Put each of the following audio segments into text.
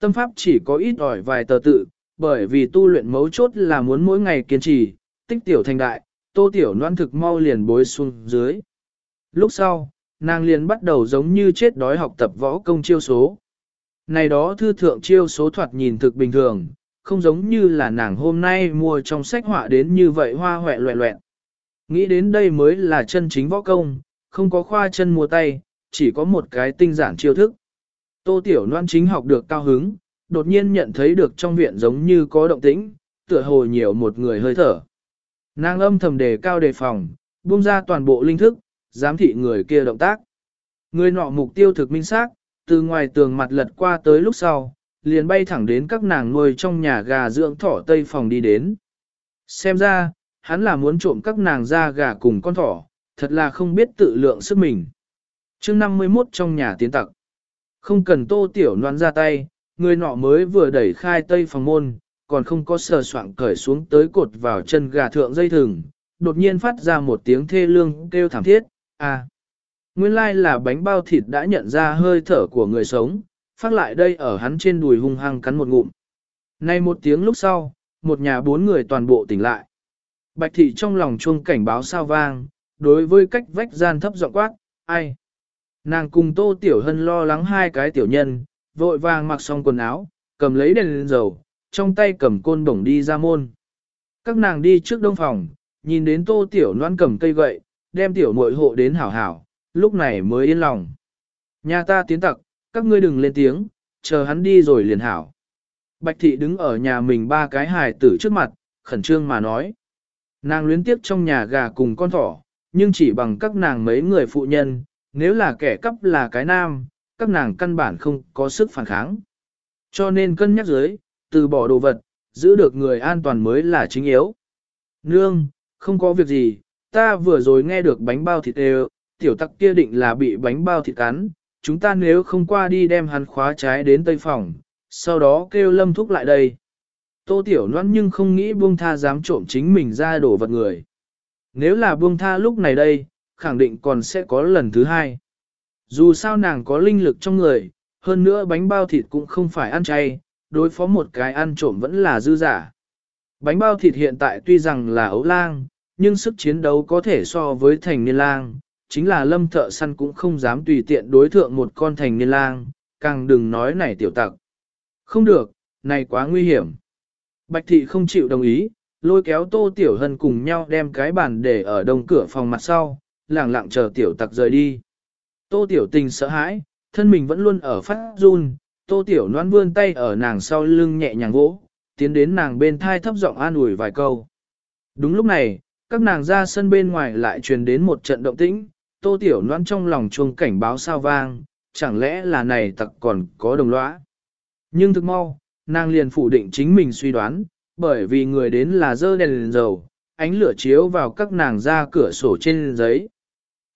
Tâm pháp chỉ có ít ỏi vài tờ tự, bởi vì tu luyện mấu chốt là muốn mỗi ngày kiên trì, tích tiểu thành đại, tô tiểu noan thực mau liền bối xuống dưới. Lúc sau, nàng liền bắt đầu giống như chết đói học tập võ công chiêu số. Này đó thư thượng chiêu số thoạt nhìn thực bình thường, không giống như là nàng hôm nay mua trong sách họa đến như vậy hoa hoẹ loẹ loẹn. Nghĩ đến đây mới là chân chính võ công, không có khoa chân mua tay, chỉ có một cái tinh giản chiêu thức. Tô Tiểu Loan chính học được cao hứng, đột nhiên nhận thấy được trong viện giống như có động tĩnh, tựa hồ nhiều một người hơi thở. Nàng âm thầm đề cao đề phòng, buông ra toàn bộ linh thức, giám thị người kia động tác. Người nọ mục tiêu thực minh xác, từ ngoài tường mặt lật qua tới lúc sau, liền bay thẳng đến các nàng nuôi trong nhà gà dưỡng thỏ tây phòng đi đến. Xem ra, hắn là muốn trộm các nàng ra gà cùng con thỏ, thật là không biết tự lượng sức mình. chương 51 trong nhà tiến tặc. Không cần tô tiểu noan ra tay, người nọ mới vừa đẩy khai tây phòng môn, còn không có sờ soạn cởi xuống tới cột vào chân gà thượng dây thừng, đột nhiên phát ra một tiếng thê lương kêu thảm thiết, à. Nguyên lai là bánh bao thịt đã nhận ra hơi thở của người sống, phát lại đây ở hắn trên đùi hung hăng cắn một ngụm. Nay một tiếng lúc sau, một nhà bốn người toàn bộ tỉnh lại. Bạch thị trong lòng chuông cảnh báo sao vang, đối với cách vách gian thấp giọng quát, ai? Nàng cùng tô tiểu hân lo lắng hai cái tiểu nhân, vội vàng mặc xong quần áo, cầm lấy đèn lên dầu, trong tay cầm côn bổng đi ra môn. Các nàng đi trước đông phòng, nhìn đến tô tiểu Loan cầm cây gậy, đem tiểu muội hộ đến hảo hảo, lúc này mới yên lòng. Nhà ta tiến tặc, các ngươi đừng lên tiếng, chờ hắn đi rồi liền hảo. Bạch thị đứng ở nhà mình ba cái hài tử trước mặt, khẩn trương mà nói. Nàng luyến tiếp trong nhà gà cùng con thỏ, nhưng chỉ bằng các nàng mấy người phụ nhân, nếu là kẻ cắp là cái nam, các nàng căn bản không có sức phản kháng. Cho nên cân nhắc dưới, từ bỏ đồ vật, giữ được người an toàn mới là chính yếu. Nương, không có việc gì, ta vừa rồi nghe được bánh bao thịt đều, tiểu tắc kia định là bị bánh bao thịt cắn, chúng ta nếu không qua đi đem hắn khóa trái đến tây phòng, sau đó kêu lâm thúc lại đây. Tô tiểu noan nhưng không nghĩ buông tha dám trộm chính mình ra đổ vật người. Nếu là buông tha lúc này đây, khẳng định còn sẽ có lần thứ hai. Dù sao nàng có linh lực trong người, hơn nữa bánh bao thịt cũng không phải ăn chay, đối phó một cái ăn trộm vẫn là dư giả. Bánh bao thịt hiện tại tuy rằng là ấu lang, nhưng sức chiến đấu có thể so với thành niên lang, chính là lâm thợ săn cũng không dám tùy tiện đối thượng một con thành niên lang, càng đừng nói này tiểu tặc. Không được, này quá nguy hiểm. Bạch thị không chịu đồng ý, lôi kéo tô tiểu hân cùng nhau đem cái bàn để ở đông cửa phòng mặt sau, lẳng lặng chờ tiểu tặc rời đi. Tô tiểu tình sợ hãi, thân mình vẫn luôn ở phát run, tô tiểu noan vươn tay ở nàng sau lưng nhẹ nhàng vỗ, tiến đến nàng bên thai thấp giọng an ủi vài câu. Đúng lúc này, các nàng ra sân bên ngoài lại truyền đến một trận động tĩnh, tô tiểu noan trong lòng chuông cảnh báo sao vang, chẳng lẽ là này tặc còn có đồng lõa. Nhưng thực mau, nàng liền phủ định chính mình suy đoán, bởi vì người đến là dơ đèn, đèn dầu, ánh lửa chiếu vào các nàng ra cửa sổ trên giấy.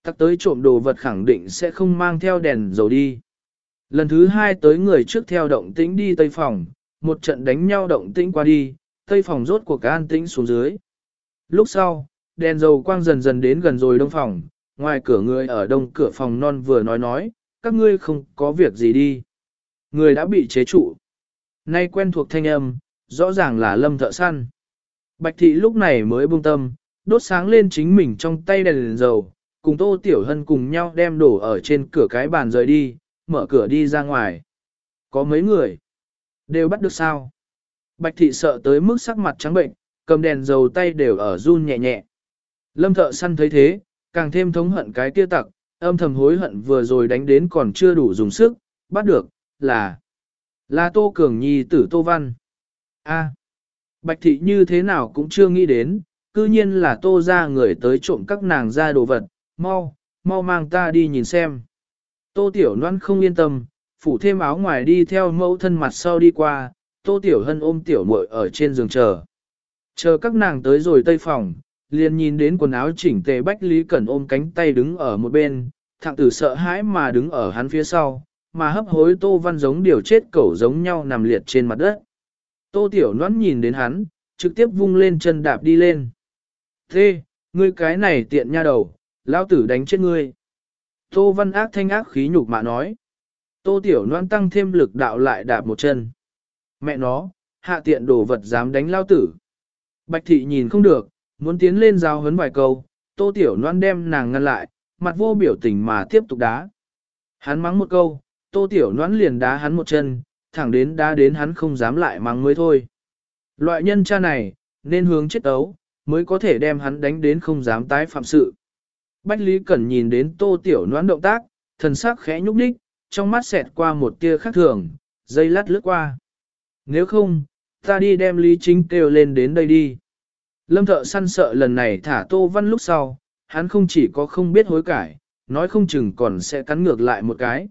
Tắc tới trộm đồ vật khẳng định sẽ không mang theo đèn dầu đi. Lần thứ hai tới người trước theo động tĩnh đi tây phòng, một trận đánh nhau động tĩnh qua đi, tây phòng rốt cuộc an tĩnh xuống dưới. Lúc sau, đèn dầu quang dần dần đến gần rồi đông phòng, ngoài cửa người ở đông cửa phòng non vừa nói nói, các ngươi không có việc gì đi. Người đã bị chế trụ. Nay quen thuộc thanh âm, rõ ràng là lâm thợ săn. Bạch thị lúc này mới buông tâm, đốt sáng lên chính mình trong tay đèn, đèn dầu, cùng Tô Tiểu Hân cùng nhau đem đổ ở trên cửa cái bàn rời đi, mở cửa đi ra ngoài. Có mấy người? Đều bắt được sao? Bạch thị sợ tới mức sắc mặt trắng bệnh, cầm đèn dầu tay đều ở run nhẹ nhẹ. Lâm thợ săn thấy thế, càng thêm thống hận cái kia tặc, âm thầm hối hận vừa rồi đánh đến còn chưa đủ dùng sức, bắt được, là, là Tô Cường Nhi tử Tô Văn. A, Bạch thị như thế nào cũng chưa nghĩ đến, cư nhiên là Tô ra người tới trộm các nàng ra đồ vật, mau, mau mang ta đi nhìn xem. Tô Tiểu Loan không yên tâm, phủ thêm áo ngoài đi theo mẫu thân mặt sau đi qua, Tô Tiểu Hân ôm Tiểu muội ở trên giường chờ. Chờ các nàng tới rồi tây phòng, liền nhìn đến quần áo chỉnh tề Bách Lý Cẩn ôm cánh tay đứng ở một bên, thạng tử sợ hãi mà đứng ở hắn phía sau, mà hấp hối Tô Văn giống điều chết cẩu giống nhau nằm liệt trên mặt đất. Tô Tiểu Loan nhìn đến hắn, trực tiếp vung lên chân đạp đi lên. Thế, ngươi cái này tiện nha đầu, lao tử đánh chết ngươi. Tô Văn ác thanh ác khí nhục mạ nói. Tô Tiểu Loan tăng thêm lực đạo lại đạp một chân. Mẹ nó, hạ tiện đồ vật dám đánh lao tử. Bạch thị nhìn không được, muốn tiến lên giao hấn vài câu, Tô Tiểu Loan đem nàng ngăn lại, mặt vô biểu tình mà tiếp tục đá. Hắn mắng một câu, Tô Tiểu Loan liền đá hắn một chân, thẳng đến đá đến hắn không dám lại mắng mới thôi. Loại nhân cha này, nên hướng chết ấu, mới có thể đem hắn đánh đến không dám tái phạm sự. Bách Lý Cẩn nhìn đến Tô Tiểu Loan động tác, thần sắc khẽ nhúc nhích, trong mắt xẹt qua một tia khác thường, dây lát lướt qua. Nếu không, ta đi đem Lý Chính kêu lên đến đây đi. Lâm thợ săn sợ lần này thả Tô Văn lúc sau, hắn không chỉ có không biết hối cải, nói không chừng còn sẽ cắn ngược lại một cái.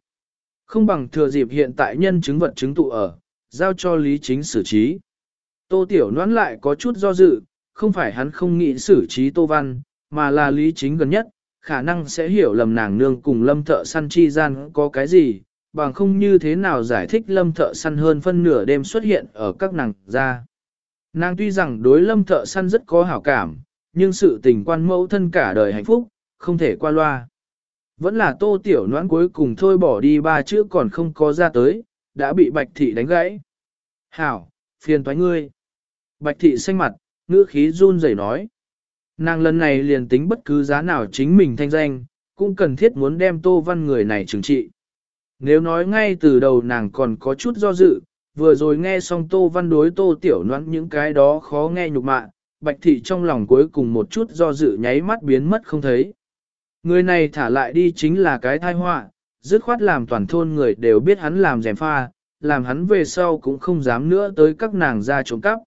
Không bằng thừa dịp hiện tại nhân chứng vật chứng tụ ở, giao cho Lý Chính xử trí. Tô Tiểu noán lại có chút do dự, không phải hắn không nghĩ xử trí Tô Văn, mà là Lý Chính gần nhất, khả năng sẽ hiểu lầm nàng nương cùng lâm thợ săn chi gian có cái gì, bằng không như thế nào giải thích lâm thợ săn hơn phân nửa đêm xuất hiện ở các nàng ra. Nàng tuy rằng đối lâm thợ săn rất có hảo cảm, nhưng sự tình quan mẫu thân cả đời hạnh phúc, không thể qua loa. Vẫn là tô tiểu noãn cuối cùng thôi bỏ đi ba chữ còn không có ra tới, đã bị bạch thị đánh gãy. Hảo, phiền toái ngươi. Bạch thị xanh mặt, ngữ khí run rẩy nói. Nàng lần này liền tính bất cứ giá nào chính mình thanh danh, cũng cần thiết muốn đem tô văn người này trừng trị. Nếu nói ngay từ đầu nàng còn có chút do dự, vừa rồi nghe xong tô văn đối tô tiểu noãn những cái đó khó nghe nhục mạ, bạch thị trong lòng cuối cùng một chút do dự nháy mắt biến mất không thấy. Người này thả lại đi chính là cái thai họa, dứt khoát làm toàn thôn người đều biết hắn làm rèm pha, làm hắn về sau cũng không dám nữa tới các nàng ra trộm cắp.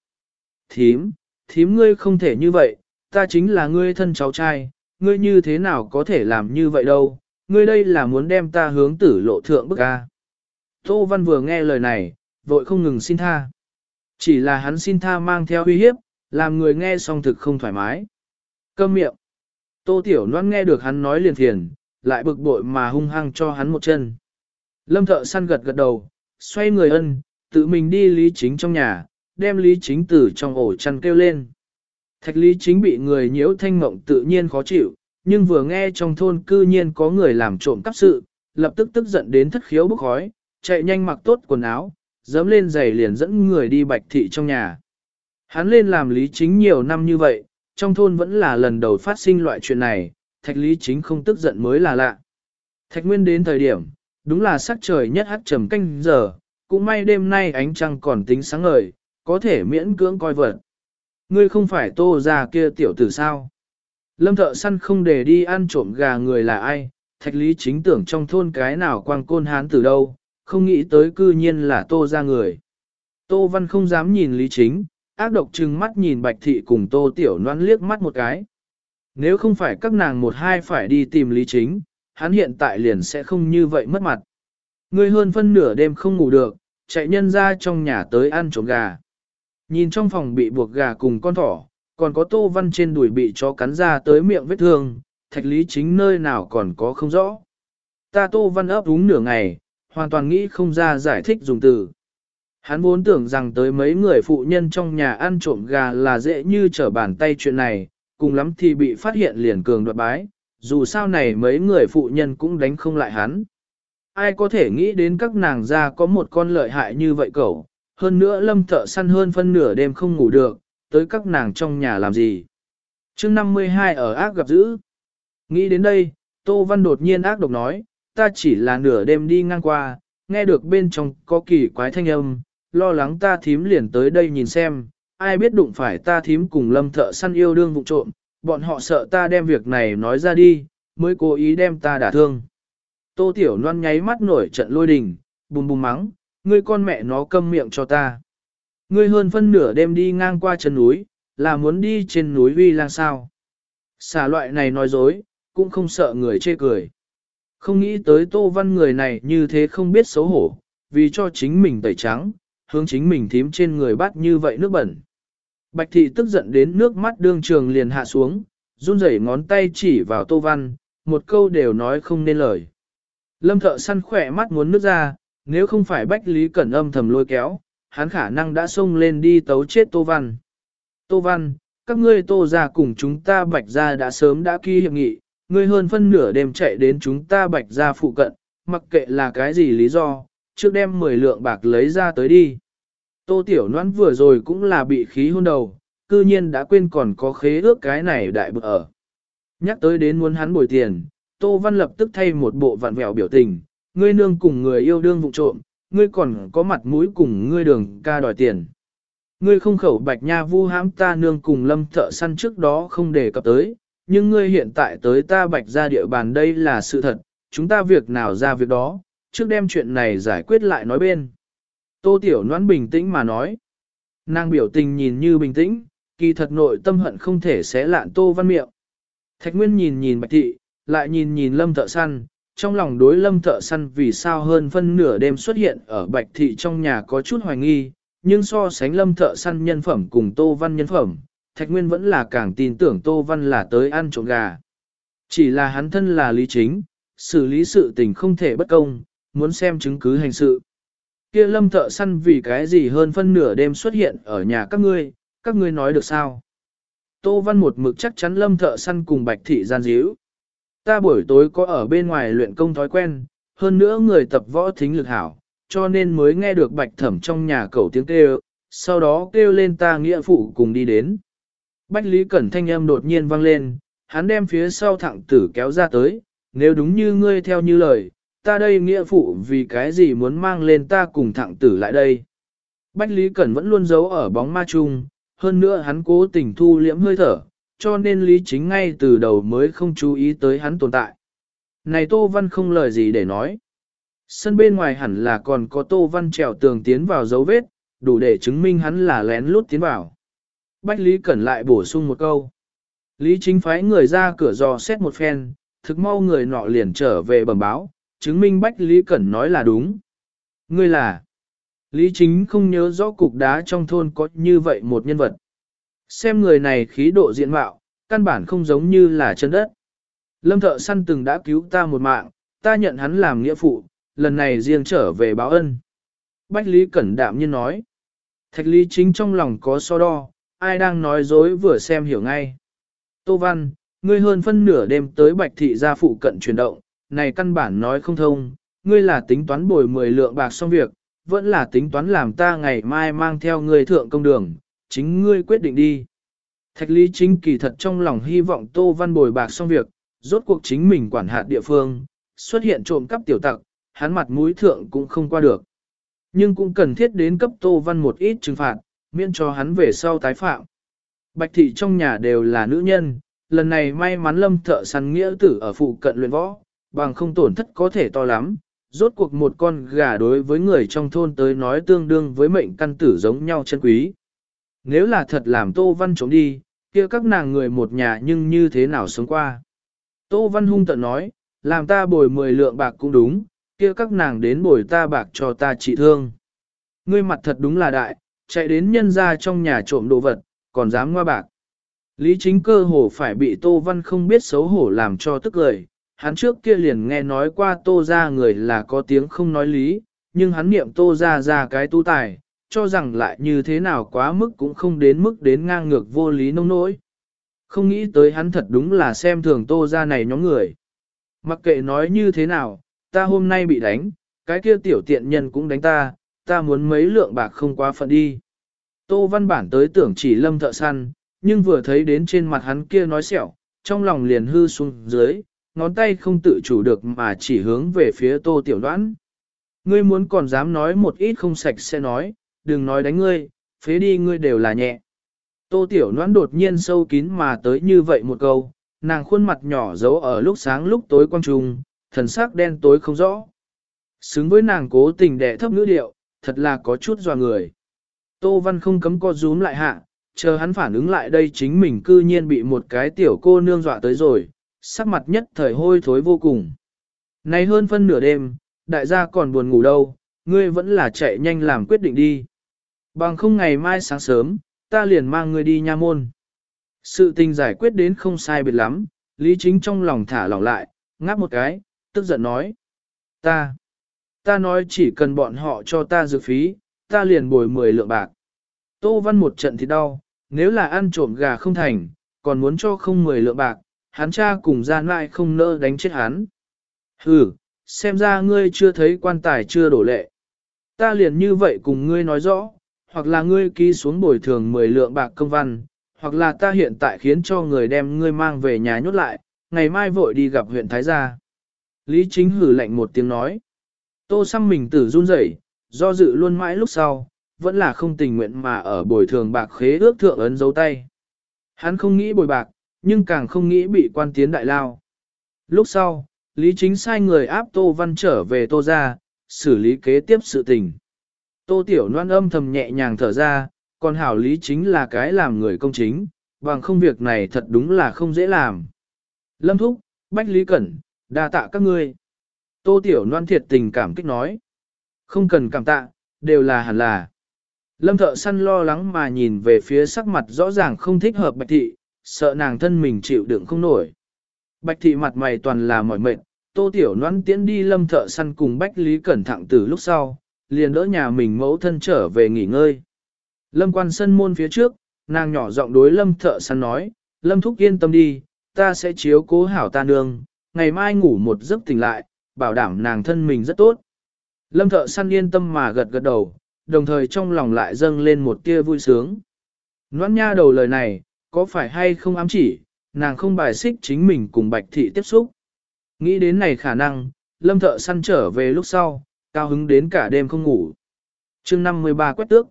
Thím, thím ngươi không thể như vậy, ta chính là ngươi thân cháu trai, ngươi như thế nào có thể làm như vậy đâu, ngươi đây là muốn đem ta hướng tử lộ thượng bức ca. Tô Văn vừa nghe lời này, vội không ngừng xin tha. Chỉ là hắn xin tha mang theo uy hiếp, làm người nghe xong thực không thoải mái. Câm miệng. Tô Tiểu Loan nghe được hắn nói liền thiền, lại bực bội mà hung hăng cho hắn một chân. Lâm thợ săn gật gật đầu, xoay người ân, tự mình đi lý chính trong nhà, đem lý chính từ trong ổ chăn kêu lên. Thạch lý chính bị người nhiễu thanh mộng tự nhiên khó chịu, nhưng vừa nghe trong thôn cư nhiên có người làm trộm cắp sự, lập tức tức giận đến thất khiếu bốc khói, chạy nhanh mặc tốt quần áo, dấm lên giày liền dẫn người đi bạch thị trong nhà. Hắn lên làm lý chính nhiều năm như vậy, trong thôn vẫn là lần đầu phát sinh loại chuyện này, thạch lý chính không tức giận mới là lạ. Thạch nguyên đến thời điểm, đúng là sắc trời nhất hắt trầm canh giờ, cũng may đêm nay ánh trăng còn tính sáng ngời, có thể miễn cưỡng coi vật. Ngươi không phải tô ra kia tiểu tử sao? Lâm thợ săn không để đi ăn trộm gà người là ai, thạch lý chính tưởng trong thôn cái nào quang côn hán từ đâu, không nghĩ tới cư nhiên là tô ra người. Tô văn không dám nhìn lý chính, ác độc trừng mắt nhìn bạch thị cùng tô tiểu noan liếc mắt một cái. Nếu không phải các nàng một hai phải đi tìm lý chính, hắn hiện tại liền sẽ không như vậy mất mặt. Ngươi hơn phân nửa đêm không ngủ được, chạy nhân ra trong nhà tới ăn trộm gà. Nhìn trong phòng bị buộc gà cùng con thỏ, còn có tô văn trên đùi bị chó cắn ra tới miệng vết thương, thạch lý chính nơi nào còn có không rõ. Ta tô văn ấp úng nửa ngày, hoàn toàn nghĩ không ra giải thích dùng từ. Hắn vốn tưởng rằng tới mấy người phụ nhân trong nhà ăn trộm gà là dễ như trở bàn tay chuyện này, cùng lắm thì bị phát hiện liền cường đoạt bái, dù sao này mấy người phụ nhân cũng đánh không lại hắn. Ai có thể nghĩ đến các nàng ra có một con lợi hại như vậy cậu, hơn nữa lâm thợ săn hơn phân nửa đêm không ngủ được, tới các nàng trong nhà làm gì. chương 52 ở ác gặp dữ. Nghĩ đến đây, Tô Văn đột nhiên ác độc nói, ta chỉ là nửa đêm đi ngang qua, nghe được bên trong có kỳ quái thanh âm, lo lắng ta thím liền tới đây nhìn xem, ai biết đụng phải ta thím cùng lâm thợ săn yêu đương vụ trộm, bọn họ sợ ta đem việc này nói ra đi, mới cố ý đem ta đả thương. Tô Tiểu Loan nháy mắt nổi trận lôi đình, bùm bùm mắng, ngươi con mẹ nó câm miệng cho ta. Ngươi hơn phân nửa đêm đi ngang qua chân núi, là muốn đi trên núi vi lang sao. Xả loại này nói dối, cũng không sợ người chê cười. Không nghĩ tới tô văn người này như thế không biết xấu hổ, vì cho chính mình tẩy trắng, hướng chính mình thím trên người bắt như vậy nước bẩn. Bạch thị tức giận đến nước mắt đương trường liền hạ xuống, run rẩy ngón tay chỉ vào tô văn, một câu đều nói không nên lời. Lâm thợ săn khỏe mắt muốn nước ra, nếu không phải Bách Lý Cẩn âm thầm lôi kéo, hắn khả năng đã xông lên đi tấu chết Tô Văn. Tô Văn, các ngươi Tô ra cùng chúng ta Bạch ra đã sớm đã ký hiệp nghị, ngươi hơn phân nửa đêm chạy đến chúng ta Bạch ra phụ cận, mặc kệ là cái gì lý do, trước đem 10 lượng bạc lấy ra tới đi. Tô Tiểu Noãn vừa rồi cũng là bị khí hôn đầu, cư nhiên đã quên còn có khế ước cái này đại bực ở. Nhắc tới đến muốn hắn bồi tiền, Tô Văn lập tức thay một bộ vặn vẹo biểu tình, ngươi nương cùng người yêu đương vụ trộm, ngươi còn có mặt mũi cùng ngươi đường ca đòi tiền. Ngươi không khẩu bạch nha vu hãm ta nương cùng lâm thợ săn trước đó không đề cập tới, nhưng ngươi hiện tại tới ta bạch ra địa bàn đây là sự thật, chúng ta việc nào ra việc đó, trước đem chuyện này giải quyết lại nói bên. Tô Tiểu Noãn bình tĩnh mà nói. Nàng biểu tình nhìn như bình tĩnh, kỳ thật nội tâm hận không thể xé lạn Tô Văn miệng. Thạch Nguyên nhìn nhìn Bạch Thị, lại nhìn nhìn Lâm Thợ Săn, trong lòng đối Lâm Thợ Săn vì sao hơn phân nửa đêm xuất hiện ở Bạch Thị trong nhà có chút hoài nghi, nhưng so sánh Lâm Thợ Săn nhân phẩm cùng Tô Văn nhân phẩm, Thạch Nguyên vẫn là càng tin tưởng Tô Văn là tới ăn trộm gà. Chỉ là hắn thân là lý chính, xử lý sự tình không thể bất công, muốn xem chứng cứ hành sự. Kia lâm thợ săn vì cái gì hơn phân nửa đêm xuất hiện ở nhà các ngươi, các ngươi nói được sao? Tô Văn một mực chắc chắn lâm thợ săn cùng bạch thị gian díu. Ta buổi tối có ở bên ngoài luyện công thói quen, hơn nữa người tập võ thính lực hảo, cho nên mới nghe được bạch thẩm trong nhà cầu tiếng kêu, sau đó kêu lên ta nghĩa phụ cùng đi đến. Bách Lý Cẩn thanh âm đột nhiên vang lên, hắn đem phía sau thẳng tử kéo ra tới, nếu đúng như ngươi theo như lời, ta đây nghĩa phụ vì cái gì muốn mang lên ta cùng thẳng tử lại đây. Bách Lý Cẩn vẫn luôn giấu ở bóng ma chung, hơn nữa hắn cố tình thu liễm hơi thở, cho nên Lý Chính ngay từ đầu mới không chú ý tới hắn tồn tại. Này Tô Văn không lời gì để nói. Sân bên ngoài hẳn là còn có Tô Văn trèo tường tiến vào dấu vết, đủ để chứng minh hắn là lén lút tiến vào. Bách Lý Cẩn lại bổ sung một câu. Lý Chính phái người ra cửa dò xét một phen, thực mau người nọ liền trở về bẩm báo, chứng minh Bách Lý Cẩn nói là đúng. Ngươi là, Lý Chính không nhớ rõ cục đá trong thôn có như vậy một nhân vật. Xem người này khí độ diện mạo, căn bản không giống như là chân đất. Lâm thợ săn từng đã cứu ta một mạng, ta nhận hắn làm nghĩa phụ, lần này riêng trở về báo ân. Bách Lý Cẩn đạm nhiên nói. Thạch Lý Chính trong lòng có so đo, ai đang nói dối vừa xem hiểu ngay. Tô Văn, ngươi hơn phân nửa đêm tới Bạch Thị gia phụ cận chuyển động, này căn bản nói không thông, ngươi là tính toán bồi 10 lượng bạc xong việc, vẫn là tính toán làm ta ngày mai mang theo ngươi thượng công đường, chính ngươi quyết định đi. Thạch lý chính kỳ thật trong lòng hy vọng Tô Văn bồi bạc xong việc, rốt cuộc chính mình quản hạt địa phương, xuất hiện trộm cắp tiểu tặc, hắn mặt mũi thượng cũng không qua được. Nhưng cũng cần thiết đến cấp Tô Văn một ít trừng phạt, miễn cho hắn về sau tái phạm. Bạch thị trong nhà đều là nữ nhân, lần này may mắn lâm thợ săn nghĩa tử ở phụ cận luyện võ, bằng không tổn thất có thể to lắm. Rốt cuộc một con gà đối với người trong thôn tới nói tương đương với mệnh căn tử giống nhau chân quý. Nếu là thật làm Tô Văn trốn đi, kia các nàng người một nhà nhưng như thế nào sống qua. Tô Văn hung tận nói, làm ta bồi 10 lượng bạc cũng đúng, kia các nàng đến bồi ta bạc cho ta trị thương. Ngươi mặt thật đúng là đại, chạy đến nhân ra trong nhà trộm đồ vật, còn dám ngoa bạc. Lý chính cơ hồ phải bị Tô Văn không biết xấu hổ làm cho tức lời, hắn trước kia liền nghe nói qua tô ra người là có tiếng không nói lý, nhưng hắn niệm tô ra ra cái tu tài, cho rằng lại như thế nào quá mức cũng không đến mức đến ngang ngược vô lý nông nỗi. Không nghĩ tới hắn thật đúng là xem thường tô ra này nhóm người. Mặc kệ nói như thế nào, ta hôm nay bị đánh, cái kia tiểu tiện nhân cũng đánh ta, ta muốn mấy lượng bạc không quá phận đi. Tô văn bản tới tưởng chỉ lâm thợ săn, nhưng vừa thấy đến trên mặt hắn kia nói sẹo, trong lòng liền hư xuống dưới, ngón tay không tự chủ được mà chỉ hướng về phía tô tiểu đoán. Ngươi muốn còn dám nói một ít không sạch sẽ nói, đừng nói đánh ngươi, phế đi ngươi đều là nhẹ. Tô tiểu Noãn đột nhiên sâu kín mà tới như vậy một câu, nàng khuôn mặt nhỏ giấu ở lúc sáng lúc tối quang trùng, thần sắc đen tối không rõ. Xứng với nàng cố tình đẻ thấp ngữ điệu, thật là có chút dò người. Tô Văn không cấm co rúm lại hạ, chờ hắn phản ứng lại đây chính mình cư nhiên bị một cái tiểu cô nương dọa tới rồi, sắc mặt nhất thời hôi thối vô cùng. Nay hơn phân nửa đêm, đại gia còn buồn ngủ đâu, ngươi vẫn là chạy nhanh làm quyết định đi. Bằng không ngày mai sáng sớm, ta liền mang ngươi đi nha môn. Sự tình giải quyết đến không sai biệt lắm, Lý Chính trong lòng thả lỏng lại, ngáp một cái, tức giận nói. Ta, ta nói chỉ cần bọn họ cho ta dược phí, ta liền bồi 10 lượng bạc. Tô Văn một trận thì đau, nếu là ăn trộm gà không thành, còn muốn cho không 10 lượng bạc, hắn cha cùng gian lại không nỡ đánh chết hắn. Hừ, xem ra ngươi chưa thấy quan tài chưa đổ lệ. Ta liền như vậy cùng ngươi nói rõ, hoặc là ngươi ký xuống bồi thường 10 lượng bạc công văn, hoặc là ta hiện tại khiến cho người đem ngươi mang về nhà nhốt lại, ngày mai vội đi gặp huyện Thái Gia. Lý Chính hử lạnh một tiếng nói. Tô xăm mình tử run rẩy, do dự luôn mãi lúc sau, vẫn là không tình nguyện mà ở bồi thường bạc khế ước thượng ấn dấu tay. Hắn không nghĩ bồi bạc, nhưng càng không nghĩ bị quan tiến đại lao. Lúc sau, Lý Chính sai người áp Tô Văn trở về Tô ra, xử lý kế tiếp sự tình. Tô Tiểu Loan âm thầm nhẹ nhàng thở ra, còn hảo Lý Chính là cái làm người công chính, bằng không việc này thật đúng là không dễ làm. Lâm Thúc, Bách Lý Cẩn, đa tạ các ngươi. Tô Tiểu Loan thiệt tình cảm kích nói. Không cần cảm tạ, đều là hẳn là. Lâm thợ săn lo lắng mà nhìn về phía sắc mặt rõ ràng không thích hợp bạch thị, sợ nàng thân mình chịu đựng không nổi. Bạch thị mặt mày toàn là mỏi mệt, tô tiểu noan tiễn đi lâm thợ săn cùng bách lý cẩn thẳng từ lúc sau, liền đỡ nhà mình mẫu thân trở về nghỉ ngơi. Lâm quan sân môn phía trước, nàng nhỏ giọng đối lâm thợ săn nói, lâm thúc yên tâm đi, ta sẽ chiếu cố hảo ta nương, ngày mai ngủ một giấc tỉnh lại, bảo đảm nàng thân mình rất tốt. Lâm thợ săn yên tâm mà gật gật đầu, đồng thời trong lòng lại dâng lên một tia vui sướng. Noãn nha đầu lời này, có phải hay không ám chỉ, nàng không bài xích chính mình cùng bạch thị tiếp xúc. Nghĩ đến này khả năng, lâm thợ săn trở về lúc sau, cao hứng đến cả đêm không ngủ. chương 53 quét tước.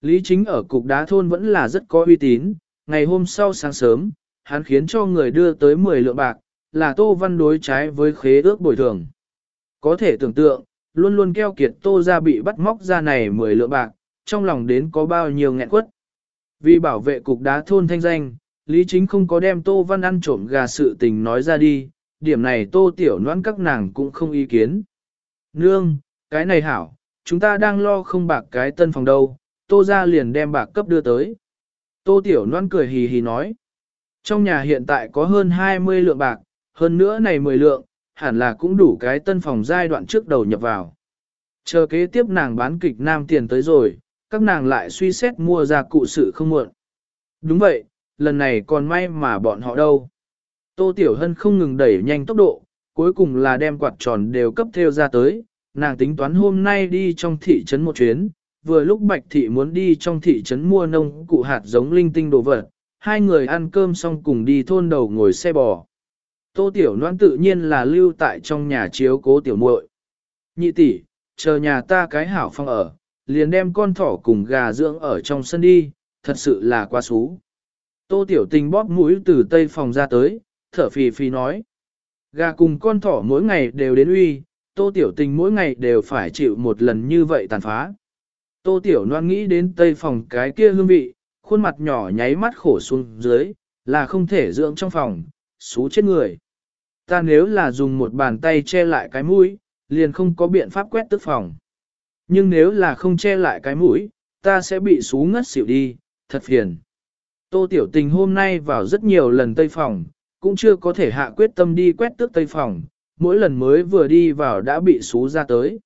Lý chính ở cục đá thôn vẫn là rất có uy tín, ngày hôm sau sáng sớm, hắn khiến cho người đưa tới 10 lượng bạc, là tô văn đối trái với khế ước bồi thường. Có thể tưởng tượng, luôn luôn keo kiệt tô ra bị bắt móc ra này 10 lượng bạc, trong lòng đến có bao nhiêu nghẹn quất. Vì bảo vệ cục đá thôn thanh danh, Lý Chính không có đem Tô Văn ăn trộm gà sự tình nói ra đi, điểm này Tô Tiểu Noãn các nàng cũng không ý kiến. Nương, cái này hảo, chúng ta đang lo không bạc cái tân phòng đâu, Tô ra liền đem bạc cấp đưa tới. Tô Tiểu loan cười hì hì nói. Trong nhà hiện tại có hơn 20 lượng bạc, hơn nữa này 10 lượng, hẳn là cũng đủ cái tân phòng giai đoạn trước đầu nhập vào. Chờ kế tiếp nàng bán kịch nam tiền tới rồi, các nàng lại suy xét mua ra cụ sự không muộn. Đúng vậy, lần này còn may mà bọn họ đâu. Tô Tiểu Hân không ngừng đẩy nhanh tốc độ, cuối cùng là đem quạt tròn đều cấp theo ra tới, nàng tính toán hôm nay đi trong thị trấn một chuyến, vừa lúc Bạch Thị muốn đi trong thị trấn mua nông cụ hạt giống linh tinh đồ vật, hai người ăn cơm xong cùng đi thôn đầu ngồi xe bò. Tô Tiểu Loan tự nhiên là lưu tại trong nhà chiếu cố tiểu muội. Nhị tỷ, chờ nhà ta cái hảo phong ở, liền đem con thỏ cùng gà dưỡng ở trong sân đi, thật sự là quá xú. Tô Tiểu Tình bóp mũi từ tây phòng ra tới, thở phì phì nói. Gà cùng con thỏ mỗi ngày đều đến uy, Tô Tiểu Tình mỗi ngày đều phải chịu một lần như vậy tàn phá. Tô Tiểu Loan nghĩ đến tây phòng cái kia hương vị, khuôn mặt nhỏ nháy mắt khổ xuống dưới, là không thể dưỡng trong phòng, xú chết người. Ta nếu là dùng một bàn tay che lại cái mũi, liền không có biện pháp quét tức phòng. Nhưng nếu là không che lại cái mũi, ta sẽ bị xú ngất xỉu đi, thật phiền. Tô Tiểu Tình hôm nay vào rất nhiều lần tây phòng, cũng chưa có thể hạ quyết tâm đi quét tước tây phòng, mỗi lần mới vừa đi vào đã bị xú ra tới.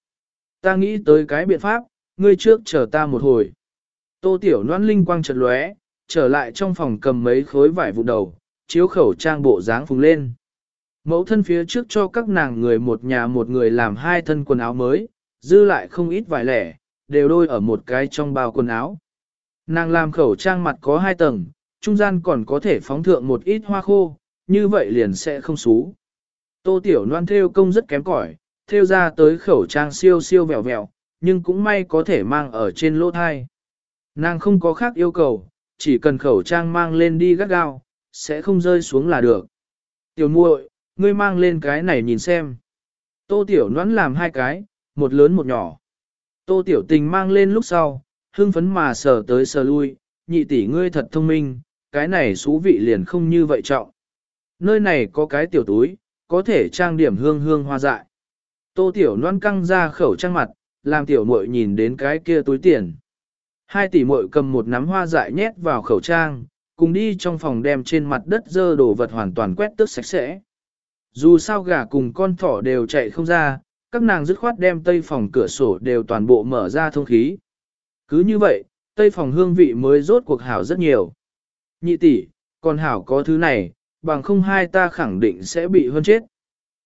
Ta nghĩ tới cái biện pháp, ngươi trước chờ ta một hồi. Tô Tiểu Loan linh quang chợt lóe, trở lại trong phòng cầm mấy khối vải vụ đầu, chiếu khẩu trang bộ dáng phùng lên. Mẫu thân phía trước cho các nàng người một nhà một người làm hai thân quần áo mới, dư lại không ít vải lẻ, đều đôi ở một cái trong bao quần áo. Nàng làm khẩu trang mặt có hai tầng, trung gian còn có thể phóng thượng một ít hoa khô, như vậy liền sẽ không xú. Tô Tiểu Loan theo công rất kém cỏi, theo ra tới khẩu trang siêu siêu vẹo vẹo, nhưng cũng may có thể mang ở trên lỗ thai. Nàng không có khác yêu cầu, chỉ cần khẩu trang mang lên đi gắt gao, sẽ không rơi xuống là được. Tiểu muội, ngươi mang lên cái này nhìn xem. Tô Tiểu Loan làm hai cái, một lớn một nhỏ. Tô Tiểu Tình mang lên lúc sau, hưng phấn mà sờ tới sờ lui, nhị tỷ ngươi thật thông minh, cái này xú vị liền không như vậy trọng. Nơi này có cái tiểu túi, có thể trang điểm hương hương hoa dại. Tô Tiểu Loan căng ra khẩu trang mặt, làm tiểu muội nhìn đến cái kia túi tiền. Hai tỷ muội cầm một nắm hoa dại nhét vào khẩu trang, cùng đi trong phòng đem trên mặt đất dơ đồ vật hoàn toàn quét tước sạch sẽ. Dù sao gà cùng con thỏ đều chạy không ra, các nàng dứt khoát đem tây phòng cửa sổ đều toàn bộ mở ra thông khí. Cứ như vậy, tây phòng hương vị mới rốt cuộc hảo rất nhiều. Nhị tỷ, con hảo có thứ này, bằng không hai ta khẳng định sẽ bị hơn chết.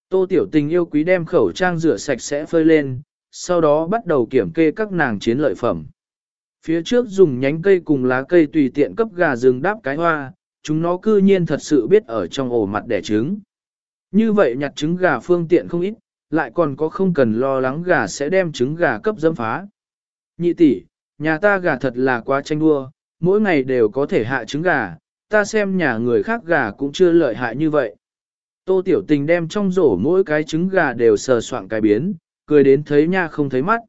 Tô tiểu tình yêu quý đem khẩu trang rửa sạch sẽ phơi lên, sau đó bắt đầu kiểm kê các nàng chiến lợi phẩm. Phía trước dùng nhánh cây cùng lá cây tùy tiện cấp gà rừng đáp cái hoa, chúng nó cư nhiên thật sự biết ở trong ổ mặt đẻ trứng. Như vậy nhặt trứng gà phương tiện không ít, lại còn có không cần lo lắng gà sẽ đem trứng gà cấp dâm phá. Nhị tỷ, nhà ta gà thật là quá tranh đua, mỗi ngày đều có thể hạ trứng gà, ta xem nhà người khác gà cũng chưa lợi hại như vậy. Tô Tiểu Tình đem trong rổ mỗi cái trứng gà đều sờ soạn cái biến, cười đến thấy nha không thấy mắt.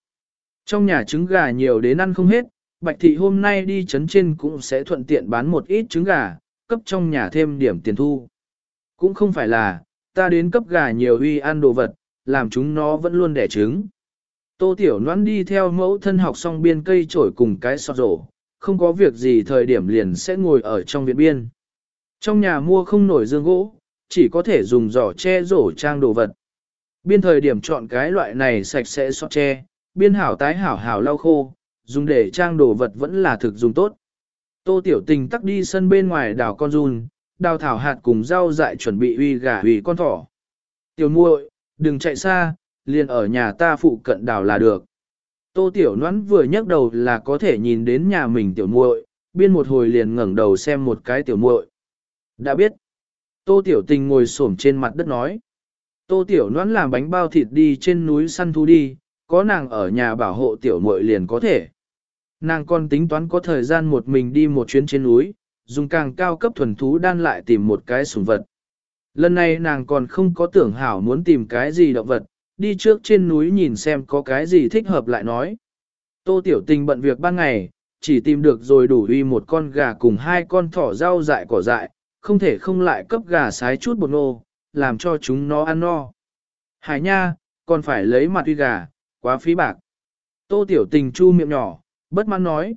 Trong nhà trứng gà nhiều đến ăn không hết, Bạch Thị hôm nay đi chấn trên cũng sẽ thuận tiện bán một ít trứng gà, cấp trong nhà thêm điểm tiền thu. Cũng không phải là, ta đến cấp gà nhiều uy ăn đồ vật, làm chúng nó vẫn luôn đẻ trứng. Tô Tiểu Noãn đi theo mẫu thân học xong biên cây trổi cùng cái sọt rổ, không có việc gì thời điểm liền sẽ ngồi ở trong viện biên. Trong nhà mua không nổi dương gỗ, chỉ có thể dùng giỏ che rổ trang đồ vật. Biên thời điểm chọn cái loại này sạch sẽ xót che, biên hảo tái hảo hảo lau khô, dùng để trang đồ vật vẫn là thực dùng tốt. Tô Tiểu Tình tắc đi sân bên ngoài đào con run, đào thảo hạt cùng rau dại chuẩn bị uy gà uy con thỏ. Tiểu muội, đừng chạy xa, liền ở nhà ta phụ cận đào là được. Tô Tiểu Noãn vừa nhấc đầu là có thể nhìn đến nhà mình tiểu muội, biên một hồi liền ngẩng đầu xem một cái tiểu muội. Đã biết. Tô Tiểu Tình ngồi xổm trên mặt đất nói. Tô Tiểu Noãn làm bánh bao thịt đi trên núi săn thú đi, có nàng ở nhà bảo hộ tiểu muội liền có thể. Nàng còn tính toán có thời gian một mình đi một chuyến trên núi, dùng càng cao cấp thuần thú đan lại tìm một cái sủng vật. Lần này nàng còn không có tưởng hảo muốn tìm cái gì động vật, đi trước trên núi nhìn xem có cái gì thích hợp lại nói. Tô Tiểu Tình bận việc ban ngày, chỉ tìm được rồi đủ uy một con gà cùng hai con thỏ rau dại cỏ dại, không thể không lại cấp gà sái chút bột nô, làm cho chúng nó ăn no. Hải nha, còn phải lấy mặt uy gà, quá phí bạc. Tô Tiểu Tình chu miệng nhỏ, bất mãn nói.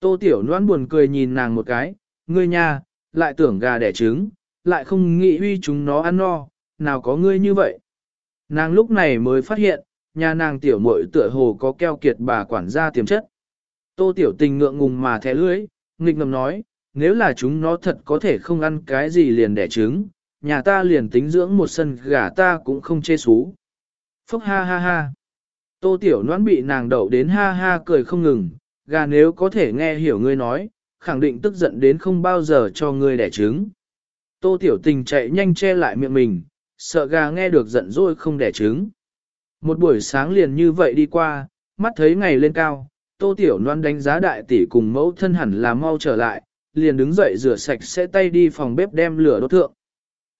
Tô Tiểu Loan buồn cười nhìn nàng một cái, ngươi nha, lại tưởng gà đẻ trứng, lại không nghĩ uy chúng nó ăn no, nào có ngươi như vậy. Nàng lúc này mới phát hiện, nhà nàng tiểu muội tựa hồ có keo kiệt bà quản gia tiềm chất. Tô tiểu tình ngượng ngùng mà thẻ lưới, nghịch ngầm nói, nếu là chúng nó thật có thể không ăn cái gì liền đẻ trứng, nhà ta liền tính dưỡng một sân gà ta cũng không chê xú. Phúc ha ha ha. Tô tiểu noãn bị nàng đậu đến ha ha cười không ngừng, gà nếu có thể nghe hiểu ngươi nói, khẳng định tức giận đến không bao giờ cho ngươi đẻ trứng. Tô tiểu tình chạy nhanh che lại miệng mình, sợ gà nghe được giận dỗi không đẻ trứng. Một buổi sáng liền như vậy đi qua, mắt thấy ngày lên cao, tô tiểu loan đánh giá đại tỷ cùng mẫu thân hẳn là mau trở lại, liền đứng dậy rửa sạch sẽ tay đi phòng bếp đem lửa đốt thượng.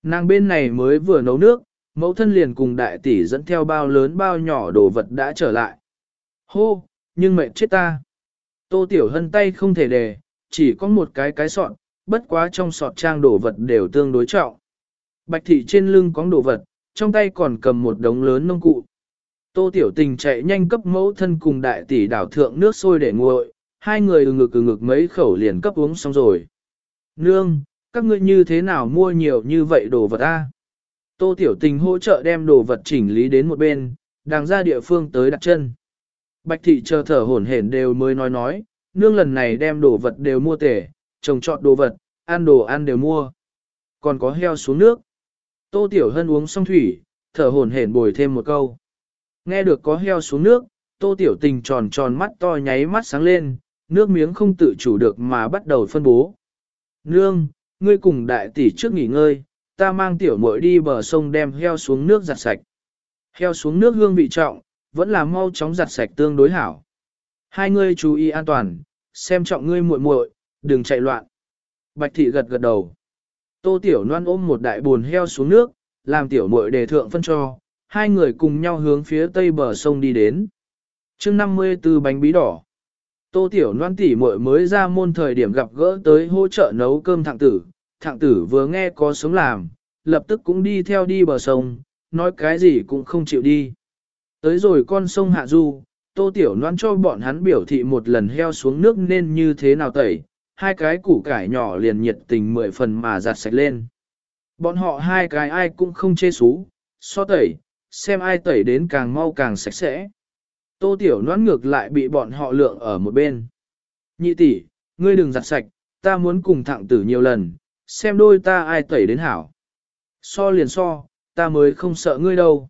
Nàng bên này mới vừa nấu nước, mẫu thân liền cùng đại tỷ dẫn theo bao lớn bao nhỏ đồ vật đã trở lại. Hô, nhưng mệt chết ta. Tô tiểu hân tay không thể đề, chỉ có một cái cái sọt, bất quá trong sọt trang đồ vật đều tương đối trọng. Bạch thị trên lưng có đồ vật, trong tay còn cầm một đống lớn nông cụ. Tô Tiểu Tình chạy nhanh cấp mẫu thân cùng đại tỷ đảo thượng nước sôi để nguội, hai người ừ ngực ừ ngực mấy khẩu liền cấp uống xong rồi. Nương, các ngươi như thế nào mua nhiều như vậy đồ vật a? Tô Tiểu Tình hỗ trợ đem đồ vật chỉnh lý đến một bên, đang ra địa phương tới đặt chân. Bạch thị chờ thở hổn hển đều mới nói nói, nương lần này đem đồ vật đều mua tể, trồng trọt đồ vật, ăn đồ ăn đều mua. Còn có heo xuống nước. Tô Tiểu Hân uống xong thủy, thở hổn hển bồi thêm một câu. Nghe được có heo xuống nước, Tô Tiểu Tình tròn tròn mắt to nháy mắt sáng lên, nước miếng không tự chủ được mà bắt đầu phân bố. Nương, ngươi cùng đại tỷ trước nghỉ ngơi, ta mang tiểu muội đi bờ sông đem heo xuống nước giặt sạch. Heo xuống nước hương vị trọng, vẫn là mau chóng giặt sạch tương đối hảo. Hai ngươi chú ý an toàn, xem trọng ngươi muội muội, đừng chạy loạn. Bạch thị gật gật đầu. Tô Tiểu Loan ôm một đại buồn heo xuống nước, làm tiểu muội đề thượng phân cho, hai người cùng nhau hướng phía tây bờ sông đi đến. chương 54 bánh bí đỏ. Tô Tiểu Loan tỷ muội mới ra môn thời điểm gặp gỡ tới hỗ trợ nấu cơm thạng tử, thạng tử vừa nghe có sống làm, lập tức cũng đi theo đi bờ sông, nói cái gì cũng không chịu đi. Tới rồi con sông Hạ Du, Tô Tiểu Loan cho bọn hắn biểu thị một lần heo xuống nước nên như thế nào tẩy, hai cái củ cải nhỏ liền nhiệt tình mười phần mà giặt sạch lên. Bọn họ hai cái ai cũng không chê xú, so tẩy, xem ai tẩy đến càng mau càng sạch sẽ. Tô Tiểu noãn ngược lại bị bọn họ lượng ở một bên. Nhị tỷ, ngươi đừng giặt sạch, ta muốn cùng thẳng tử nhiều lần, xem đôi ta ai tẩy đến hảo. So liền so, ta mới không sợ ngươi đâu.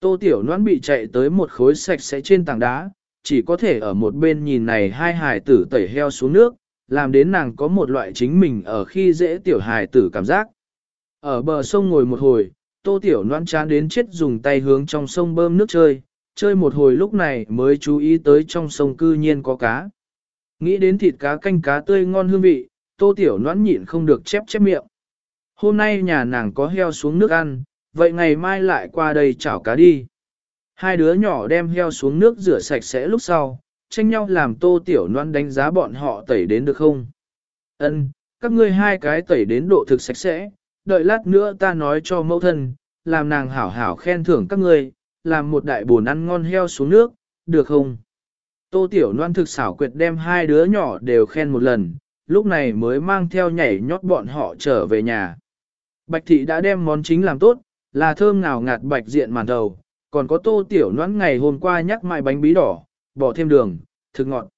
Tô Tiểu Loan bị chạy tới một khối sạch sẽ trên tảng đá, chỉ có thể ở một bên nhìn này hai hải tử tẩy heo xuống nước, làm đến nàng có một loại chính mình ở khi dễ tiểu hài tử cảm giác. Ở bờ sông ngồi một hồi, Tô Tiểu noan chán đến chết dùng tay hướng trong sông bơm nước chơi, chơi một hồi lúc này mới chú ý tới trong sông cư nhiên có cá. Nghĩ đến thịt cá canh cá tươi ngon hương vị, Tô Tiểu noan nhịn không được chép chép miệng. Hôm nay nhà nàng có heo xuống nước ăn, vậy ngày mai lại qua đây chảo cá đi. Hai đứa nhỏ đem heo xuống nước rửa sạch sẽ lúc sau, tranh nhau làm tô tiểu noan đánh giá bọn họ tẩy đến được không. Ân, các ngươi hai cái tẩy đến độ thực sạch sẽ, đợi lát nữa ta nói cho mẫu thân, làm nàng hảo hảo khen thưởng các ngươi, làm một đại bồn ăn ngon heo xuống nước, được không? Tô tiểu noan thực xảo quyệt đem hai đứa nhỏ đều khen một lần, lúc này mới mang theo nhảy nhót bọn họ trở về nhà. Bạch thị đã đem món chính làm tốt, là thơm ngào ngạt bạch diện màn đầu, còn có tô tiểu noãn ngày hôm qua nhắc mại bánh bí đỏ, bỏ thêm đường, thực ngọt.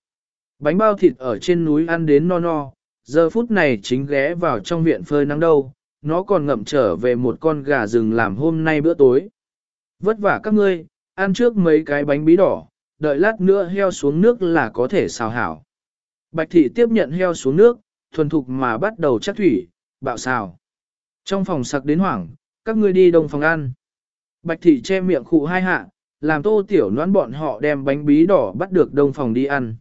Bánh bao thịt ở trên núi ăn đến no no, giờ phút này chính ghé vào trong viện phơi nắng đâu, nó còn ngậm trở về một con gà rừng làm hôm nay bữa tối. Vất vả các ngươi, ăn trước mấy cái bánh bí đỏ, đợi lát nữa heo xuống nước là có thể xào hảo. Bạch thị tiếp nhận heo xuống nước, thuần thục mà bắt đầu chắc thủy, bạo xào. Trong phòng sặc đến hoảng, các ngươi đi đông phòng ăn. Bạch thị che miệng khụ hai hạ, làm tô tiểu noãn bọn họ đem bánh bí đỏ bắt được đông phòng đi ăn.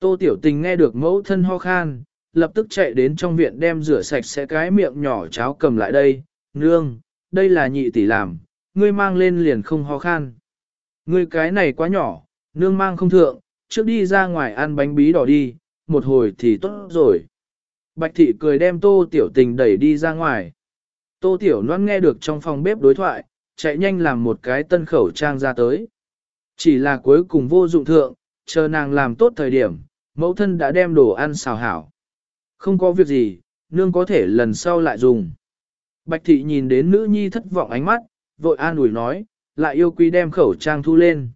Tô tiểu tình nghe được mẫu thân ho khan, lập tức chạy đến trong viện đem rửa sạch sẽ cái miệng nhỏ cháo cầm lại đây. Nương, đây là nhị tỷ làm, ngươi mang lên liền không ho khan. Ngươi cái này quá nhỏ, nương mang không thượng, trước đi ra ngoài ăn bánh bí đỏ đi, một hồi thì tốt rồi. Bạch thị cười đem tô tiểu tình đẩy đi ra ngoài. Tô tiểu noan nghe được trong phòng bếp đối thoại, chạy nhanh làm một cái tân khẩu trang ra tới. Chỉ là cuối cùng vô dụng thượng, chờ nàng làm tốt thời điểm, mẫu thân đã đem đồ ăn xào hảo. Không có việc gì, nương có thể lần sau lại dùng. Bạch thị nhìn đến nữ nhi thất vọng ánh mắt, vội an ủi nói, lại yêu quý đem khẩu trang thu lên.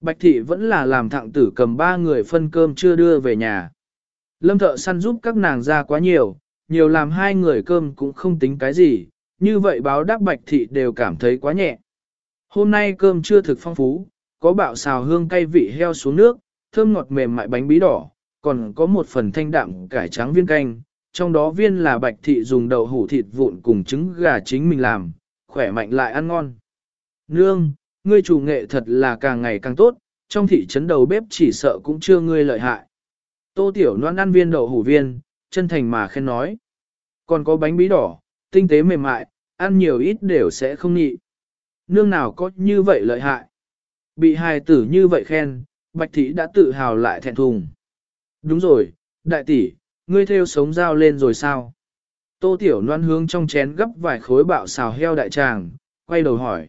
Bạch thị vẫn là làm thạng tử cầm ba người phân cơm chưa đưa về nhà. Lâm thợ săn giúp các nàng ra quá nhiều, nhiều làm hai người cơm cũng không tính cái gì, như vậy báo đáp bạch thị đều cảm thấy quá nhẹ. Hôm nay cơm chưa thực phong phú, có bạo xào hương cay vị heo xuống nước, thơm ngọt mềm mại bánh bí đỏ, còn có một phần thanh đạm cải trắng viên canh, trong đó viên là bạch thị dùng đậu hủ thịt vụn cùng trứng gà chính mình làm, khỏe mạnh lại ăn ngon. Nương, ngươi chủ nghệ thật là càng ngày càng tốt, trong thị trấn đầu bếp chỉ sợ cũng chưa ngươi lợi hại. Tô Tiểu Loan ăn viên đậu hủ viên, chân thành mà khen nói. Còn có bánh bí đỏ, tinh tế mềm mại, ăn nhiều ít đều sẽ không nhị. Nương nào có như vậy lợi hại. Bị hài tử như vậy khen, Bạch Thị đã tự hào lại thẹn thùng. Đúng rồi, đại tỷ, ngươi theo sống dao lên rồi sao? Tô Tiểu Loan hướng trong chén gấp vài khối bạo xào heo đại tràng, quay đầu hỏi.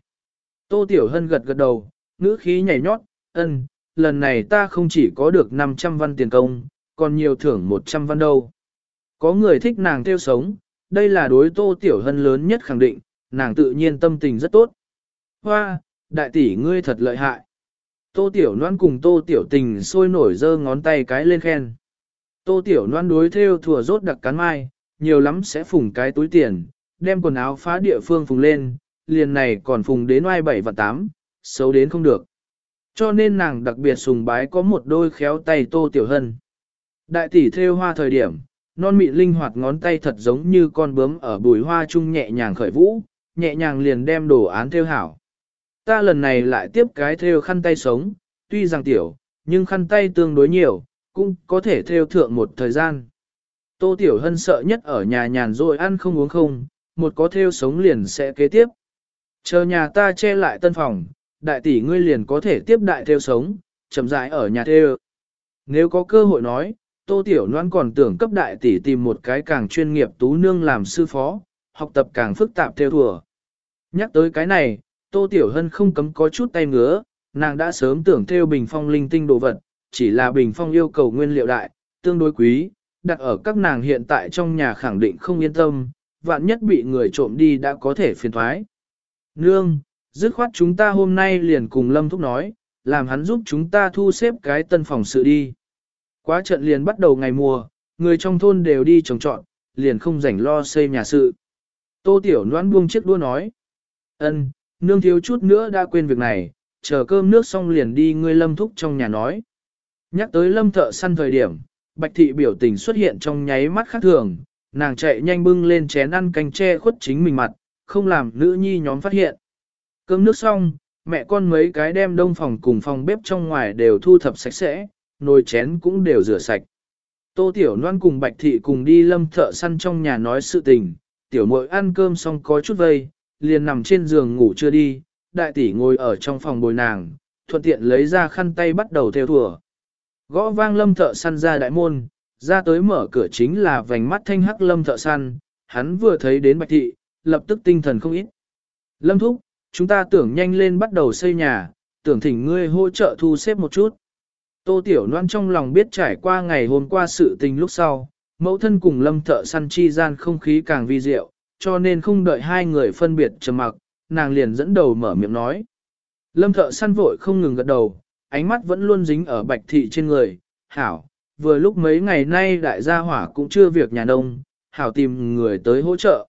Tô Tiểu Hân gật gật đầu, ngữ khí nhảy nhót, ân, lần này ta không chỉ có được 500 văn tiền công, còn nhiều thưởng 100 văn đâu. Có người thích nàng theo sống, đây là đối Tô Tiểu Hân lớn nhất khẳng định, nàng tự nhiên tâm tình rất tốt. Hoa, đại tỷ ngươi thật lợi hại. Tô Tiểu Loan cùng Tô Tiểu Tình sôi nổi giơ ngón tay cái lên khen. Tô Tiểu Loan đối theo thừa rốt đặc cán mai, nhiều lắm sẽ phùng cái túi tiền, đem quần áo phá địa phương phùng lên, liền này còn phùng đến oai bảy và tám xấu đến không được. Cho nên nàng đặc biệt sùng bái có một đôi khéo tay Tô Tiểu Hân. Đại tỷ theo hoa thời điểm, non mịn linh hoạt ngón tay thật giống như con bướm ở bùi hoa chung nhẹ nhàng khởi vũ, nhẹ nhàng liền đem đồ án theo hảo. Ta lần này lại tiếp cái theo khăn tay sống, tuy rằng tiểu, nhưng khăn tay tương đối nhiều, cũng có thể theo thượng một thời gian. Tô Tiểu Hân sợ nhất ở nhà nhàn rồi ăn không uống không, một có theo sống liền sẽ kế tiếp. Chờ nhà ta che lại tân phòng, đại tỷ ngươi liền có thể tiếp đại theo sống, chậm rãi ở nhà theo. Nếu có cơ hội nói, Tô Tiểu Loan còn tưởng cấp đại tỷ tìm một cái càng chuyên nghiệp tú nương làm sư phó, học tập càng phức tạp theo thùa. Nhắc tới cái này, Tô Tiểu Hân không cấm có chút tay ngứa, nàng đã sớm tưởng theo bình phong linh tinh đồ vật, chỉ là bình phong yêu cầu nguyên liệu đại, tương đối quý, đặt ở các nàng hiện tại trong nhà khẳng định không yên tâm, vạn nhất bị người trộm đi đã có thể phiền thoái. Nương, dứt khoát chúng ta hôm nay liền cùng Lâm Thúc nói, làm hắn giúp chúng ta thu xếp cái tân phòng sự đi. Quá trận liền bắt đầu ngày mùa, người trong thôn đều đi trồng trọn, liền không rảnh lo xây nhà sự. Tô Tiểu Loan buông chiếc đua nói. Ân, nương thiếu chút nữa đã quên việc này, chờ cơm nước xong liền đi ngươi lâm thúc trong nhà nói. Nhắc tới lâm thợ săn thời điểm, bạch thị biểu tình xuất hiện trong nháy mắt khác thường, nàng chạy nhanh bưng lên chén ăn canh che khuất chính mình mặt, không làm nữ nhi nhóm phát hiện. Cơm nước xong, mẹ con mấy cái đem đông phòng cùng phòng bếp trong ngoài đều thu thập sạch sẽ, nồi chén cũng đều rửa sạch. Tô Tiểu Loan cùng Bạch Thị cùng đi lâm thợ săn trong nhà nói sự tình, Tiểu muội ăn cơm xong có chút vây, liền nằm trên giường ngủ chưa đi, đại tỷ ngồi ở trong phòng bồi nàng, thuận tiện lấy ra khăn tay bắt đầu theo thùa. Gõ vang lâm thợ săn ra đại môn, ra tới mở cửa chính là vành mắt thanh hắc lâm thợ săn, hắn vừa thấy đến Bạch Thị, lập tức tinh thần không ít. Lâm Thúc, chúng ta tưởng nhanh lên bắt đầu xây nhà, tưởng thỉnh ngươi hỗ trợ thu xếp một chút. Tô Tiểu Loan trong lòng biết trải qua ngày hôm qua sự tình lúc sau, mẫu thân cùng lâm thợ săn chi gian không khí càng vi diệu, cho nên không đợi hai người phân biệt trầm mặc, nàng liền dẫn đầu mở miệng nói. Lâm thợ săn vội không ngừng gật đầu, ánh mắt vẫn luôn dính ở bạch thị trên người, hảo, vừa lúc mấy ngày nay đại gia hỏa cũng chưa việc nhà nông, hảo tìm người tới hỗ trợ.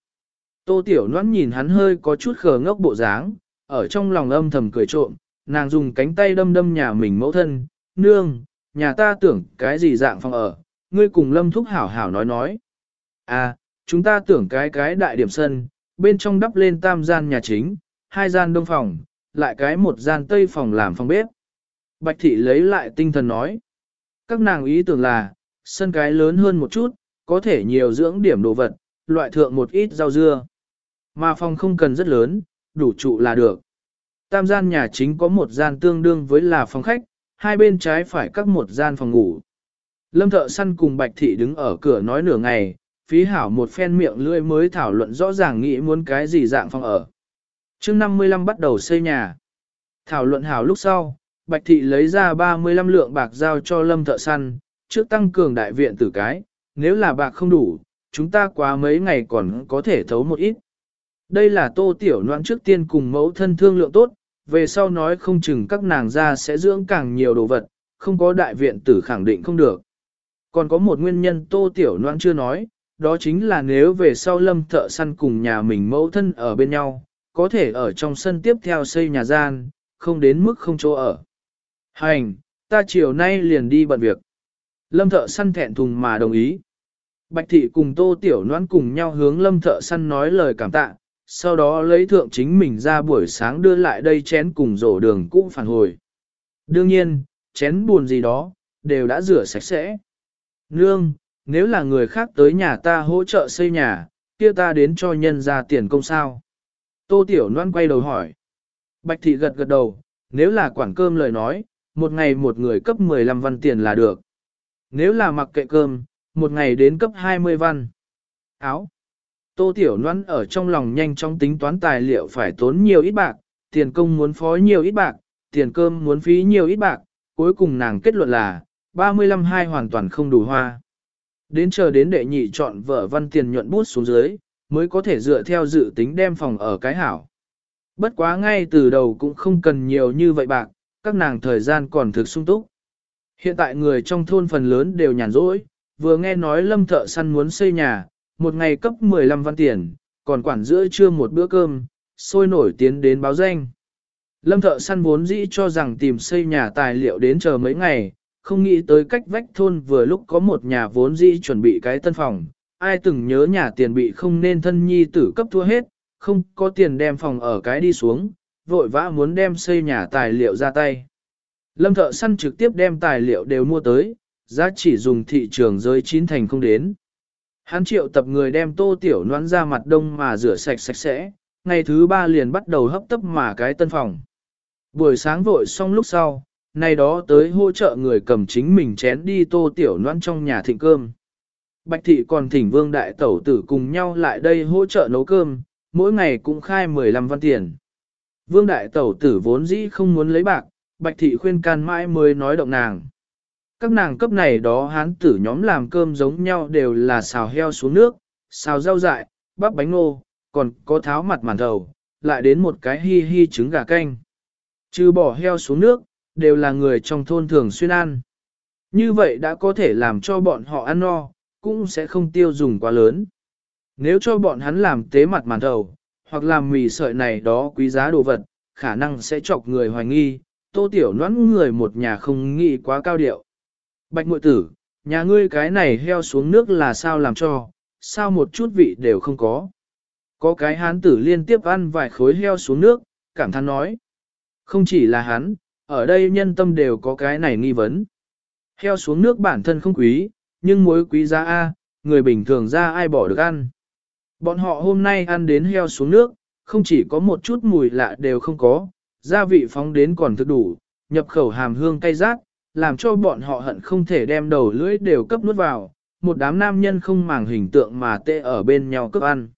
Tô Tiểu Loan nhìn hắn hơi có chút khờ ngốc bộ dáng, ở trong lòng âm thầm cười trộm, nàng dùng cánh tay đâm đâm nhà mình mẫu thân, nương, nhà ta tưởng cái gì dạng phòng ở, ngươi cùng lâm thúc hảo hảo nói nói. À, chúng ta tưởng cái cái đại điểm sân, bên trong đắp lên tam gian nhà chính, hai gian đông phòng, lại cái một gian tây phòng làm phòng bếp. Bạch thị lấy lại tinh thần nói. Các nàng ý tưởng là, sân cái lớn hơn một chút, có thể nhiều dưỡng điểm đồ vật, loại thượng một ít rau dưa. Mà phòng không cần rất lớn, đủ trụ là được. Tam gian nhà chính có một gian tương đương với là phòng khách, hai bên trái phải các một gian phòng ngủ. Lâm thợ săn cùng Bạch Thị đứng ở cửa nói nửa ngày, phí hảo một phen miệng lưỡi mới thảo luận rõ ràng nghĩ muốn cái gì dạng phòng ở. chương 55 bắt đầu xây nhà. Thảo luận hảo lúc sau, Bạch Thị lấy ra 35 lượng bạc giao cho Lâm thợ săn, trước tăng cường đại viện tử cái, nếu là bạc không đủ, chúng ta quá mấy ngày còn có thể thấu một ít. Đây là tô tiểu noan trước tiên cùng mẫu thân thương lượng tốt, về sau nói không chừng các nàng ra sẽ dưỡng càng nhiều đồ vật, không có đại viện tử khẳng định không được. Còn có một nguyên nhân tô tiểu noãn chưa nói, đó chính là nếu về sau lâm thợ săn cùng nhà mình mẫu thân ở bên nhau, có thể ở trong sân tiếp theo xây nhà gian, không đến mức không chỗ ở. Hành, ta chiều nay liền đi bận việc. Lâm thợ săn thẹn thùng mà đồng ý. Bạch thị cùng tô tiểu noãn cùng nhau hướng lâm thợ săn nói lời cảm tạ, sau đó lấy thượng chính mình ra buổi sáng đưa lại đây chén cùng rổ đường cũ phản hồi. Đương nhiên, chén buồn gì đó, đều đã rửa sạch sẽ. Nương, nếu là người khác tới nhà ta hỗ trợ xây nhà, kia ta đến cho nhân ra tiền công sao? Tô Tiểu Loan quay đầu hỏi. Bạch Thị gật gật đầu, nếu là quản cơm lời nói, một ngày một người cấp 15 văn tiền là được. Nếu là mặc kệ cơm, một ngày đến cấp 20 văn. Áo. Tô Tiểu Loan ở trong lòng nhanh chóng tính toán tài liệu phải tốn nhiều ít bạc, tiền công muốn phó nhiều ít bạc, tiền cơm muốn phí nhiều ít bạc, cuối cùng nàng kết luận là, 35 hai hoàn toàn không đủ hoa. Đến chờ đến đệ nhị chọn vợ văn tiền nhuận bút xuống dưới, mới có thể dựa theo dự tính đem phòng ở cái hảo. Bất quá ngay từ đầu cũng không cần nhiều như vậy bạc, các nàng thời gian còn thực sung túc. Hiện tại người trong thôn phần lớn đều nhàn rỗi, vừa nghe nói lâm thợ săn muốn xây nhà, một ngày cấp 15 văn tiền, còn quản giữa trưa một bữa cơm, sôi nổi tiến đến báo danh. Lâm thợ săn vốn dĩ cho rằng tìm xây nhà tài liệu đến chờ mấy ngày, không nghĩ tới cách vách thôn vừa lúc có một nhà vốn dĩ chuẩn bị cái tân phòng, ai từng nhớ nhà tiền bị không nên thân nhi tử cấp thua hết, không có tiền đem phòng ở cái đi xuống, vội vã muốn đem xây nhà tài liệu ra tay. Lâm thợ săn trực tiếp đem tài liệu đều mua tới, giá chỉ dùng thị trường giới chín thành không đến. Hắn triệu tập người đem tô tiểu noãn ra mặt đông mà rửa sạch sạch sẽ, ngày thứ ba liền bắt đầu hấp tấp mà cái tân phòng. Buổi sáng vội xong lúc sau, nay đó tới hỗ trợ người cầm chính mình chén đi tô tiểu noãn trong nhà thịnh cơm. Bạch thị còn thỉnh vương đại tẩu tử cùng nhau lại đây hỗ trợ nấu cơm, mỗi ngày cũng khai 15 văn tiền. Vương đại tẩu tử vốn dĩ không muốn lấy bạc, bạch thị khuyên can mãi mới nói động nàng. Các nàng cấp này đó hán tử nhóm làm cơm giống nhau đều là xào heo xuống nước, xào rau dại, bắp bánh ngô, còn có tháo mặt màn thầu, lại đến một cái hi hi trứng gà canh. Trừ bỏ heo xuống nước, đều là người trong thôn thường xuyên ăn. Như vậy đã có thể làm cho bọn họ ăn no, cũng sẽ không tiêu dùng quá lớn. Nếu cho bọn hắn làm tế mặt màn thầu, hoặc làm mì sợi này đó quý giá đồ vật, khả năng sẽ chọc người hoài nghi, tô tiểu noãn người một nhà không nghĩ quá cao điệu. Bạch mội tử, nhà ngươi cái này heo xuống nước là sao làm cho, sao một chút vị đều không có. Có cái hán tử liên tiếp ăn vài khối heo xuống nước, cảm thán nói. Không chỉ là hắn, ở đây nhân tâm đều có cái này nghi vấn. Heo xuống nước bản thân không quý, nhưng mối quý giá A, người bình thường ra ai bỏ được ăn. Bọn họ hôm nay ăn đến heo xuống nước, không chỉ có một chút mùi lạ đều không có, gia vị phóng đến còn thức đủ, nhập khẩu hàm hương cay rát, làm cho bọn họ hận không thể đem đầu lưỡi đều cấp nuốt vào, một đám nam nhân không màng hình tượng mà tê ở bên nhau cấp ăn.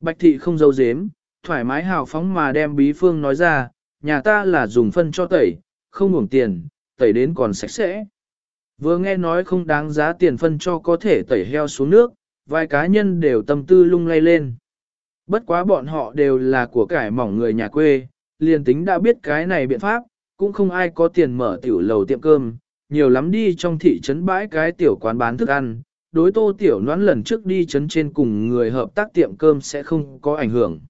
Bạch thị không dâu dếm, thoải mái hào phóng mà đem bí phương nói ra, nhà ta là dùng phân cho tẩy, không ngủng tiền, tẩy đến còn sạch sẽ. Vừa nghe nói không đáng giá tiền phân cho có thể tẩy heo xuống nước, vài cá nhân đều tâm tư lung lay lên. Bất quá bọn họ đều là của cải mỏng người nhà quê, liền tính đã biết cái này biện pháp, cũng không ai có tiền mở tiểu lầu tiệm cơm, nhiều lắm đi trong thị trấn bãi cái tiểu quán bán thức ăn, đối tô tiểu noãn lần trước đi trấn trên cùng người hợp tác tiệm cơm sẽ không có ảnh hưởng.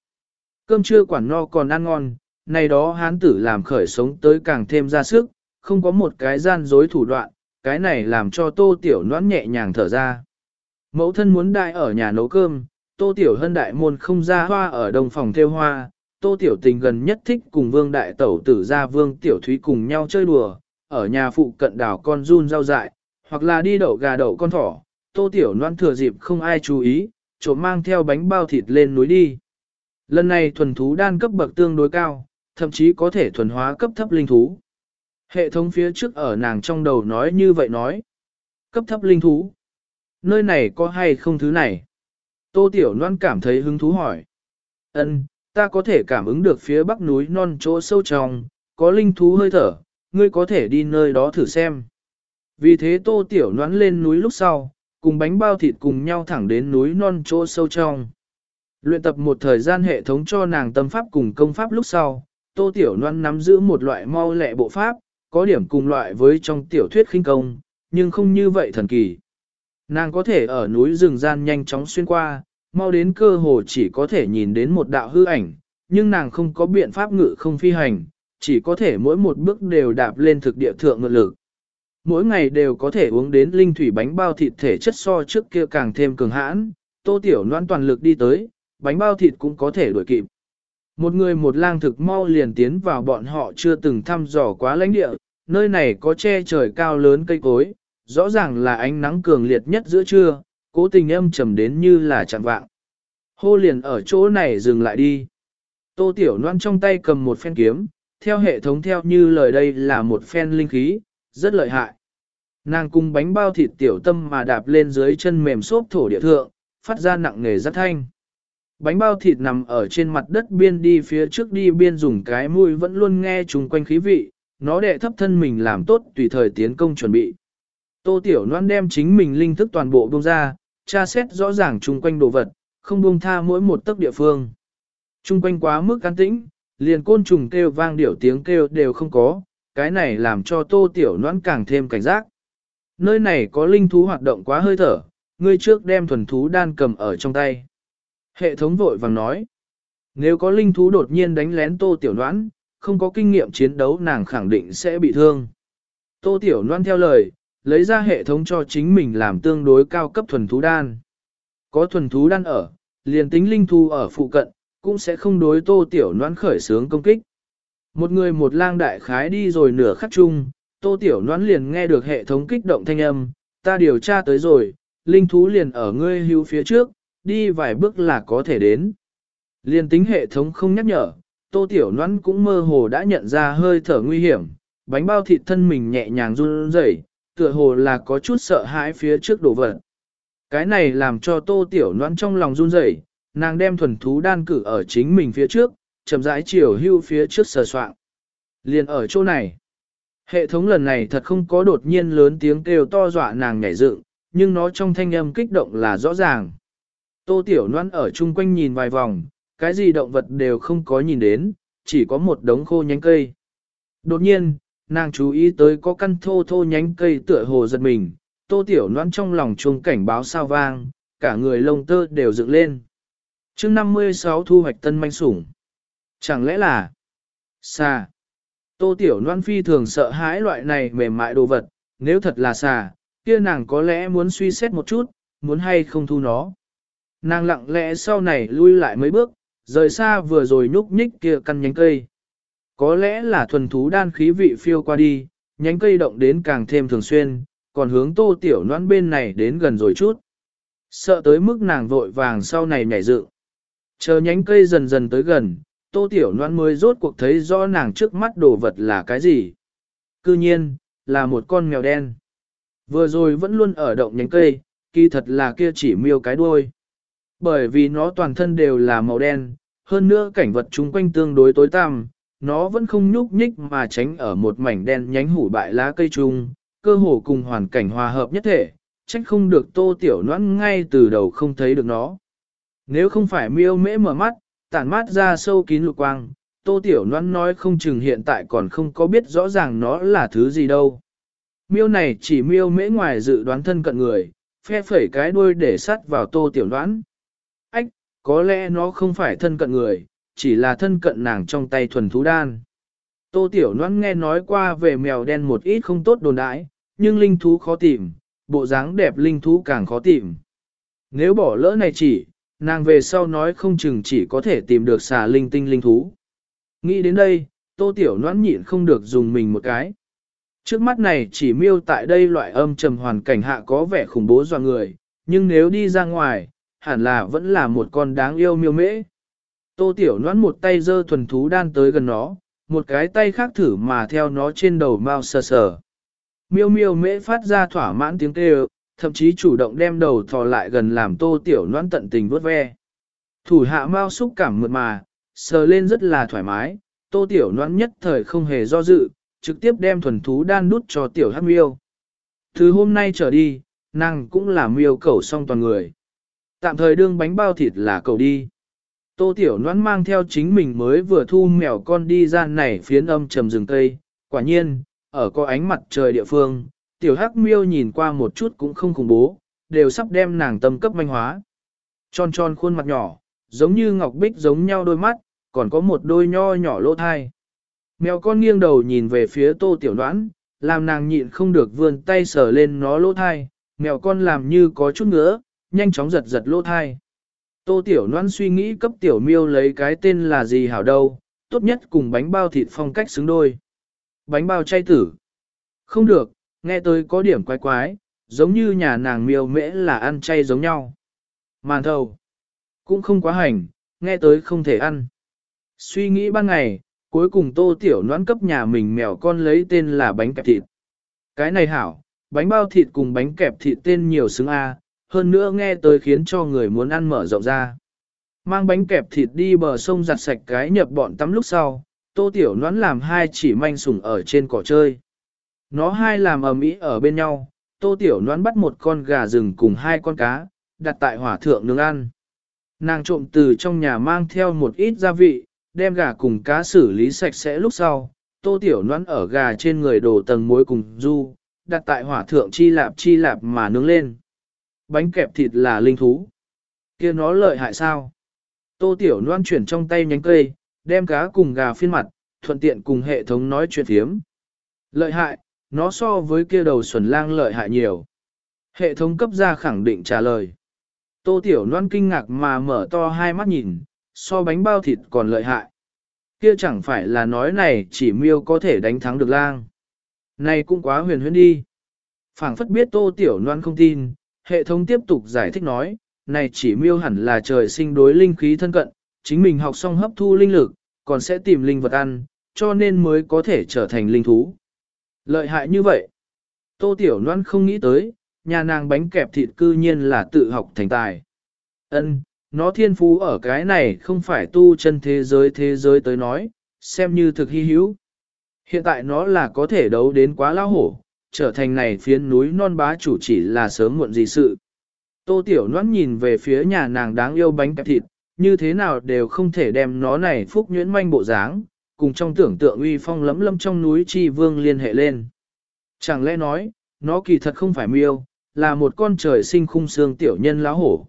Cơm trưa quản no còn ăn ngon, này đó hán tử làm khởi sống tới càng thêm ra sức, không có một cái gian dối thủ đoạn, cái này làm cho tô tiểu noãn nhẹ nhàng thở ra. Mẫu thân muốn đại ở nhà nấu cơm, tô tiểu hân đại môn không ra hoa ở đồng phòng theo hoa, tô tiểu tình gần nhất thích cùng vương đại tẩu tử ra vương tiểu thúy cùng nhau chơi đùa, ở nhà phụ cận đảo con run rau dại, hoặc là đi đậu gà đậu con thỏ, tô tiểu Loan thừa dịp không ai chú ý, trộm mang theo bánh bao thịt lên núi đi. Lần này thuần thú đan cấp bậc tương đối cao, thậm chí có thể thuần hóa cấp thấp linh thú. Hệ thống phía trước ở nàng trong đầu nói như vậy nói. Cấp thấp linh thú. Nơi này có hay không thứ này? Tô Tiểu Loan cảm thấy hứng thú hỏi. Ân, ta có thể cảm ứng được phía bắc núi non chỗ sâu trong, có linh thú hơi thở, ngươi có thể đi nơi đó thử xem. Vì thế Tô Tiểu Loan lên núi lúc sau, cùng bánh bao thịt cùng nhau thẳng đến núi non chỗ sâu trong. Luyện tập một thời gian hệ thống cho nàng tâm pháp cùng công pháp lúc sau, Tô Tiểu Loan nắm giữ một loại mau lẹ bộ pháp, có điểm cùng loại với trong tiểu thuyết khinh công, nhưng không như vậy thần kỳ. Nàng có thể ở núi rừng gian nhanh chóng xuyên qua, mau đến cơ hồ chỉ có thể nhìn đến một đạo hư ảnh, nhưng nàng không có biện pháp ngự không phi hành, chỉ có thể mỗi một bước đều đạp lên thực địa thượng ngự lực. Mỗi ngày đều có thể uống đến linh thủy bánh bao thịt thể chất so trước kia càng thêm cường hãn, tô tiểu noan toàn lực đi tới, bánh bao thịt cũng có thể đuổi kịp. Một người một lang thực mau liền tiến vào bọn họ chưa từng thăm dò quá lãnh địa, nơi này có che trời cao lớn cây cối, rõ ràng là ánh nắng cường liệt nhất giữa trưa, cố tình âm trầm đến như là chạm vạng. Hô liền ở chỗ này dừng lại đi. Tô Tiểu Loan trong tay cầm một phen kiếm, theo hệ thống theo như lời đây là một phen linh khí, rất lợi hại. Nàng cung bánh bao thịt tiểu tâm mà đạp lên dưới chân mềm xốp thổ địa thượng, phát ra nặng nề rất thanh. Bánh bao thịt nằm ở trên mặt đất biên đi phía trước đi biên dùng cái mũi vẫn luôn nghe chung quanh khí vị, nó đệ thấp thân mình làm tốt tùy thời tiến công chuẩn bị. Tô Tiểu Loan đem chính mình linh thức toàn bộ bông ra, tra xét rõ ràng chung quanh đồ vật, không buông tha mỗi một tấc địa phương. Chung quanh quá mức an tĩnh, liền côn trùng kêu vang điệu tiếng kêu đều không có, cái này làm cho Tô Tiểu noãn càng thêm cảnh giác. Nơi này có linh thú hoạt động quá hơi thở, ngươi trước đem thuần thú đan cầm ở trong tay. Hệ thống vội vàng nói, nếu có linh thú đột nhiên đánh lén Tô Tiểu noãn, không có kinh nghiệm chiến đấu nàng khẳng định sẽ bị thương. Tô Tiểu noãn theo lời, lấy ra hệ thống cho chính mình làm tương đối cao cấp thuần thú đan. Có thuần thú đan ở, liền tính linh thú ở phụ cận, cũng sẽ không đối Tô Tiểu noan khởi sướng công kích. Một người một lang đại khái đi rồi nửa khắc chung, Tô Tiểu noan liền nghe được hệ thống kích động thanh âm, ta điều tra tới rồi, linh thú liền ở ngươi hưu phía trước, đi vài bước là có thể đến. Liền tính hệ thống không nhắc nhở, Tô Tiểu noan cũng mơ hồ đã nhận ra hơi thở nguy hiểm, bánh bao thịt thân mình nhẹ nhàng run rẩy, tựa hồ là có chút sợ hãi phía trước đổ vật. Cái này làm cho Tô Tiểu Loan trong lòng run rẩy, nàng đem thuần thú đan cử ở chính mình phía trước, chậm rãi chiều hưu phía trước sờ soạn. Liền ở chỗ này. Hệ thống lần này thật không có đột nhiên lớn tiếng kêu to dọa nàng nhảy dựng, nhưng nó trong thanh âm kích động là rõ ràng. Tô Tiểu Loan ở chung quanh nhìn vài vòng, cái gì động vật đều không có nhìn đến, chỉ có một đống khô nhánh cây. Đột nhiên, nàng chú ý tới có căn thô thô nhánh cây tựa hồ giật mình, tô tiểu noan trong lòng chuông cảnh báo sao vang, cả người lông tơ đều dựng lên. chương 56 thu hoạch tân manh sủng. Chẳng lẽ là xà? Tô Tiểu Loan phi thường sợ hãi loại này mềm mại đồ vật, nếu thật là xà, kia nàng có lẽ muốn suy xét một chút, muốn hay không thu nó. Nàng lặng lẽ sau này lui lại mấy bước, rời xa vừa rồi nhúc nhích kia căn nhánh cây. Có lẽ là thuần thú đan khí vị phiêu qua đi, nhánh cây động đến càng thêm thường xuyên, còn hướng tô tiểu noan bên này đến gần rồi chút. Sợ tới mức nàng vội vàng sau này nhảy dựng. Chờ nhánh cây dần dần tới gần, tô tiểu noan mới rốt cuộc thấy rõ nàng trước mắt đồ vật là cái gì. Cư nhiên, là một con mèo đen. Vừa rồi vẫn luôn ở động nhánh cây, kỳ thật là kia chỉ miêu cái đuôi. Bởi vì nó toàn thân đều là màu đen, hơn nữa cảnh vật chung quanh tương đối tối tăm, nó vẫn không nhúc nhích mà tránh ở một mảnh đen nhánh hủ bại lá cây chung, cơ hồ cùng hoàn cảnh hòa hợp nhất thể, trách không được tô tiểu noãn ngay từ đầu không thấy được nó. Nếu không phải miêu mễ mở mắt, tản mát ra sâu kín lục quang, tô tiểu noãn nói không chừng hiện tại còn không có biết rõ ràng nó là thứ gì đâu. Miêu này chỉ miêu mễ ngoài dự đoán thân cận người, phe phẩy cái đuôi để sắt vào tô tiểu noãn. Ách, có lẽ nó không phải thân cận người, chỉ là thân cận nàng trong tay thuần thú đan. Tô Tiểu Loan nghe nói qua về mèo đen một ít không tốt đồn đãi, nhưng linh thú khó tìm, bộ dáng đẹp linh thú càng khó tìm. Nếu bỏ lỡ này chỉ, nàng về sau nói không chừng chỉ có thể tìm được xà linh tinh linh thú. Nghĩ đến đây, Tô Tiểu Loan nhịn không được dùng mình một cái. Trước mắt này chỉ miêu tại đây loại âm trầm hoàn cảnh hạ có vẻ khủng bố dọa người, nhưng nếu đi ra ngoài, hẳn là vẫn là một con đáng yêu miêu mễ. Tô Tiểu Loan một tay giơ thuần thú đan tới gần nó, một cái tay khác thử mà theo nó trên đầu mau sờ sờ. Miêu miêu mễ phát ra thỏa mãn tiếng kêu, thậm chí chủ động đem đầu thò lại gần làm tô tiểu noan tận tình vuốt ve. Thủ hạ mau xúc cảm mượt mà, sờ lên rất là thoải mái, tô tiểu noan nhất thời không hề do dự, trực tiếp đem thuần thú đan đút cho tiểu hát miêu. Từ hôm nay trở đi, nàng cũng là miêu cầu song toàn người. Tạm thời đương bánh bao thịt là cầu đi. Tô Tiểu Loan mang theo chính mình mới vừa thu mèo con đi ra này phiến âm trầm rừng cây, quả nhiên, ở có ánh mặt trời địa phương, Tiểu Hắc Miêu nhìn qua một chút cũng không khủng bố, đều sắp đem nàng tâm cấp manh hóa. Tròn tròn khuôn mặt nhỏ, giống như ngọc bích giống nhau đôi mắt, còn có một đôi nho nhỏ lỗ thai. Mèo con nghiêng đầu nhìn về phía Tô Tiểu Đoán, làm nàng nhịn không được vươn tay sờ lên nó lỗ thai, mèo con làm như có chút ngứa, nhanh chóng giật giật lỗ thai. Tô Tiểu Loan suy nghĩ cấp Tiểu Miêu lấy cái tên là gì hảo đâu, tốt nhất cùng bánh bao thịt phong cách xứng đôi. Bánh bao chay tử. Không được, nghe tới có điểm quái quái, giống như nhà nàng miêu mễ là ăn chay giống nhau. Màn thầu. Cũng không quá hành, nghe tới không thể ăn. Suy nghĩ ban ngày, cuối cùng Tô Tiểu Loan cấp nhà mình mèo con lấy tên là bánh kẹp thịt. Cái này hảo, bánh bao thịt cùng bánh kẹp thịt tên nhiều xứng A, hơn nữa nghe tới khiến cho người muốn ăn mở rộng ra. Mang bánh kẹp thịt đi bờ sông giặt sạch cái nhập bọn tắm lúc sau, tô tiểu noãn làm hai chỉ manh sủng ở trên cỏ chơi. Nó hai làm ầm ĩ ở bên nhau, tô tiểu noãn bắt một con gà rừng cùng hai con cá, đặt tại hỏa thượng nướng ăn. Nàng trộm từ trong nhà mang theo một ít gia vị, đem gà cùng cá xử lý sạch sẽ lúc sau, tô tiểu noãn ở gà trên người đổ tầng muối cùng du, đặt tại hỏa thượng chi lạp chi lạp mà nướng lên bánh kẹp thịt là linh thú. kia nó lợi hại sao? Tô Tiểu Loan chuyển trong tay nhánh cây, đem cá cùng gà phiên mặt, thuận tiện cùng hệ thống nói chuyện thiếm. Lợi hại, nó so với kia đầu xuẩn lang lợi hại nhiều. Hệ thống cấp ra khẳng định trả lời. Tô Tiểu Loan kinh ngạc mà mở to hai mắt nhìn, so bánh bao thịt còn lợi hại. Kia chẳng phải là nói này chỉ miêu có thể đánh thắng được lang. Này cũng quá huyền huyễn đi. phảng phất biết Tô Tiểu Loan không tin, hệ thống tiếp tục giải thích nói, này chỉ miêu hẳn là trời sinh đối linh khí thân cận, chính mình học xong hấp thu linh lực, còn sẽ tìm linh vật ăn, cho nên mới có thể trở thành linh thú. Lợi hại như vậy, tô tiểu noan không nghĩ tới, nhà nàng bánh kẹp thịt cư nhiên là tự học thành tài. Ân, nó thiên phú ở cái này không phải tu chân thế giới thế giới tới nói, xem như thực hy hữu. Hiện tại nó là có thể đấu đến quá lao hổ, trở thành này phiến núi non bá chủ chỉ là sớm muộn gì sự. Tô Tiểu Loan nhìn về phía nhà nàng đáng yêu bánh kẹp thịt, như thế nào đều không thể đem nó này phúc nhuyễn manh bộ dáng, cùng trong tưởng tượng uy phong lấm lâm trong núi chi vương liên hệ lên. Chẳng lẽ nói, nó kỳ thật không phải miêu, là một con trời sinh khung xương tiểu nhân lá hổ.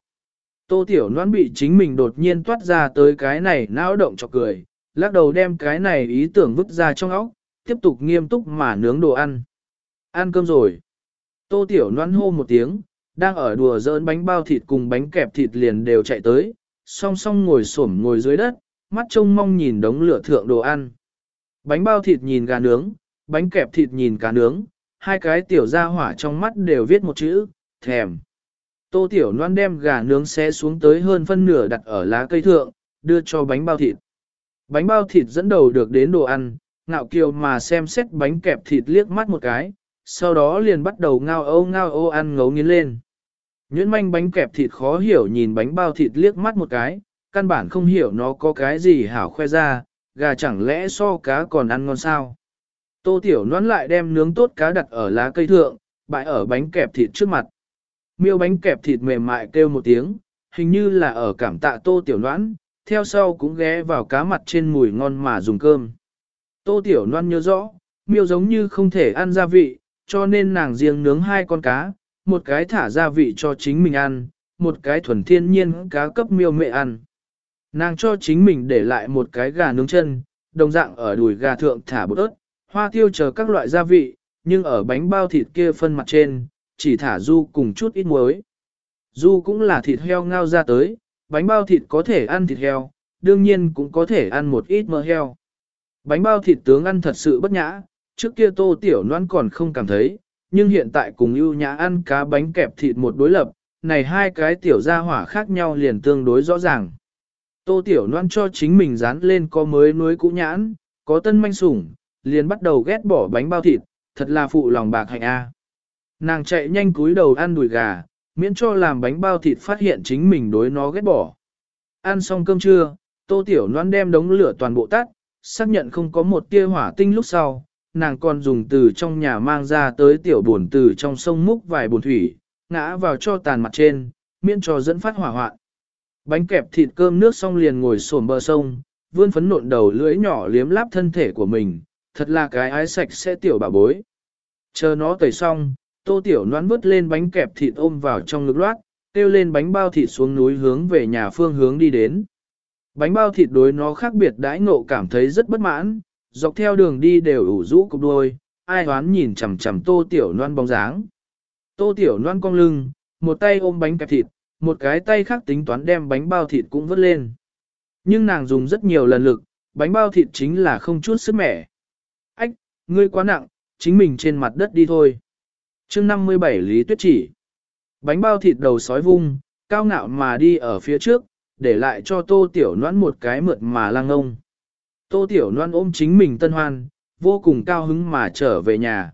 Tô Tiểu Loan bị chính mình đột nhiên toát ra tới cái này não động cho cười, lắc đầu đem cái này ý tưởng vứt ra trong óc, tiếp tục nghiêm túc mà nướng đồ ăn. Ăn cơm rồi. Tô Tiểu Loan hô một tiếng, đang ở đùa giỡn bánh bao thịt cùng bánh kẹp thịt liền đều chạy tới, song song ngồi xổm ngồi dưới đất, mắt trông mong nhìn đống lửa thượng đồ ăn. Bánh bao thịt nhìn gà nướng, bánh kẹp thịt nhìn cá nướng, hai cái tiểu ra hỏa trong mắt đều viết một chữ, thèm. Tô Tiểu Loan đem gà nướng xé xuống tới hơn phân nửa đặt ở lá cây thượng, đưa cho bánh bao thịt. Bánh bao thịt dẫn đầu được đến đồ ăn, ngạo kiều mà xem xét bánh kẹp thịt liếc mắt một cái, sau đó liền bắt đầu ngao ô ngao ô ăn ngấu nghiến lên. Nhuyễn manh bánh kẹp thịt khó hiểu nhìn bánh bao thịt liếc mắt một cái, căn bản không hiểu nó có cái gì hảo khoe ra, gà chẳng lẽ so cá còn ăn ngon sao. Tô Tiểu nón lại đem nướng tốt cá đặt ở lá cây thượng, bãi ở bánh kẹp thịt trước mặt. Miêu bánh kẹp thịt mềm mại kêu một tiếng, hình như là ở cảm tạ Tô Tiểu Loan, theo sau cũng ghé vào cá mặt trên mùi ngon mà dùng cơm. Tô Tiểu Loan nhớ rõ, miêu giống như không thể ăn gia vị, cho nên nàng riêng nướng hai con cá, một cái thả gia vị cho chính mình ăn, một cái thuần thiên nhiên cá cấp miêu mẹ ăn. Nàng cho chính mình để lại một cái gà nướng chân, đồng dạng ở đùi gà thượng thả bột ớt, hoa tiêu chờ các loại gia vị, nhưng ở bánh bao thịt kia phân mặt trên, chỉ thả du cùng chút ít muối. Du cũng là thịt heo ngao ra tới, bánh bao thịt có thể ăn thịt heo, đương nhiên cũng có thể ăn một ít mỡ heo. Bánh bao thịt tướng ăn thật sự bất nhã, trước kia tô tiểu noan còn không cảm thấy, nhưng hiện tại cùng ưu nhã ăn cá bánh kẹp thịt một đối lập, này hai cái tiểu gia hỏa khác nhau liền tương đối rõ ràng. Tô tiểu noan cho chính mình dán lên có mới nuối cũ nhãn, có tân manh sủng, liền bắt đầu ghét bỏ bánh bao thịt, thật là phụ lòng bạc hạnh a. Nàng chạy nhanh cúi đầu ăn đùi gà, miễn cho làm bánh bao thịt phát hiện chính mình đối nó ghét bỏ. Ăn xong cơm trưa, tô tiểu noan đem đống lửa toàn bộ tắt, xác nhận không có một tia hỏa tinh lúc sau, nàng còn dùng từ trong nhà mang ra tới tiểu buồn từ trong sông múc vài bồn thủy, ngã vào cho tàn mặt trên, miễn cho dẫn phát hỏa hoạn. Bánh kẹp thịt cơm nước xong liền ngồi xổm bờ sông, vươn phấn nộn đầu lưỡi nhỏ liếm láp thân thể của mình, thật là cái ái sạch sẽ tiểu bà bối. Chờ nó tẩy xong, tô tiểu noán vứt lên bánh kẹp thịt ôm vào trong ngực loát, tiêu lên bánh bao thịt xuống núi hướng về nhà phương hướng đi đến. Bánh bao thịt đối nó khác biệt đãi ngộ cảm thấy rất bất mãn, dọc theo đường đi đều ủ rũ cục đuôi, ai hoán nhìn chằm chằm tô tiểu noan bóng dáng. Tô tiểu noan cong lưng, một tay ôm bánh kẹp thịt, một cái tay khác tính toán đem bánh bao thịt cũng vứt lên. Nhưng nàng dùng rất nhiều lần lực, bánh bao thịt chính là không chút sức mẻ. Ách, ngươi quá nặng, chính mình trên mặt đất đi thôi. chương 57 Lý Tuyết chỉ. Bánh bao thịt đầu sói vung, cao ngạo mà đi ở phía trước, để lại cho tô tiểu noan một cái mượt mà lang ngông. Tô tiểu Loan ôm chính mình tân hoan, vô cùng cao hứng mà trở về nhà.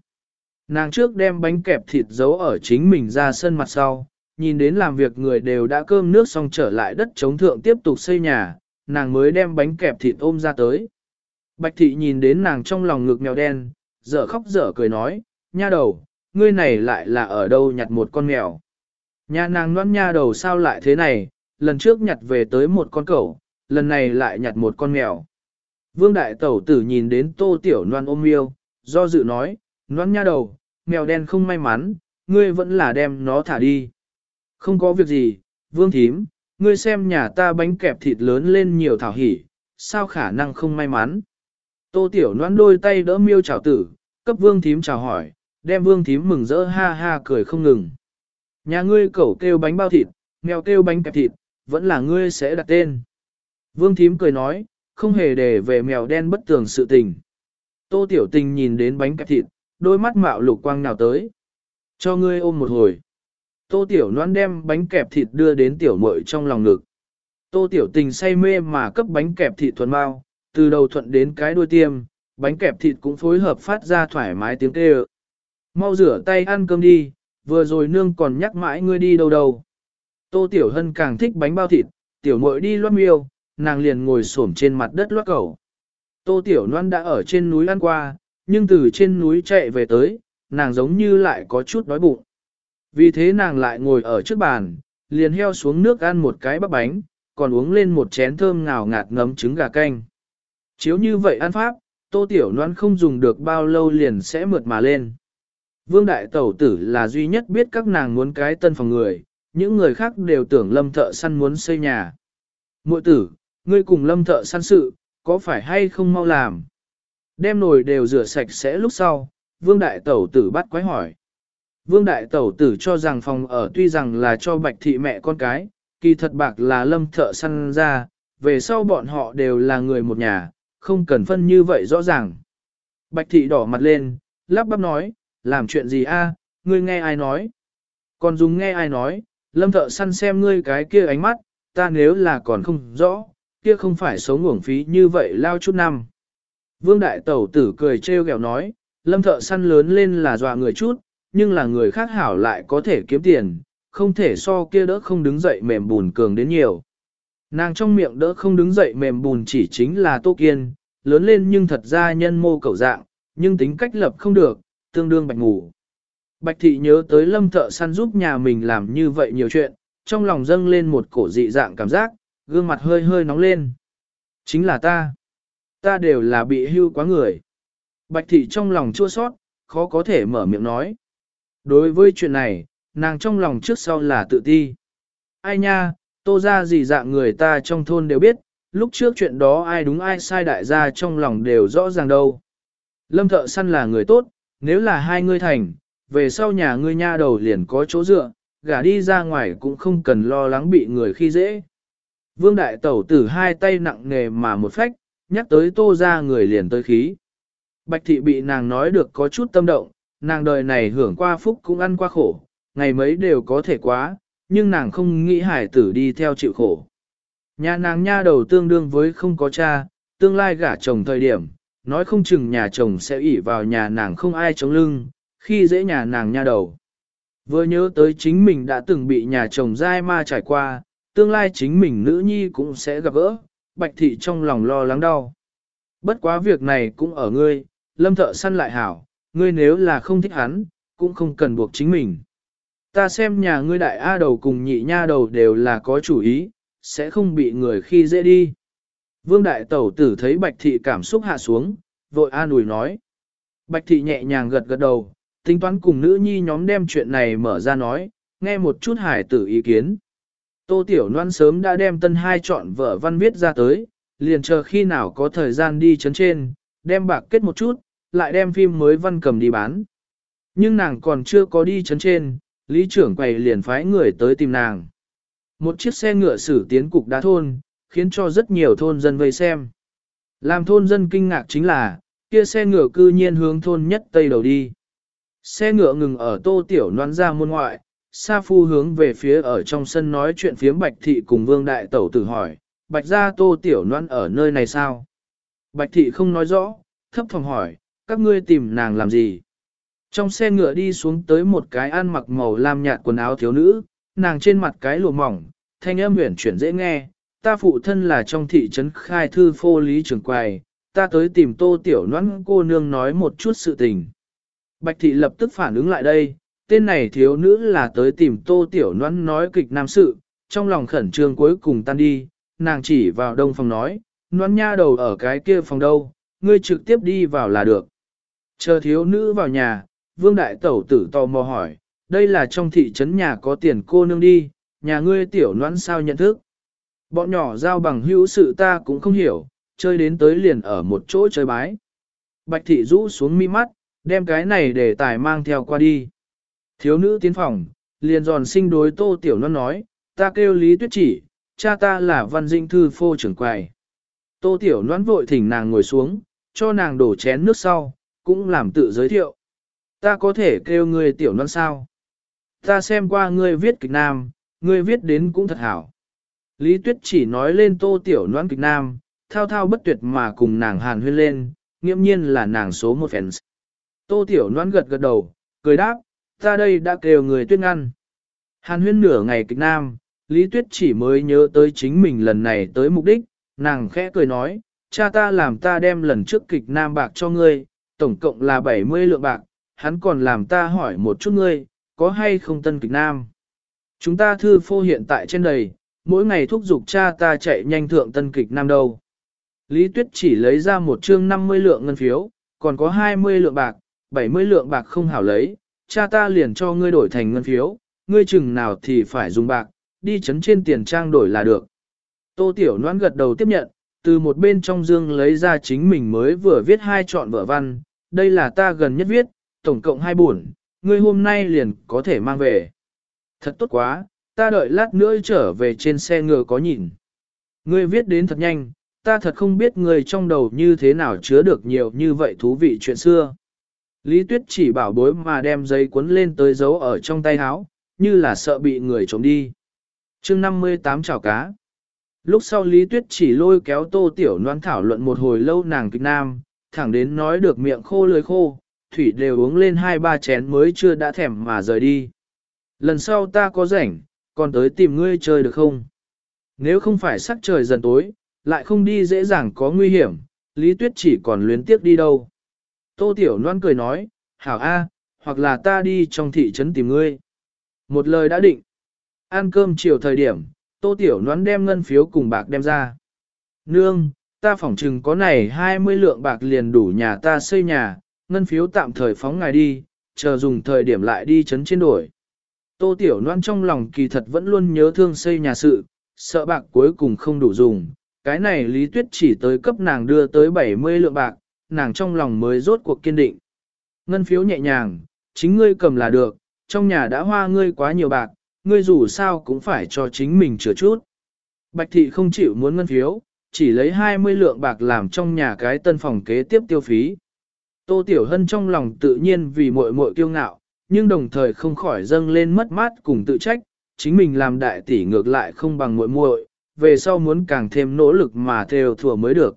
Nàng trước đem bánh kẹp thịt giấu ở chính mình ra sân mặt sau, nhìn đến làm việc người đều đã cơm nước xong trở lại đất chống thượng tiếp tục xây nhà, nàng mới đem bánh kẹp thịt ôm ra tới. Bạch thị nhìn đến nàng trong lòng ngực mèo đen, dở khóc dở cười nói, nha đầu, ngươi này lại là ở đâu nhặt một con mèo. Nhà nàng noan nha đầu sao lại thế này, lần trước nhặt về tới một con cẩu, lần này lại nhặt một con mèo. Vương đại tẩu tử nhìn đến tô tiểu noan ôm yêu, do dự nói, noan nha đầu, mèo đen không may mắn, ngươi vẫn là đem nó thả đi. Không có việc gì, vương thím, ngươi xem nhà ta bánh kẹp thịt lớn lên nhiều thảo hỉ, sao khả năng không may mắn. Tô tiểu noan đôi tay đỡ miêu chào tử, cấp vương thím chào hỏi, đem vương thím mừng rỡ ha ha cười không ngừng. Nhà ngươi cẩu kêu bánh bao thịt, mèo kêu bánh kẹp thịt, vẫn là ngươi sẽ đặt tên. Vương thím cười nói, không hề để về mèo đen bất tường sự tình. Tô tiểu tình nhìn đến bánh kẹp thịt, đôi mắt mạo lục quang nào tới. Cho ngươi ôm một hồi. Tô tiểu noan đem bánh kẹp thịt đưa đến tiểu muội trong lòng ngực. Tô tiểu tình say mê mà cấp bánh kẹp thịt thuần bao, từ đầu thuận đến cái đuôi tiêm, bánh kẹp thịt cũng phối hợp phát ra thoải mái tiếng kêu. Mau rửa tay ăn cơm đi, vừa rồi nương còn nhắc mãi ngươi đi đâu đâu. Tô Tiểu Hân càng thích bánh bao thịt, tiểu muội đi loan miêu, nàng liền ngồi xổm trên mặt đất loát cầu. Tô Tiểu Loan đã ở trên núi ăn qua, nhưng từ trên núi chạy về tới, nàng giống như lại có chút đói bụng. Vì thế nàng lại ngồi ở trước bàn, liền heo xuống nước ăn một cái bắp bánh, còn uống lên một chén thơm ngào ngạt ngấm trứng gà canh. Chiếu như vậy ăn pháp, Tô Tiểu Loan không dùng được bao lâu liền sẽ mượt mà lên. Vương Đại Tẩu Tử là duy nhất biết các nàng muốn cái tân phòng người, những người khác đều tưởng lâm thợ săn muốn xây nhà. Muội tử, ngươi cùng lâm thợ săn sự, có phải hay không mau làm? Đem nồi đều rửa sạch sẽ lúc sau, vương đại tẩu tử bắt quái hỏi. Vương đại tẩu tử cho rằng phòng ở tuy rằng là cho bạch thị mẹ con cái, kỳ thật bạc là lâm thợ săn ra, về sau bọn họ đều là người một nhà, không cần phân như vậy rõ ràng. Bạch thị đỏ mặt lên, lắp bắp nói, làm chuyện gì a? ngươi nghe ai nói? Còn dùng nghe ai nói, lâm thợ săn xem ngươi cái kia ánh mắt, ta nếu là còn không rõ, kia không phải sống uổng phí như vậy lao chút năm. Vương đại tẩu tử cười trêu ghẹo nói, lâm thợ săn lớn lên là dọa người chút, nhưng là người khác hảo lại có thể kiếm tiền, không thể so kia đỡ không đứng dậy mềm bùn cường đến nhiều. Nàng trong miệng đỡ không đứng dậy mềm bùn chỉ chính là Tô Kiên, lớn lên nhưng thật ra nhân mô cầu dạng, nhưng tính cách lập không được, tương đương bạch ngủ. Bạch thị nhớ tới lâm thợ săn giúp nhà mình làm như vậy nhiều chuyện, trong lòng dâng lên một cổ dị dạng cảm giác, gương mặt hơi hơi nóng lên. Chính là ta. Ta đều là bị hưu quá người. Bạch thị trong lòng chua sót, khó có thể mở miệng nói. Đối với chuyện này, nàng trong lòng trước sau là tự ti. Ai nha, tô ra gì dạng người ta trong thôn đều biết, lúc trước chuyện đó ai đúng ai sai đại gia trong lòng đều rõ ràng đâu. Lâm thợ săn là người tốt, nếu là hai ngươi thành, về sau nhà ngươi nha đầu liền có chỗ dựa, gả đi ra ngoài cũng không cần lo lắng bị người khi dễ. Vương đại tẩu tử hai tay nặng nề mà một phách, nhắc tới tô ra người liền tới khí. Bạch thị bị nàng nói được có chút tâm động, nàng đời này hưởng qua phúc cũng ăn qua khổ, ngày mấy đều có thể quá, nhưng nàng không nghĩ hải tử đi theo chịu khổ. Nhà nàng nha đầu tương đương với không có cha, tương lai gả chồng thời điểm, nói không chừng nhà chồng sẽ ỉ vào nhà nàng không ai chống lưng, khi dễ nhà nàng nha đầu. Vừa nhớ tới chính mình đã từng bị nhà chồng dai ma trải qua, tương lai chính mình nữ nhi cũng sẽ gặp gỡ, bạch thị trong lòng lo lắng đau. Bất quá việc này cũng ở ngươi, lâm thợ săn lại hảo, ngươi nếu là không thích hắn, cũng không cần buộc chính mình. Ta xem nhà ngươi đại A đầu cùng nhị nha đầu đều là có chủ ý, sẽ không bị người khi dễ đi. Vương đại tẩu tử thấy bạch thị cảm xúc hạ xuống, vội an ủi nói. Bạch thị nhẹ nhàng gật gật đầu, tính toán cùng nữ nhi nhóm đem chuyện này mở ra nói, nghe một chút hải tử ý kiến. Tô Tiểu Loan sớm đã đem tân hai chọn vợ văn viết ra tới, liền chờ khi nào có thời gian đi chấn trên, đem bạc kết một chút, lại đem phim mới văn cầm đi bán. Nhưng nàng còn chưa có đi chấn trên, lý trưởng quầy liền phái người tới tìm nàng. Một chiếc xe ngựa xử tiến cục đá thôn, khiến cho rất nhiều thôn dân vây xem. Làm thôn dân kinh ngạc chính là, kia xe ngựa cư nhiên hướng thôn nhất tây đầu đi. Xe ngựa ngừng ở tô tiểu noan ra môn ngoại, Sa Phu hướng về phía ở trong sân nói chuyện phiếm Bạch Thị cùng Vương Đại Tẩu tử hỏi, Bạch gia tô tiểu Loan ở nơi này sao? Bạch Thị không nói rõ, thấp phòng hỏi, các ngươi tìm nàng làm gì? Trong xe ngựa đi xuống tới một cái ăn mặc màu lam nhạt quần áo thiếu nữ, nàng trên mặt cái lụa mỏng, thanh âm huyền chuyển dễ nghe, ta phụ thân là trong thị trấn khai thư phô lý trường quầy, ta tới tìm tô tiểu noãn cô nương nói một chút sự tình. Bạch thị lập tức phản ứng lại đây, tên này thiếu nữ là tới tìm tô tiểu noãn nói kịch nam sự, trong lòng khẩn trương cuối cùng tan đi, nàng chỉ vào đông phòng nói, noãn nha đầu ở cái kia phòng đâu, ngươi trực tiếp đi vào là được. Chờ thiếu nữ vào nhà, vương đại tẩu tử tò mò hỏi, đây là trong thị trấn nhà có tiền cô nương đi, nhà ngươi tiểu noãn sao nhận thức. Bọn nhỏ giao bằng hữu sự ta cũng không hiểu, chơi đến tới liền ở một chỗ chơi bái. Bạch thị rũ xuống mi mắt, đem cái này để tài mang theo qua đi. Thiếu nữ tiến phòng, liền giòn sinh đối tô tiểu non nói, ta kêu Lý Tuyết chỉ, cha ta là văn dinh thư phô trưởng quầy. Tô tiểu noan vội thỉnh nàng ngồi xuống, cho nàng đổ chén nước sau, cũng làm tự giới thiệu. Ta có thể kêu người tiểu non sao? Ta xem qua ngươi viết kịch nam, ngươi viết đến cũng thật hảo. Lý Tuyết chỉ nói lên tô tiểu noan kịch nam, thao thao bất tuyệt mà cùng nàng hàn huyên lên, nghiêm nhiên là nàng số một fans. Tô tiểu noan gật gật đầu, cười đáp, ta đây đã kêu người tuyết ngăn. Hàn huyên nửa ngày kịch nam, Lý Tuyết chỉ mới nhớ tới chính mình lần này tới mục đích, nàng khẽ cười nói, cha ta làm ta đem lần trước kịch nam bạc cho ngươi, tổng cộng là 70 lượng bạc, hắn còn làm ta hỏi một chút ngươi, có hay không tân kịch nam. Chúng ta thư phô hiện tại trên đầy, mỗi ngày thúc giục cha ta chạy nhanh thượng tân kịch nam đâu. Lý Tuyết chỉ lấy ra một chương 50 lượng ngân phiếu, còn có 20 lượng bạc, 70 lượng bạc không hảo lấy, cha ta liền cho ngươi đổi thành ngân phiếu, ngươi chừng nào thì phải dùng bạc, đi chấn trên tiền trang đổi là được. Tô Tiểu Loan gật đầu tiếp nhận, từ một bên trong dương lấy ra chính mình mới vừa viết hai chọn vở văn, đây là ta gần nhất viết, tổng cộng hai buồn, ngươi hôm nay liền có thể mang về. Thật tốt quá, ta đợi lát nữa trở về trên xe ngựa có nhìn. Ngươi viết đến thật nhanh, ta thật không biết người trong đầu như thế nào chứa được nhiều như vậy thú vị chuyện xưa. Lý Tuyết chỉ bảo bối mà đem giấy cuốn lên tới dấu ở trong tay áo, như là sợ bị người trộm đi. chương 58 chào cá. Lúc sau Lý Tuyết chỉ lôi kéo tô tiểu noan thảo luận một hồi lâu nàng kịch nam, thẳng đến nói được miệng khô lưỡi khô, thủy đều uống lên hai ba chén mới chưa đã thèm mà rời đi. Lần sau ta có rảnh, còn tới tìm ngươi chơi được không? Nếu không phải sắc trời dần tối, lại không đi dễ dàng có nguy hiểm, Lý Tuyết chỉ còn luyến tiếp đi đâu. Tô Tiểu Loan cười nói, hảo A, hoặc là ta đi trong thị trấn tìm ngươi. Một lời đã định. Ăn cơm chiều thời điểm, Tô Tiểu Loan đem ngân phiếu cùng bạc đem ra. Nương, ta phỏng chừng có này 20 lượng bạc liền đủ nhà ta xây nhà, ngân phiếu tạm thời phóng ngài đi, chờ dùng thời điểm lại đi trấn trên đổi. Tô Tiểu Loan trong lòng kỳ thật vẫn luôn nhớ thương xây nhà sự, sợ bạc cuối cùng không đủ dùng. Cái này Lý Tuyết chỉ tới cấp nàng đưa tới 70 lượng bạc, nàng trong lòng mới rốt cuộc kiên định. Ngân phiếu nhẹ nhàng, chính ngươi cầm là được, trong nhà đã hoa ngươi quá nhiều bạc, ngươi dù sao cũng phải cho chính mình chữa chút. Bạch thị không chịu muốn ngân phiếu, chỉ lấy 20 lượng bạc làm trong nhà cái tân phòng kế tiếp tiêu phí. Tô Tiểu Hân trong lòng tự nhiên vì muội muội kiêu ngạo, nhưng đồng thời không khỏi dâng lên mất mát cùng tự trách, chính mình làm đại tỷ ngược lại không bằng muội muội, về sau muốn càng thêm nỗ lực mà theo thừa mới được.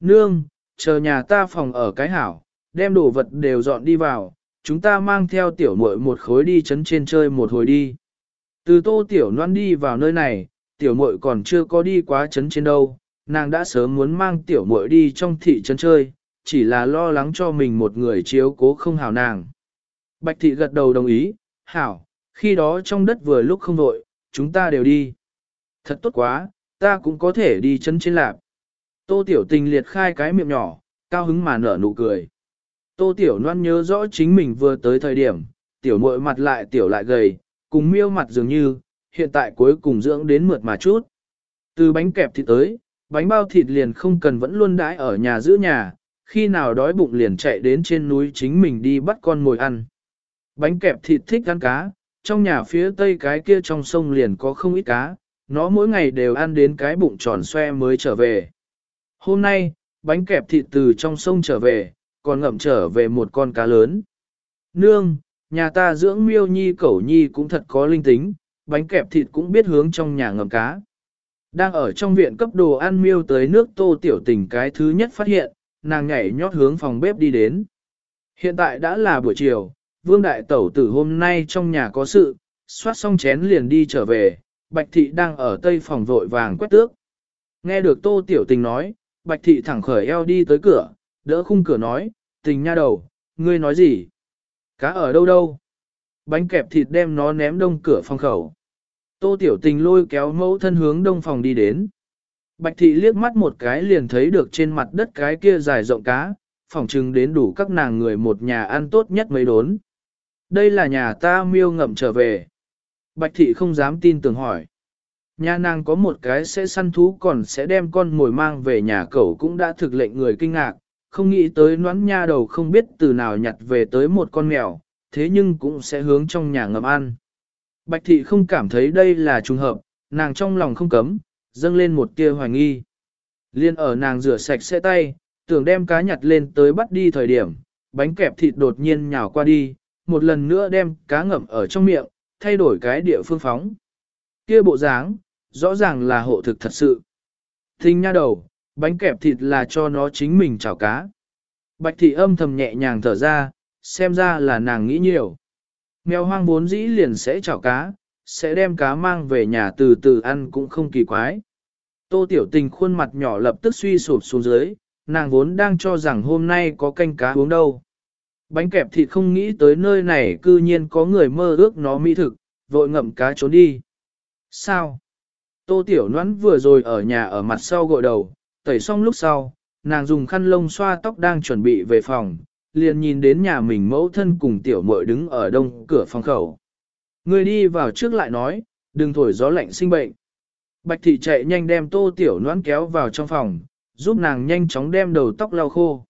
Nương, chờ nhà ta phòng ở cái hảo, đem đồ vật đều dọn đi vào, chúng ta mang theo tiểu muội một khối đi chấn trên chơi một hồi đi. Từ tô tiểu noan đi vào nơi này, tiểu muội còn chưa có đi quá chấn trên đâu, nàng đã sớm muốn mang tiểu muội đi trong thị trấn chơi, chỉ là lo lắng cho mình một người chiếu cố không hảo nàng. Bạch thị gật đầu đồng ý, hảo, khi đó trong đất vừa lúc không vội, chúng ta đều đi. Thật tốt quá, ta cũng có thể đi chấn trên lạp. Tô Tiểu Tình liệt khai cái miệng nhỏ, cao hứng mà nở nụ cười. Tô Tiểu Loan nhớ rõ chính mình vừa tới thời điểm, tiểu muội mặt lại tiểu lại gầy, cùng miêu mặt dường như, hiện tại cuối cùng dưỡng đến mượt mà chút. Từ bánh kẹp thịt tới, bánh bao thịt liền không cần vẫn luôn đãi ở nhà giữ nhà, khi nào đói bụng liền chạy đến trên núi chính mình đi bắt con mồi ăn. Bánh kẹp thịt thích ăn cá, trong nhà phía tây cái kia trong sông liền có không ít cá, nó mỗi ngày đều ăn đến cái bụng tròn xoe mới trở về. Hôm nay, bánh kẹp thịt từ trong sông trở về, còn ngậm trở về một con cá lớn. Nương, nhà ta dưỡng miêu nhi cẩu nhi cũng thật có linh tính, bánh kẹp thịt cũng biết hướng trong nhà ngậm cá. Đang ở trong viện cấp đồ ăn miêu tới nước tô tiểu tình cái thứ nhất phát hiện, nàng nhảy nhót hướng phòng bếp đi đến. Hiện tại đã là buổi chiều, vương đại tẩu tử hôm nay trong nhà có sự, soát xong chén liền đi trở về, bạch thị đang ở tây phòng vội vàng quét tước. Nghe được tô tiểu tình nói, bạch thị thẳng khởi eo đi tới cửa, đỡ khung cửa nói, tình nha đầu, ngươi nói gì? Cá ở đâu đâu? Bánh kẹp thịt đem nó ném đông cửa phòng khẩu. Tô tiểu tình lôi kéo mẫu thân hướng đông phòng đi đến. Bạch thị liếc mắt một cái liền thấy được trên mặt đất cái kia dài rộng cá, phỏng chừng đến đủ các nàng người một nhà ăn tốt nhất mấy đốn. Đây là nhà ta miêu ngậm trở về. Bạch thị không dám tin tưởng hỏi. Nhà nàng có một cái sẽ săn thú còn sẽ đem con mồi mang về nhà cậu cũng đã thực lệnh người kinh ngạc, không nghĩ tới noãn nha đầu không biết từ nào nhặt về tới một con mèo, thế nhưng cũng sẽ hướng trong nhà ngậm ăn. Bạch thị không cảm thấy đây là trùng hợp, nàng trong lòng không cấm, dâng lên một tia hoài nghi. Liên ở nàng rửa sạch xe tay, tưởng đem cá nhặt lên tới bắt đi thời điểm, bánh kẹp thịt đột nhiên nhào qua đi, một lần nữa đem cá ngậm ở trong miệng, thay đổi cái địa phương phóng. Kia bộ dáng, rõ ràng là hộ thực thật sự. Thinh nha đầu, bánh kẹp thịt là cho nó chính mình chảo cá. Bạch thị âm thầm nhẹ nhàng thở ra, xem ra là nàng nghĩ nhiều. Mèo hoang vốn dĩ liền sẽ chảo cá, sẽ đem cá mang về nhà từ từ ăn cũng không kỳ quái. Tô tiểu tình khuôn mặt nhỏ lập tức suy sụp xuống dưới, nàng vốn đang cho rằng hôm nay có canh cá uống đâu. Bánh kẹp thịt không nghĩ tới nơi này cư nhiên có người mơ ước nó mỹ thực, vội ngậm cá trốn đi. Sao? Tô Tiểu Noãn vừa rồi ở nhà ở mặt sau gội đầu, tẩy xong lúc sau, nàng dùng khăn lông xoa tóc đang chuẩn bị về phòng, liền nhìn đến nhà mình mẫu thân cùng tiểu muội đứng ở đông cửa phòng khẩu. Người đi vào trước lại nói, đừng thổi gió lạnh sinh bệnh. Bạch thị chạy nhanh đem tô tiểu noãn kéo vào trong phòng, giúp nàng nhanh chóng đem đầu tóc lau khô.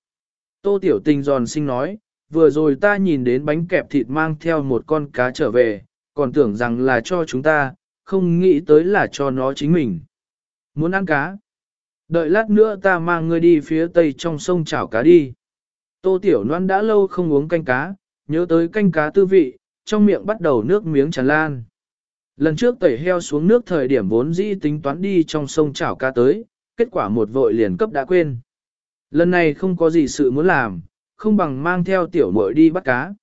Tô tiểu tình giòn sinh nói, vừa rồi ta nhìn đến bánh kẹp thịt mang theo một con cá trở về, còn tưởng rằng là cho chúng ta, không nghĩ tới là cho nó chính mình. Muốn ăn cá? Đợi lát nữa ta mang ngươi đi phía tây trong sông chảo cá đi. Tô Tiểu Loan đã lâu không uống canh cá, nhớ tới canh cá tư vị, trong miệng bắt đầu nước miếng tràn lan. Lần trước tẩy heo xuống nước thời điểm vốn dĩ tính toán đi trong sông chảo cá tới, kết quả một vội liền cấp đã quên. Lần này không có gì sự muốn làm, không bằng mang theo tiểu muội đi bắt cá.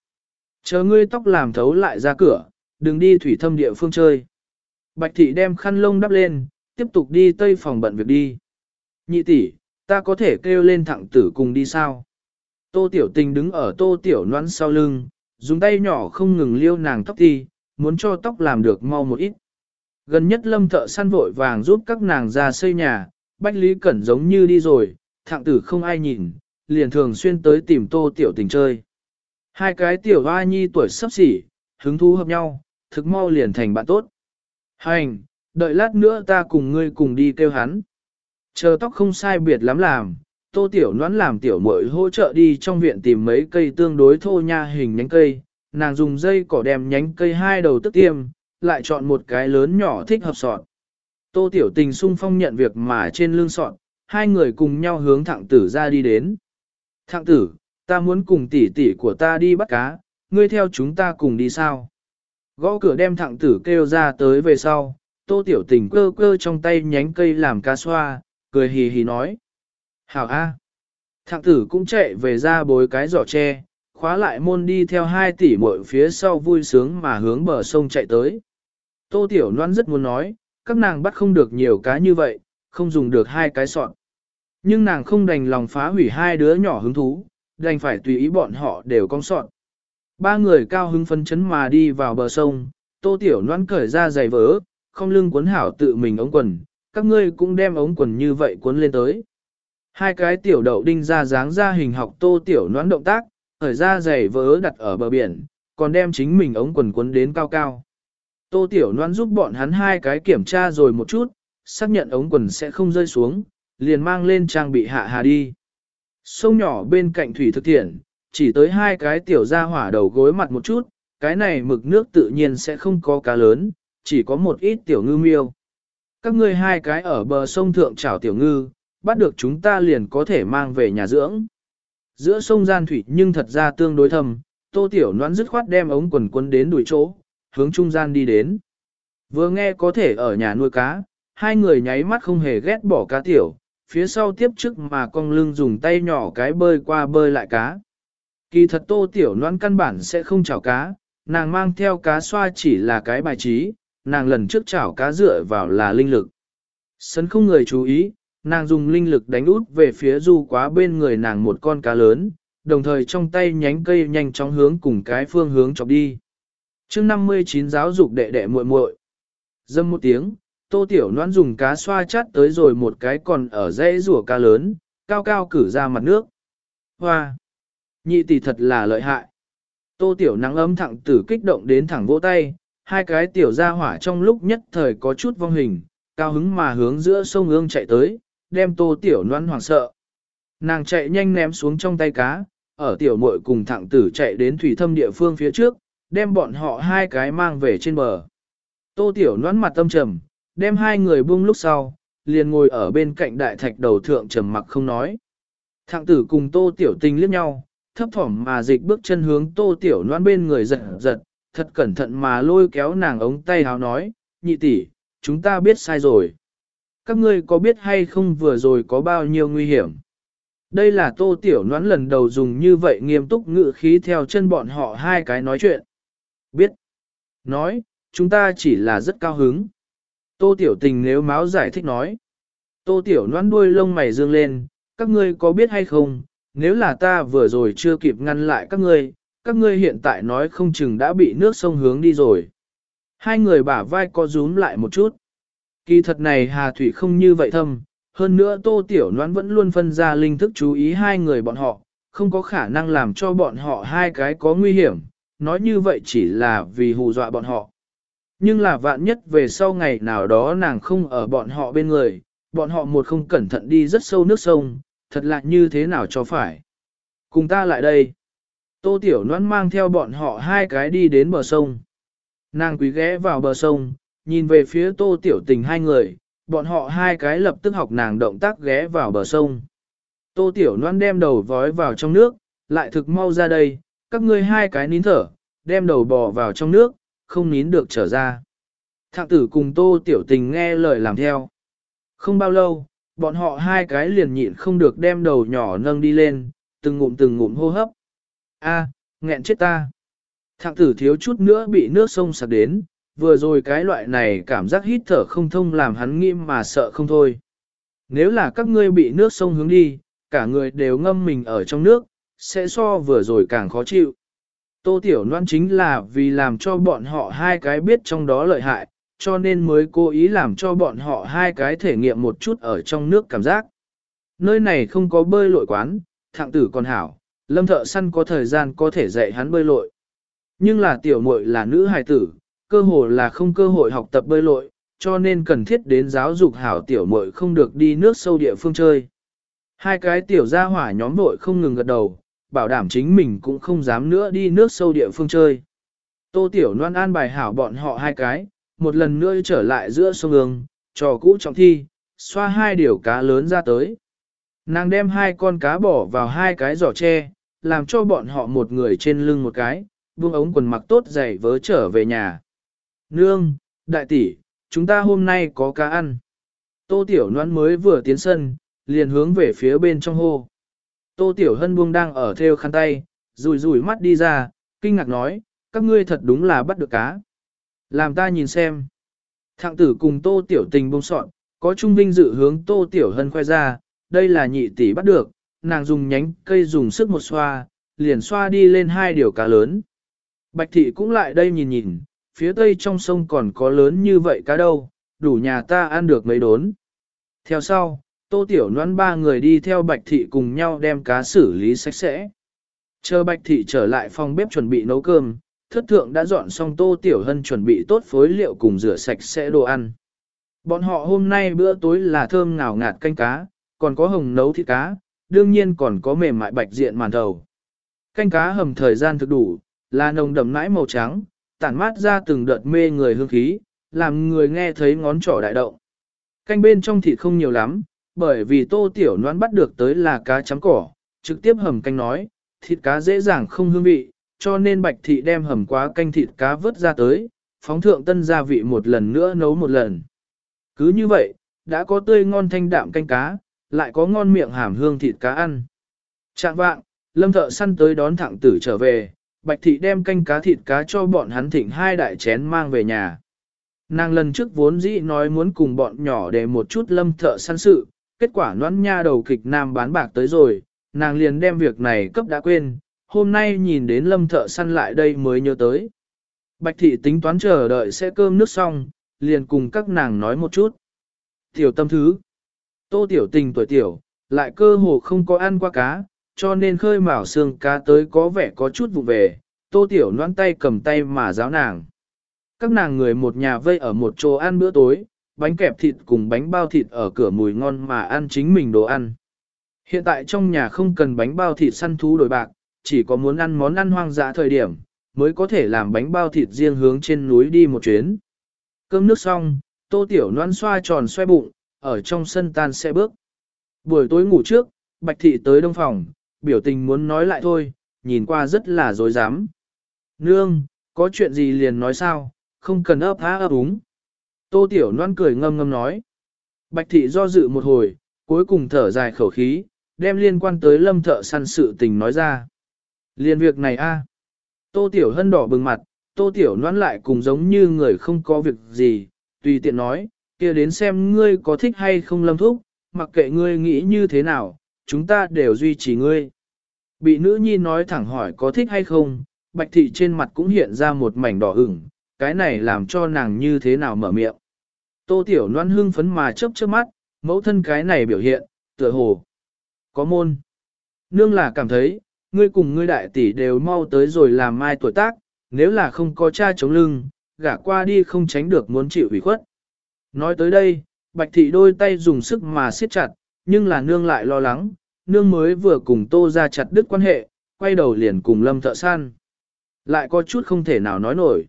Chờ ngươi tóc làm thấu lại ra cửa, đừng đi thủy thâm địa phương chơi. Bạch thị đem khăn lông đắp lên, tiếp tục đi tây phòng bận việc đi. Nhị tỷ, ta có thể kêu lên thẳng tử cùng đi sao? Tô tiểu tình đứng ở tô tiểu noãn sau lưng, dùng tay nhỏ không ngừng liêu nàng tóc ti, muốn cho tóc làm được mau một ít. Gần nhất lâm thợ săn vội vàng giúp các nàng ra xây nhà, Bách Lý Cẩn giống như đi rồi, thạng tử không ai nhìn, liền thường xuyên tới tìm tô tiểu tình chơi. Hai cái tiểu hoa nhi tuổi sắp xỉ, hứng thú hợp nhau, thực mau liền thành bạn tốt. Hành, đợi lát nữa ta cùng ngươi cùng đi kêu hắn. Chờ tóc không sai biệt lắm làm, tô tiểu noãn làm tiểu muội hỗ trợ đi trong viện tìm mấy cây tương đối thô nha hình nhánh cây, nàng dùng dây cỏ đem nhánh cây hai đầu tức tiêm, lại chọn một cái lớn nhỏ thích hợp sọt. Tô tiểu tình sung phong nhận việc mà trên lưng sọt, hai người cùng nhau hướng thẳng tử ra đi đến. Thẳng tử, ta muốn cùng tỷ tỷ của ta đi bắt cá, ngươi theo chúng ta cùng đi sao? Gõ cửa đem thẳng tử kêu ra tới về sau, tô tiểu tình cơ cơ trong tay nhánh cây làm cá xoa, cười hì hì nói. Hảo A. Thạng tử cũng chạy về ra bối cái giỏ tre, khóa lại môn đi theo hai tỷ muội phía sau vui sướng mà hướng bờ sông chạy tới. Tô Tiểu Loan rất muốn nói, các nàng bắt không được nhiều cá như vậy, không dùng được hai cái sọn. Nhưng nàng không đành lòng phá hủy hai đứa nhỏ hứng thú, đành phải tùy ý bọn họ đều cong sọn. Ba người cao hứng phấn chấn mà đi vào bờ sông, Tô Tiểu noan cởi ra giày vỡ, không lưng cuốn hảo tự mình ống quần, các ngươi cũng đem ống quần như vậy cuốn lên tới. Hai cái tiểu đậu đinh ra dáng ra hình học tô tiểu noan động tác, cởi ra giày vớ đặt ở bờ biển, còn đem chính mình ống quần cuốn đến cao cao. Tô tiểu noan giúp bọn hắn hai cái kiểm tra rồi một chút, xác nhận ống quần sẽ không rơi xuống, liền mang lên trang bị hạ hà đi. Sông nhỏ bên cạnh thủy thực thiện, chỉ tới hai cái tiểu ra hỏa đầu gối mặt một chút, cái này mực nước tự nhiên sẽ không có cá lớn, chỉ có một ít tiểu ngư miêu. Các ngươi hai cái ở bờ sông thượng chảo tiểu ngư, bắt được chúng ta liền có thể mang về nhà dưỡng. Giữa sông gian thủy nhưng thật ra tương đối thầm, tô tiểu noãn dứt khoát đem ống quần quấn đến đuổi chỗ, hướng trung gian đi đến. Vừa nghe có thể ở nhà nuôi cá, hai người nháy mắt không hề ghét bỏ cá tiểu, phía sau tiếp trước mà con lưng dùng tay nhỏ cái bơi qua bơi lại cá. Kỳ thật tô tiểu noãn căn bản sẽ không chảo cá, nàng mang theo cá xoa chỉ là cái bài trí, nàng lần trước chảo cá dựa vào là linh lực. Sấn không người chú ý, nàng dùng linh lực đánh út về phía du quá bên người nàng một con cá lớn, đồng thời trong tay nhánh cây nhanh chóng hướng cùng cái phương hướng chọc đi. chương 59 giáo dục đệ đệ muội muội Dâm một tiếng, tô tiểu noan dùng cá xoa chát tới rồi một cái còn ở dãy rùa cá lớn, cao cao cử ra mặt nước. Hoa! Nhị tỷ thật là lợi hại. Tô tiểu nắng ấm thẳng tử kích động đến thẳng vỗ tay, hai cái tiểu ra hỏa trong lúc nhất thời có chút vong hình, cao hứng mà hướng giữa sông ương chạy tới, đem tô tiểu noan hoảng sợ. Nàng chạy nhanh ném xuống trong tay cá, ở tiểu muội cùng thẳng tử chạy đến thủy thâm địa phương phía trước, đem bọn họ hai cái mang về trên bờ. Tô tiểu noan mặt tâm trầm, đem hai người buông lúc sau, liền ngồi ở bên cạnh đại thạch đầu thượng trầm mặc không nói. Thẳng tử cùng tô tiểu tình liếc nhau, thấp thỏm mà dịch bước chân hướng tô tiểu noan bên người giật giật, thật cẩn thận mà lôi kéo nàng ống tay háo nói, nhị tỷ, chúng ta biết sai rồi. Các ngươi có biết hay không vừa rồi có bao nhiêu nguy hiểm? Đây là tô tiểu noãn lần đầu dùng như vậy nghiêm túc ngự khí theo chân bọn họ hai cái nói chuyện. Biết. Nói, chúng ta chỉ là rất cao hứng. Tô tiểu tình nếu máu giải thích nói. Tô tiểu noãn đuôi lông mày dương lên, các ngươi có biết hay không, nếu là ta vừa rồi chưa kịp ngăn lại các ngươi, các ngươi hiện tại nói không chừng đã bị nước sông hướng đi rồi. Hai người bả vai co rúm lại một chút. Kỳ thật này Hà Thủy không như vậy thâm, hơn nữa Tô Tiểu Noãn vẫn luôn phân ra linh thức chú ý hai người bọn họ, không có khả năng làm cho bọn họ hai cái có nguy hiểm, nói như vậy chỉ là vì hù dọa bọn họ. Nhưng là vạn nhất về sau ngày nào đó nàng không ở bọn họ bên người, bọn họ một không cẩn thận đi rất sâu nước sông, thật lạ như thế nào cho phải. Cùng ta lại đây. Tô Tiểu Loan mang theo bọn họ hai cái đi đến bờ sông. Nàng quý ghé vào bờ sông, nhìn về phía Tô Tiểu Tình hai người, bọn họ hai cái lập tức học nàng động tác ghé vào bờ sông. Tô Tiểu Loan đem đầu vói vào trong nước, lại thực mau ra đây, các ngươi hai cái nín thở, đem đầu bò vào trong nước, không nín được trở ra. Thạng tử cùng Tô Tiểu Tình nghe lời làm theo. Không bao lâu, bọn họ hai cái liền nhịn không được đem đầu nhỏ nâng đi lên, từng ngụm từng ngụm hô hấp. A, nghẹn chết ta. Thạng tử thiếu chút nữa bị nước sông sạc đến, vừa rồi cái loại này cảm giác hít thở không thông làm hắn nghiêm mà sợ không thôi. Nếu là các ngươi bị nước sông hướng đi, cả người đều ngâm mình ở trong nước, sẽ so vừa rồi càng khó chịu. Tô Tiểu Loan chính là vì làm cho bọn họ hai cái biết trong đó lợi hại, cho nên mới cố ý làm cho bọn họ hai cái thể nghiệm một chút ở trong nước cảm giác. Nơi này không có bơi lội quán, thạng tử còn hảo, lâm thợ săn có thời gian có thể dạy hắn bơi lội. Nhưng là tiểu muội là nữ hài tử, cơ hồ là không cơ hội học tập bơi lội, cho nên cần thiết đến giáo dục hảo tiểu muội không được đi nước sâu địa phương chơi. Hai cái tiểu gia hỏa nhóm vội không ngừng gật đầu, bảo đảm chính mình cũng không dám nữa đi nước sâu địa phương chơi. Tô tiểu noan an bài hảo bọn họ hai cái, một lần nữa trở lại giữa sông ương, trò cũ trọng thi, xoa hai điều cá lớn ra tới. Nàng đem hai con cá bỏ vào hai cái giỏ tre, làm cho bọn họ một người trên lưng một cái, buông ống quần mặc tốt giày vớ trở về nhà. Nương, đại tỷ, chúng ta hôm nay có cá ăn. Tô Tiểu Loan mới vừa tiến sân, liền hướng về phía bên trong hô. Tô Tiểu Hân buông đang ở theo khăn tay, rùi rùi mắt đi ra, kinh ngạc nói, các ngươi thật đúng là bắt được cá. Làm ta nhìn xem. Thạng tử cùng Tô Tiểu Tình bông sọn, có trung vinh dự hướng Tô Tiểu Hân khoe ra, đây là nhị tỷ bắt được, nàng dùng nhánh cây dùng sức một xoa, liền xoa đi lên hai điều cá lớn. Bạch thị cũng lại đây nhìn nhìn, phía tây trong sông còn có lớn như vậy cá đâu, đủ nhà ta ăn được mấy đốn. Theo sau, tô tiểu noan ba người đi theo bạch thị cùng nhau đem cá xử lý sạch sẽ. Chờ bạch thị trở lại phòng bếp chuẩn bị nấu cơm, thất thượng đã dọn xong tô tiểu hân chuẩn bị tốt phối liệu cùng rửa sạch sẽ đồ ăn. Bọn họ hôm nay bữa tối là thơm ngào ngạt canh cá, còn có hồng nấu thịt cá, đương nhiên còn có mềm mại bạch diện màn thầu. Canh cá hầm thời gian thực đủ, là nồng đậm nãi màu trắng, tản mát ra từng đợt mê người hương khí, làm người nghe thấy ngón trỏ đại động. Canh bên trong thịt không nhiều lắm, bởi vì tô tiểu noan bắt được tới là cá chấm cỏ, trực tiếp hầm canh nói, thịt cá dễ dàng không hương vị, cho nên bạch thị đem hầm quá canh thịt cá vớt ra tới, phóng thượng tân gia vị một lần nữa nấu một lần. Cứ như vậy, đã có tươi ngon thanh đạm canh cá, lại có ngon miệng hàm hương thịt cá ăn. Trạng vạng, lâm thợ săn tới đón thẳng tử trở về, bạch thị đem canh cá thịt cá cho bọn hắn thịnh hai đại chén mang về nhà. Nàng lần trước vốn dĩ nói muốn cùng bọn nhỏ để một chút lâm thợ săn sự, kết quả noan nha đầu kịch nam bán bạc tới rồi, nàng liền đem việc này cấp đã quên, hôm nay nhìn đến lâm thợ săn lại đây mới nhớ tới. Bạch thị tính toán chờ đợi sẽ cơm nước xong, liền cùng các nàng nói một chút. Tiểu tâm thứ. Tô tiểu tình tuổi tiểu, lại cơ hồ không có ăn qua cá, cho nên khơi mào xương cá tới có vẻ có chút vụ về, tô tiểu noan tay cầm tay mà giáo nàng. Các nàng người một nhà vây ở một chỗ ăn bữa tối, bánh kẹp thịt cùng bánh bao thịt ở cửa mùi ngon mà ăn chính mình đồ ăn. Hiện tại trong nhà không cần bánh bao thịt săn thú đổi bạc, chỉ có muốn ăn món ăn hoang dã thời điểm, mới có thể làm bánh bao thịt riêng hướng trên núi đi một chuyến. Cơm nước xong, tô tiểu noan xoa tròn xoay bụng, ở trong sân tan xe bước. Buổi tối ngủ trước, Bạch Thị tới đông phòng, biểu tình muốn nói lại thôi, nhìn qua rất là dối dám. Nương, có chuyện gì liền nói sao, không cần ấp há ấp úng. Tô Tiểu Loan cười ngâm ngâm nói. Bạch Thị do dự một hồi, cuối cùng thở dài khẩu khí, đem liên quan tới lâm thợ săn sự tình nói ra. Liên việc này a Tô Tiểu Hân đỏ bừng mặt, Tô Tiểu noan lại cùng giống như người không có việc gì, tùy tiện nói, kia đến xem ngươi có thích hay không lâm thúc, mặc kệ ngươi nghĩ như thế nào, chúng ta đều duy trì ngươi. Bị nữ nhi nói thẳng hỏi có thích hay không, bạch thị trên mặt cũng hiện ra một mảnh đỏ ửng, cái này làm cho nàng như thế nào mở miệng. Tô tiểu noan hưng phấn mà chớp chớp mắt, mẫu thân cái này biểu hiện, tựa hồ. Có môn. Nương là cảm thấy, ngươi cùng ngươi đại tỷ đều mau tới rồi làm mai tuổi tác, nếu là không có cha chống lưng, gả qua đi không tránh được muốn chịu ủy khuất. Nói tới đây, bạch thị đôi tay dùng sức mà siết chặt, nhưng là nương lại lo lắng, nương mới vừa cùng tô ra chặt đứt quan hệ, quay đầu liền cùng lâm thợ săn. Lại có chút không thể nào nói nổi.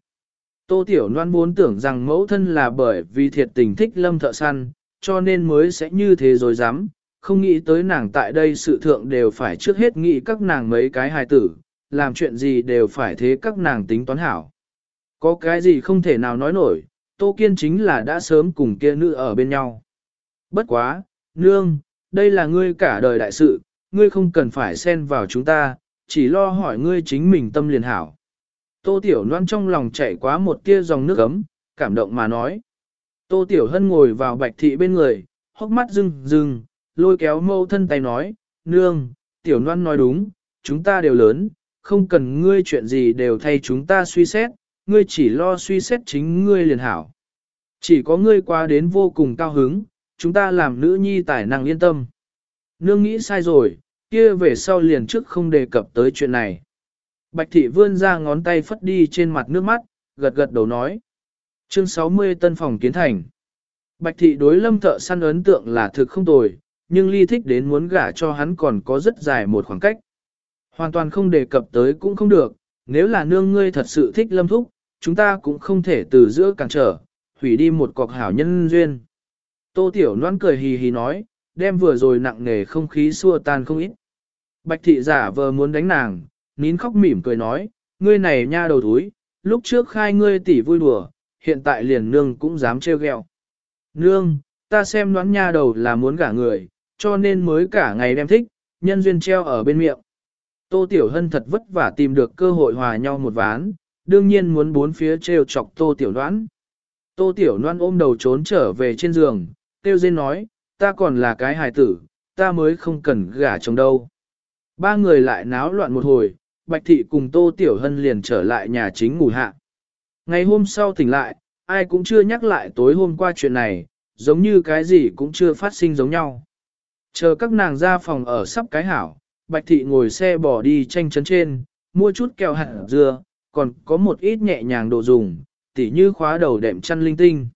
Tô Tiểu Loan muốn tưởng rằng mẫu thân là bởi vì thiệt tình thích lâm thợ săn, cho nên mới sẽ như thế rồi dám, không nghĩ tới nàng tại đây sự thượng đều phải trước hết nghĩ các nàng mấy cái hài tử, làm chuyện gì đều phải thế các nàng tính toán hảo. Có cái gì không thể nào nói nổi, Tô Kiên chính là đã sớm cùng kia nữ ở bên nhau. Bất quá, nương, đây là ngươi cả đời đại sự, ngươi không cần phải xen vào chúng ta, chỉ lo hỏi ngươi chính mình tâm liền hảo. Tô Tiểu Loan trong lòng chảy quá một tia dòng nước ấm, cảm động mà nói. Tô Tiểu Hân ngồi vào bạch thị bên người, hốc mắt rưng rưng, lôi kéo mâu thân tay nói, nương, Tiểu noan nói đúng, chúng ta đều lớn, không cần ngươi chuyện gì đều thay chúng ta suy xét, ngươi chỉ lo suy xét chính ngươi liền hảo. Chỉ có ngươi qua đến vô cùng cao hứng, chúng ta làm nữ nhi tài năng yên tâm. Nương nghĩ sai rồi, kia về sau liền trước không đề cập tới chuyện này. Bạch thị vươn ra ngón tay phất đi trên mặt nước mắt, gật gật đầu nói. Chương 60 tân phòng kiến thành. Bạch thị đối lâm thợ săn ấn tượng là thực không tồi, nhưng ly thích đến muốn gả cho hắn còn có rất dài một khoảng cách. Hoàn toàn không đề cập tới cũng không được, nếu là nương ngươi thật sự thích lâm thúc, chúng ta cũng không thể từ giữa cản trở, hủy đi một cọc hảo nhân duyên. Tô Tiểu Loan cười hì hì nói, đem vừa rồi nặng nề không khí xua tan không ít. Bạch thị giả vờ muốn đánh nàng, nín khóc mỉm cười nói, ngươi này nha đầu thúi, lúc trước khai ngươi tỉ vui đùa, hiện tại liền nương cũng dám trêu ghẹo. Nương, ta xem đoán nha đầu là muốn gả người, cho nên mới cả ngày đem thích, nhân duyên treo ở bên miệng. Tô Tiểu Hân thật vất vả tìm được cơ hội hòa nhau một ván, đương nhiên muốn bốn phía trêu chọc Tô Tiểu Đoán. Tô Tiểu Loan ôm đầu trốn trở về trên giường, tiêu dên nói, ta còn là cái hài tử, ta mới không cần gả chồng đâu. Ba người lại náo loạn một hồi, Bạch Thị cùng Tô Tiểu Hân liền trở lại nhà chính ngủ hạ. Ngày hôm sau tỉnh lại, ai cũng chưa nhắc lại tối hôm qua chuyện này, giống như cái gì cũng chưa phát sinh giống nhau. Chờ các nàng ra phòng ở sắp cái hảo, Bạch Thị ngồi xe bỏ đi tranh chấn trên, mua chút kẹo hạt dưa, còn có một ít nhẹ nhàng đồ dùng, tỉ như khóa đầu đệm chăn linh tinh.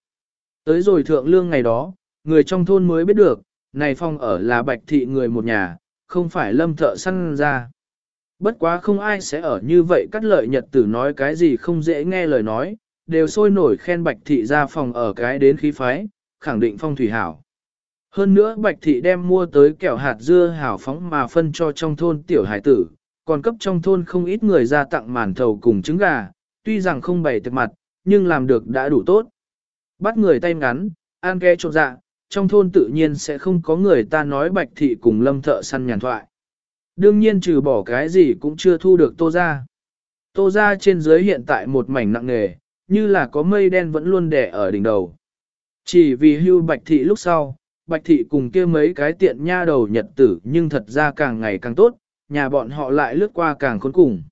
Tới rồi thượng lương ngày đó, người trong thôn mới biết được, này phong ở là Bạch Thị người một nhà, không phải lâm thợ săn ra. Bất quá không ai sẽ ở như vậy cắt lợi nhật tử nói cái gì không dễ nghe lời nói, đều sôi nổi khen Bạch Thị ra phòng ở cái đến khí phái, khẳng định phong thủy hảo. Hơn nữa Bạch Thị đem mua tới kẹo hạt dưa hảo phóng mà phân cho trong thôn tiểu hải tử, còn cấp trong thôn không ít người ra tặng màn thầu cùng trứng gà, tuy rằng không bày thực mặt, nhưng làm được đã đủ tốt. Bắt người tay ngắn, an ghe trộn dạ, trong thôn tự nhiên sẽ không có người ta nói Bạch Thị cùng lâm thợ săn nhàn thoại. Đương nhiên trừ bỏ cái gì cũng chưa thu được tô ra. Tô ra trên dưới hiện tại một mảnh nặng nề, như là có mây đen vẫn luôn đè ở đỉnh đầu. Chỉ vì hưu bạch thị lúc sau, bạch thị cùng kia mấy cái tiện nha đầu nhật tử nhưng thật ra càng ngày càng tốt, nhà bọn họ lại lướt qua càng khốn cùng.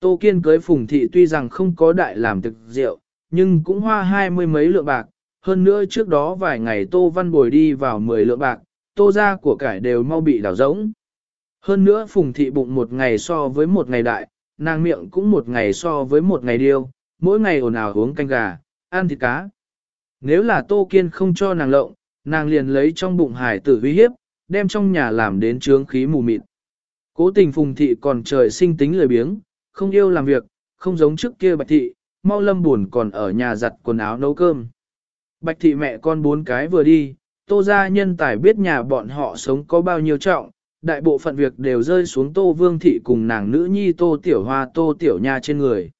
Tô Kiên cưới Phùng Thị tuy rằng không có đại làm thực rượu, nhưng cũng hoa hai mươi mấy lượng bạc, hơn nữa trước đó vài ngày Tô Văn Bồi đi vào mười lượng bạc, Tô ra của cải đều mau bị đảo rỗng. Hơn nữa Phùng Thị bụng một ngày so với một ngày đại, nàng miệng cũng một ngày so với một ngày điêu, mỗi ngày ồn ào uống canh gà, ăn thịt cá. Nếu là Tô Kiên không cho nàng lộng, nàng liền lấy trong bụng hải tử uy hiếp, đem trong nhà làm đến trướng khí mù mịt. Cố tình Phùng Thị còn trời sinh tính lười biếng, không yêu làm việc, không giống trước kia Bạch Thị, mau lâm buồn còn ở nhà giặt quần áo nấu cơm. Bạch Thị mẹ con bốn cái vừa đi, Tô gia nhân tài biết nhà bọn họ sống có bao nhiêu trọng, đại bộ phận việc đều rơi xuống Tô Vương Thị cùng nàng nữ nhi Tô Tiểu Hoa Tô Tiểu Nha trên người.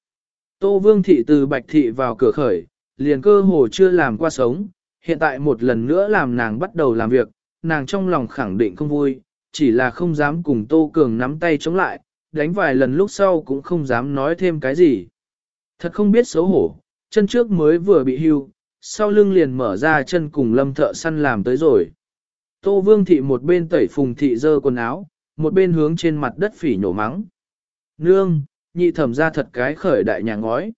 Tô Vương Thị từ Bạch Thị vào cửa khởi, liền cơ hồ chưa làm qua sống, hiện tại một lần nữa làm nàng bắt đầu làm việc, nàng trong lòng khẳng định không vui, chỉ là không dám cùng Tô Cường nắm tay chống lại, đánh vài lần lúc sau cũng không dám nói thêm cái gì. Thật không biết xấu hổ, chân trước mới vừa bị hưu, sau lưng liền mở ra chân cùng lâm thợ săn làm tới rồi. Tô Vương Thị một bên tẩy phùng thị dơ quần áo, một bên hướng trên mặt đất phỉ nhổ mắng. Nương, nhị thẩm ra thật cái khởi đại nhà ngói.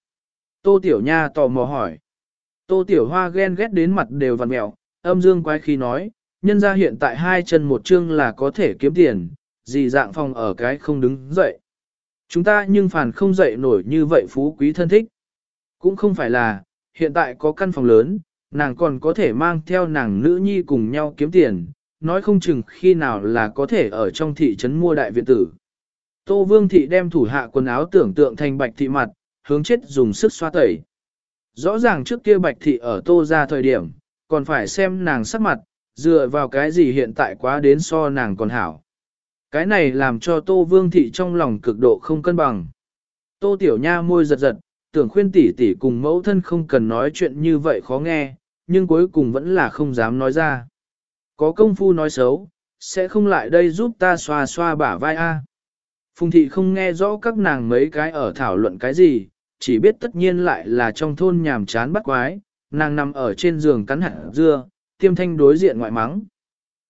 Tô Tiểu Nha tò mò hỏi. Tô Tiểu Hoa ghen ghét đến mặt đều vằn mẹo, âm dương quái khi nói, nhân ra hiện tại hai chân một chương là có thể kiếm tiền, gì dạng phòng ở cái không đứng dậy. Chúng ta nhưng phản không dậy nổi như vậy phú quý thân thích. Cũng không phải là, hiện tại có căn phòng lớn, nàng còn có thể mang theo nàng nữ nhi cùng nhau kiếm tiền, nói không chừng khi nào là có thể ở trong thị trấn mua đại viện tử. Tô Vương Thị đem thủ hạ quần áo tưởng tượng thành bạch thị mặt, hướng chết dùng sức xoa tẩy. Rõ ràng trước kia bạch thị ở tô ra thời điểm, còn phải xem nàng sắc mặt, dựa vào cái gì hiện tại quá đến so nàng còn hảo. Cái này làm cho tô vương thị trong lòng cực độ không cân bằng. Tô tiểu nha môi giật giật, tưởng khuyên tỷ tỷ cùng mẫu thân không cần nói chuyện như vậy khó nghe, nhưng cuối cùng vẫn là không dám nói ra. Có công phu nói xấu, sẽ không lại đây giúp ta xoa xoa bả vai a. Phùng thị không nghe rõ các nàng mấy cái ở thảo luận cái gì, chỉ biết tất nhiên lại là trong thôn nhàm chán bắt quái, nàng nằm ở trên giường cắn hạt dưa, tiêm thanh đối diện ngoại mắng.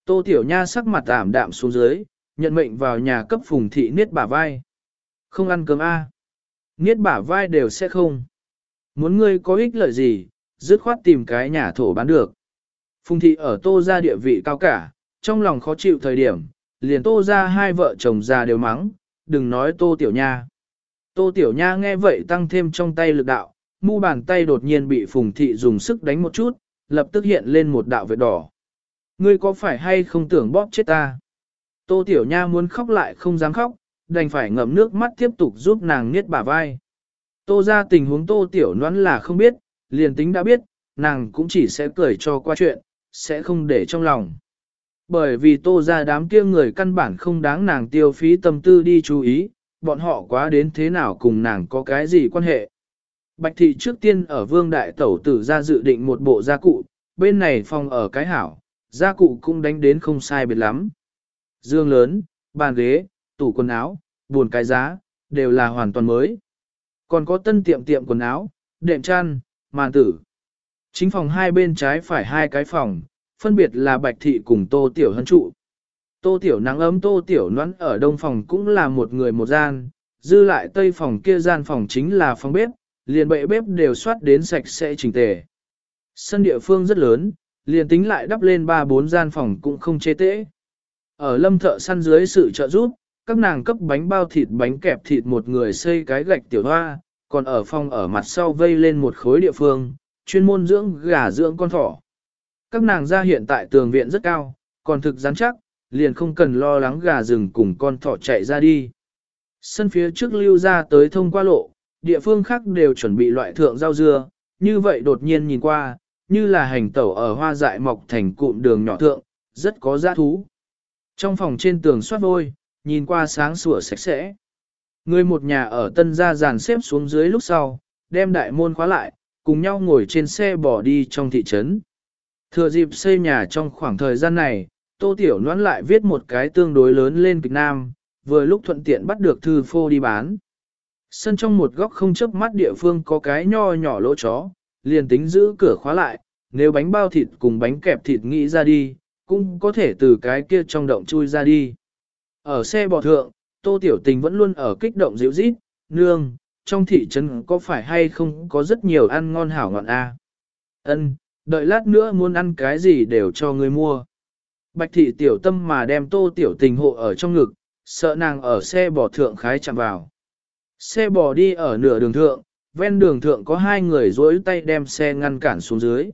Tô Tiểu Nha sắc mặt ảm đạm xuống dưới, nhận mệnh vào nhà cấp phùng thị niết bả vai. Không ăn cơm A. Niết bả vai đều sẽ không. Muốn ngươi có ích lợi gì, dứt khoát tìm cái nhà thổ bán được. Phùng thị ở tô ra địa vị cao cả, trong lòng khó chịu thời điểm, liền tô ra hai vợ chồng già đều mắng, đừng nói tô tiểu nha. Tô tiểu nha nghe vậy tăng thêm trong tay lực đạo, mu bàn tay đột nhiên bị phùng thị dùng sức đánh một chút, lập tức hiện lên một đạo vệt đỏ. Ngươi có phải hay không tưởng bóp chết ta? Tô tiểu nha muốn khóc lại không dám khóc, đành phải ngậm nước mắt tiếp tục giúp nàng niết bả vai. Tô ra tình huống tô tiểu noãn là không biết, liền tính đã biết, nàng cũng chỉ sẽ cười cho qua chuyện, sẽ không để trong lòng. Bởi vì tô ra đám kia người căn bản không đáng nàng tiêu phí tâm tư đi chú ý, bọn họ quá đến thế nào cùng nàng có cái gì quan hệ. Bạch thị trước tiên ở vương đại tẩu tử ra dự định một bộ gia cụ, bên này phòng ở cái hảo, gia cụ cũng đánh đến không sai biệt lắm. Dương lớn, bàn ghế, tủ quần áo, buồn cái giá, đều là hoàn toàn mới. Còn có tân tiệm tiệm quần áo, đệm chăn, màn tử. Chính phòng hai bên trái phải hai cái phòng, phân biệt là Bạch Thị cùng Tô Tiểu Hân trụ. Tô Tiểu nắng ấm Tô Tiểu nón ở đông phòng cũng là một người một gian, dư lại tây phòng kia gian phòng chính là phòng bếp, liền bệ bếp đều soát đến sạch sẽ chỉnh tề. Sân địa phương rất lớn, liền tính lại đắp lên ba bốn gian phòng cũng không chê tễ. Ở lâm thợ săn dưới sự trợ giúp, các nàng cấp bánh bao thịt bánh kẹp thịt một người xây cái gạch tiểu hoa, còn ở phòng ở mặt sau vây lên một khối địa phương, chuyên môn dưỡng gà dưỡng con thỏ. Các nàng ra hiện tại tường viện rất cao, còn thực rắn chắc, liền không cần lo lắng gà rừng cùng con thỏ chạy ra đi. Sân phía trước lưu ra tới thông qua lộ, địa phương khác đều chuẩn bị loại thượng rau dưa, như vậy đột nhiên nhìn qua, như là hành tẩu ở hoa dại mọc thành cụm đường nhỏ thượng, rất có giá thú. Trong phòng trên tường soát vôi, nhìn qua sáng sủa sạch sẽ. Người một nhà ở tân gia dàn xếp xuống dưới lúc sau, đem đại môn khóa lại, cùng nhau ngồi trên xe bỏ đi trong thị trấn. Thừa dịp xây nhà trong khoảng thời gian này, Tô Tiểu Noãn lại viết một cái tương đối lớn lên Việt Nam, vừa lúc thuận tiện bắt được thư phô đi bán. Sân trong một góc không chớp mắt địa phương có cái nho nhỏ lỗ chó, liền tính giữ cửa khóa lại, nếu bánh bao thịt cùng bánh kẹp thịt nghĩ ra đi, cũng có thể từ cái kia trong động chui ra đi. Ở xe bò thượng, Tô Tiểu Tình vẫn luôn ở kích động dịu rít, nương, trong thị trấn có phải hay không có rất nhiều ăn ngon hảo ngọn a? À? Ân, đợi lát nữa muốn ăn cái gì đều cho người mua. Bạch thị tiểu tâm mà đem Tô Tiểu Tình hộ ở trong ngực, sợ nàng ở xe bò thượng khái chạm vào. Xe bò đi ở nửa đường thượng, ven đường thượng có hai người dối tay đem xe ngăn cản xuống dưới.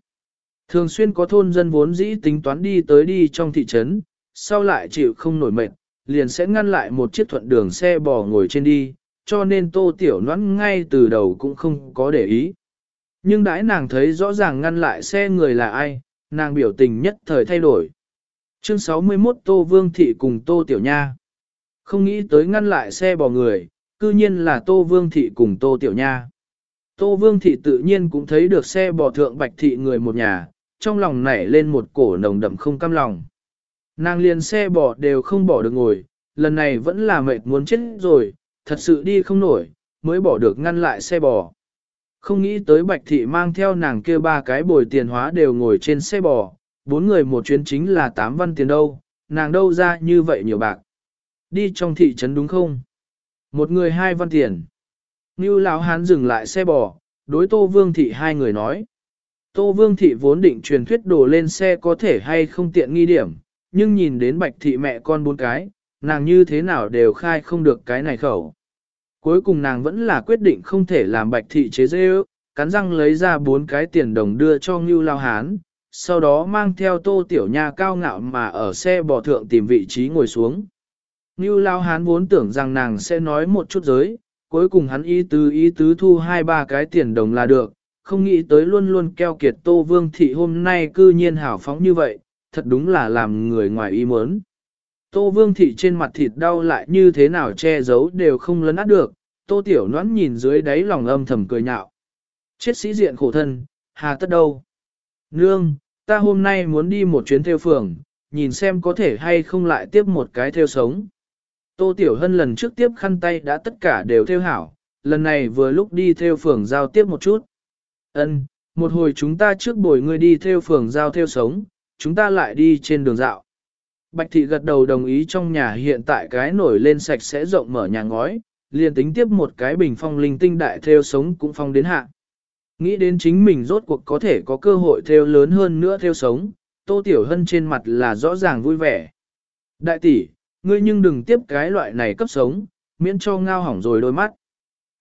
Thường xuyên có thôn dân vốn dĩ tính toán đi tới đi trong thị trấn, sau lại chịu không nổi mệt, liền sẽ ngăn lại một chiếc thuận đường xe bò ngồi trên đi, cho nên tô tiểu noãn ngay từ đầu cũng không có để ý. Nhưng đãi nàng thấy rõ ràng ngăn lại xe người là ai, nàng biểu tình nhất thời thay đổi. Chương 61 Tô Vương Thị cùng Tô Tiểu Nha Không nghĩ tới ngăn lại xe bò người, cư nhiên là Tô Vương Thị cùng Tô Tiểu Nha. Tô Vương Thị tự nhiên cũng thấy được xe bò thượng bạch thị người một nhà, trong lòng nảy lên một cổ nồng đậm không cam lòng. Nàng liền xe bò đều không bỏ được ngồi, lần này vẫn là mệt muốn chết rồi, thật sự đi không nổi, mới bỏ được ngăn lại xe bò. Không nghĩ tới bạch thị mang theo nàng kia ba cái bồi tiền hóa đều ngồi trên xe bò, bốn người một chuyến chính là tám văn tiền đâu, nàng đâu ra như vậy nhiều bạc. Đi trong thị trấn đúng không? Một người hai văn tiền. Như lão hán dừng lại xe bò, đối tô vương thị hai người nói. Tô vương thị vốn định truyền thuyết đổ lên xe có thể hay không tiện nghi điểm, nhưng nhìn đến bạch thị mẹ con bốn cái, nàng như thế nào đều khai không được cái này khẩu. Cuối cùng nàng vẫn là quyết định không thể làm bạch thị chế dê ước, cắn răng lấy ra bốn cái tiền đồng đưa cho Ngưu Lao Hán, sau đó mang theo tô tiểu nha cao ngạo mà ở xe bò thượng tìm vị trí ngồi xuống. Như Lao Hán vốn tưởng rằng nàng sẽ nói một chút giới, cuối cùng hắn ý tứ ý tứ thu hai ba cái tiền đồng là được, không nghĩ tới luôn luôn keo kiệt Tô Vương Thị hôm nay cư nhiên hảo phóng như vậy, thật đúng là làm người ngoài ý muốn. Tô Vương Thị trên mặt thịt đau lại như thế nào che giấu đều không lấn át được, Tô Tiểu Noãn nhìn dưới đáy lòng âm thầm cười nhạo. Chết sĩ diện khổ thân, hà tất đâu. Nương, ta hôm nay muốn đi một chuyến theo phường, nhìn xem có thể hay không lại tiếp một cái theo sống. Tô Tiểu Hân lần trước tiếp khăn tay đã tất cả đều theo hảo, lần này vừa lúc đi theo phường giao tiếp một chút. Ân, một hồi chúng ta trước bồi ngươi đi theo phường giao theo sống, chúng ta lại đi trên đường dạo. Bạch thị gật đầu đồng ý trong nhà hiện tại cái nổi lên sạch sẽ rộng mở nhà ngói, liền tính tiếp một cái bình phong linh tinh đại theo sống cũng phong đến hạ. Nghĩ đến chính mình rốt cuộc có thể có cơ hội theo lớn hơn nữa theo sống, tô tiểu hân trên mặt là rõ ràng vui vẻ. Đại tỷ, ngươi nhưng đừng tiếp cái loại này cấp sống, miễn cho ngao hỏng rồi đôi mắt.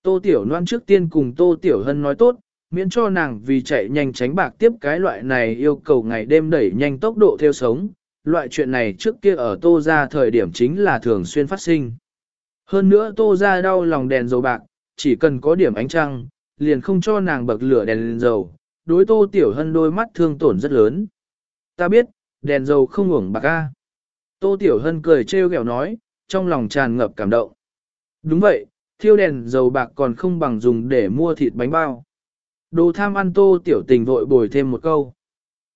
Tô tiểu Loan trước tiên cùng tô tiểu hân nói tốt, miễn cho nàng vì chạy nhanh tránh bạc tiếp cái loại này yêu cầu ngày đêm đẩy nhanh tốc độ theo sống, loại chuyện này trước kia ở tô ra thời điểm chính là thường xuyên phát sinh. Hơn nữa tô ra đau lòng đèn dầu bạc, chỉ cần có điểm ánh trăng, liền không cho nàng bậc lửa đèn đèn dầu, đối tô tiểu hân đôi mắt thương tổn rất lớn. Ta biết, đèn dầu không ngủng bạc a. Tô tiểu hân cười trêu ghẹo nói, trong lòng tràn ngập cảm động. Đúng vậy, thiêu đèn dầu bạc còn không bằng dùng để mua thịt bánh bao. Đồ tham ăn tô tiểu tình vội bồi thêm một câu.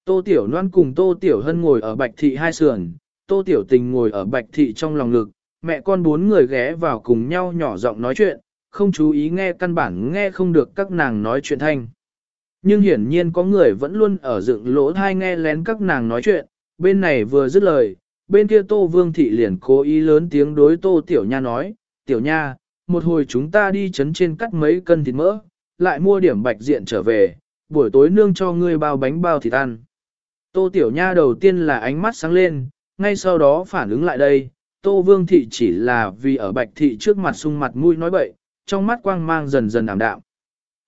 Tô tiểu loan cùng tô tiểu hân ngồi ở bạch thị hai sườn, tô tiểu tình ngồi ở bạch thị trong lòng ngực, mẹ con bốn người ghé vào cùng nhau nhỏ giọng nói chuyện, không chú ý nghe căn bản nghe không được các nàng nói chuyện thanh. Nhưng hiển nhiên có người vẫn luôn ở dựng lỗ thai nghe lén các nàng nói chuyện, bên này vừa dứt lời, bên kia tô vương thị liền cố ý lớn tiếng đối tô tiểu nha nói, tiểu nha, một hồi chúng ta đi chấn trên cắt mấy cân thịt mỡ, lại mua điểm bạch diện trở về, buổi tối nương cho ngươi bao bánh bao thịt ăn. Tô tiểu nha đầu tiên là ánh mắt sáng lên, ngay sau đó phản ứng lại đây, tô vương thị chỉ là vì ở bạch thị trước mặt sung mặt mũi nói bậy, trong mắt quang mang dần dần ảm đạm.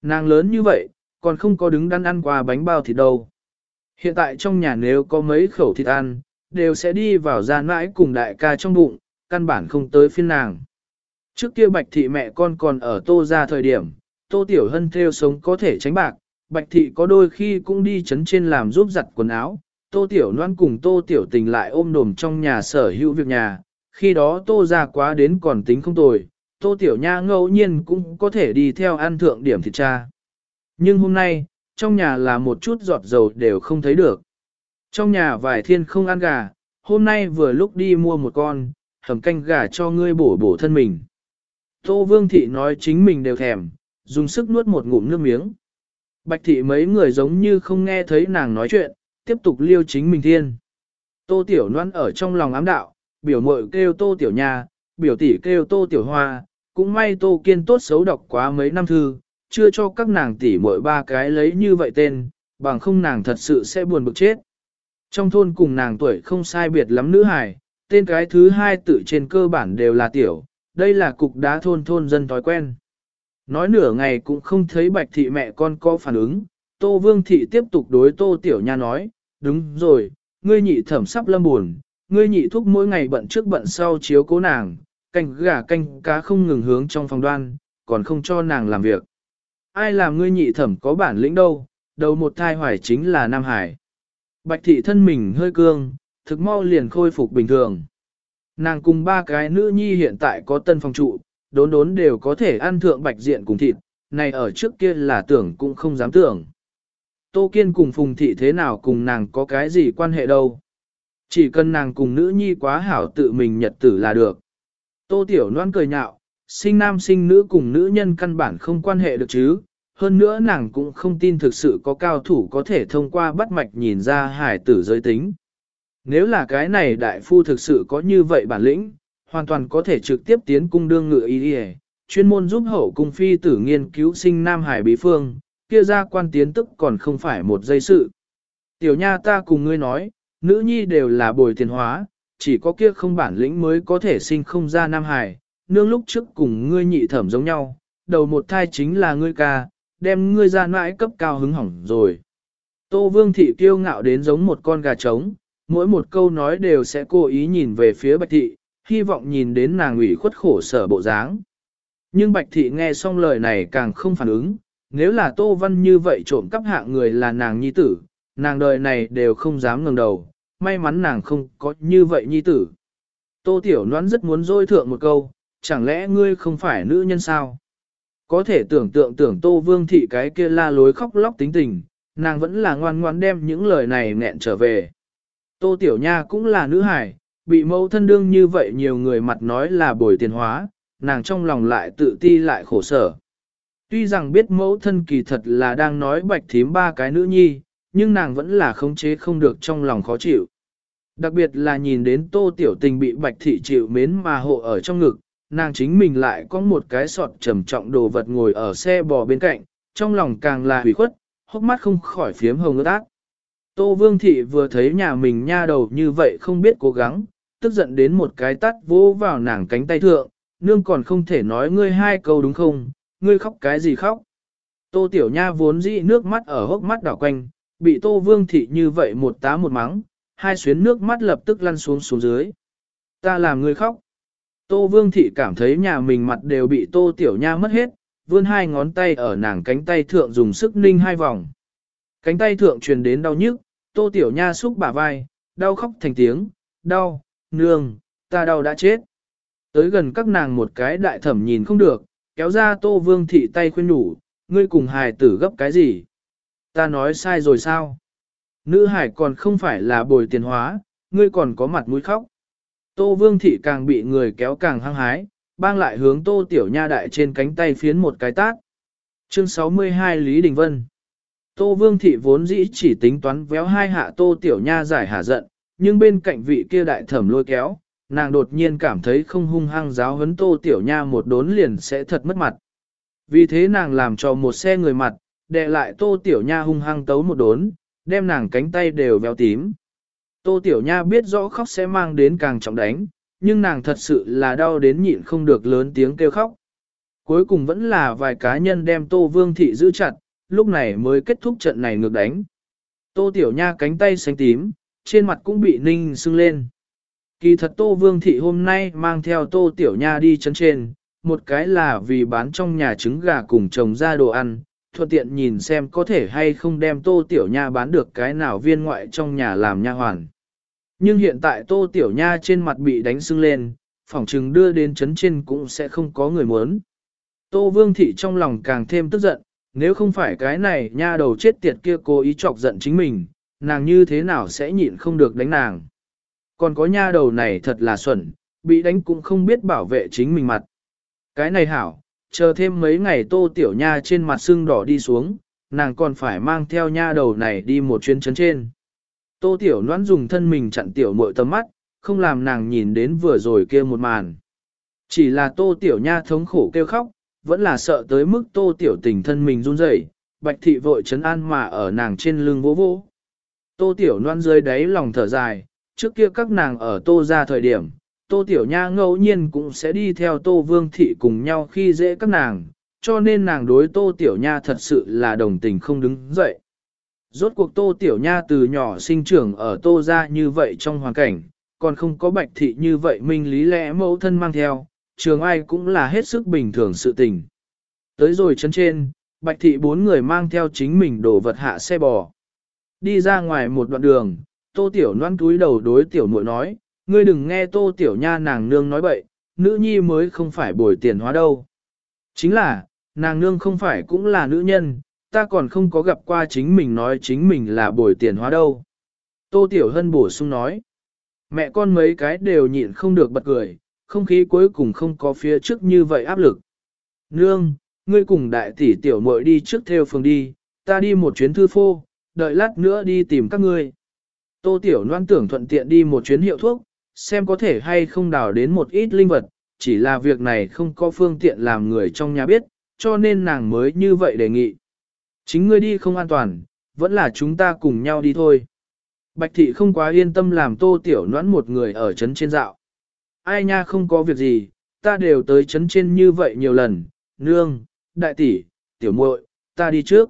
Nàng lớn như vậy, còn không có đứng đắn ăn qua bánh bao thịt đâu. Hiện tại trong nhà nếu có mấy khẩu thịt ăn, đều sẽ đi vào gian mãi cùng đại ca trong bụng, căn bản không tới phiên nàng. Trước kia bạch thị mẹ con còn ở tô ra thời điểm, tô tiểu hân theo sống có thể tránh bạc, bạch thị có đôi khi cũng đi chấn trên làm giúp giặt quần áo, tô tiểu Loan cùng tô tiểu tình lại ôm đồm trong nhà sở hữu việc nhà, khi đó tô ra quá đến còn tính không tồi, tô tiểu nha ngẫu nhiên cũng có thể đi theo ăn thượng điểm thịt cha. Nhưng hôm nay, trong nhà là một chút giọt dầu đều không thấy được. Trong nhà vài thiên không ăn gà, hôm nay vừa lúc đi mua một con, hầm canh gà cho ngươi bổ bổ thân mình. Tô Vương Thị nói chính mình đều thèm, dùng sức nuốt một ngụm nước miếng. Bạch Thị mấy người giống như không nghe thấy nàng nói chuyện, tiếp tục liêu chính mình thiên. Tô Tiểu Loan ở trong lòng ám đạo, biểu mội kêu Tô Tiểu Nha, biểu tỷ kêu Tô Tiểu Hoa, cũng may Tô Kiên tốt xấu đọc quá mấy năm thư, chưa cho các nàng tỷ muội ba cái lấy như vậy tên, bằng không nàng thật sự sẽ buồn bực chết. Trong thôn cùng nàng tuổi không sai biệt lắm nữ hài, tên cái thứ hai tự trên cơ bản đều là tiểu, đây là cục đá thôn thôn dân thói quen. Nói nửa ngày cũng không thấy bạch thị mẹ con có phản ứng, tô vương thị tiếp tục đối tô tiểu nha nói, đúng rồi, ngươi nhị thẩm sắp lâm buồn, ngươi nhị thúc mỗi ngày bận trước bận sau chiếu cố nàng, canh gà canh cá không ngừng hướng trong phòng đoan, còn không cho nàng làm việc. Ai làm ngươi nhị thẩm có bản lĩnh đâu, đầu một thai hoài chính là Nam Hải. Bạch thị thân mình hơi cương, thực mau liền khôi phục bình thường. Nàng cùng ba cái nữ nhi hiện tại có tân phòng trụ, đốn đốn đều có thể ăn thượng bạch diện cùng thịt, này ở trước kia là tưởng cũng không dám tưởng. Tô Kiên cùng Phùng Thị thế nào cùng nàng có cái gì quan hệ đâu. Chỉ cần nàng cùng nữ nhi quá hảo tự mình nhật tử là được. Tô Tiểu Loan cười nhạo, sinh nam sinh nữ cùng nữ nhân căn bản không quan hệ được chứ, hơn nữa nàng cũng không tin thực sự có cao thủ có thể thông qua bắt mạch nhìn ra hải tử giới tính. Nếu là cái này đại phu thực sự có như vậy bản lĩnh, hoàn toàn có thể trực tiếp tiến cung đương ngựa y đi chuyên môn giúp hậu cung phi tử nghiên cứu sinh Nam Hải bí phương, kia ra quan tiến tức còn không phải một giây sự. Tiểu nha ta cùng ngươi nói, nữ nhi đều là bồi tiền hóa, chỉ có kia không bản lĩnh mới có thể sinh không ra Nam Hải, nương lúc trước cùng ngươi nhị thẩm giống nhau, đầu một thai chính là ngươi ca, đem ngươi ra mãi cấp cao hứng hỏng rồi. Tô Vương Thị kiêu ngạo đến giống một con gà trống, mỗi một câu nói đều sẽ cố ý nhìn về phía Bạch Thị, hy vọng nhìn đến nàng ủy khuất khổ sở bộ dáng. Nhưng Bạch Thị nghe xong lời này càng không phản ứng, nếu là Tô Văn như vậy trộm cắp hạng người là nàng nhi tử, nàng đời này đều không dám ngẩng đầu, may mắn nàng không có như vậy nhi tử. Tô Tiểu Noãn rất muốn dôi thượng một câu, chẳng lẽ ngươi không phải nữ nhân sao? Có thể tưởng tượng tưởng Tô Vương Thị cái kia la lối khóc lóc tính tình, nàng vẫn là ngoan ngoan đem những lời này nghẹn trở về. Tô Tiểu Nha cũng là nữ hải, bị mẫu thân đương như vậy nhiều người mặt nói là bồi tiền hóa, nàng trong lòng lại tự ti lại khổ sở. Tuy rằng biết mẫu thân kỳ thật là đang nói bạch thím ba cái nữ nhi, nhưng nàng vẫn là khống chế không được trong lòng khó chịu. Đặc biệt là nhìn đến tô tiểu tình bị bạch thị chịu mến mà hộ ở trong ngực, nàng chính mình lại có một cái sọt trầm trọng đồ vật ngồi ở xe bò bên cạnh, trong lòng càng là hủy khuất, hốc mắt không khỏi phiếm hồng ướt ác. Tô Vương Thị vừa thấy nhà mình nha đầu như vậy không biết cố gắng, tức giận đến một cái tắt vỗ vào nàng cánh tay thượng, nương còn không thể nói ngươi hai câu đúng không, ngươi khóc cái gì khóc. Tô Tiểu Nha vốn dĩ nước mắt ở hốc mắt đảo quanh, bị Tô Vương Thị như vậy một tá một mắng, hai xuyến nước mắt lập tức lăn xuống xuống dưới. Ta làm người khóc. Tô Vương Thị cảm thấy nhà mình mặt đều bị Tô Tiểu Nha mất hết, vươn hai ngón tay ở nàng cánh tay thượng dùng sức ninh hai vòng. Cánh tay thượng truyền đến đau nhức, Tô Tiểu Nha xúc bả vai, đau khóc thành tiếng, đau, nương, ta đau đã chết. Tới gần các nàng một cái đại thẩm nhìn không được, kéo ra Tô Vương Thị tay khuyên nhủ, ngươi cùng hài tử gấp cái gì? Ta nói sai rồi sao? Nữ hải còn không phải là bồi tiền hóa, ngươi còn có mặt mũi khóc. Tô Vương Thị càng bị người kéo càng hăng hái, bang lại hướng Tô Tiểu Nha đại trên cánh tay phiến một cái tát. Chương 62 Lý Đình Vân Tô Vương Thị vốn dĩ chỉ tính toán véo hai hạ Tô Tiểu Nha giải hạ giận, nhưng bên cạnh vị kia đại thẩm lôi kéo, nàng đột nhiên cảm thấy không hung hăng giáo huấn Tô Tiểu Nha một đốn liền sẽ thật mất mặt. Vì thế nàng làm cho một xe người mặt, đè lại Tô Tiểu Nha hung hăng tấu một đốn, đem nàng cánh tay đều véo tím. Tô Tiểu Nha biết rõ khóc sẽ mang đến càng trọng đánh, nhưng nàng thật sự là đau đến nhịn không được lớn tiếng kêu khóc. Cuối cùng vẫn là vài cá nhân đem Tô Vương Thị giữ chặt, lúc này mới kết thúc trận này ngược đánh. Tô Tiểu Nha cánh tay xanh tím, trên mặt cũng bị ninh sưng lên. Kỳ thật Tô Vương Thị hôm nay mang theo Tô Tiểu Nha đi chân trên, một cái là vì bán trong nhà trứng gà cùng chồng ra đồ ăn, thuận tiện nhìn xem có thể hay không đem Tô Tiểu Nha bán được cái nào viên ngoại trong nhà làm nha hoàn. Nhưng hiện tại Tô Tiểu Nha trên mặt bị đánh sưng lên, phỏng chừng đưa đến chấn trên cũng sẽ không có người muốn. Tô Vương Thị trong lòng càng thêm tức giận, nếu không phải cái này nha đầu chết tiệt kia cố ý chọc giận chính mình, nàng như thế nào sẽ nhịn không được đánh nàng. Còn có nha đầu này thật là xuẩn, bị đánh cũng không biết bảo vệ chính mình mặt. Cái này hảo, chờ thêm mấy ngày tô tiểu nha trên mặt sưng đỏ đi xuống, nàng còn phải mang theo nha đầu này đi một chuyến chấn trên. Tô tiểu noãn dùng thân mình chặn tiểu mội tầm mắt, không làm nàng nhìn đến vừa rồi kia một màn. Chỉ là tô tiểu nha thống khổ kêu khóc, vẫn là sợ tới mức tô tiểu tình thân mình run rẩy, bạch thị vội chấn an mà ở nàng trên lưng vỗ vỗ. Tô tiểu noan dưới đáy lòng thở dài, trước kia các nàng ở tô ra thời điểm, tô tiểu nha ngẫu nhiên cũng sẽ đi theo tô vương thị cùng nhau khi dễ các nàng, cho nên nàng đối tô tiểu nha thật sự là đồng tình không đứng dậy. Rốt cuộc tô tiểu nha từ nhỏ sinh trưởng ở tô ra như vậy trong hoàn cảnh, còn không có bạch thị như vậy minh lý lẽ mẫu thân mang theo, trường ai cũng là hết sức bình thường sự tình. Tới rồi chân trên, bạch thị bốn người mang theo chính mình đổ vật hạ xe bò. Đi ra ngoài một đoạn đường, tô tiểu noan túi đầu đối tiểu muội nói, ngươi đừng nghe tô tiểu nha nàng nương nói bậy, nữ nhi mới không phải bồi tiền hóa đâu. Chính là, nàng nương không phải cũng là nữ nhân, ta còn không có gặp qua chính mình nói chính mình là bồi tiền hóa đâu. Tô tiểu hân bổ sung nói, mẹ con mấy cái đều nhịn không được bật cười, không khí cuối cùng không có phía trước như vậy áp lực. Nương, ngươi cùng đại tỷ tiểu muội đi trước theo phường đi, ta đi một chuyến thư phô, đợi lát nữa đi tìm các ngươi. Tô tiểu loan tưởng thuận tiện đi một chuyến hiệu thuốc, xem có thể hay không đào đến một ít linh vật, chỉ là việc này không có phương tiện làm người trong nhà biết, cho nên nàng mới như vậy đề nghị. Chính ngươi đi không an toàn, vẫn là chúng ta cùng nhau đi thôi. Bạch thị không quá yên tâm làm tô tiểu noãn một người ở trấn trên dạo ai nha không có việc gì, ta đều tới trấn trên như vậy nhiều lần, nương, đại tỷ, tiểu muội, ta đi trước.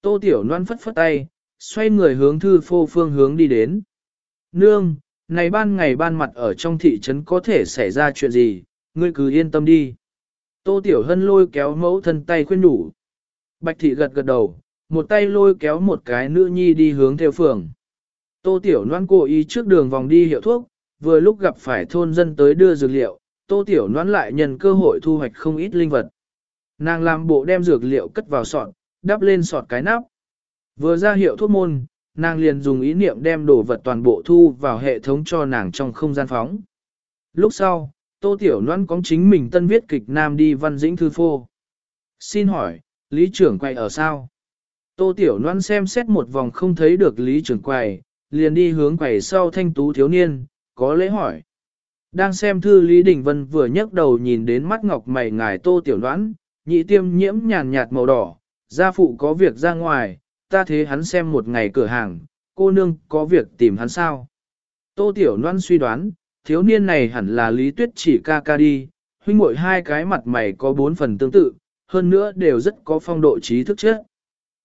Tô Tiểu noãn phất phất tay, xoay người hướng thư phô phương hướng đi đến. Nương, này ban ngày ban mặt ở trong thị trấn có thể xảy ra chuyện gì, ngươi cứ yên tâm đi. Tô Tiểu Hân lôi kéo mẫu thân tay khuyên nhủ. Bạch thị gật gật đầu, một tay lôi kéo một cái nữ nhi đi hướng theo phường. Tô Tiểu Loan cố ý trước đường vòng đi hiệu thuốc, vừa lúc gặp phải thôn dân tới đưa dược liệu, Tô Tiểu Loan lại nhận cơ hội thu hoạch không ít linh vật. Nàng làm bộ đem dược liệu cất vào sọt, đắp lên sọt cái nắp. Vừa ra hiệu thuốc môn, nàng liền dùng ý niệm đem đồ vật toàn bộ thu vào hệ thống cho nàng trong không gian phóng. Lúc sau, Tô Tiểu Loan có chính mình tân viết kịch nam đi văn dĩnh thư phô. Xin hỏi, Lý trưởng quay ở sao? Tô Tiểu Loan xem xét một vòng không thấy được Lý trưởng quầy, liền đi hướng quầy sau thanh tú thiếu niên, có lễ hỏi. Đang xem thư Lý Đình Vân vừa nhấc đầu nhìn đến mắt ngọc mày ngài Tô Tiểu Loan, nhị tiêm nhiễm nhàn nhạt màu đỏ, gia phụ có việc ra ngoài, ta thế hắn xem một ngày cửa hàng, cô nương có việc tìm hắn sao. Tô Tiểu Loan suy đoán, thiếu niên này hẳn là Lý Tuyết chỉ ca ca đi, huynh muội hai cái mặt mày có bốn phần tương tự, hơn nữa đều rất có phong độ trí thức chứ.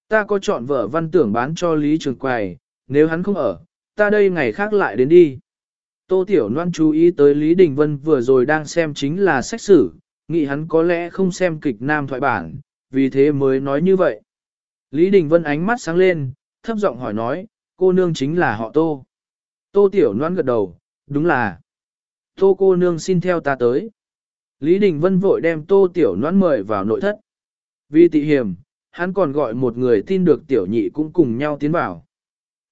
Ta có chọn vợ văn tưởng bán cho Lý Trường Quầy, nếu hắn không ở, ta đây ngày khác lại đến đi. Tô Tiểu Loan chú ý tới Lý Đình Vân vừa rồi đang xem chính là sách sử, nghĩ hắn có lẽ không xem kịch nam thoại bản, vì thế mới nói như vậy. Lý Đình Vân ánh mắt sáng lên, thấp giọng hỏi nói, cô nương chính là họ Tô. Tô Tiểu Loan gật đầu, đúng là. Tô cô nương xin theo ta tới. Lý Đình Vân vội đem Tô Tiểu Loan mời vào nội thất. Vì tị hiểm, hắn còn gọi một người tin được Tiểu Nhị cũng cùng nhau tiến vào.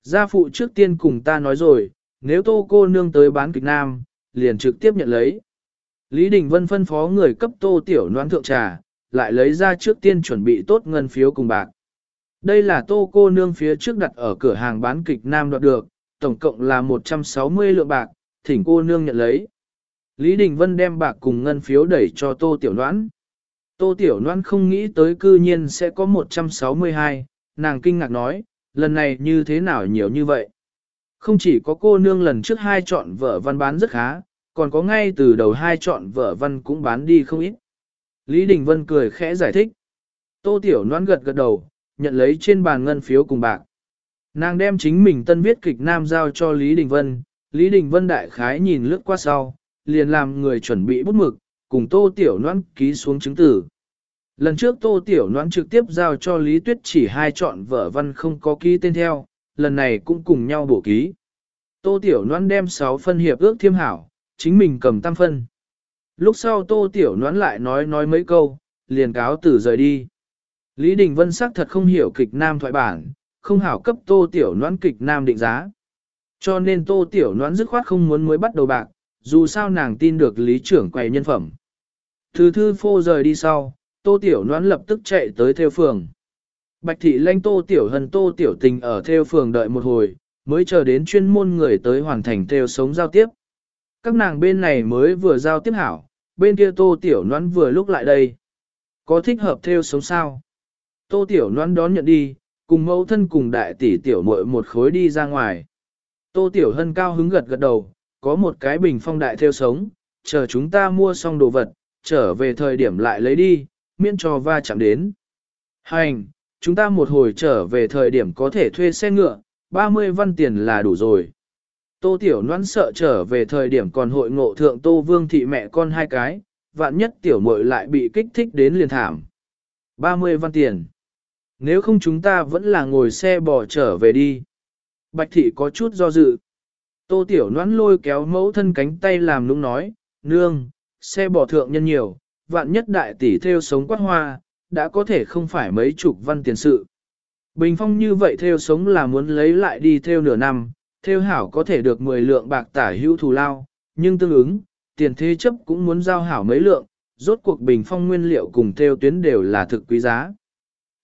Gia phụ trước tiên cùng ta nói rồi, nếu Tô cô nương tới bán kịch nam, liền trực tiếp nhận lấy. Lý Đình Vân phân phó người cấp Tô Tiểu Loan thượng trà, lại lấy ra trước tiên chuẩn bị tốt ngân phiếu cùng bạc. Đây là tô cô nương phía trước đặt ở cửa hàng bán kịch nam đoạt được, tổng cộng là 160 lượng bạc, thỉnh cô nương nhận lấy. Lý Đình Vân đem bạc cùng ngân phiếu đẩy cho tô tiểu noãn. Tô tiểu noãn không nghĩ tới cư nhiên sẽ có 162, nàng kinh ngạc nói, lần này như thế nào nhiều như vậy. Không chỉ có cô nương lần trước hai chọn vợ văn bán rất khá, còn có ngay từ đầu hai chọn vợ văn cũng bán đi không ít. Lý Đình Vân cười khẽ giải thích. Tô Tiểu Loan gật gật đầu, nhận lấy trên bàn ngân phiếu cùng bạc. Nàng đem chính mình tân viết kịch nam giao cho Lý Đình Vân, Lý Đình Vân đại khái nhìn lướt qua sau, liền làm người chuẩn bị bút mực, cùng Tô Tiểu Noãn ký xuống chứng tử. Lần trước Tô Tiểu Noãn trực tiếp giao cho Lý Tuyết chỉ hai chọn vở văn không có ký tên theo, lần này cũng cùng nhau bổ ký. Tô Tiểu Noãn đem 6 phân hiệp ước thiêm hảo, chính mình cầm tam phân. Lúc sau Tô Tiểu Noãn lại nói nói mấy câu, liền cáo tử rời đi. Lý Đình Vân sắc thật không hiểu kịch nam thoại bản, không hảo cấp tô tiểu noãn kịch nam định giá. Cho nên tô tiểu noãn dứt khoát không muốn mới bắt đầu bạc, dù sao nàng tin được lý trưởng quầy nhân phẩm. Thư thư phô rời đi sau, tô tiểu noãn lập tức chạy tới theo phường. Bạch thị lanh tô tiểu hần tô tiểu tình ở theo phường đợi một hồi, mới chờ đến chuyên môn người tới hoàn thành theo sống giao tiếp. Các nàng bên này mới vừa giao tiếp hảo, bên kia tô tiểu noãn vừa lúc lại đây. Có thích hợp theo sống sao? Tô Tiểu Loan đón nhận đi, cùng mẫu thân cùng đại tỷ tiểu muội một khối đi ra ngoài. Tô Tiểu Hân cao hứng gật gật đầu, có một cái bình phong đại theo sống, chờ chúng ta mua xong đồ vật, trở về thời điểm lại lấy đi, miễn cho va chạm đến. Hành, chúng ta một hồi trở về thời điểm có thể thuê xe ngựa, 30 văn tiền là đủ rồi. Tô Tiểu Loan sợ trở về thời điểm còn hội ngộ thượng Tô Vương thị mẹ con hai cái, vạn nhất tiểu muội lại bị kích thích đến liền thảm. 30 văn tiền. Nếu không chúng ta vẫn là ngồi xe bò trở về đi. Bạch thị có chút do dự. Tô tiểu noãn lôi kéo mẫu thân cánh tay làm nũng nói, nương, xe bò thượng nhân nhiều, vạn nhất đại tỷ theo sống quát hoa, đã có thể không phải mấy chục văn tiền sự. Bình phong như vậy theo sống là muốn lấy lại đi theo nửa năm, theo hảo có thể được 10 lượng bạc tả hữu thù lao, nhưng tương ứng, tiền thế chấp cũng muốn giao hảo mấy lượng, rốt cuộc bình phong nguyên liệu cùng theo tuyến đều là thực quý giá.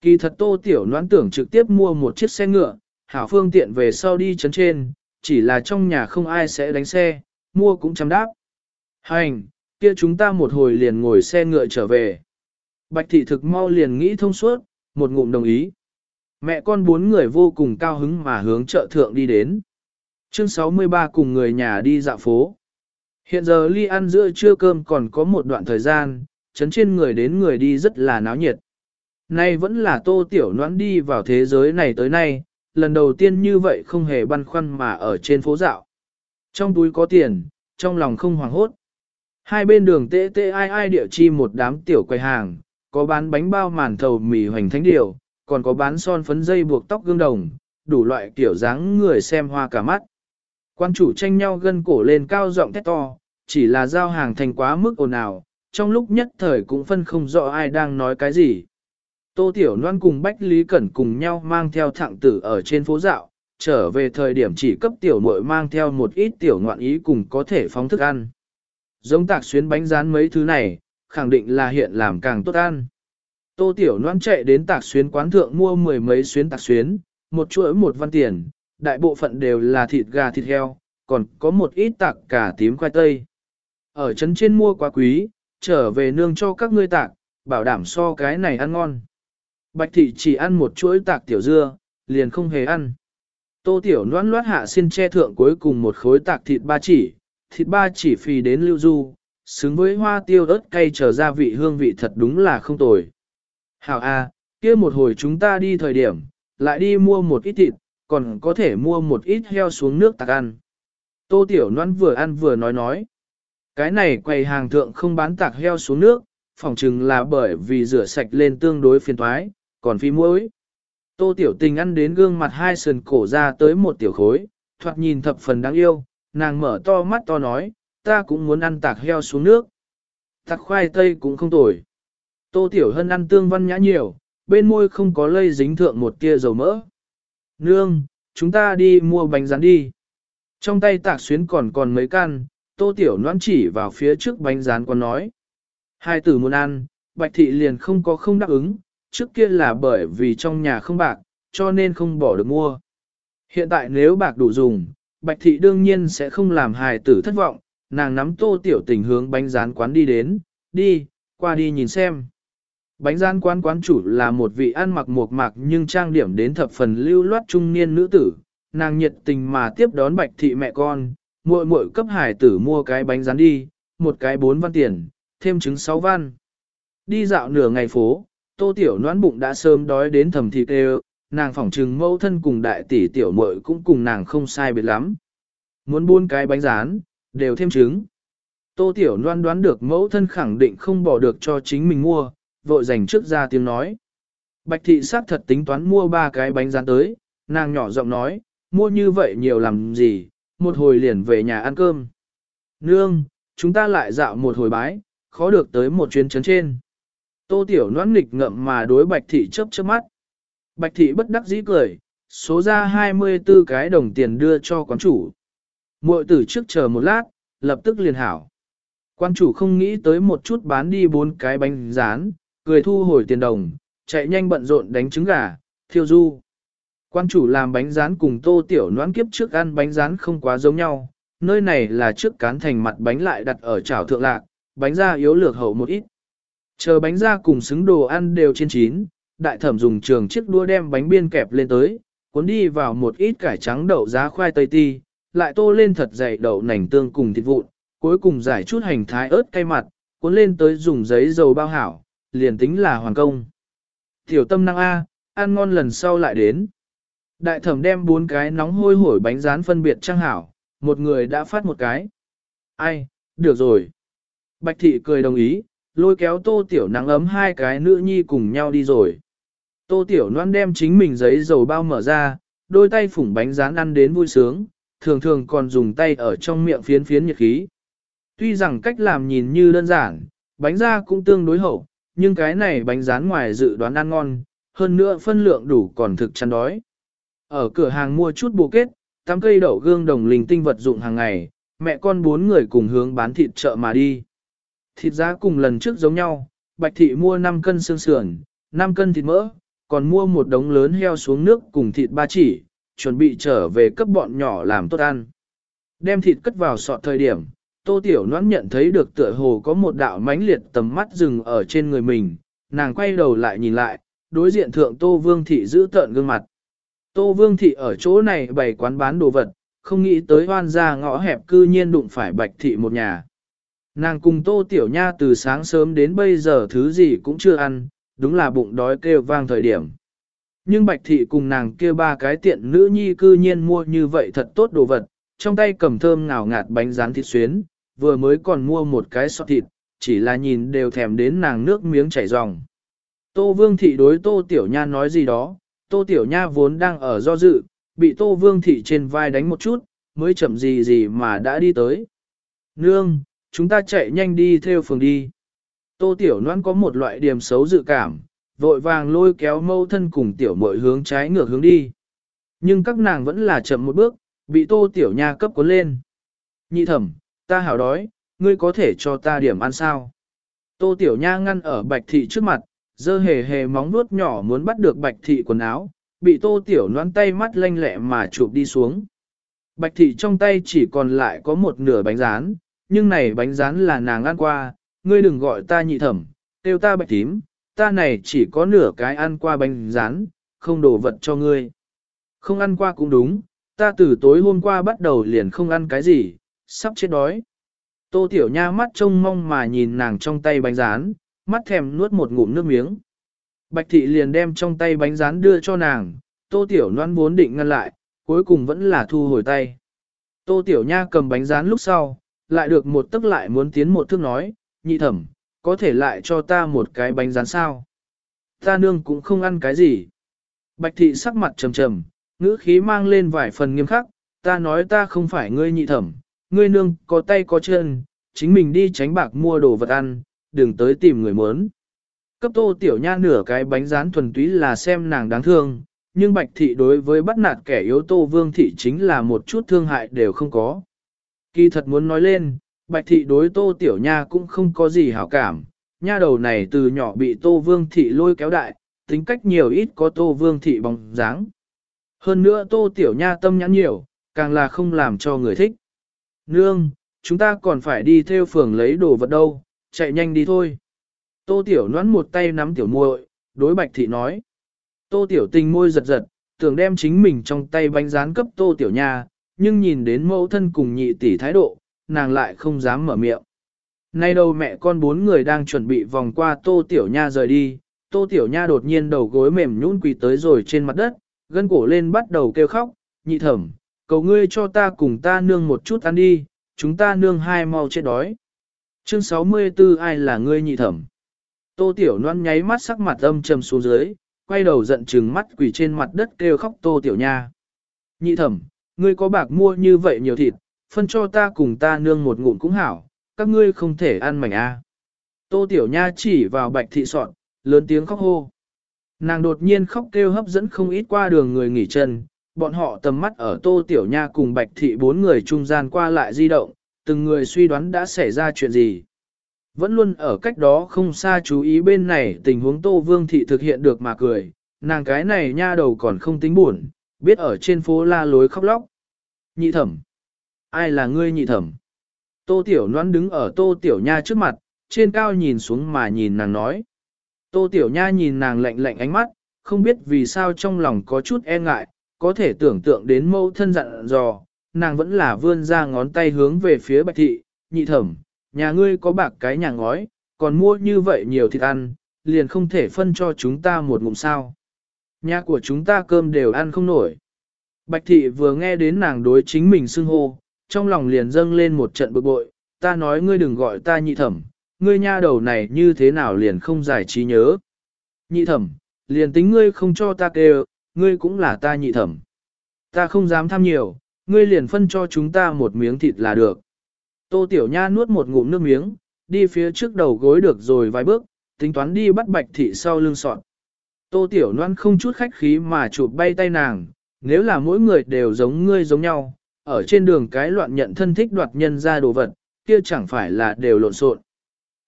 Kỳ thật tô tiểu noãn tưởng trực tiếp mua một chiếc xe ngựa, hảo phương tiện về sau đi chấn trên, chỉ là trong nhà không ai sẽ đánh xe, mua cũng chăm đáp. Hành, kia chúng ta một hồi liền ngồi xe ngựa trở về. Bạch thị thực mau liền nghĩ thông suốt, một ngụm đồng ý. Mẹ con bốn người vô cùng cao hứng mà hướng chợ thượng đi đến. Chương 63 cùng người nhà đi dạo phố. Hiện giờ ly ăn giữa trưa cơm còn có một đoạn thời gian, chấn trên người đến người đi rất là náo nhiệt. Nay vẫn là tô tiểu noãn đi vào thế giới này tới nay, lần đầu tiên như vậy không hề băn khoăn mà ở trên phố dạo. Trong túi có tiền, trong lòng không hoảng hốt. Hai bên đường tê tê ai ai địa chi một đám tiểu quầy hàng, có bán bánh bao màn thầu mì hoành thánh điều, còn có bán son phấn dây buộc tóc gương đồng, đủ loại kiểu dáng người xem hoa cả mắt. Quan chủ tranh nhau gân cổ lên cao giọng thét to, chỉ là giao hàng thành quá mức ồn ào, trong lúc nhất thời cũng phân không rõ ai đang nói cái gì. Tô Tiểu Loan cùng Bách Lý Cẩn cùng nhau mang theo thẳng tử ở trên phố dạo, trở về thời điểm chỉ cấp tiểu muội mang theo một ít tiểu ngoạn ý cùng có thể phóng thức ăn. Giống tạc xuyến bánh rán mấy thứ này, khẳng định là hiện làm càng tốt ăn. Tô Tiểu Loan chạy đến tạc xuyến quán thượng mua mười mấy xuyến tạc xuyến, một chuỗi một văn tiền, đại bộ phận đều là thịt gà thịt heo, còn có một ít tạc cả tím khoai tây. Ở trấn trên mua quá quý, trở về nương cho các ngươi tạc, bảo đảm so cái này ăn ngon. Bạch thị chỉ ăn một chuỗi tạc tiểu dưa, liền không hề ăn. Tô tiểu noan loát hạ xin che thượng cuối cùng một khối tạc thịt ba chỉ, thịt ba chỉ phì đến lưu du, xứng với hoa tiêu ớt cay trở ra vị hương vị thật đúng là không tồi. Hảo A, kia một hồi chúng ta đi thời điểm, lại đi mua một ít thịt, còn có thể mua một ít heo xuống nước tạc ăn. Tô Tiểu Loan vừa ăn vừa nói nói. Cái này quầy hàng thượng không bán tạc heo xuống nước, phỏng chừng là bởi vì rửa sạch lên tương đối phiền thoái, còn phi muối. Tô Tiểu Tình ăn đến gương mặt hai sườn cổ ra tới một tiểu khối, thoạt nhìn thập phần đáng yêu, nàng mở to mắt to nói, ta cũng muốn ăn tạc heo xuống nước. Tạc khoai tây cũng không tồi. Tô Tiểu Hân ăn tương văn nhã nhiều, bên môi không có lây dính thượng một tia dầu mỡ. Nương, chúng ta đi mua bánh rán đi. Trong tay tạc xuyến còn còn mấy can, Tô Tiểu noan chỉ vào phía trước bánh rán còn nói. Hai tử muốn ăn, Bạch Thị liền không có không đáp ứng, trước kia là bởi vì trong nhà không bạc, cho nên không bỏ được mua. Hiện tại nếu bạc đủ dùng, Bạch Thị đương nhiên sẽ không làm hài tử thất vọng, nàng nắm tô tiểu tình hướng bánh rán quán đi đến, đi, qua đi nhìn xem. Bánh rán quán quán chủ là một vị ăn mặc mộc mạc nhưng trang điểm đến thập phần lưu loát trung niên nữ tử, nàng nhiệt tình mà tiếp đón Bạch Thị mẹ con, muội muội cấp hải tử mua cái bánh rán đi, một cái bốn văn tiền, thêm trứng sáu văn. Đi dạo nửa ngày phố, tô tiểu noãn bụng đã sớm đói đến thầm thịt đều, nàng phỏng trừng mẫu thân cùng đại tỷ tiểu muội cũng cùng nàng không sai biệt lắm. Muốn buôn cái bánh rán, đều thêm trứng. Tô tiểu Loan đoán được mẫu thân khẳng định không bỏ được cho chính mình mua, vội dành trước ra tiếng nói. Bạch thị xác thật tính toán mua ba cái bánh rán tới, nàng nhỏ giọng nói, mua như vậy nhiều làm gì, một hồi liền về nhà ăn cơm. Nương, chúng ta lại dạo một hồi bái, khó được tới một chuyến chấn trên. Tô Tiểu noãn nghịch ngậm mà đối Bạch Thị chớp chớp mắt. Bạch Thị bất đắc dĩ cười, số ra 24 cái đồng tiền đưa cho quán chủ. Muội tử trước chờ một lát, lập tức liền hảo. Quan chủ không nghĩ tới một chút bán đi bốn cái bánh rán, cười thu hồi tiền đồng, chạy nhanh bận rộn đánh trứng gà, thiêu du. Quan chủ làm bánh rán cùng tô tiểu noãn kiếp trước ăn bánh rán không quá giống nhau, nơi này là trước cán thành mặt bánh lại đặt ở chảo thượng lạc, bánh ra yếu lược hậu một ít. Chờ bánh ra cùng xứng đồ ăn đều trên chín, đại thẩm dùng trường chiếc đua đem bánh biên kẹp lên tới, cuốn đi vào một ít cải trắng đậu giá khoai tây ti, lại tô lên thật dày đậu nành tương cùng thịt vụn, cuối cùng giải chút hành thái ớt cay mặt, cuốn lên tới dùng giấy dầu bao hảo, liền tính là hoàn công. Tiểu tâm năng A, ăn ngon lần sau lại đến. Đại thẩm đem bốn cái nóng hôi hổi bánh rán phân biệt trang hảo, một người đã phát một cái. Ai, được rồi. Bạch thị cười đồng ý, lôi kéo tô tiểu nắng ấm hai cái nữ nhi cùng nhau đi rồi. Tô tiểu noan đem chính mình giấy dầu bao mở ra, đôi tay phủng bánh rán ăn đến vui sướng, thường thường còn dùng tay ở trong miệng phiến phiến nhiệt khí. Tuy rằng cách làm nhìn như đơn giản, bánh ra cũng tương đối hậu, nhưng cái này bánh rán ngoài dự đoán ăn ngon, hơn nữa phân lượng đủ còn thực chăn đói. Ở cửa hàng mua chút bộ kết, tám cây đậu gương đồng linh tinh vật dụng hàng ngày, mẹ con bốn người cùng hướng bán thịt chợ mà đi. Thịt giá cùng lần trước giống nhau, bạch thị mua 5 cân xương sườn, 5 cân thịt mỡ, còn mua một đống lớn heo xuống nước cùng thịt ba chỉ, chuẩn bị trở về cấp bọn nhỏ làm tốt ăn. Đem thịt cất vào sọt thời điểm, tô tiểu noãn nhận thấy được tựa hồ có một đạo mãnh liệt tầm mắt dừng ở trên người mình, nàng quay đầu lại nhìn lại, đối diện thượng tô vương thị giữ tợn gương mặt. Tô vương thị ở chỗ này bày quán bán đồ vật, không nghĩ tới hoan ra ngõ hẹp cư nhiên đụng phải bạch thị một nhà. Nàng cùng tô tiểu nha từ sáng sớm đến bây giờ thứ gì cũng chưa ăn, đúng là bụng đói kêu vang thời điểm. Nhưng bạch thị cùng nàng kia ba cái tiện nữ nhi cư nhiên mua như vậy thật tốt đồ vật, trong tay cầm thơm ngào ngạt bánh rán thịt xuyến, vừa mới còn mua một cái sọt thịt, chỉ là nhìn đều thèm đến nàng nước miếng chảy ròng. Tô Vương Thị đối Tô Tiểu Nha nói gì đó, Tô Tiểu Nha vốn đang ở do dự, bị Tô Vương Thị trên vai đánh một chút, mới chậm gì gì mà đã đi tới. Nương, chúng ta chạy nhanh đi theo phường đi. Tô Tiểu Loan có một loại điểm xấu dự cảm, vội vàng lôi kéo mâu thân cùng Tiểu mội hướng trái ngược hướng đi. Nhưng các nàng vẫn là chậm một bước, bị Tô Tiểu Nha cấp cuốn lên. Nhị thẩm, ta hảo đói, ngươi có thể cho ta điểm ăn sao? Tô Tiểu Nha ngăn ở Bạch Thị trước mặt, dơ hề hề móng nuốt nhỏ muốn bắt được Bạch Thị quần áo, bị Tô Tiểu Loan tay mắt lanh lẹ mà chụp đi xuống. Bạch Thị trong tay chỉ còn lại có một nửa bánh rán, nhưng này bánh rán là nàng ăn qua, ngươi đừng gọi ta nhị thẩm, tiêu ta bạch tím, ta này chỉ có nửa cái ăn qua bánh rán, không đổ vật cho ngươi. Không ăn qua cũng đúng, ta từ tối hôm qua bắt đầu liền không ăn cái gì, sắp chết đói. Tô Tiểu Nha mắt trông mong mà nhìn nàng trong tay bánh rán, mắt thèm nuốt một ngụm nước miếng. Bạch thị liền đem trong tay bánh rán đưa cho nàng, Tô Tiểu Loan vốn định ngăn lại, cuối cùng vẫn là thu hồi tay. Tô Tiểu Nha cầm bánh rán lúc sau, lại được một tức lại muốn tiến một thước nói, nhị thẩm, có thể lại cho ta một cái bánh rán sao. Ta nương cũng không ăn cái gì. Bạch thị sắc mặt trầm trầm, ngữ khí mang lên vài phần nghiêm khắc, ta nói ta không phải ngươi nhị thẩm, ngươi nương có tay có chân, chính mình đi tránh bạc mua đồ vật ăn, đừng tới tìm người muốn. Cấp tô tiểu nha nửa cái bánh rán thuần túy là xem nàng đáng thương, nhưng bạch thị đối với bắt nạt kẻ yếu tô vương thị chính là một chút thương hại đều không có. Kỳ thật muốn nói lên, bạch thị đối tô tiểu nha cũng không có gì hảo cảm, nha đầu này từ nhỏ bị tô vương thị lôi kéo đại, tính cách nhiều ít có tô vương thị bóng dáng. Hơn nữa tô tiểu nha tâm nhãn nhiều, càng là không làm cho người thích. Nương, chúng ta còn phải đi theo phường lấy đồ vật đâu, chạy nhanh đi thôi. Tô tiểu nón một tay nắm tiểu muội, đối bạch thị nói. Tô tiểu tình môi giật giật, tưởng đem chính mình trong tay bánh rán cấp tô tiểu nha, nhưng nhìn đến mẫu thân cùng nhị tỷ thái độ, nàng lại không dám mở miệng. Nay đâu mẹ con bốn người đang chuẩn bị vòng qua tô tiểu nha rời đi, tô tiểu nha đột nhiên đầu gối mềm nhũn quỳ tới rồi trên mặt đất, gân cổ lên bắt đầu kêu khóc, nhị thẩm, cầu ngươi cho ta cùng ta nương một chút ăn đi, chúng ta nương hai mau chết đói. Chương 64 ai là ngươi nhị thẩm? Tô tiểu noan nháy mắt sắc mặt âm trầm xuống dưới, quay đầu giận trừng mắt quỳ trên mặt đất kêu khóc tô tiểu nha. Nhị thẩm, ngươi có bạc mua như vậy nhiều thịt, phân cho ta cùng ta nương một ngụm cũng hảo, các ngươi không thể ăn mảnh a. Tô Tiểu Nha chỉ vào bạch thị soạn, lớn tiếng khóc hô. Nàng đột nhiên khóc kêu hấp dẫn không ít qua đường người nghỉ chân, bọn họ tầm mắt ở Tô Tiểu Nha cùng bạch thị bốn người trung gian qua lại di động, từng người suy đoán đã xảy ra chuyện gì. Vẫn luôn ở cách đó không xa chú ý bên này tình huống Tô Vương Thị thực hiện được mà cười, nàng cái này nha đầu còn không tính buồn, biết ở trên phố la lối khóc lóc. Nhị thẩm. Ai là ngươi nhị thẩm? Tô Tiểu Loan đứng ở Tô Tiểu Nha trước mặt, trên cao nhìn xuống mà nhìn nàng nói. Tô Tiểu Nha nhìn nàng lạnh lạnh ánh mắt, không biết vì sao trong lòng có chút e ngại, có thể tưởng tượng đến mâu thân dặn dò, nàng vẫn là vươn ra ngón tay hướng về phía bạch thị, nhị thẩm, nhà ngươi có bạc cái nhà ngói, còn mua như vậy nhiều thịt ăn, liền không thể phân cho chúng ta một ngụm sao. Nhà của chúng ta cơm đều ăn không nổi. Bạch thị vừa nghe đến nàng đối chính mình xưng hô, trong lòng liền dâng lên một trận bực bội, ta nói ngươi đừng gọi ta nhị thẩm, ngươi nha đầu này như thế nào liền không giải trí nhớ. Nhị thẩm, liền tính ngươi không cho ta kêu, ngươi cũng là ta nhị thẩm. Ta không dám tham nhiều, ngươi liền phân cho chúng ta một miếng thịt là được. Tô Tiểu Nha nuốt một ngụm nước miếng, đi phía trước đầu gối được rồi vài bước, tính toán đi bắt bạch thị sau lưng sọt. Tô Tiểu Loan không chút khách khí mà chụp bay tay nàng, nếu là mỗi người đều giống ngươi giống nhau, ở trên đường cái loạn nhận thân thích đoạt nhân ra đồ vật, kia chẳng phải là đều lộn xộn.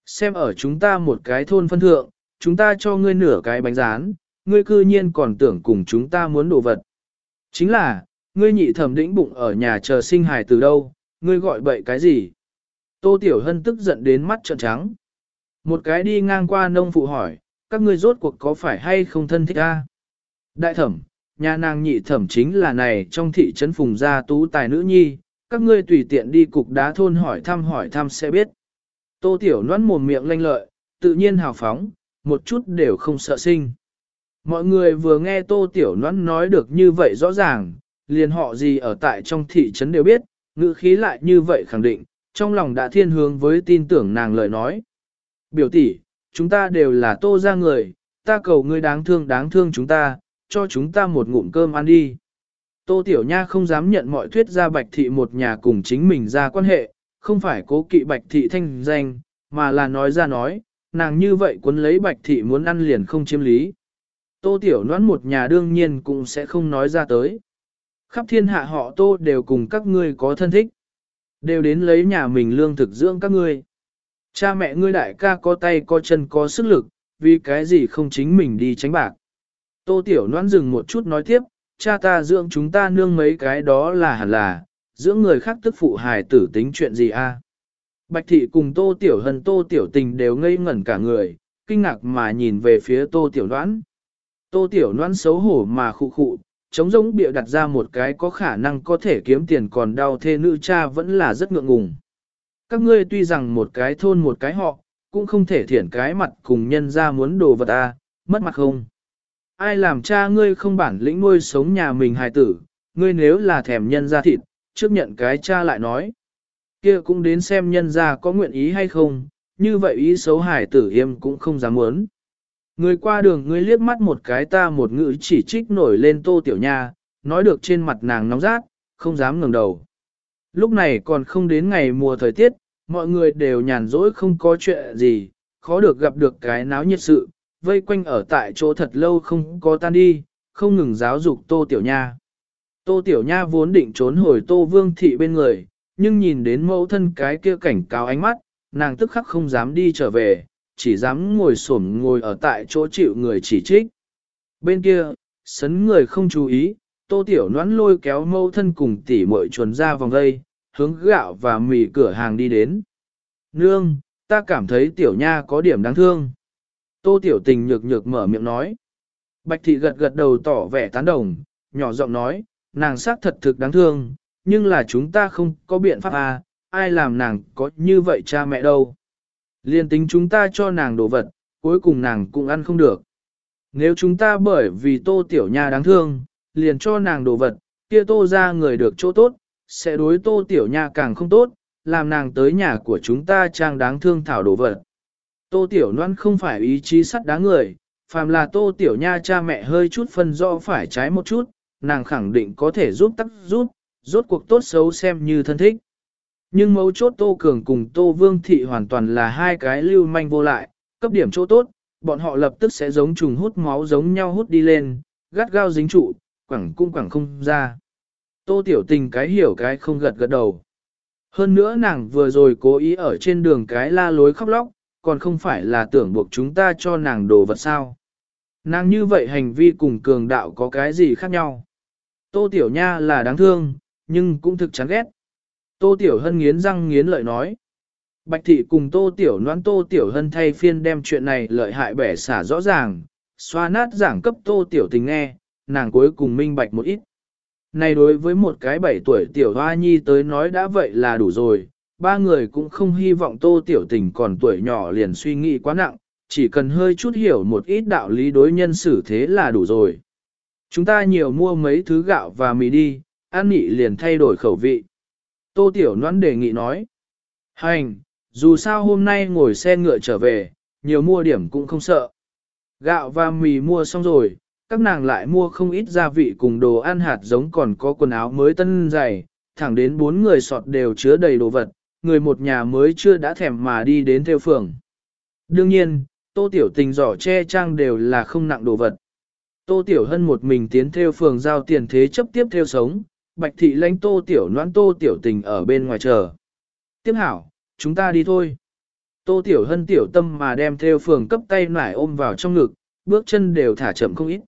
Xem ở chúng ta một cái thôn phân thượng, chúng ta cho ngươi nửa cái bánh rán, ngươi cư nhiên còn tưởng cùng chúng ta muốn đồ vật. Chính là, ngươi nhị thẩm đĩnh bụng ở nhà chờ sinh hài từ đâu, ngươi gọi bậy cái gì? Tô Tiểu Hân tức giận đến mắt trợn trắng. Một cái đi ngang qua nông phụ hỏi, các ngươi rốt cuộc có phải hay không thân thích a? Đại thẩm, nhà nàng nhị thẩm chính là này trong thị trấn phùng gia tú tài nữ nhi, các ngươi tùy tiện đi cục đá thôn hỏi thăm hỏi thăm sẽ biết. Tô Tiểu noan mồm miệng lanh lợi, tự nhiên hào phóng, một chút đều không sợ sinh. Mọi người vừa nghe Tô Tiểu Noãn nói được như vậy rõ ràng, liền họ gì ở tại trong thị trấn đều biết, ngữ khí lại như vậy khẳng định, trong lòng đã thiên hướng với tin tưởng nàng lời nói. Biểu tỷ, chúng ta đều là Tô ra người, ta cầu ngươi đáng thương đáng thương chúng ta, cho chúng ta một ngụm cơm ăn đi. Tô Tiểu Nha không dám nhận mọi thuyết ra Bạch Thị một nhà cùng chính mình ra quan hệ, không phải cố kỵ Bạch Thị thanh danh, mà là nói ra nói, nàng như vậy quấn lấy Bạch Thị muốn ăn liền không chiếm lý. Tô Tiểu Noãn một nhà đương nhiên cũng sẽ không nói ra tới. Khắp thiên hạ họ Tô đều cùng các ngươi có thân thích. Đều đến lấy nhà mình lương thực dưỡng các ngươi. Cha mẹ ngươi đại ca có tay có chân có sức lực, vì cái gì không chính mình đi tránh bạc. Tô Tiểu Noãn dừng một chút nói tiếp, cha ta dưỡng chúng ta nương mấy cái đó là hẳn là, dưỡng người khác tức phụ hài tử tính chuyện gì a? À? Bạch thị cùng Tô Tiểu Hân Tô Tiểu Tình đều ngây ngẩn cả người, kinh ngạc mà nhìn về phía Tô Tiểu Noãn. Tô Tiểu Noãn xấu hổ mà khụ khụ, chống rỗng bịa đặt ra một cái có khả năng có thể kiếm tiền còn đau thê nữ cha vẫn là rất ngượng ngùng. Các ngươi tuy rằng một cái thôn một cái họ, cũng không thể thiển cái mặt cùng nhân ra muốn đồ vật ta mất mặt không. Ai làm cha ngươi không bản lĩnh nuôi sống nhà mình hài tử, ngươi nếu là thèm nhân ra thịt, trước nhận cái cha lại nói. kia cũng đến xem nhân ra có nguyện ý hay không, như vậy ý xấu hài tử im cũng không dám muốn. Người qua đường ngươi liếc mắt một cái ta một ngữ chỉ trích nổi lên tô tiểu nha, nói được trên mặt nàng nóng rát, không dám ngẩng đầu. Lúc này còn không đến ngày mùa thời tiết, mọi người đều nhàn rỗi không có chuyện gì, khó được gặp được cái náo nhiệt sự, vây quanh ở tại chỗ thật lâu không có tan đi, không ngừng giáo dục Tô Tiểu Nha. Tô Tiểu Nha vốn định trốn hồi Tô Vương Thị bên người, nhưng nhìn đến mẫu thân cái kia cảnh cáo ánh mắt, nàng tức khắc không dám đi trở về, chỉ dám ngồi xổm ngồi ở tại chỗ chịu người chỉ trích. Bên kia, sấn người không chú ý, Tô Tiểu Noãn lôi kéo mâu thân cùng tỉ mội chuồn ra vòng đây, hướng gạo và mì cửa hàng đi đến. Nương, ta cảm thấy Tiểu Nha có điểm đáng thương. Tô Tiểu Tình nhược nhược mở miệng nói. Bạch Thị gật gật đầu tỏ vẻ tán đồng, nhỏ giọng nói, nàng xác thật thực đáng thương, nhưng là chúng ta không có biện pháp à, ai làm nàng có như vậy cha mẹ đâu. Liên tính chúng ta cho nàng đồ vật, cuối cùng nàng cũng ăn không được. Nếu chúng ta bởi vì tô tiểu nha đáng thương, liền cho nàng đồ vật, kia tô ra người được chỗ tốt, sẽ đối tô tiểu nha càng không tốt, làm nàng tới nhà của chúng ta trang đáng thương thảo đồ vật. Tô tiểu noan không phải ý chí sắt đá người, phàm là tô tiểu nha cha mẹ hơi chút phân do phải trái một chút, nàng khẳng định có thể giúp tắc giúp, rốt cuộc tốt xấu xem như thân thích. Nhưng mấu chốt Tô Cường cùng Tô Vương Thị hoàn toàn là hai cái lưu manh vô lại, cấp điểm chỗ tốt, bọn họ lập tức sẽ giống trùng hút máu giống nhau hút đi lên, gắt gao dính trụ, quẳng cung quẳng không ra. Tô Tiểu Tình cái hiểu cái không gật gật đầu. Hơn nữa nàng vừa rồi cố ý ở trên đường cái la lối khóc lóc, còn không phải là tưởng buộc chúng ta cho nàng đồ vật sao. Nàng như vậy hành vi cùng cường đạo có cái gì khác nhau. Tô Tiểu Nha là đáng thương, nhưng cũng thực chán ghét. Tô Tiểu Hân nghiến răng nghiến lợi nói. Bạch thị cùng Tô Tiểu noãn Tô Tiểu Hân thay phiên đem chuyện này lợi hại bẻ xả rõ ràng, xoa nát giảng cấp Tô Tiểu tình nghe, nàng cuối cùng minh bạch một ít. Này đối với một cái bảy tuổi Tiểu Hoa Nhi tới nói đã vậy là đủ rồi, ba người cũng không hy vọng Tô Tiểu tình còn tuổi nhỏ liền suy nghĩ quá nặng, chỉ cần hơi chút hiểu một ít đạo lý đối nhân xử thế là đủ rồi. Chúng ta nhiều mua mấy thứ gạo và mì đi, ăn nhị liền thay đổi khẩu vị. Tô Tiểu Noãn đề nghị nói. Hành, dù sao hôm nay ngồi xe ngựa trở về, nhiều mua điểm cũng không sợ. Gạo và mì mua xong rồi, các nàng lại mua không ít gia vị cùng đồ ăn hạt giống còn có quần áo mới tân dày, thẳng đến bốn người sọt đều chứa đầy đồ vật, người một nhà mới chưa đã thèm mà đi đến theo phường. Đương nhiên, tô tiểu tình giỏ che trang đều là không nặng đồ vật. Tô tiểu hân một mình tiến theo phường giao tiền thế chấp tiếp theo sống, bạch thị lãnh tô tiểu noãn tô tiểu tình ở bên ngoài chờ. Tiếp hảo, chúng ta đi thôi. Tô tiểu hân tiểu tâm mà đem theo phường cấp tay nải ôm vào trong ngực, bước chân đều thả chậm không ít.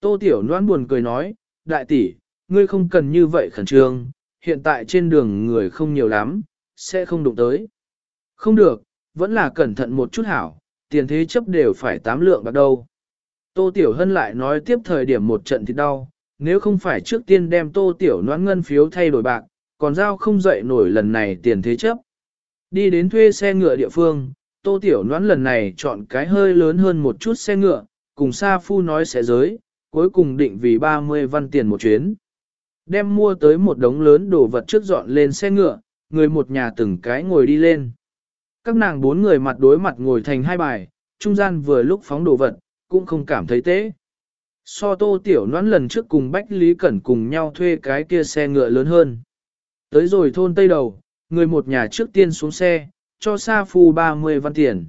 Tô tiểu Loan buồn cười nói, đại tỷ, ngươi không cần như vậy khẩn trương, hiện tại trên đường người không nhiều lắm, sẽ không đụng tới. Không được, vẫn là cẩn thận một chút hảo, tiền thế chấp đều phải tám lượng bạc đâu. Tô Tiểu Hân lại nói tiếp thời điểm một trận thì đau, nếu không phải trước tiên đem tô tiểu Loan ngân phiếu thay đổi bạc, còn giao không dậy nổi lần này tiền thế chấp. Đi đến thuê xe ngựa địa phương, tô tiểu Loan lần này chọn cái hơi lớn hơn một chút xe ngựa, cùng Sa Phu nói sẽ giới, cuối cùng định vì 30 văn tiền một chuyến. Đem mua tới một đống lớn đồ vật trước dọn lên xe ngựa, người một nhà từng cái ngồi đi lên. Các nàng bốn người mặt đối mặt ngồi thành hai bài, trung gian vừa lúc phóng đồ vật, cũng không cảm thấy tế. So tô tiểu noãn lần trước cùng Bách Lý Cẩn cùng nhau thuê cái kia xe ngựa lớn hơn. Tới rồi thôn Tây Đầu, người một nhà trước tiên xuống xe, cho Sa Phu 30 văn tiền.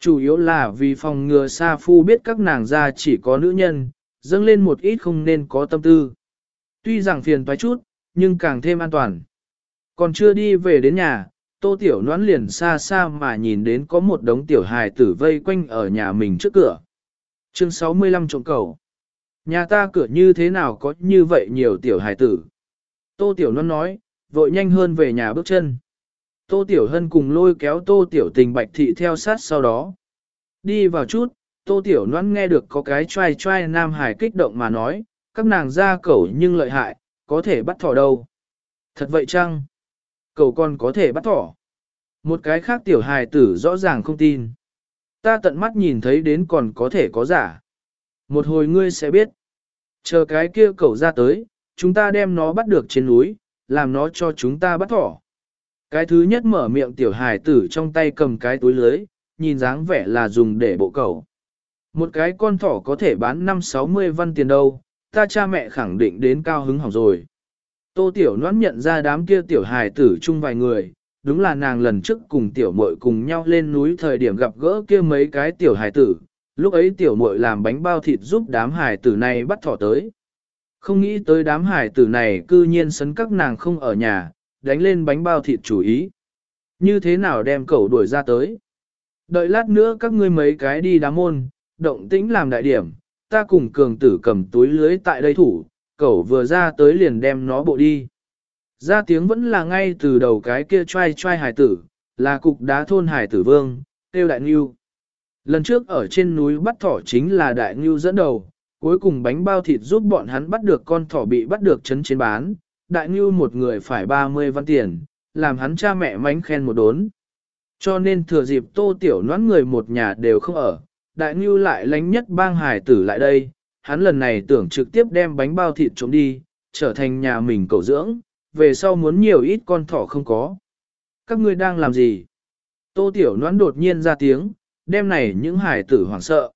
Chủ yếu là vì phòng ngừa Sa Phu biết các nàng ra chỉ có nữ nhân, dâng lên một ít không nên có tâm tư. Tuy rằng phiền toái chút, nhưng càng thêm an toàn. Còn chưa đi về đến nhà, tô tiểu noãn liền xa xa mà nhìn đến có một đống tiểu hài tử vây quanh ở nhà mình trước cửa. Chương 65 trộm cầu. Nhà ta cửa như thế nào có như vậy nhiều tiểu hài tử. Tô tiểu noãn nói, vội nhanh hơn về nhà bước chân. Tô tiểu hân cùng lôi kéo tô tiểu tình bạch thị theo sát sau đó. Đi vào chút, tô tiểu Loan nghe được có cái trai trai nam hải kích động mà nói, các nàng ra cẩu nhưng lợi hại, có thể bắt thỏ đâu. Thật vậy chăng? cẩu còn có thể bắt thỏ. Một cái khác tiểu hài tử rõ ràng không tin. Ta tận mắt nhìn thấy đến còn có thể có giả. Một hồi ngươi sẽ biết. Chờ cái kia cẩu ra tới, chúng ta đem nó bắt được trên núi, làm nó cho chúng ta bắt thỏ. Cái thứ nhất mở miệng tiểu hài tử trong tay cầm cái túi lưới, nhìn dáng vẻ là dùng để bộ cẩu. Một cái con thỏ có thể bán 5-60 văn tiền đâu, ta cha mẹ khẳng định đến cao hứng hỏng rồi. Tô Tiểu Noãn nhận ra đám kia tiểu hài tử chung vài người, đúng là nàng lần trước cùng tiểu muội cùng nhau lên núi thời điểm gặp gỡ kia mấy cái tiểu hài tử, lúc ấy tiểu muội làm bánh bao thịt giúp đám hài tử này bắt thỏ tới. Không nghĩ tới đám hài tử này cư nhiên sấn các nàng không ở nhà, đánh lên bánh bao thịt chủ ý. Như thế nào đem cậu đuổi ra tới? Đợi lát nữa các ngươi mấy cái đi đám môn, động tĩnh làm đại điểm, ta cùng cường tử cầm túi lưới tại đây thủ, cậu vừa ra tới liền đem nó bộ đi. Ra tiếng vẫn là ngay từ đầu cái kia trai trai hải tử, là cục đá thôn hải tử vương, tiêu đại nghiêu. Lần trước ở trên núi bắt thỏ chính là đại nghiêu dẫn đầu, cuối cùng bánh bao thịt giúp bọn hắn bắt được con thỏ bị bắt được chấn chiến bán, đại nghiêu một người phải 30 văn tiền, làm hắn cha mẹ mánh khen một đốn. Cho nên thừa dịp tô tiểu noãn người một nhà đều không ở, đại ngưu lại lánh nhất bang hải tử lại đây, hắn lần này tưởng trực tiếp đem bánh bao thịt trộm đi, trở thành nhà mình cầu dưỡng, về sau muốn nhiều ít con thỏ không có. Các ngươi đang làm gì? Tô Tiểu Noãn đột nhiên ra tiếng, đem này những hải tử hoảng sợ.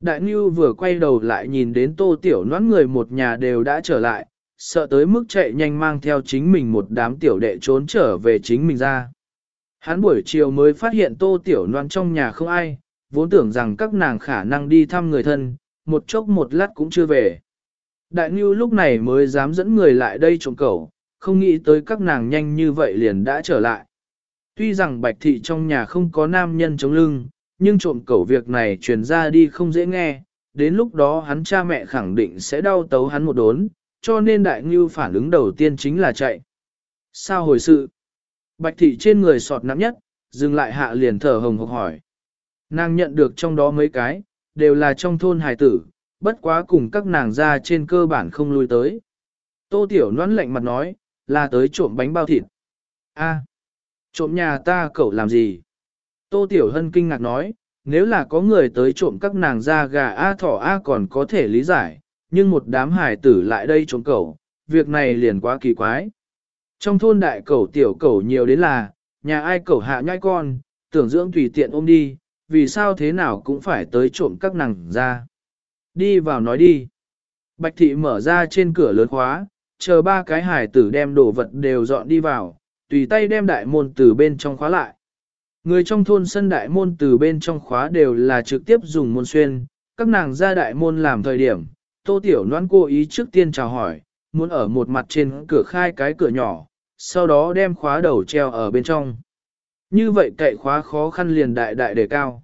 Đại Ngưu vừa quay đầu lại nhìn đến Tô Tiểu Noãn người một nhà đều đã trở lại, sợ tới mức chạy nhanh mang theo chính mình một đám tiểu đệ trốn trở về chính mình ra. Hắn buổi chiều mới phát hiện Tô Tiểu Noãn trong nhà không ai, vốn tưởng rằng các nàng khả năng đi thăm người thân, một chốc một lát cũng chưa về. Đại Ngưu lúc này mới dám dẫn người lại đây trộm cẩu, không nghĩ tới các nàng nhanh như vậy liền đã trở lại. Tuy rằng bạch thị trong nhà không có nam nhân chống lưng, nhưng trộm cẩu việc này truyền ra đi không dễ nghe, đến lúc đó hắn cha mẹ khẳng định sẽ đau tấu hắn một đốn, cho nên đại ngưu phản ứng đầu tiên chính là chạy. Sao hồi sự? Bạch thị trên người sọt nắm nhất, dừng lại hạ liền thở hồng hộc hỏi. Nàng nhận được trong đó mấy cái, đều là trong thôn hài tử, bất quá cùng các nàng ra trên cơ bản không lui tới. Tô Tiểu nón lạnh mặt nói, là tới trộm bánh bao thịt. A, trộm nhà ta cậu làm gì? Tô Tiểu Hân kinh ngạc nói, nếu là có người tới trộm các nàng ra gà A thỏ A còn có thể lý giải, nhưng một đám hải tử lại đây trộm cậu, việc này liền quá kỳ quái. Trong thôn đại cẩu tiểu cẩu nhiều đến là, nhà ai cẩu hạ nhai con, tưởng dưỡng tùy tiện ôm đi, vì sao thế nào cũng phải tới trộm các nàng ra. Đi vào nói đi. Bạch thị mở ra trên cửa lớn khóa, chờ ba cái hải tử đem đồ vật đều dọn đi vào, tùy tay đem đại môn từ bên trong khóa lại. Người trong thôn sân đại môn từ bên trong khóa đều là trực tiếp dùng môn xuyên, các nàng ra đại môn làm thời điểm, tô tiểu noan cố ý trước tiên chào hỏi, muốn ở một mặt trên cửa khai cái cửa nhỏ, sau đó đem khóa đầu treo ở bên trong. Như vậy cậy khóa khó khăn liền đại đại đề cao.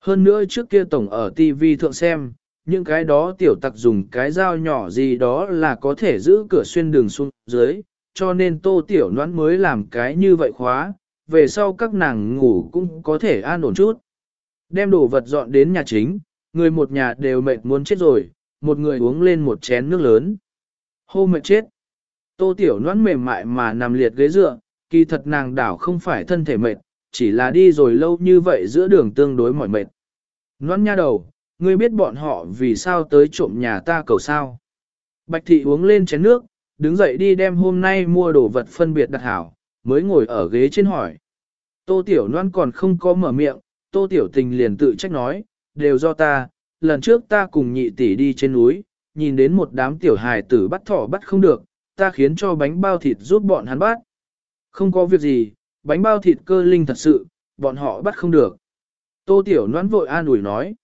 Hơn nữa trước kia tổng ở TV thượng xem, những cái đó tiểu tặc dùng cái dao nhỏ gì đó là có thể giữ cửa xuyên đường xuống dưới, cho nên tô tiểu noãn mới làm cái như vậy khóa, về sau các nàng ngủ cũng có thể an ổn chút. Đem đồ vật dọn đến nhà chính, người một nhà đều mệt muốn chết rồi, một người uống lên một chén nước lớn. Hô mệt chết. Tô tiểu noãn mềm mại mà nằm liệt ghế dựa, kỳ thật nàng đảo không phải thân thể mệt, chỉ là đi rồi lâu như vậy giữa đường tương đối mỏi mệt. Noan nha đầu, ngươi biết bọn họ vì sao tới trộm nhà ta cầu sao. Bạch thị uống lên chén nước, đứng dậy đi đem hôm nay mua đồ vật phân biệt đặt hảo, mới ngồi ở ghế trên hỏi. Tô Tiểu Loan còn không có mở miệng, Tô Tiểu Tình liền tự trách nói, đều do ta, lần trước ta cùng nhị tỷ đi trên núi, nhìn đến một đám tiểu hài tử bắt thỏ bắt không được, ta khiến cho bánh bao thịt giúp bọn hắn bắt. Không có việc gì, bánh bao thịt cơ linh thật sự, bọn họ bắt không được. Tô Tiểu Noãn vội an ủi nói,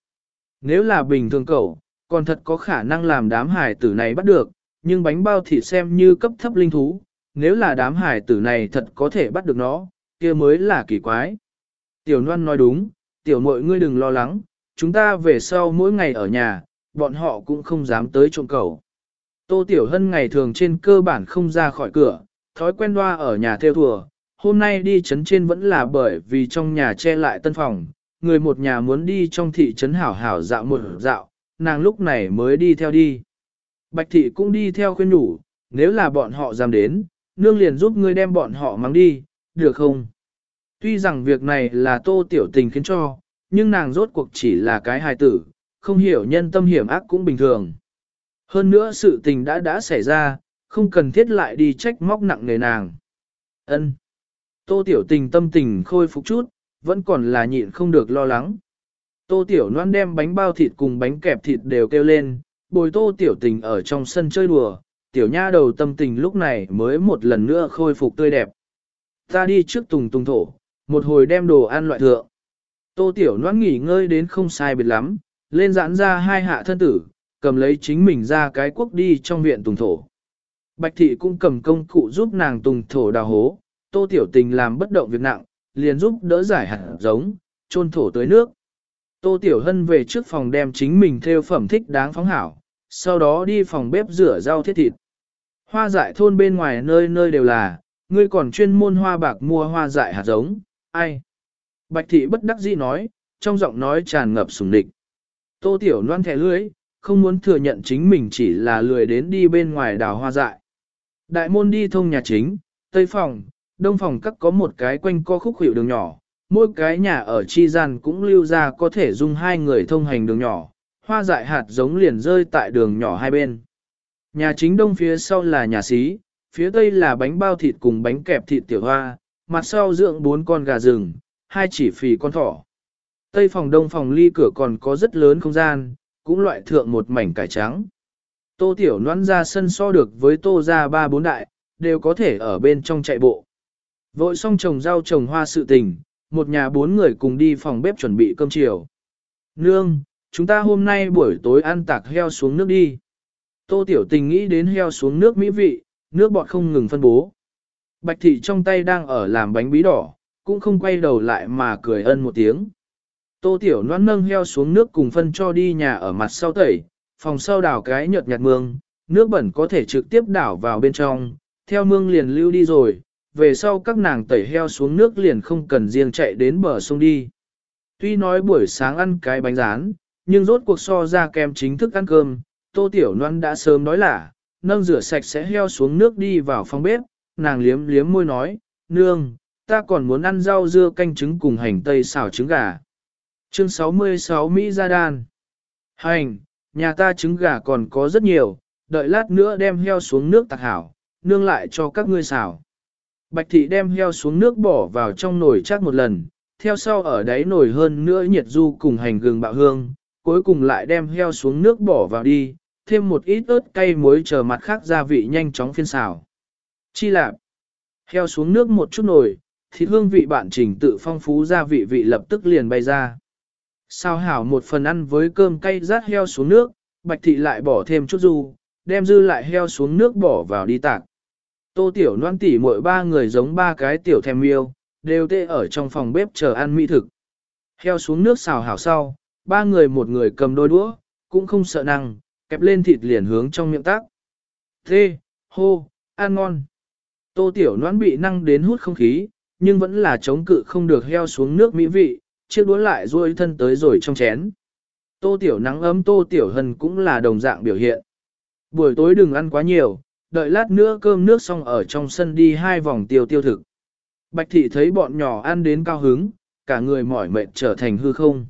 nếu là bình thường cậu, còn thật có khả năng làm đám hải tử này bắt được, nhưng bánh bao thịt xem như cấp thấp linh thú, nếu là đám hải tử này thật có thể bắt được nó, kia mới là kỳ quái. Tiểu Noan nói đúng, tiểu muội ngươi đừng lo lắng, chúng ta về sau mỗi ngày ở nhà, bọn họ cũng không dám tới trộm cầu. Tô Tiểu Hân ngày thường trên cơ bản không ra khỏi cửa, thói quen loa ở nhà theo thùa, hôm nay đi chấn trên vẫn là bởi vì trong nhà che lại tân phòng, người một nhà muốn đi trong thị trấn hảo hảo dạo một dạo, nàng lúc này mới đi theo đi. Bạch thị cũng đi theo khuyên nhủ, nếu là bọn họ dám đến, nương liền giúp ngươi đem bọn họ mang đi, được không? Tuy rằng việc này là tô tiểu tình khiến cho, nhưng nàng rốt cuộc chỉ là cái hài tử, không hiểu nhân tâm hiểm ác cũng bình thường. Hơn nữa sự tình đã đã xảy ra, không cần thiết lại đi trách móc nặng nề nàng. Ân. Tô tiểu tình tâm tình khôi phục chút, vẫn còn là nhịn không được lo lắng. Tô tiểu Loan đem bánh bao thịt cùng bánh kẹp thịt đều kêu lên, bồi tô tiểu tình ở trong sân chơi đùa, tiểu nha đầu tâm tình lúc này mới một lần nữa khôi phục tươi đẹp. Ta đi trước tùng tùng thổ, một hồi đem đồ ăn loại thượng. Tô tiểu Loan nghỉ ngơi đến không sai biệt lắm, lên giãn ra hai hạ thân tử, cầm lấy chính mình ra cái quốc đi trong viện tùng thổ. Bạch thị cũng cầm công cụ giúp nàng tùng thổ đào hố, tô tiểu tình làm bất động việc nặng, liền giúp đỡ giải hạt giống, trôn thổ tới nước. Tô tiểu hân về trước phòng đem chính mình theo phẩm thích đáng phóng hảo, sau đó đi phòng bếp rửa rau thiết thịt. Hoa dại thôn bên ngoài nơi nơi đều là, ngươi còn chuyên môn hoa bạc mua hoa dại hạt giống, ai? Bạch thị bất đắc dĩ nói, trong giọng nói tràn ngập sùng địch. Tô tiểu loan thẻ lưới, không muốn thừa nhận chính mình chỉ là lười đến đi bên ngoài đào hoa dại. Đại môn đi thông nhà chính, tây phòng, đông phòng các có một cái quanh co khúc hiệu đường nhỏ, mỗi cái nhà ở chi gian cũng lưu ra có thể dung hai người thông hành đường nhỏ, hoa dại hạt giống liền rơi tại đường nhỏ hai bên. Nhà chính đông phía sau là nhà xí, phía tây là bánh bao thịt cùng bánh kẹp thịt tiểu hoa, mặt sau dưỡng bốn con gà rừng, hai chỉ phì con thỏ. Tây phòng đông phòng ly cửa còn có rất lớn không gian, cũng loại thượng một mảnh cải trắng. Tô tiểu Loan ra sân so được với tô ra ba bốn đại, đều có thể ở bên trong chạy bộ. Vội xong trồng rau trồng hoa sự tình, một nhà bốn người cùng đi phòng bếp chuẩn bị cơm chiều. Nương, chúng ta hôm nay buổi tối ăn tạc heo xuống nước đi. Tô Tiểu Tình nghĩ đến heo xuống nước mỹ vị, nước bọt không ngừng phân bố. Bạch thị trong tay đang ở làm bánh bí đỏ, cũng không quay đầu lại mà cười ân một tiếng. Tô Tiểu noan nâng heo xuống nước cùng phân cho đi nhà ở mặt sau tẩy, phòng sau đảo cái nhợt nhạt mương, nước bẩn có thể trực tiếp đảo vào bên trong, theo mương liền lưu đi rồi, về sau các nàng tẩy heo xuống nước liền không cần riêng chạy đến bờ sông đi. Tuy nói buổi sáng ăn cái bánh rán, nhưng rốt cuộc so ra kem chính thức ăn cơm, tô tiểu loan đã sớm nói là, nâng rửa sạch sẽ heo xuống nước đi vào phòng bếp, nàng liếm liếm môi nói, nương, ta còn muốn ăn rau dưa canh trứng cùng hành tây xào trứng gà. Chương 66 Mỹ Gia Đan Hành, nhà ta trứng gà còn có rất nhiều, đợi lát nữa đem heo xuống nước tạc hảo, nương lại cho các ngươi xào. Bạch thị đem heo xuống nước bỏ vào trong nồi chắc một lần, theo sau ở đáy nồi hơn nữa nhiệt du cùng hành gừng bạo hương, cuối cùng lại đem heo xuống nước bỏ vào đi, thêm một ít ớt cay muối chờ mặt khác gia vị nhanh chóng phiên xào. Chi lạp, heo xuống nước một chút nồi, thịt hương vị bạn trình tự phong phú gia vị vị lập tức liền bay ra. Sao hảo một phần ăn với cơm cay rát heo xuống nước, bạch thị lại bỏ thêm chút du, đem dư lại heo xuống nước bỏ vào đi tạc. Tô tiểu noan tỉ mỗi ba người giống ba cái tiểu thèm miêu, đều tê ở trong phòng bếp chờ ăn mỹ thực. Heo xuống nước xào hảo sau, ba người một người cầm đôi đũa, cũng không sợ năng, kẹp lên thịt liền hướng trong miệng tác. Thê, hô, ăn ngon. Tô tiểu noan bị năng đến hút không khí, nhưng vẫn là chống cự không được heo xuống nước mỹ vị, chiếc đũa lại duỗi thân tới rồi trong chén. Tô tiểu nắng ấm tô tiểu hân cũng là đồng dạng biểu hiện. Buổi tối đừng ăn quá nhiều, đợi lát nữa cơm nước xong ở trong sân đi hai vòng tiêu tiêu thực. Bạch thị thấy bọn nhỏ ăn đến cao hứng, cả người mỏi mệt trở thành hư không.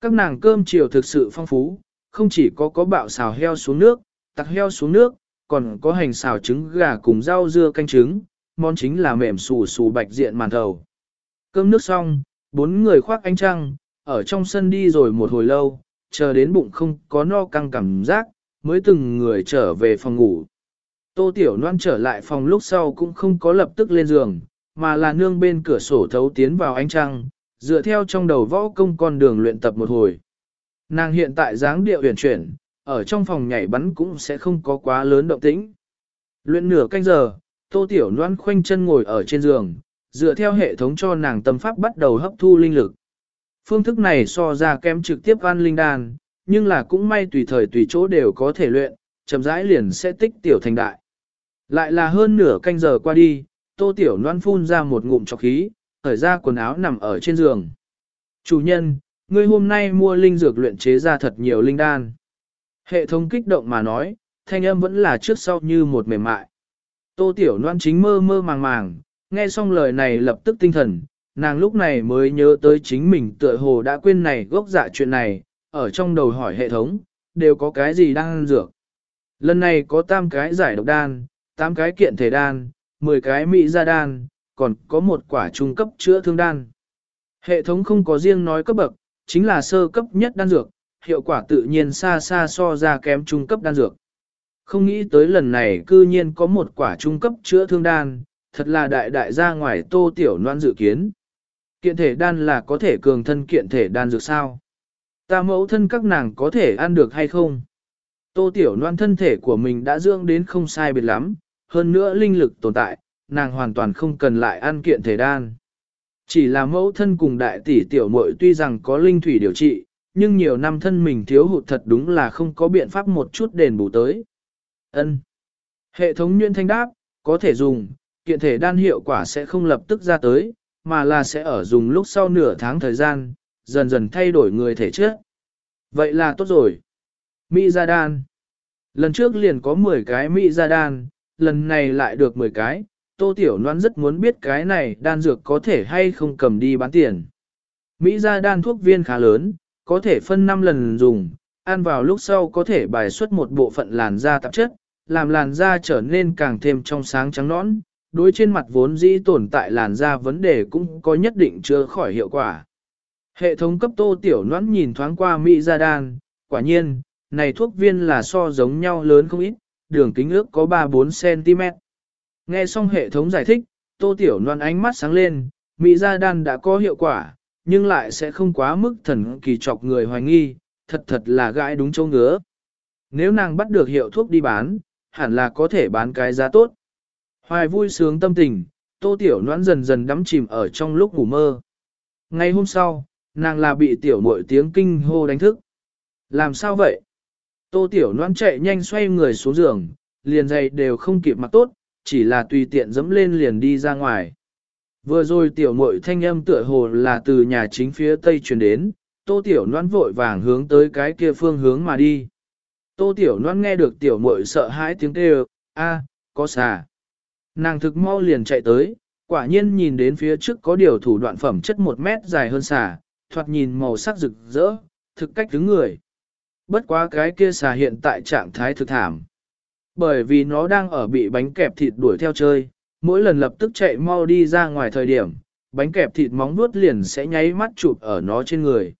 Các nàng cơm chiều thực sự phong phú, không chỉ có có bạo xào heo xuống nước, tặc heo xuống nước, còn có hành xào trứng gà cùng rau dưa canh trứng, món chính là mềm xù xù bạch diện màn thầu. Cơm nước xong, bốn người khoác ánh trăng, ở trong sân đi rồi một hồi lâu, chờ đến bụng không có no căng cảm giác, mới từng người trở về phòng ngủ. Tô Tiểu Loan trở lại phòng lúc sau cũng không có lập tức lên giường, mà là nương bên cửa sổ thấu tiến vào ánh trăng, dựa theo trong đầu võ công con đường luyện tập một hồi. Nàng hiện tại dáng điệu huyền chuyển, ở trong phòng nhảy bắn cũng sẽ không có quá lớn động tĩnh. Luyện nửa canh giờ, Tô Tiểu Loan khoanh chân ngồi ở trên giường, dựa theo hệ thống cho nàng tâm pháp bắt đầu hấp thu linh lực. Phương thức này so ra kém trực tiếp ăn linh đan, nhưng là cũng may tùy thời tùy chỗ đều có thể luyện, chậm rãi liền sẽ tích tiểu thành đại. Lại là hơn nửa canh giờ qua đi, Tô Tiểu noan phun ra một ngụm trọc khí, thở ra quần áo nằm ở trên giường. Chủ nhân, ngươi hôm nay mua linh dược luyện chế ra thật nhiều linh đan. Hệ thống kích động mà nói, thanh âm vẫn là trước sau như một mềm mại. Tô Tiểu noan chính mơ mơ màng màng, nghe xong lời này lập tức tinh thần, nàng lúc này mới nhớ tới chính mình tựa hồ đã quên này gốc dạ chuyện này, ở trong đầu hỏi hệ thống, đều có cái gì đang ăn dược. Lần này có tam cái giải độc đan, tám cái kiện thể đan, 10 cái mỹ gia đan, còn có một quả trung cấp chữa thương đan. Hệ thống không có riêng nói cấp bậc, chính là sơ cấp nhất đan dược, hiệu quả tự nhiên xa xa so ra kém trung cấp đan dược. Không nghĩ tới lần này cư nhiên có một quả trung cấp chữa thương đan, thật là đại đại ra ngoài tô tiểu noan dự kiến. Kiện thể đan là có thể cường thân kiện thể đan dược sao? Ta mẫu thân các nàng có thể ăn được hay không? Tô tiểu noan thân thể của mình đã dưỡng đến không sai biệt lắm, hơn nữa linh lực tồn tại, nàng hoàn toàn không cần lại ăn kiện thể đan. Chỉ là mẫu thân cùng đại tỷ tiểu muội tuy rằng có linh thủy điều trị, nhưng nhiều năm thân mình thiếu hụt thật đúng là không có biện pháp một chút đền bù tới. Ân. Hệ thống nguyên thanh đáp, có thể dùng, kiện thể đan hiệu quả sẽ không lập tức ra tới, mà là sẽ ở dùng lúc sau nửa tháng thời gian, dần dần thay đổi người thể chất. Vậy là tốt rồi. Mỹ gia đan. Lần trước liền có 10 cái Mỹ gia đan, lần này lại được 10 cái, Tô Tiểu Loan rất muốn biết cái này đan dược có thể hay không cầm đi bán tiền. Mỹ gia đan thuốc viên khá lớn, có thể phân 5 lần dùng, ăn vào lúc sau có thể bài xuất một bộ phận làn da tạp chất, làm làn da trở nên càng thêm trong sáng trắng nõn, đối trên mặt vốn dĩ tồn tại làn da vấn đề cũng có nhất định chữa khỏi hiệu quả. Hệ thống cấp tô tiểu noãn nhìn thoáng qua Mỹ gia đan, quả nhiên, này thuốc viên là so giống nhau lớn không ít, đường kính ước có 3-4cm. Nghe xong hệ thống giải thích, tô tiểu noãn ánh mắt sáng lên, Mỹ gia đan đã có hiệu quả, nhưng lại sẽ không quá mức thần kỳ chọc người hoài nghi, thật thật là gãi đúng châu ngứa. Nếu nàng bắt được hiệu thuốc đi bán, hẳn là có thể bán cái giá tốt. Hoài vui sướng tâm tình, tô tiểu noãn dần dần đắm chìm ở trong lúc ngủ mơ. Ngay hôm sau, nàng là bị tiểu muội tiếng kinh hô đánh thức. Làm sao vậy? Tô tiểu noãn chạy nhanh xoay người xuống giường, liền giày đều không kịp mặc tốt, chỉ là tùy tiện dẫm lên liền đi ra ngoài. Vừa rồi tiểu muội thanh âm tựa hồ là từ nhà chính phía tây truyền đến, tô tiểu noãn vội vàng hướng tới cái kia phương hướng mà đi. Tô tiểu noãn nghe được tiểu muội sợ hãi tiếng kêu, a, có xà. Nàng thực mau liền chạy tới, quả nhiên nhìn đến phía trước có điều thủ đoạn phẩm chất một mét dài hơn xà, thoạt nhìn màu sắc rực rỡ, thực cách đứng người. Bất quá cái kia xà hiện tại trạng thái thực thảm. Bởi vì nó đang ở bị bánh kẹp thịt đuổi theo chơi, mỗi lần lập tức chạy mau đi ra ngoài thời điểm, bánh kẹp thịt móng nuốt liền sẽ nháy mắt chụp ở nó trên người.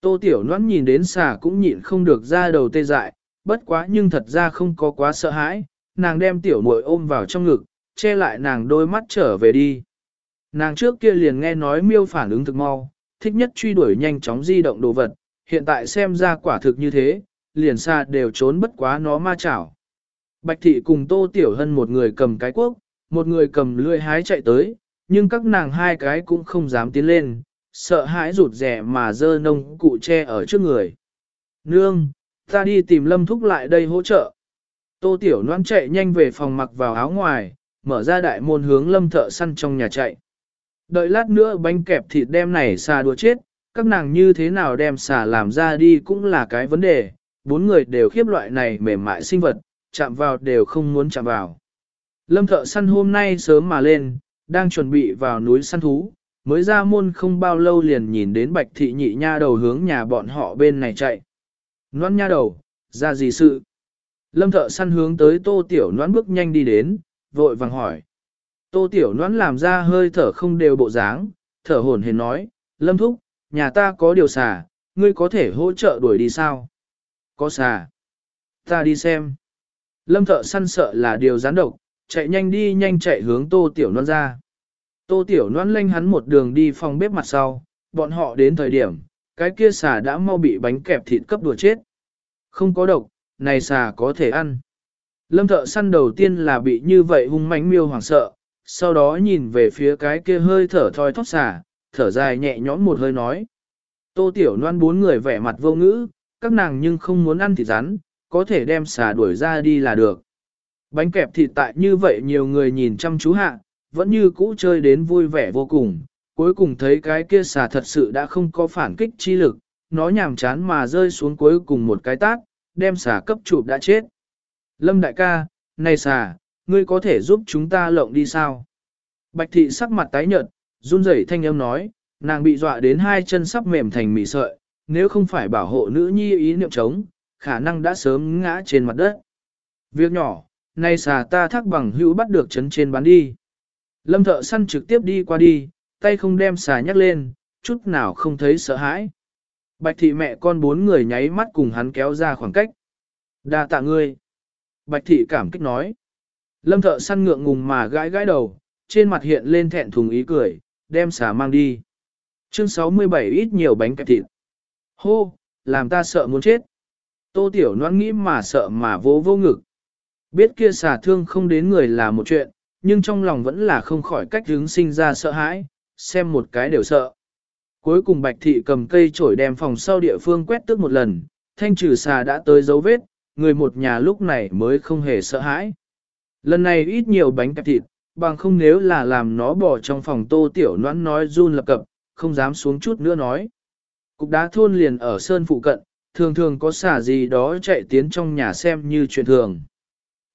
Tô Tiểu Loan nhìn đến xà cũng nhịn không được ra đầu tê dại, bất quá nhưng thật ra không có quá sợ hãi, nàng đem tiểu muội ôm vào trong ngực, che lại nàng đôi mắt trở về đi. Nàng trước kia liền nghe nói miêu phản ứng thực mau, thích nhất truy đuổi nhanh chóng di động đồ vật, hiện tại xem ra quả thực như thế, liền xa đều trốn bất quá nó ma chảo. Bạch thị cùng tô tiểu hân một người cầm cái cuốc một người cầm lưỡi hái chạy tới, nhưng các nàng hai cái cũng không dám tiến lên, sợ hãi rụt rẻ mà dơ nông cụ che ở trước người. Nương, ta đi tìm lâm thúc lại đây hỗ trợ. Tô tiểu noan chạy nhanh về phòng mặc vào áo ngoài, mở ra đại môn hướng lâm thợ săn trong nhà chạy. Đợi lát nữa bánh kẹp thịt đem này xà đùa chết, các nàng như thế nào đem xà làm ra đi cũng là cái vấn đề, bốn người đều khiếp loại này mềm mại sinh vật, chạm vào đều không muốn chạm vào. Lâm thợ săn hôm nay sớm mà lên, đang chuẩn bị vào núi săn thú, mới ra môn không bao lâu liền nhìn đến bạch thị nhị nha đầu hướng nhà bọn họ bên này chạy. Noan nha đầu, ra gì sự? Lâm thợ săn hướng tới tô tiểu noan bước nhanh đi đến, vội vàng hỏi. Tô tiểu Noãn làm ra hơi thở không đều bộ dáng, thở hổn hển nói, Lâm thúc, nhà ta có điều xả, ngươi có thể hỗ trợ đuổi đi sao? Có xả. Ta đi xem. Lâm thợ săn sợ là điều gián độc, chạy nhanh đi nhanh chạy hướng tô tiểu Noãn ra. Tô tiểu Noãn lênh hắn một đường đi phòng bếp mặt sau, bọn họ đến thời điểm, cái kia xà đã mau bị bánh kẹp thịt cấp đùa chết. Không có độc, này xà có thể ăn. Lâm thợ săn đầu tiên là bị như vậy hung mãnh miêu hoảng sợ, sau đó nhìn về phía cái kia hơi thở thoi thóp xả, thở dài nhẹ nhõm một hơi nói. Tô tiểu Loan bốn người vẻ mặt vô ngữ, các nàng nhưng không muốn ăn thịt rắn, có thể đem xà đuổi ra đi là được. Bánh kẹp thịt tại như vậy nhiều người nhìn chăm chú hạ, vẫn như cũ chơi đến vui vẻ vô cùng, cuối cùng thấy cái kia xà thật sự đã không có phản kích chi lực, nó nhàm chán mà rơi xuống cuối cùng một cái tác, đem xà cấp chụp đã chết. Lâm đại ca, này xà, ngươi có thể giúp chúng ta lộng đi sao? Bạch thị sắc mặt tái nhợt, run rẩy thanh âm nói, nàng bị dọa đến hai chân sắp mềm thành mì sợi, nếu không phải bảo hộ nữ nhi ý niệm chống, khả năng đã sớm ngã trên mặt đất. Việc nhỏ, nay xà ta thác bằng hữu bắt được chấn trên bán đi. Lâm thợ săn trực tiếp đi qua đi, tay không đem xà nhắc lên, chút nào không thấy sợ hãi. Bạch thị mẹ con bốn người nháy mắt cùng hắn kéo ra khoảng cách. đa tạ ngươi. Bạch thị cảm kích nói. Lâm thợ săn ngượng ngùng mà gãi gãi đầu, trên mặt hiện lên thẹn thùng ý cười, đem xà mang đi. Chương 67 ít nhiều bánh kẹp thịt. Hô, làm ta sợ muốn chết. Tô Tiểu noan nghĩ mà sợ mà vô vô ngực. Biết kia xà thương không đến người là một chuyện, nhưng trong lòng vẫn là không khỏi cách hướng sinh ra sợ hãi, xem một cái đều sợ. Cuối cùng Bạch Thị cầm cây chổi đem phòng sau địa phương quét tước một lần, thanh trừ xà đã tới dấu vết, người một nhà lúc này mới không hề sợ hãi. Lần này ít nhiều bánh kẹp thịt, bằng không nếu là làm nó bỏ trong phòng tô tiểu noãn nói run lập cập, không dám xuống chút nữa nói. Cục đá thôn liền ở sơn phụ cận, thường thường có xả gì đó chạy tiến trong nhà xem như chuyện thường.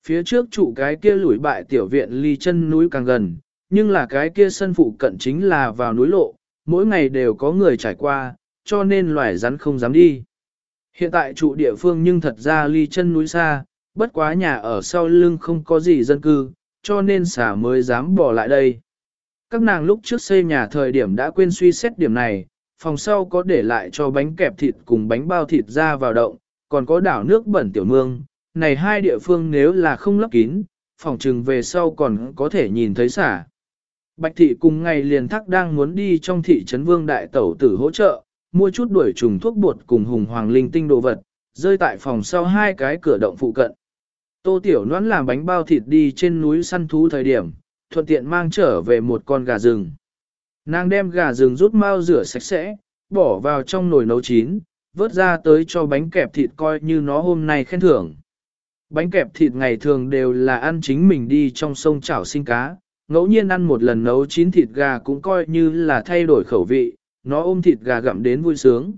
Phía trước trụ cái kia lủi bại tiểu viện ly chân núi càng gần, nhưng là cái kia sân phụ cận chính là vào núi lộ, mỗi ngày đều có người trải qua, cho nên loài rắn không dám đi. Hiện tại trụ địa phương nhưng thật ra ly chân núi xa, bất quá nhà ở sau lưng không có gì dân cư, cho nên xả mới dám bỏ lại đây. Các nàng lúc trước xây nhà thời điểm đã quên suy xét điểm này, phòng sau có để lại cho bánh kẹp thịt cùng bánh bao thịt ra vào động, còn có đảo nước bẩn tiểu mương. Này hai địa phương nếu là không lấp kín, phòng trừng về sau còn có thể nhìn thấy xả. Bạch thị cùng ngày liền thắc đang muốn đi trong thị trấn vương đại tẩu tử hỗ trợ, mua chút đuổi trùng thuốc bột cùng hùng hoàng linh tinh đồ vật, rơi tại phòng sau hai cái cửa động phụ cận. Tô Tiểu Noãn làm bánh bao thịt đi trên núi săn thú thời điểm, thuận tiện mang trở về một con gà rừng. Nàng đem gà rừng rút mau rửa sạch sẽ, bỏ vào trong nồi nấu chín, vớt ra tới cho bánh kẹp thịt coi như nó hôm nay khen thưởng. Bánh kẹp thịt ngày thường đều là ăn chính mình đi trong sông chảo sinh cá, ngẫu nhiên ăn một lần nấu chín thịt gà cũng coi như là thay đổi khẩu vị, nó ôm thịt gà gặm đến vui sướng.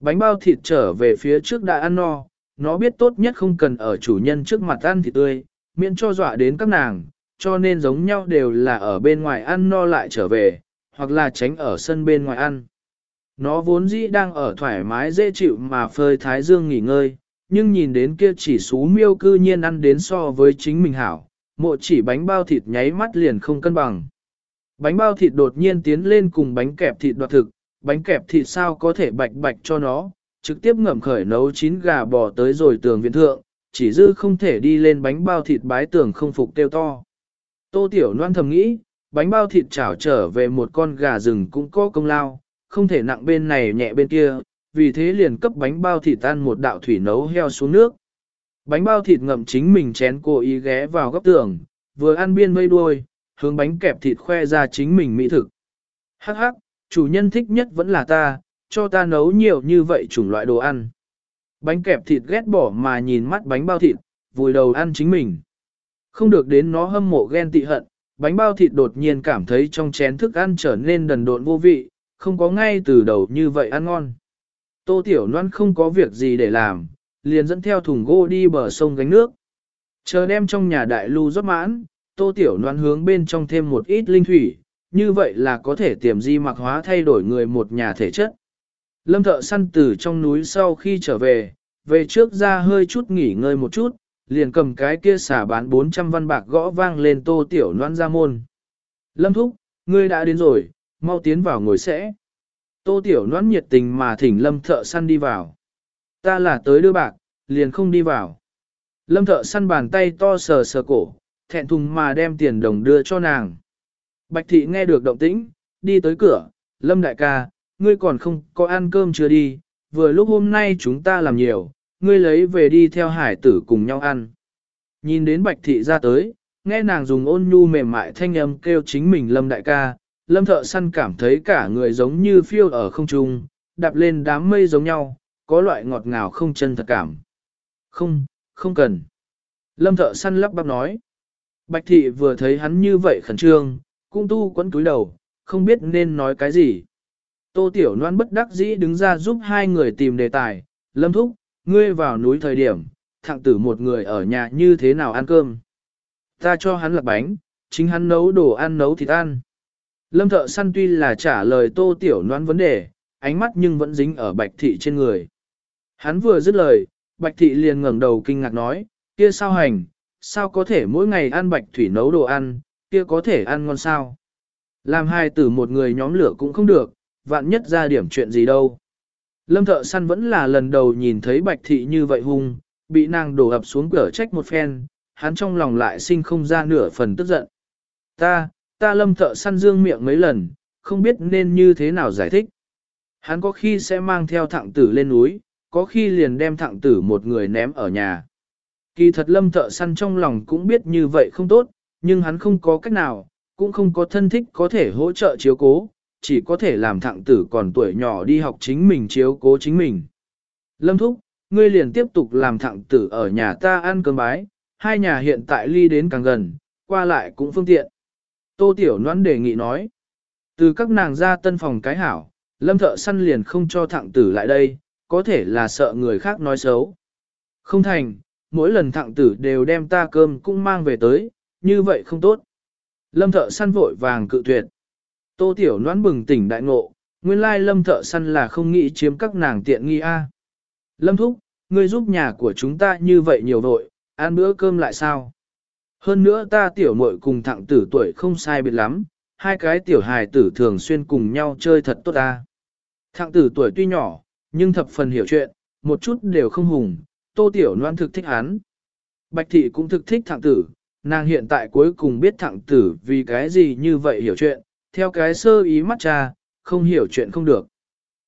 Bánh bao thịt trở về phía trước đã ăn no, nó biết tốt nhất không cần ở chủ nhân trước mặt ăn thịt tươi, miễn cho dọa đến các nàng, cho nên giống nhau đều là ở bên ngoài ăn no lại trở về, hoặc là tránh ở sân bên ngoài ăn. Nó vốn dĩ đang ở thoải mái dễ chịu mà phơi thái dương nghỉ ngơi, nhưng nhìn đến kia chỉ xú miêu cư nhiên ăn đến so với chính mình hảo, mộ chỉ bánh bao thịt nháy mắt liền không cân bằng. Bánh bao thịt đột nhiên tiến lên cùng bánh kẹp thịt đoạt thực, bánh kẹp thịt sao có thể bạch bạch cho nó, trực tiếp ngậm khởi nấu chín gà bò tới rồi tường viện thượng, chỉ dư không thể đi lên bánh bao thịt bái tường không phục tiêu to. Tô Tiểu Loan thầm nghĩ, bánh bao thịt chảo trở về một con gà rừng cũng có công lao, không thể nặng bên này nhẹ bên kia, vì thế liền cấp bánh bao thịt tan một đạo thủy nấu heo xuống nước. Bánh bao thịt ngậm chính mình chén cô ý ghé vào góc tường, vừa ăn biên mây đuôi, hướng bánh kẹp thịt khoe ra chính mình mỹ thực. Hắc hắc, chủ nhân thích nhất vẫn là ta, cho ta nấu nhiều như vậy chủng loại đồ ăn. Bánh kẹp thịt ghét bỏ mà nhìn mắt bánh bao thịt, vùi đầu ăn chính mình. Không được đến nó hâm mộ ghen tị hận, bánh bao thịt đột nhiên cảm thấy trong chén thức ăn trở nên đần độn vô vị, không có ngay từ đầu như vậy ăn ngon. Tô Tiểu Loan không có việc gì để làm, liền dẫn theo thùng gỗ đi bờ sông gánh nước. Chờ đem trong nhà đại lưu rót mãn, tô tiểu noan hướng bên trong thêm một ít linh thủy, như vậy là có thể tiềm di mặc hóa thay đổi người một nhà thể chất. Lâm thợ săn từ trong núi sau khi trở về, về trước ra hơi chút nghỉ ngơi một chút, liền cầm cái kia xả bán 400 văn bạc gõ vang lên tô tiểu noan ra môn. Lâm thúc, ngươi đã đến rồi, mau tiến vào ngồi sẽ. Tô tiểu noan nhiệt tình mà thỉnh lâm thợ săn đi vào. Ta là tới đưa bạc, liền không đi vào. Lâm thợ săn bàn tay to sờ sờ cổ, thẹn thùng mà đem tiền đồng đưa cho nàng. Bạch thị nghe được động tĩnh, đi tới cửa, Lâm đại ca, ngươi còn không có ăn cơm chưa đi, vừa lúc hôm nay chúng ta làm nhiều, ngươi lấy về đi theo hải tử cùng nhau ăn. Nhìn đến bạch thị ra tới, nghe nàng dùng ôn nhu mềm mại thanh âm kêu chính mình Lâm đại ca, Lâm thợ săn cảm thấy cả người giống như phiêu ở không trung, đạp lên đám mây giống nhau, có loại ngọt ngào không chân thật cảm. Không, không cần. Lâm thợ săn lắp bắp nói. Bạch thị vừa thấy hắn như vậy khẩn trương, cung tu quấn túi đầu, không biết nên nói cái gì. Tô Tiểu Loan bất đắc dĩ đứng ra giúp hai người tìm đề tài. Lâm Thúc, ngươi vào núi thời điểm, thạng tử một người ở nhà như thế nào ăn cơm. Ta cho hắn lập bánh, chính hắn nấu đồ ăn nấu thịt ăn. Lâm thợ săn tuy là trả lời Tô Tiểu Loan vấn đề, ánh mắt nhưng vẫn dính ở bạch thị trên người. Hắn vừa dứt lời, bạch thị liền ngẩng đầu kinh ngạc nói, kia sao hành, sao có thể mỗi ngày ăn bạch thủy nấu đồ ăn, kia có thể ăn ngon sao. Làm hai tử một người nhóm lửa cũng không được, vạn nhất ra điểm chuyện gì đâu. Lâm thợ săn vẫn là lần đầu nhìn thấy bạch thị như vậy hung, bị nàng đổ ập xuống cửa trách một phen, hắn trong lòng lại sinh không ra nửa phần tức giận. Ta, ta lâm thợ săn dương miệng mấy lần, không biết nên như thế nào giải thích. Hắn có khi sẽ mang theo thẳng tử lên núi, có khi liền đem thẳng tử một người ném ở nhà. Kỳ thật lâm thợ săn trong lòng cũng biết như vậy không tốt, nhưng hắn không có cách nào, cũng không có thân thích có thể hỗ trợ chiếu cố, chỉ có thể làm thẳng tử còn tuổi nhỏ đi học chính mình chiếu cố chính mình. Lâm Thúc, ngươi liền tiếp tục làm thẳng tử ở nhà ta ăn cơm bái, hai nhà hiện tại ly đến càng gần, qua lại cũng phương tiện. Tô Tiểu Noãn đề nghị nói, từ các nàng ra tân phòng cái hảo, lâm thợ săn liền không cho thẳng tử lại đây, có thể là sợ người khác nói xấu. Không thành, mỗi lần thặng tử đều đem ta cơm cũng mang về tới, như vậy không tốt. Lâm thợ săn vội vàng cự tuyệt. Tô Tiểu Noãn bừng tỉnh đại ngộ, nguyên lai lâm thợ săn là không nghĩ chiếm các nàng tiện nghi a. À. Lâm thúc, ngươi giúp nhà của chúng ta như vậy nhiều vội, ăn bữa cơm lại sao? Hơn nữa ta tiểu muội cùng thặng tử tuổi không sai biệt lắm, hai cái tiểu hài tử thường xuyên cùng nhau chơi thật tốt ta. À. Thạng tử tuổi tuy nhỏ, nhưng thập phần hiểu chuyện, một chút đều không hùng, tô tiểu noan thực thích hắn. Bạch thị cũng thực thích thẳng tử, nàng hiện tại cuối cùng biết thẳng tử vì cái gì như vậy hiểu chuyện, theo cái sơ ý mắt cha, không hiểu chuyện không được.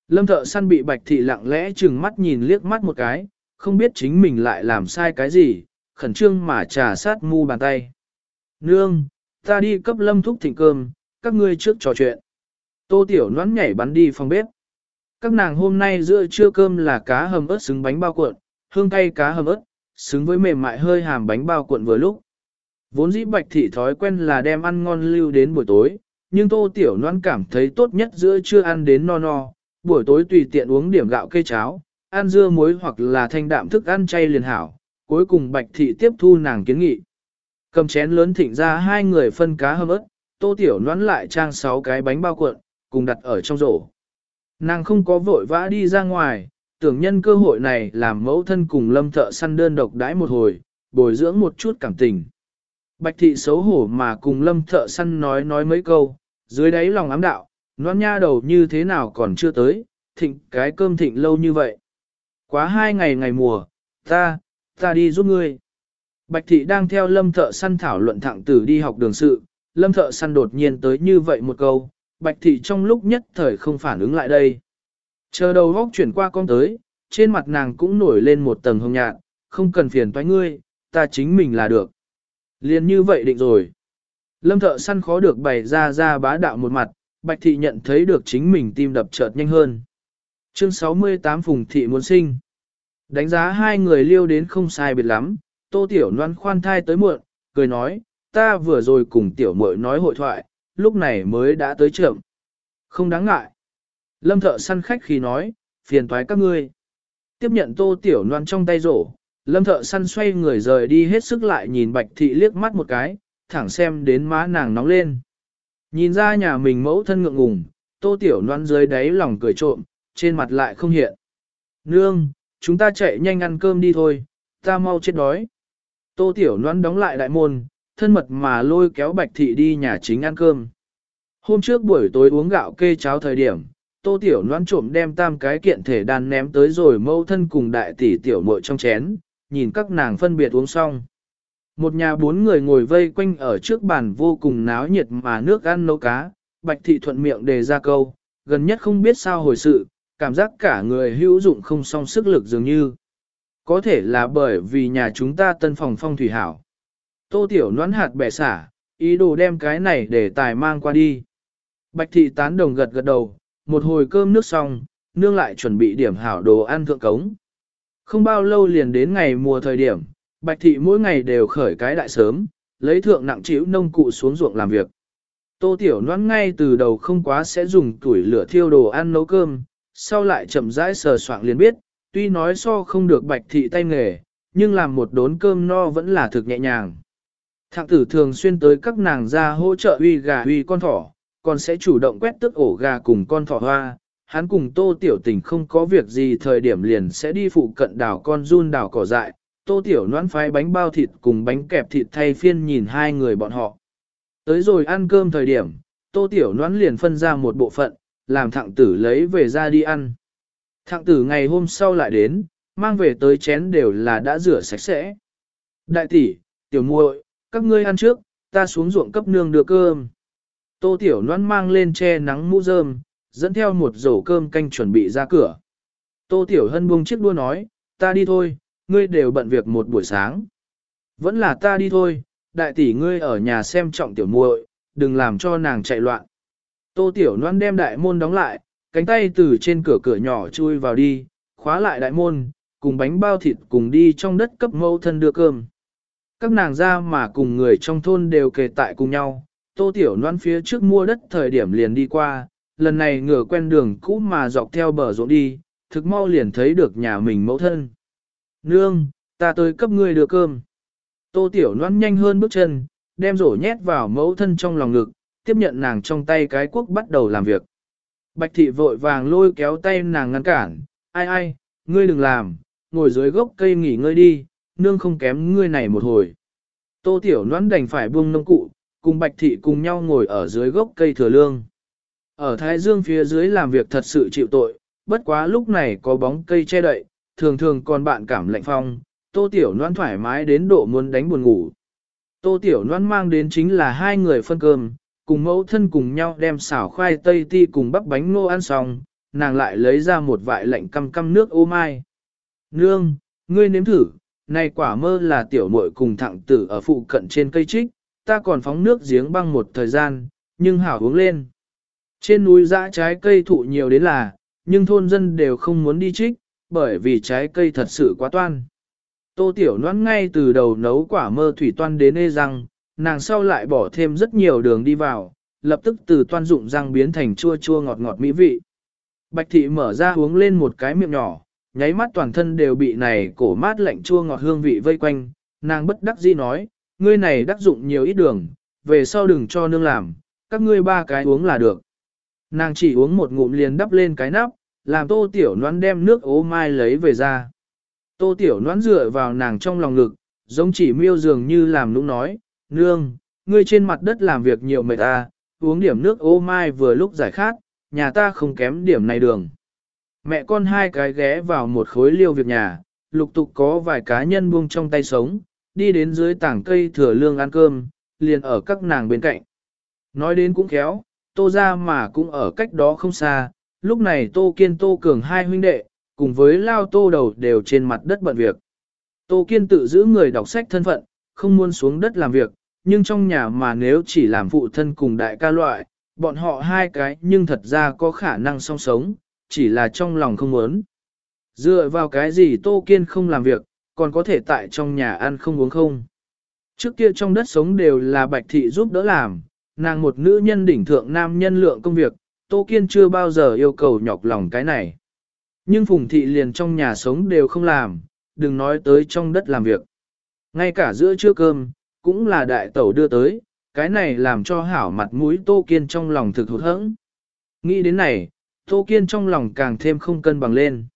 Lâm thợ săn bị bạch thị lặng lẽ chừng mắt nhìn liếc mắt một cái, không biết chính mình lại làm sai cái gì, khẩn trương mà trà sát mu bàn tay. Nương, ta đi cấp lâm thúc thịnh cơm, các ngươi trước trò chuyện. Tô tiểu noãn nhảy bắn đi phòng bếp. Các nàng hôm nay giữa trưa cơm là cá hầm ớt xứng bánh bao cuộn, hương cay cá hầm ớt, xứng với mềm mại hơi hàm bánh bao cuộn vừa lúc. Vốn dĩ bạch thị thói quen là đem ăn ngon lưu đến buổi tối, nhưng tô tiểu noan cảm thấy tốt nhất giữa chưa ăn đến no no, buổi tối tùy tiện uống điểm gạo cây cháo, ăn dưa muối hoặc là thanh đạm thức ăn chay liền hảo, cuối cùng bạch thị tiếp thu nàng kiến nghị. Cầm chén lớn thịnh ra hai người phân cá hầm ớt, tô tiểu noan lại trang sáu cái bánh bao cuộn, cùng đặt ở trong rổ. Nàng không có vội vã đi ra ngoài, tưởng nhân cơ hội này làm mẫu thân cùng lâm thợ săn đơn độc đãi một hồi, bồi dưỡng một chút cảm tình. Bạch thị xấu hổ mà cùng lâm thợ săn nói nói mấy câu, dưới đáy lòng ám đạo, noan nha đầu như thế nào còn chưa tới, thịnh cái cơm thịnh lâu như vậy. Quá hai ngày ngày mùa, ta, ta đi giúp ngươi. Bạch thị đang theo lâm thợ săn thảo luận thẳng tử đi học đường sự, lâm thợ săn đột nhiên tới như vậy một câu, bạch thị trong lúc nhất thời không phản ứng lại đây. Chờ đầu góc chuyển qua con tới, trên mặt nàng cũng nổi lên một tầng hồng nhạt, không cần phiền toái ngươi, ta chính mình là được. Liên như vậy định rồi. Lâm thợ săn khó được bày ra ra bá đạo một mặt, bạch thị nhận thấy được chính mình tim đập chợt nhanh hơn. Chương 68 Phùng thị muốn sinh. Đánh giá hai người liêu đến không sai biệt lắm, tô tiểu noan khoan thai tới muộn, cười nói, ta vừa rồi cùng tiểu muội nói hội thoại, lúc này mới đã tới trưởng. Không đáng ngại. Lâm thợ săn khách khi nói, phiền toái các ngươi. Tiếp nhận tô tiểu Loan trong tay rổ, lâm thợ săn xoay người rời đi hết sức lại nhìn bạch thị liếc mắt một cái, thẳng xem đến má nàng nóng lên. Nhìn ra nhà mình mẫu thân ngượng ngùng, tô tiểu Loan dưới đáy lòng cười trộm, trên mặt lại không hiện. Nương, chúng ta chạy nhanh ăn cơm đi thôi, ta mau chết đói. Tô tiểu Loan đóng lại đại môn, thân mật mà lôi kéo bạch thị đi nhà chính ăn cơm. Hôm trước buổi tối uống gạo kê cháo thời điểm, tô tiểu noan trộm đem tam cái kiện thể đàn ném tới rồi mâu thân cùng đại tỷ tiểu mội trong chén, nhìn các nàng phân biệt uống xong. Một nhà bốn người ngồi vây quanh ở trước bàn vô cùng náo nhiệt mà nước ăn nấu cá, bạch thị thuận miệng đề ra câu, gần nhất không biết sao hồi sự, cảm giác cả người hữu dụng không song sức lực dường như. Có thể là bởi vì nhà chúng ta tân phòng phong thủy hảo. Tô tiểu noãn hạt bẻ xả, ý đồ đem cái này để tài mang qua đi. Bạch thị tán đồng gật gật đầu, một hồi cơm nước xong, nương lại chuẩn bị điểm hảo đồ ăn thượng cống. Không bao lâu liền đến ngày mùa thời điểm, Bạch thị mỗi ngày đều khởi cái đại sớm, lấy thượng nặng chịu nông cụ xuống ruộng làm việc. Tô Tiểu Loan ngay từ đầu không quá sẽ dùng tuổi lửa thiêu đồ ăn nấu cơm, sau lại chậm rãi sờ soạn liền biết, tuy nói so không được bạch thị tay nghề, nhưng làm một đốn cơm no vẫn là thực nhẹ nhàng. Thạng tử thường xuyên tới các nàng ra hỗ trợ uy gà uy con thỏ, còn sẽ chủ động quét tức ổ gà cùng con thỏ hoa. Hắn cùng tô tiểu tình không có việc gì thời điểm liền sẽ đi phụ cận đảo con run đảo cỏ dại, tô tiểu noãn phái bánh bao thịt cùng bánh kẹp thịt thay phiên nhìn hai người bọn họ. Tới rồi ăn cơm thời điểm, tô tiểu noãn liền phân ra một bộ phận, làm thạng tử lấy về ra đi ăn. Thạng tử ngày hôm sau lại đến, mang về tới chén đều là đã rửa sạch sẽ. Đại tỷ, tiểu muội, các ngươi ăn trước, ta xuống ruộng cấp nương đưa cơm. Tô tiểu Loan mang lên che nắng mũ rơm, dẫn theo một rổ cơm canh chuẩn bị ra cửa. Tô tiểu hân buông chiếc đua nói, ta đi thôi, ngươi đều bận việc một buổi sáng. Vẫn là ta đi thôi, đại tỷ ngươi ở nhà xem trọng tiểu muội, đừng làm cho nàng chạy loạn. Tô tiểu noan đem đại môn đóng lại, cánh tay từ trên cửa cửa nhỏ chui vào đi, khóa lại đại môn, cùng bánh bao thịt cùng đi trong đất cấp mẫu thân đưa cơm. Các nàng ra mà cùng người trong thôn đều kề tại cùng nhau, tô tiểu noan phía trước mua đất thời điểm liền đi qua, lần này ngửa quen đường cũ mà dọc theo bờ ruộng đi, thực mau liền thấy được nhà mình mẫu thân. Nương, ta tới cấp ngươi đưa cơm. Tô Tiểu Loan nhanh hơn bước chân, đem rổ nhét vào mẫu thân trong lòng ngực, tiếp nhận nàng trong tay cái quốc bắt đầu làm việc. Bạch thị vội vàng lôi kéo tay nàng ngăn cản, ai ai, ngươi đừng làm, ngồi dưới gốc cây nghỉ ngơi đi, nương không kém ngươi này một hồi. Tô Tiểu Loan đành phải buông nông cụ, cùng Bạch thị cùng nhau ngồi ở dưới gốc cây thừa lương. Ở Thái Dương phía dưới làm việc thật sự chịu tội, bất quá lúc này có bóng cây che đậy, thường thường còn bạn cảm lạnh phong, tô tiểu Loan thoải mái đến độ muốn đánh buồn ngủ. Tô tiểu Loan mang đến chính là hai người phân cơm, cùng mẫu thân cùng nhau đem xảo khoai tây ti cùng bắp bánh nô ăn xong, nàng lại lấy ra một vại lạnh căm căm nước ô mai. Nương, ngươi nếm thử, này quả mơ là tiểu muội cùng thẳng tử ở phụ cận trên cây trích, ta còn phóng nước giếng băng một thời gian, nhưng hảo uống lên. Trên núi dã trái cây thụ nhiều đến là, nhưng thôn dân đều không muốn đi trích, bởi vì trái cây thật sự quá toan. Tô Tiểu Loan ngay từ đầu nấu quả mơ thủy toan đến ê răng, nàng sau lại bỏ thêm rất nhiều đường đi vào, lập tức từ toan dụng răng biến thành chua chua ngọt ngọt mỹ vị. Bạch thị mở ra uống lên một cái miệng nhỏ, nháy mắt toàn thân đều bị này cổ mát lạnh chua ngọt hương vị vây quanh, nàng bất đắc dĩ nói, ngươi này đắc dụng nhiều ít đường, về sau đừng cho nương làm, các ngươi ba cái uống là được. Nàng chỉ uống một ngụm liền đắp lên cái nắp, làm tô tiểu noãn đem nước ố mai lấy về ra. Tô tiểu noãn dựa vào nàng trong lòng ngực, giống chỉ miêu dường như làm nũng nói, nương, ngươi trên mặt đất làm việc nhiều mệt ta, uống điểm nước ô mai vừa lúc giải khát, nhà ta không kém điểm này đường. Mẹ con hai cái ghé vào một khối liêu việc nhà, lục tục có vài cá nhân buông trong tay sống, đi đến dưới tảng cây thừa lương ăn cơm, liền ở các nàng bên cạnh. Nói đến cũng khéo, tô ra mà cũng ở cách đó không xa, lúc này Tô Kiên Tô Cường hai huynh đệ, cùng với Lao Tô đầu đều trên mặt đất bận việc. Tô Kiên tự giữ người đọc sách thân phận, không muốn xuống đất làm việc, nhưng trong nhà mà nếu chỉ làm phụ thân cùng đại ca loại, bọn họ hai cái nhưng thật ra có khả năng song sống, chỉ là trong lòng không muốn. Dựa vào cái gì Tô Kiên không làm việc, còn có thể tại trong nhà ăn không uống không. Trước kia trong đất sống đều là bạch thị giúp đỡ làm, nàng một nữ nhân đỉnh thượng nam nhân lượng công việc, Tô Kiên chưa bao giờ yêu cầu nhọc lòng cái này. Nhưng Phùng Thị liền trong nhà sống đều không làm, đừng nói tới trong đất làm việc. Ngay cả giữa trưa cơm, cũng là đại tẩu đưa tới, cái này làm cho hảo mặt mũi Tô Kiên trong lòng thực hụt hẫng. Nghĩ đến này, Tô Kiên trong lòng càng thêm không cân bằng lên.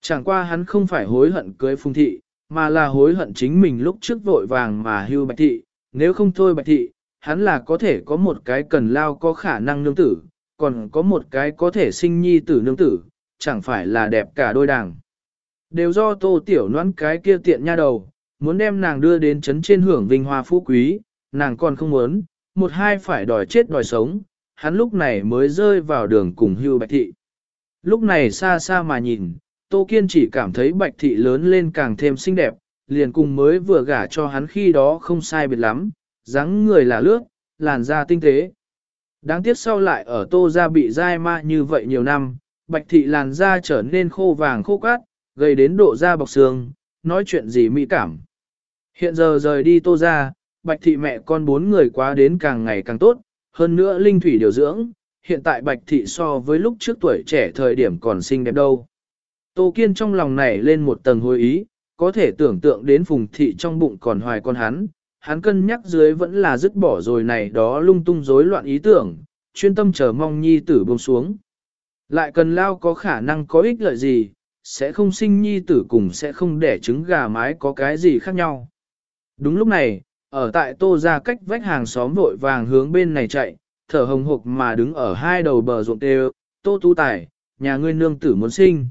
Chẳng qua hắn không phải hối hận cưới Phùng Thị, mà là hối hận chính mình lúc trước vội vàng mà hưu Bạch Thị, nếu không thôi Bạch Thị, hắn là có thể có một cái cần lao có khả năng nương tử, còn có một cái có thể sinh nhi tử nương tử, chẳng phải là đẹp cả đôi đảng. Đều do tô tiểu noãn cái kia tiện nha đầu, muốn đem nàng đưa đến chấn trên hưởng vinh hoa phú quý, nàng còn không muốn, một hai phải đòi chết đòi sống, hắn lúc này mới rơi vào đường cùng hưu bạch thị. Lúc này xa xa mà nhìn, Tô Kiên chỉ cảm thấy bạch thị lớn lên càng thêm xinh đẹp, liền cùng mới vừa gả cho hắn khi đó không sai biệt lắm, dáng người là lướt, làn da tinh tế. Đáng tiếc sau lại ở tô ra bị dai ma như vậy nhiều năm, bạch thị làn da trở nên khô vàng khô cát, gây đến độ da bọc xương, nói chuyện gì mỹ cảm. Hiện giờ rời đi tô ra, bạch thị mẹ con bốn người quá đến càng ngày càng tốt, hơn nữa linh thủy điều dưỡng, hiện tại bạch thị so với lúc trước tuổi trẻ thời điểm còn xinh đẹp đâu. Tô Kiên trong lòng này lên một tầng hồi ý, có thể tưởng tượng đến phùng thị trong bụng còn hoài con hắn, hắn cân nhắc dưới vẫn là dứt bỏ rồi này đó lung tung rối loạn ý tưởng, chuyên tâm chờ mong nhi tử buông xuống. Lại cần lao có khả năng có ích lợi gì, sẽ không sinh nhi tử cùng sẽ không để trứng gà mái có cái gì khác nhau. Đúng lúc này, ở tại tô ra cách vách hàng xóm vội vàng hướng bên này chạy, thở hồng hộc mà đứng ở hai đầu bờ ruộng tê tô tú tài, nhà ngươi nương tử muốn sinh.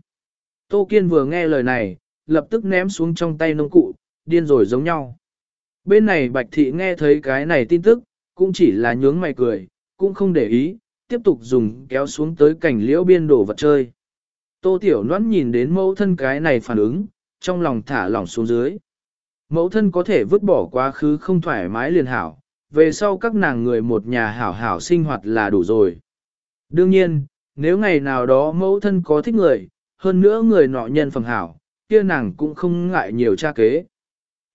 Tô Kiên vừa nghe lời này, lập tức ném xuống trong tay nông cụ, điên rồi giống nhau. Bên này Bạch Thị nghe thấy cái này tin tức, cũng chỉ là nhướng mày cười, cũng không để ý, tiếp tục dùng kéo xuống tới cảnh liễu biên đổ vật chơi. Tô Tiểu Loan nhìn đến mẫu thân cái này phản ứng, trong lòng thả lỏng xuống dưới. Mẫu thân có thể vứt bỏ quá khứ không thoải mái liền hảo, về sau các nàng người một nhà hảo hảo sinh hoạt là đủ rồi. Đương nhiên, nếu ngày nào đó mẫu thân có thích người, hơn nữa người nọ nhân phẩm hảo, kia nàng cũng không ngại nhiều tra kế.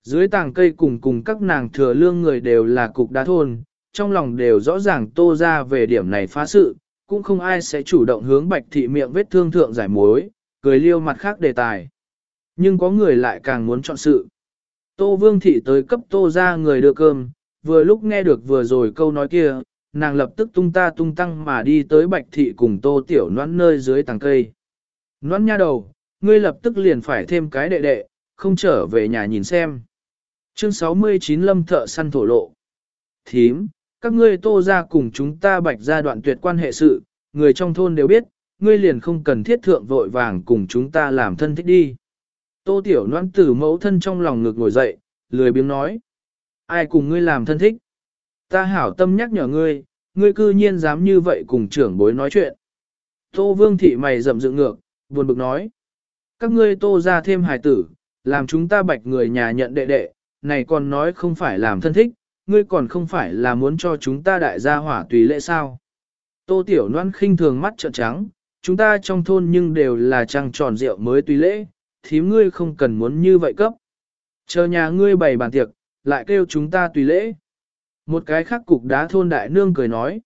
Dưới tàng cây cùng cùng các nàng thừa lương người đều là cục đá thôn, trong lòng đều rõ ràng tô ra về điểm này phá sự, cũng không ai sẽ chủ động hướng bạch thị miệng vết thương thượng giải mối, cười liêu mặt khác đề tài. Nhưng có người lại càng muốn chọn sự. Tô vương thị tới cấp tô ra người đưa cơm, vừa lúc nghe được vừa rồi câu nói kia, nàng lập tức tung ta tung tăng mà đi tới bạch thị cùng tô tiểu noãn nơi dưới tàng cây. Noãn nha đầu, ngươi lập tức liền phải thêm cái đệ đệ, không trở về nhà nhìn xem. Chương 69 Lâm thợ săn thổ lộ. Thím, các ngươi tô ra cùng chúng ta bạch ra đoạn tuyệt quan hệ sự, người trong thôn đều biết, ngươi liền không cần thiết thượng vội vàng cùng chúng ta làm thân thích đi. Tô tiểu noãn tử mẫu thân trong lòng ngực ngồi dậy, lười biếng nói. Ai cùng ngươi làm thân thích? Ta hảo tâm nhắc nhở ngươi, ngươi cư nhiên dám như vậy cùng trưởng bối nói chuyện. Tô vương thị mày rậm dựng ngược, buồn bực nói. Các ngươi tô ra thêm hài tử, làm chúng ta bạch người nhà nhận đệ đệ, này còn nói không phải làm thân thích, ngươi còn không phải là muốn cho chúng ta đại gia hỏa tùy lễ sao. Tô Tiểu Loan khinh thường mắt trợn trắng, chúng ta trong thôn nhưng đều là trăng tròn rượu mới tùy lễ, thím ngươi không cần muốn như vậy cấp. Chờ nhà ngươi bày bàn tiệc, lại kêu chúng ta tùy lễ. Một cái khác cục đá thôn đại nương cười nói.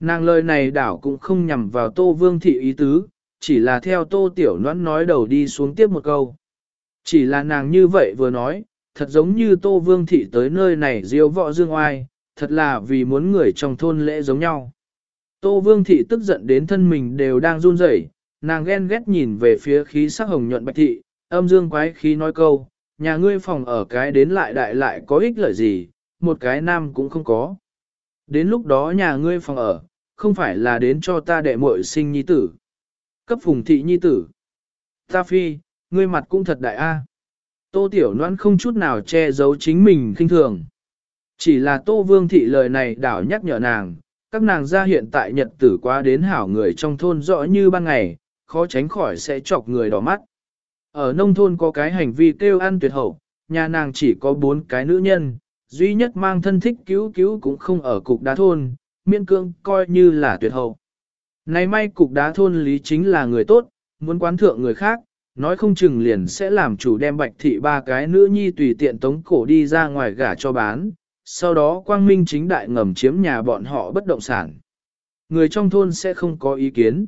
Nàng lời này đảo cũng không nhằm vào tô vương thị ý tứ, chỉ là theo tô tiểu noãn nói đầu đi xuống tiếp một câu. Chỉ là nàng như vậy vừa nói, thật giống như Tô Vương Thị tới nơi này diêu võ dương oai, thật là vì muốn người trong thôn lễ giống nhau. Tô Vương Thị tức giận đến thân mình đều đang run rẩy, nàng ghen ghét nhìn về phía khí sắc hồng nhuận bạch thị, âm dương quái khí nói câu, nhà ngươi phòng ở cái đến lại đại lại có ích lợi gì, một cái nam cũng không có. Đến lúc đó nhà ngươi phòng ở, không phải là đến cho ta đệ muội sinh nhi tử. Cấp phùng thị nhi tử. Ta phi, ngươi mặt cũng thật đại a. Tô Tiểu Loan không chút nào che giấu chính mình kinh thường. Chỉ là Tô Vương Thị lời này đảo nhắc nhở nàng, các nàng gia hiện tại nhật tử quá đến hảo người trong thôn rõ như ban ngày, khó tránh khỏi sẽ chọc người đỏ mắt. Ở nông thôn có cái hành vi kêu ăn tuyệt hậu, nhà nàng chỉ có bốn cái nữ nhân, duy nhất mang thân thích cứu cứu cũng không ở cục đá thôn, miên cương coi như là tuyệt hậu. Này may cục đá thôn lý chính là người tốt, muốn quán thượng người khác, nói không chừng liền sẽ làm chủ đem bạch thị ba cái nữ nhi tùy tiện tống cổ đi ra ngoài gả cho bán, sau đó quang minh chính đại ngầm chiếm nhà bọn họ bất động sản. Người trong thôn sẽ không có ý kiến.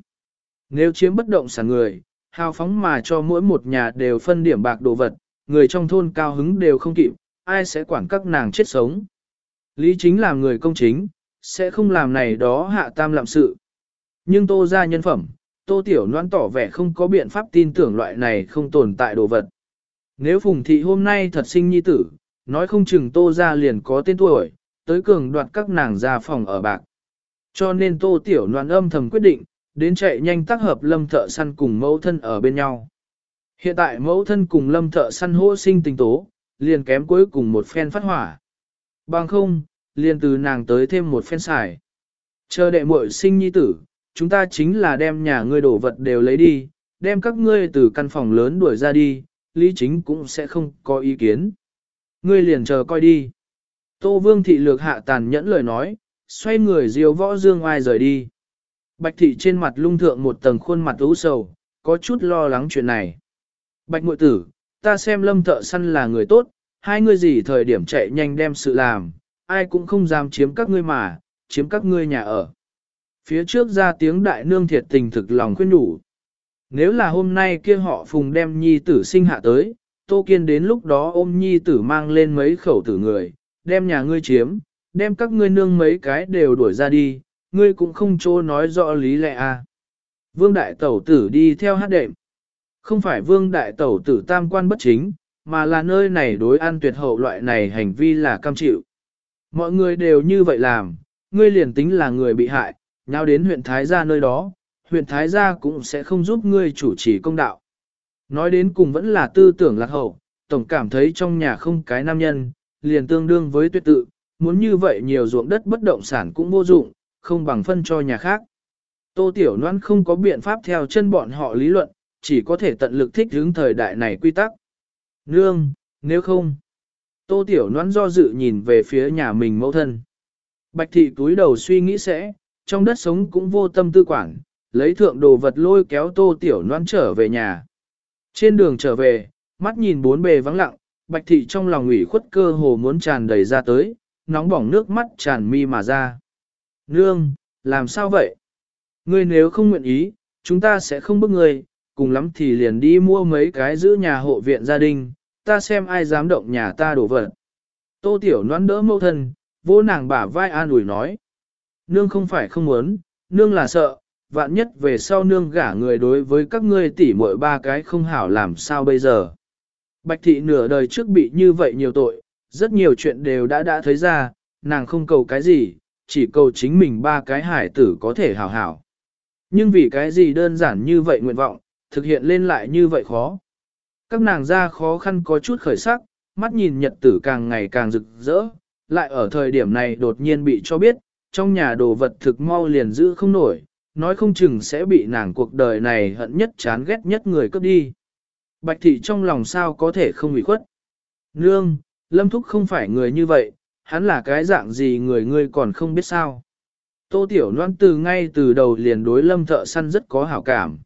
Nếu chiếm bất động sản người, hào phóng mà cho mỗi một nhà đều phân điểm bạc đồ vật, người trong thôn cao hứng đều không kịp, ai sẽ quản các nàng chết sống. Lý chính làm người công chính, sẽ không làm này đó hạ tam lạm sự. Nhưng tô ra nhân phẩm, tô tiểu noan tỏ vẻ không có biện pháp tin tưởng loại này không tồn tại đồ vật. Nếu phùng thị hôm nay thật sinh nhi tử, nói không chừng tô ra liền có tên tuổi, tới cường đoạt các nàng ra phòng ở bạc. Cho nên tô tiểu noan âm thầm quyết định, đến chạy nhanh tác hợp lâm thợ săn cùng mẫu thân ở bên nhau. Hiện tại mẫu thân cùng lâm thợ săn hô sinh tình tố, liền kém cuối cùng một phen phát hỏa. Bằng không, liền từ nàng tới thêm một phen xài. Chờ đệ muội sinh nhi tử, chúng ta chính là đem nhà ngươi đổ vật đều lấy đi, đem các ngươi từ căn phòng lớn đuổi ra đi, lý chính cũng sẽ không có ý kiến. Ngươi liền chờ coi đi. Tô vương thị lược hạ tàn nhẫn lời nói, xoay người diều võ dương ai rời đi. Bạch thị trên mặt lung thượng một tầng khuôn mặt ú sầu, có chút lo lắng chuyện này. Bạch ngụy tử, ta xem lâm thợ săn là người tốt, hai người gì thời điểm chạy nhanh đem sự làm, ai cũng không dám chiếm các ngươi mà, chiếm các ngươi nhà ở. Phía trước ra tiếng đại nương thiệt tình thực lòng khuyên đủ. Nếu là hôm nay kia họ phùng đem nhi tử sinh hạ tới, Tô Kiên đến lúc đó ôm nhi tử mang lên mấy khẩu tử người, đem nhà ngươi chiếm, đem các ngươi nương mấy cái đều đuổi ra đi, ngươi cũng không chỗ nói rõ lý lẽ à. Vương Đại Tẩu Tử đi theo hát đệm. Không phải Vương Đại Tẩu Tử tam quan bất chính, mà là nơi này đối an tuyệt hậu loại này hành vi là cam chịu. Mọi người đều như vậy làm, ngươi liền tính là người bị hại, nhau đến huyện Thái Gia nơi đó, huyện Thái Gia cũng sẽ không giúp ngươi chủ trì công đạo. Nói đến cùng vẫn là tư tưởng lạc hậu, tổng cảm thấy trong nhà không cái nam nhân, liền tương đương với tuyệt tự, muốn như vậy nhiều ruộng đất bất động sản cũng vô dụng, không bằng phân cho nhà khác. Tô Tiểu Loan không có biện pháp theo chân bọn họ lý luận, chỉ có thể tận lực thích hướng thời đại này quy tắc. Nương, nếu không. Tô Tiểu Loan do dự nhìn về phía nhà mình mẫu thân. Bạch thị túi đầu suy nghĩ sẽ, trong đất sống cũng vô tâm tư quản, lấy thượng đồ vật lôi kéo Tô Tiểu Loan trở về nhà. Trên đường trở về, mắt nhìn bốn bề vắng lặng, Bạch thị trong lòng ủy khuất cơ hồ muốn tràn đầy ra tới, nóng bỏng nước mắt tràn mi mà ra. Nương, làm sao vậy? Ngươi nếu không nguyện ý, chúng ta sẽ không bức ngươi, cùng lắm thì liền đi mua mấy cái giữ nhà hộ viện gia đình, ta xem ai dám động nhà ta đổ vật. Tô Tiểu noan đỡ mâu thân, vô nàng bả vai an ủi nói. Nương không phải không muốn, nương là sợ, vạn nhất về sau nương gả người đối với các ngươi tỉ muội ba cái không hảo làm sao bây giờ. Bạch thị nửa đời trước bị như vậy nhiều tội, rất nhiều chuyện đều đã đã thấy ra, nàng không cầu cái gì, chỉ cầu chính mình ba cái hải tử có thể hảo hảo. Nhưng vì cái gì đơn giản như vậy nguyện vọng, thực hiện lên lại như vậy khó. Các nàng ra khó khăn có chút khởi sắc, mắt nhìn nhật tử càng ngày càng rực rỡ, lại ở thời điểm này đột nhiên bị cho biết, trong nhà đồ vật thực mau liền giữ không nổi, nói không chừng sẽ bị nàng cuộc đời này hận nhất chán ghét nhất người cướp đi. Bạch thị trong lòng sao có thể không bị khuất. Nương, Lâm Thúc không phải người như vậy, hắn là cái dạng gì người ngươi còn không biết sao. Tô Tiểu Loan từ ngay từ đầu liền đối lâm thợ săn rất có hảo cảm.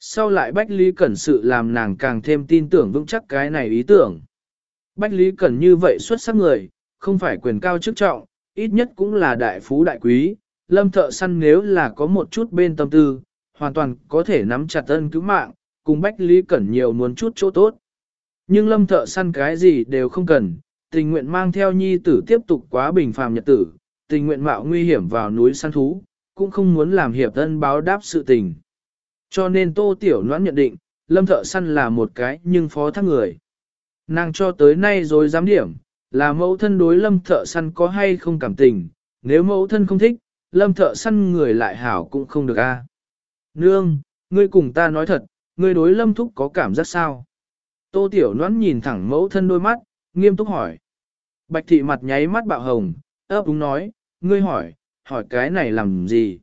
Sau lại Bách Lý Cẩn sự làm nàng càng thêm tin tưởng vững chắc cái này ý tưởng. Bách Lý Cẩn như vậy xuất sắc người, không phải quyền cao chức trọng, ít nhất cũng là đại phú đại quý. Lâm thợ săn nếu là có một chút bên tâm tư, hoàn toàn có thể nắm chặt ân cứu mạng, cùng Bách Lý Cẩn nhiều muốn chút chỗ tốt. Nhưng lâm thợ săn cái gì đều không cần, tình nguyện mang theo nhi tử tiếp tục quá bình phàm nhật tử, tình nguyện mạo nguy hiểm vào núi săn thú, cũng không muốn làm hiệp thân báo đáp sự tình. Cho nên tô tiểu noãn nhận định, lâm thợ săn là một cái nhưng phó thác người. Nàng cho tới nay rồi dám điểm, là mẫu thân đối lâm thợ săn có hay không cảm tình, nếu mẫu thân không thích, lâm thợ săn người lại hảo cũng không được a. Nương, ngươi cùng ta nói thật, ngươi đối lâm thúc có cảm giác sao? Tô tiểu noãn nhìn thẳng mẫu thân đôi mắt, nghiêm túc hỏi. Bạch thị mặt nháy mắt bạo hồng, ấp úng nói, ngươi hỏi, hỏi cái này làm gì?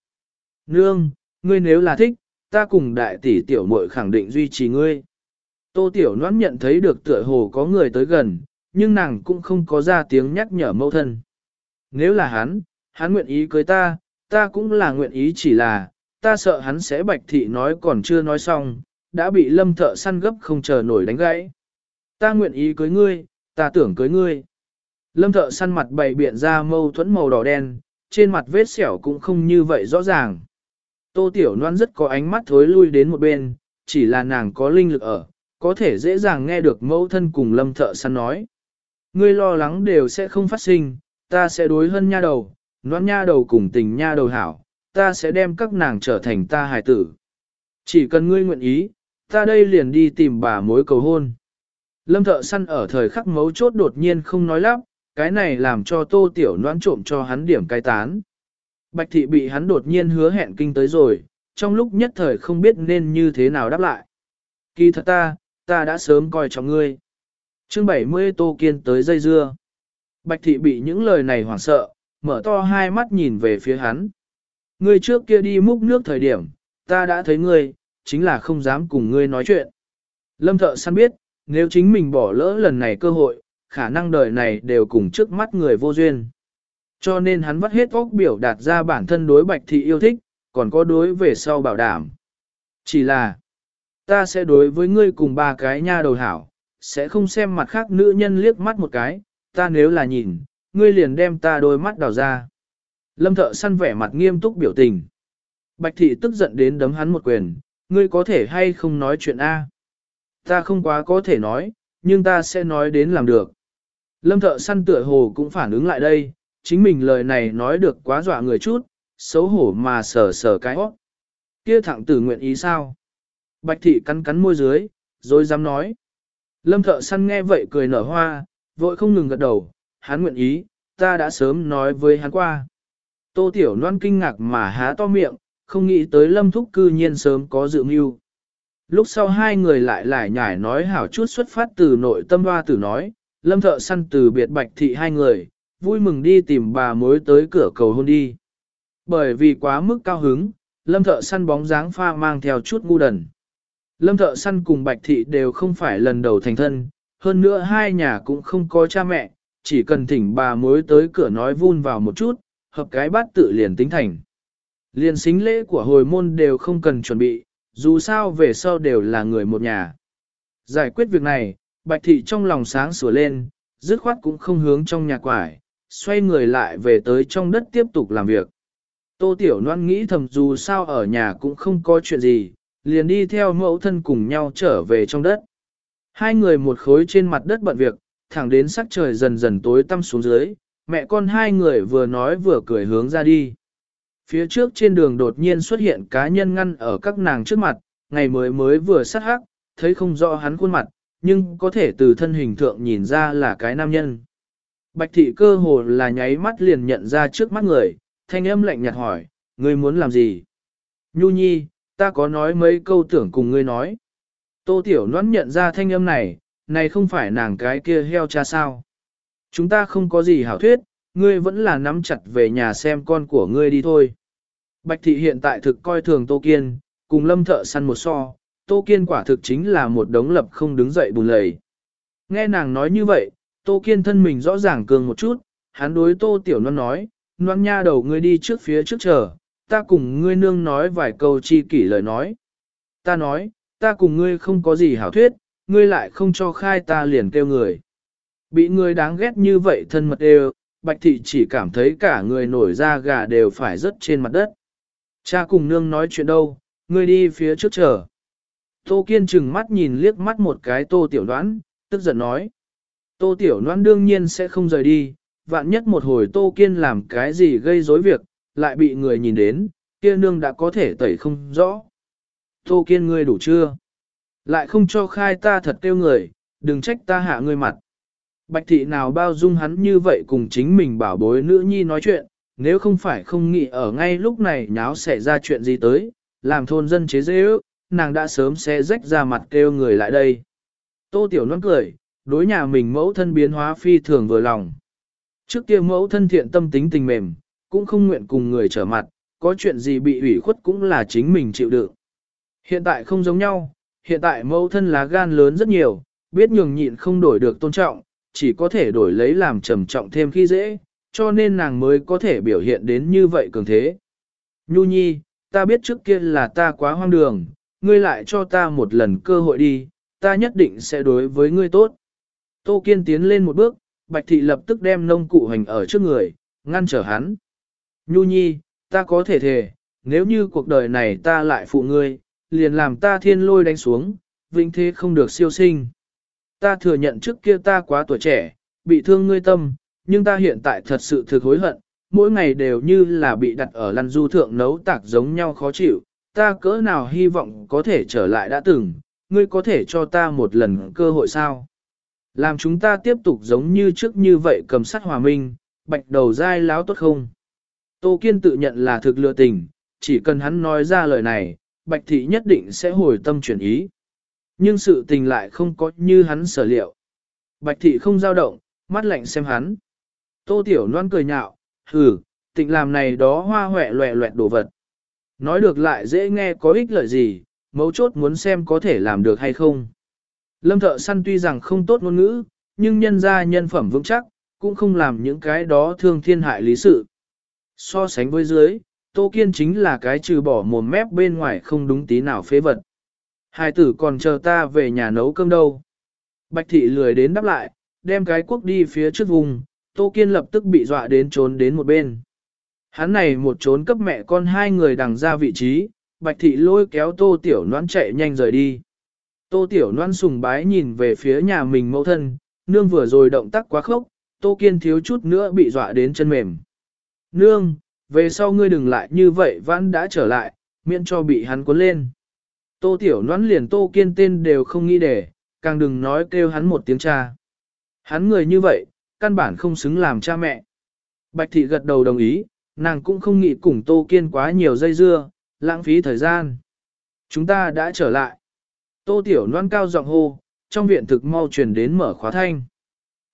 Nương, ngươi nếu là thích, ta cùng đại tỷ tiểu muội khẳng định duy trì ngươi. Tô tiểu noãn nhận thấy được tựa hồ có người tới gần, nhưng nàng cũng không có ra tiếng nhắc nhở mẫu thân. Nếu là hắn, hắn nguyện ý cưới ta, ta cũng là nguyện ý chỉ là, ta sợ hắn sẽ bạch thị nói còn chưa nói xong, đã bị lâm thợ săn gấp không chờ nổi đánh gãy. Ta nguyện ý cưới ngươi, ta tưởng cưới ngươi. Lâm thợ săn mặt bày biện ra mâu thuẫn màu đỏ đen, trên mặt vết sẹo cũng không như vậy rõ ràng. Tô Tiểu Loan rất có ánh mắt thối lui đến một bên, chỉ là nàng có linh lực ở, có thể dễ dàng nghe được mẫu thân cùng lâm thợ săn nói ngươi lo lắng đều sẽ không phát sinh, ta sẽ đối hân nha đầu, noan nha đầu cùng tình nha đầu hảo, ta sẽ đem các nàng trở thành ta hài tử. Chỉ cần ngươi nguyện ý, ta đây liền đi tìm bà mối cầu hôn. Lâm thợ săn ở thời khắc mấu chốt đột nhiên không nói lắp, cái này làm cho tô tiểu noan trộm cho hắn điểm cai tán. Bạch thị bị hắn đột nhiên hứa hẹn kinh tới rồi, trong lúc nhất thời không biết nên như thế nào đáp lại. Kỳ thật ta, ta đã sớm coi trọng ngươi chương 70 Tô Kiên tới dây dưa. Bạch thị bị những lời này hoảng sợ, mở to hai mắt nhìn về phía hắn. Ngươi trước kia đi múc nước thời điểm, ta đã thấy ngươi, chính là không dám cùng ngươi nói chuyện. Lâm thợ săn biết, nếu chính mình bỏ lỡ lần này cơ hội, khả năng đời này đều cùng trước mắt người vô duyên. Cho nên hắn vắt hết óc biểu đạt ra bản thân đối bạch thị yêu thích, còn có đối về sau bảo đảm. Chỉ là, ta sẽ đối với ngươi cùng ba cái nha đầu hảo, sẽ không xem mặt khác nữ nhân liếc mắt một cái, ta nếu là nhìn, ngươi liền đem ta đôi mắt đào ra. Lâm thợ săn vẻ mặt nghiêm túc biểu tình. Bạch thị tức giận đến đấm hắn một quyền, ngươi có thể hay không nói chuyện A. Ta không quá có thể nói, nhưng ta sẽ nói đến làm được. Lâm thợ săn tựa hồ cũng phản ứng lại đây, chính mình lời này nói được quá dọa người chút, xấu hổ mà sờ sờ cái hót. Kia thẳng tử nguyện ý sao? Bạch thị cắn cắn môi dưới, rồi dám nói. Lâm thợ săn nghe vậy cười nở hoa, vội không ngừng gật đầu, hắn nguyện ý, ta đã sớm nói với hắn qua. Tô Tiểu Loan kinh ngạc mà há to miệng, không nghĩ tới Lâm Thúc cư nhiên sớm có dự mưu. Lúc sau hai người lại lại nhải nói hảo chút xuất phát từ nội tâm hoa tử nói, Lâm thợ săn từ biệt bạch thị hai người, vui mừng đi tìm bà mối tới cửa cầu hôn đi. Bởi vì quá mức cao hứng, lâm thợ săn bóng dáng pha mang theo chút ngu đần. Lâm thợ săn cùng bạch thị đều không phải lần đầu thành thân, hơn nữa hai nhà cũng không có cha mẹ, chỉ cần thỉnh bà mối tới cửa nói vun vào một chút, hợp cái bát tự liền tính thành. Liền xính lễ của hồi môn đều không cần chuẩn bị, dù sao về sau đều là người một nhà. Giải quyết việc này, bạch thị trong lòng sáng sủa lên, dứt khoát cũng không hướng trong nhà quải, xoay người lại về tới trong đất tiếp tục làm việc. Tô Tiểu Loan nghĩ thầm dù sao ở nhà cũng không có chuyện gì, liền đi theo mẫu thân cùng nhau trở về trong đất. Hai người một khối trên mặt đất bận việc, thẳng đến sắc trời dần dần tối tăm xuống dưới, mẹ con hai người vừa nói vừa cười hướng ra đi. Phía trước trên đường đột nhiên xuất hiện cá nhân ngăn ở các nàng trước mặt, ngày mới mới vừa sát hắc, thấy không rõ hắn khuôn mặt, nhưng có thể từ thân hình thượng nhìn ra là cái nam nhân. Bạch thị cơ hồ là nháy mắt liền nhận ra trước mắt người, thanh âm lạnh nhạt hỏi, người muốn làm gì? Nhu nhi, ta có nói mấy câu tưởng cùng ngươi nói. Tô Tiểu Loan nhận ra thanh âm này, này không phải nàng cái kia heo cha sao. Chúng ta không có gì hảo thuyết, ngươi vẫn là nắm chặt về nhà xem con của ngươi đi thôi. Bạch thị hiện tại thực coi thường Tô Kiên, cùng lâm thợ săn một so, Tô Kiên quả thực chính là một đống lập không đứng dậy bùn lầy. Nghe nàng nói như vậy, Tô Kiên thân mình rõ ràng cường một chút, hắn đối Tô Tiểu Loan nói, Loan nha đầu ngươi đi trước phía trước chờ, ta cùng ngươi nương nói vài câu chi kỷ lời nói. Ta nói, ta cùng ngươi không có gì hảo thuyết, ngươi lại không cho khai ta liền kêu người. Bị ngươi đáng ghét như vậy thân mật đều, Bạch Thị chỉ cảm thấy cả người nổi da gà đều phải rớt trên mặt đất. Cha cùng nương nói chuyện đâu, ngươi đi phía trước chờ. Tô Kiên chừng mắt nhìn liếc mắt một cái Tô Tiểu Đoán, tức giận nói. Tô Tiểu đoán đương nhiên sẽ không rời đi, vạn nhất một hồi Tô Kiên làm cái gì gây rối việc, lại bị người nhìn đến, kia nương đã có thể tẩy không rõ. Tô Kiên ngươi đủ chưa? Lại không cho khai ta thật tiêu người, đừng trách ta hạ ngươi mặt. Bạch thị nào bao dung hắn như vậy cùng chính mình bảo bối nữ nhi nói chuyện, nếu không phải không nghĩ ở ngay lúc này nháo xảy ra chuyện gì tới, làm thôn dân chế dễ ước, nàng đã sớm sẽ rách ra mặt kêu người lại đây. Tô Tiểu Loan cười, đối nhà mình mẫu thân biến hóa phi thường vừa lòng. Trước kia mẫu thân thiện tâm tính tình mềm, cũng không nguyện cùng người trở mặt, có chuyện gì bị ủy khuất cũng là chính mình chịu đựng. Hiện tại không giống nhau, hiện tại mẫu thân lá gan lớn rất nhiều, biết nhường nhịn không đổi được tôn trọng, chỉ có thể đổi lấy làm trầm trọng thêm khi dễ, cho nên nàng mới có thể biểu hiện đến như vậy cường thế. Nhu nhi, ta biết trước kia là ta quá hoang đường, ngươi lại cho ta một lần cơ hội đi, ta nhất định sẽ đối với ngươi tốt. Tô Kiên tiến lên một bước, Bạch Thị lập tức đem nông cụ hành ở trước người, ngăn trở hắn. Nhu nhi, ta có thể thề, nếu như cuộc đời này ta lại phụ ngươi, liền làm ta thiên lôi đánh xuống, vĩnh thế không được siêu sinh. Ta thừa nhận trước kia ta quá tuổi trẻ, bị thương ngươi tâm, nhưng ta hiện tại thật sự thực hối hận, mỗi ngày đều như là bị đặt ở lăn du thượng nấu tạc giống nhau khó chịu, ta cỡ nào hy vọng có thể trở lại đã từng, ngươi có thể cho ta một lần cơ hội sao? Làm chúng ta tiếp tục giống như trước như vậy cầm sắt hòa minh, bạch đầu dai láo tốt không? Tô Kiên tự nhận là thực lựa tình, chỉ cần hắn nói ra lời này, bạch thị nhất định sẽ hồi tâm chuyển ý. Nhưng sự tình lại không có như hắn sở liệu. Bạch thị không dao động, mắt lạnh xem hắn. Tô Tiểu Loan cười nhạo, hừ, tịnh làm này đó hoa hoẹ loẹ loẹt đồ vật. Nói được lại dễ nghe có ích lợi gì, mấu chốt muốn xem có thể làm được hay không. Lâm thợ săn tuy rằng không tốt ngôn ngữ, nhưng nhân ra nhân phẩm vững chắc, cũng không làm những cái đó thương thiên hại lý sự. So sánh với dưới, Tô Kiên chính là cái trừ bỏ mồm mép bên ngoài không đúng tí nào phế vật. Hai tử còn chờ ta về nhà nấu cơm đâu. Bạch thị lười đến đáp lại, đem cái quốc đi phía trước vùng, Tô Kiên lập tức bị dọa đến trốn đến một bên. Hắn này một trốn cấp mẹ con hai người đằng ra vị trí, Bạch thị lôi kéo Tô Tiểu Noãn chạy nhanh rời đi. Tô Tiểu Noãn sùng bái nhìn về phía nhà mình mẫu thân, nương vừa rồi động tác quá khốc, Tô Kiên thiếu chút nữa bị dọa đến chân mềm. Nương, về sau ngươi đừng lại như vậy vãn đã trở lại, miễn cho bị hắn cuốn lên. Tô Tiểu Noãn liền Tô Kiên tên đều không nghĩ để, càng đừng nói kêu hắn một tiếng cha. Hắn người như vậy, căn bản không xứng làm cha mẹ. Bạch thị gật đầu đồng ý, nàng cũng không nghĩ cùng Tô Kiên quá nhiều dây dưa, lãng phí thời gian. Chúng ta đã trở lại. Tô Tiểu Loan cao giọng hô, trong viện thực mau truyền đến mở khóa thanh.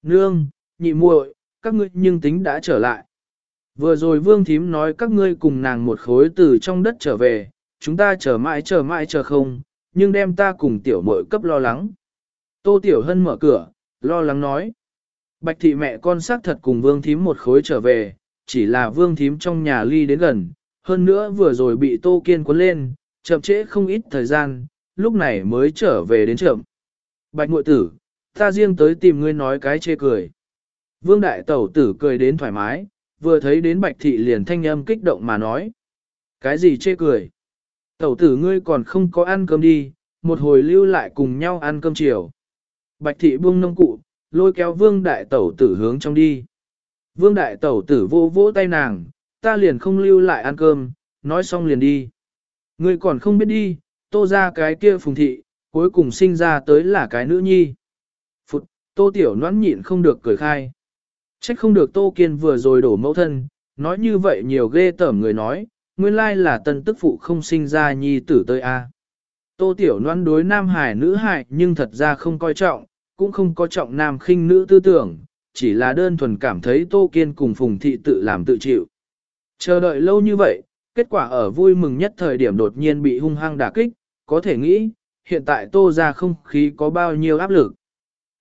Nương, nhị muội, các ngươi nhưng tính đã trở lại. Vừa rồi Vương Thím nói các ngươi cùng nàng một khối từ trong đất trở về, chúng ta chờ mãi chờ mãi chờ không, nhưng đem ta cùng Tiểu muội cấp lo lắng. Tô Tiểu Hân mở cửa, lo lắng nói. Bạch thị mẹ con xác thật cùng Vương Thím một khối trở về, chỉ là Vương Thím trong nhà ly đến gần, hơn nữa vừa rồi bị Tô Kiên cuốn lên, chậm trễ không ít thời gian, lúc này mới trở về đến chậm. Bạch ngội tử, ta riêng tới tìm ngươi nói cái chê cười. Vương đại tẩu tử cười đến thoải mái, vừa thấy đến bạch thị liền thanh âm kích động mà nói. Cái gì chê cười? Tẩu tử ngươi còn không có ăn cơm đi, một hồi lưu lại cùng nhau ăn cơm chiều. Bạch thị buông nông cụ, lôi kéo vương đại tẩu tử hướng trong đi. Vương đại tẩu tử vô vỗ tay nàng, ta liền không lưu lại ăn cơm, nói xong liền đi. Ngươi còn không biết đi, tô ra cái kia phùng thị, cuối cùng sinh ra tới là cái nữ nhi. Phụt, tô tiểu noãn nhịn không được cười khai. Trách không được tô kiên vừa rồi đổ mẫu thân, nói như vậy nhiều ghê tởm người nói, nguyên lai là tân tức phụ không sinh ra nhi tử tới a. Tô tiểu Loan đối nam hải nữ hải nhưng thật ra không coi trọng, cũng không có trọng nam khinh nữ tư tưởng, chỉ là đơn thuần cảm thấy tô kiên cùng phùng thị tự làm tự chịu. Chờ đợi lâu như vậy, kết quả ở vui mừng nhất thời điểm đột nhiên bị hung hăng đả kích, có thể nghĩ, hiện tại tô ra không khí có bao nhiêu áp lực.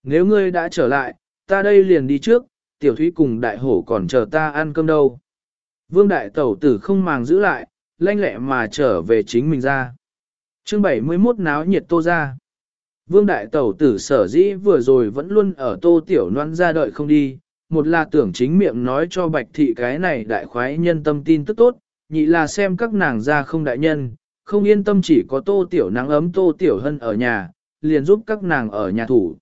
Nếu ngươi đã trở lại, ta đây liền đi trước, tiểu thúy cùng đại hổ còn chờ ta ăn cơm đâu. Vương đại tẩu tử không màng giữ lại, lanh lẹ mà trở về chính mình ra. chương 71 náo nhiệt tô ra. Vương đại tẩu tử sở dĩ vừa rồi vẫn luôn ở tô tiểu noan ra đợi không đi, một là tưởng chính miệng nói cho bạch thị cái này đại khoái nhân tâm tin tức tốt, nhị là xem các nàng ra không đại nhân, không yên tâm chỉ có tô tiểu nắng ấm tô tiểu hân ở nhà, liền giúp các nàng ở nhà thủ.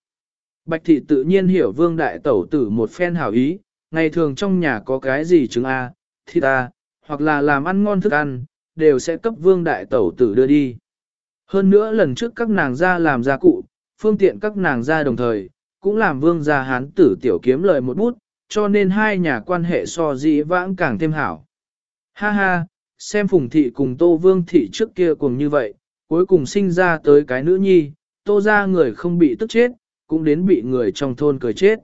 Bạch thị tự nhiên hiểu vương đại tẩu tử một phen hảo ý, ngày thường trong nhà có cái gì chứng A, thịt A, hoặc là làm ăn ngon thức ăn, đều sẽ cấp vương đại tẩu tử đưa đi. Hơn nữa lần trước các nàng ra làm gia cụ, phương tiện các nàng ra đồng thời, cũng làm vương gia hán tử tiểu kiếm lời một bút, cho nên hai nhà quan hệ so dĩ vãng càng thêm hảo. Ha ha, xem phùng thị cùng tô vương thị trước kia cùng như vậy, cuối cùng sinh ra tới cái nữ nhi, tô ra người không bị tức chết, cũng đến bị người trong thôn cười chết.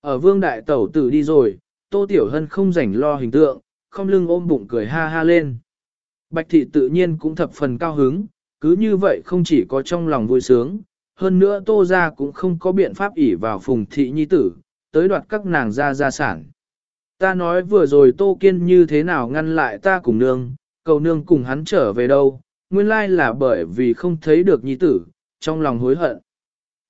Ở vương đại tẩu tử đi rồi, tô tiểu hân không rảnh lo hình tượng, không lưng ôm bụng cười ha ha lên. Bạch thị tự nhiên cũng thập phần cao hứng, cứ như vậy không chỉ có trong lòng vui sướng, hơn nữa tô ra cũng không có biện pháp ỷ vào phùng thị nhi tử, tới đoạt các nàng ra gia sản. Ta nói vừa rồi tô kiên như thế nào ngăn lại ta cùng nương, cầu nương cùng hắn trở về đâu, nguyên lai là bởi vì không thấy được nhi tử, trong lòng hối hận.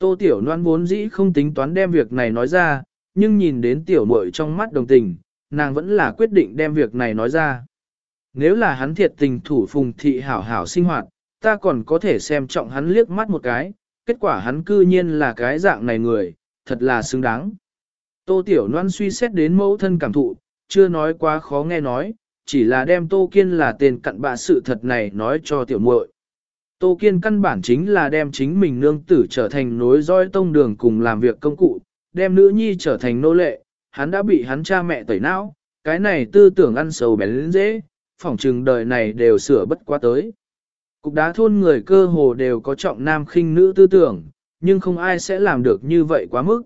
Tô tiểu Loan vốn dĩ không tính toán đem việc này nói ra, nhưng nhìn đến tiểu muội trong mắt đồng tình, nàng vẫn là quyết định đem việc này nói ra. Nếu là hắn thiệt tình thủ phùng thị hảo hảo sinh hoạt, ta còn có thể xem trọng hắn liếc mắt một cái, kết quả hắn cư nhiên là cái dạng này người, thật là xứng đáng. Tô Tiểu Loan suy xét đến mẫu thân cảm thụ, chưa nói quá khó nghe nói, chỉ là đem Tô Kiên là tên cặn bạ sự thật này nói cho tiểu muội. Tô Kiên căn bản chính là đem chính mình nương tử trở thành nối dõi tông đường cùng làm việc công cụ, đem nữ nhi trở thành nô lệ, hắn đã bị hắn cha mẹ tẩy não, cái này tư tưởng ăn sầu bén lên dễ, phỏng chừng đời này đều sửa bất quá tới. Cục đá thôn người cơ hồ đều có trọng nam khinh nữ tư tưởng, nhưng không ai sẽ làm được như vậy quá mức.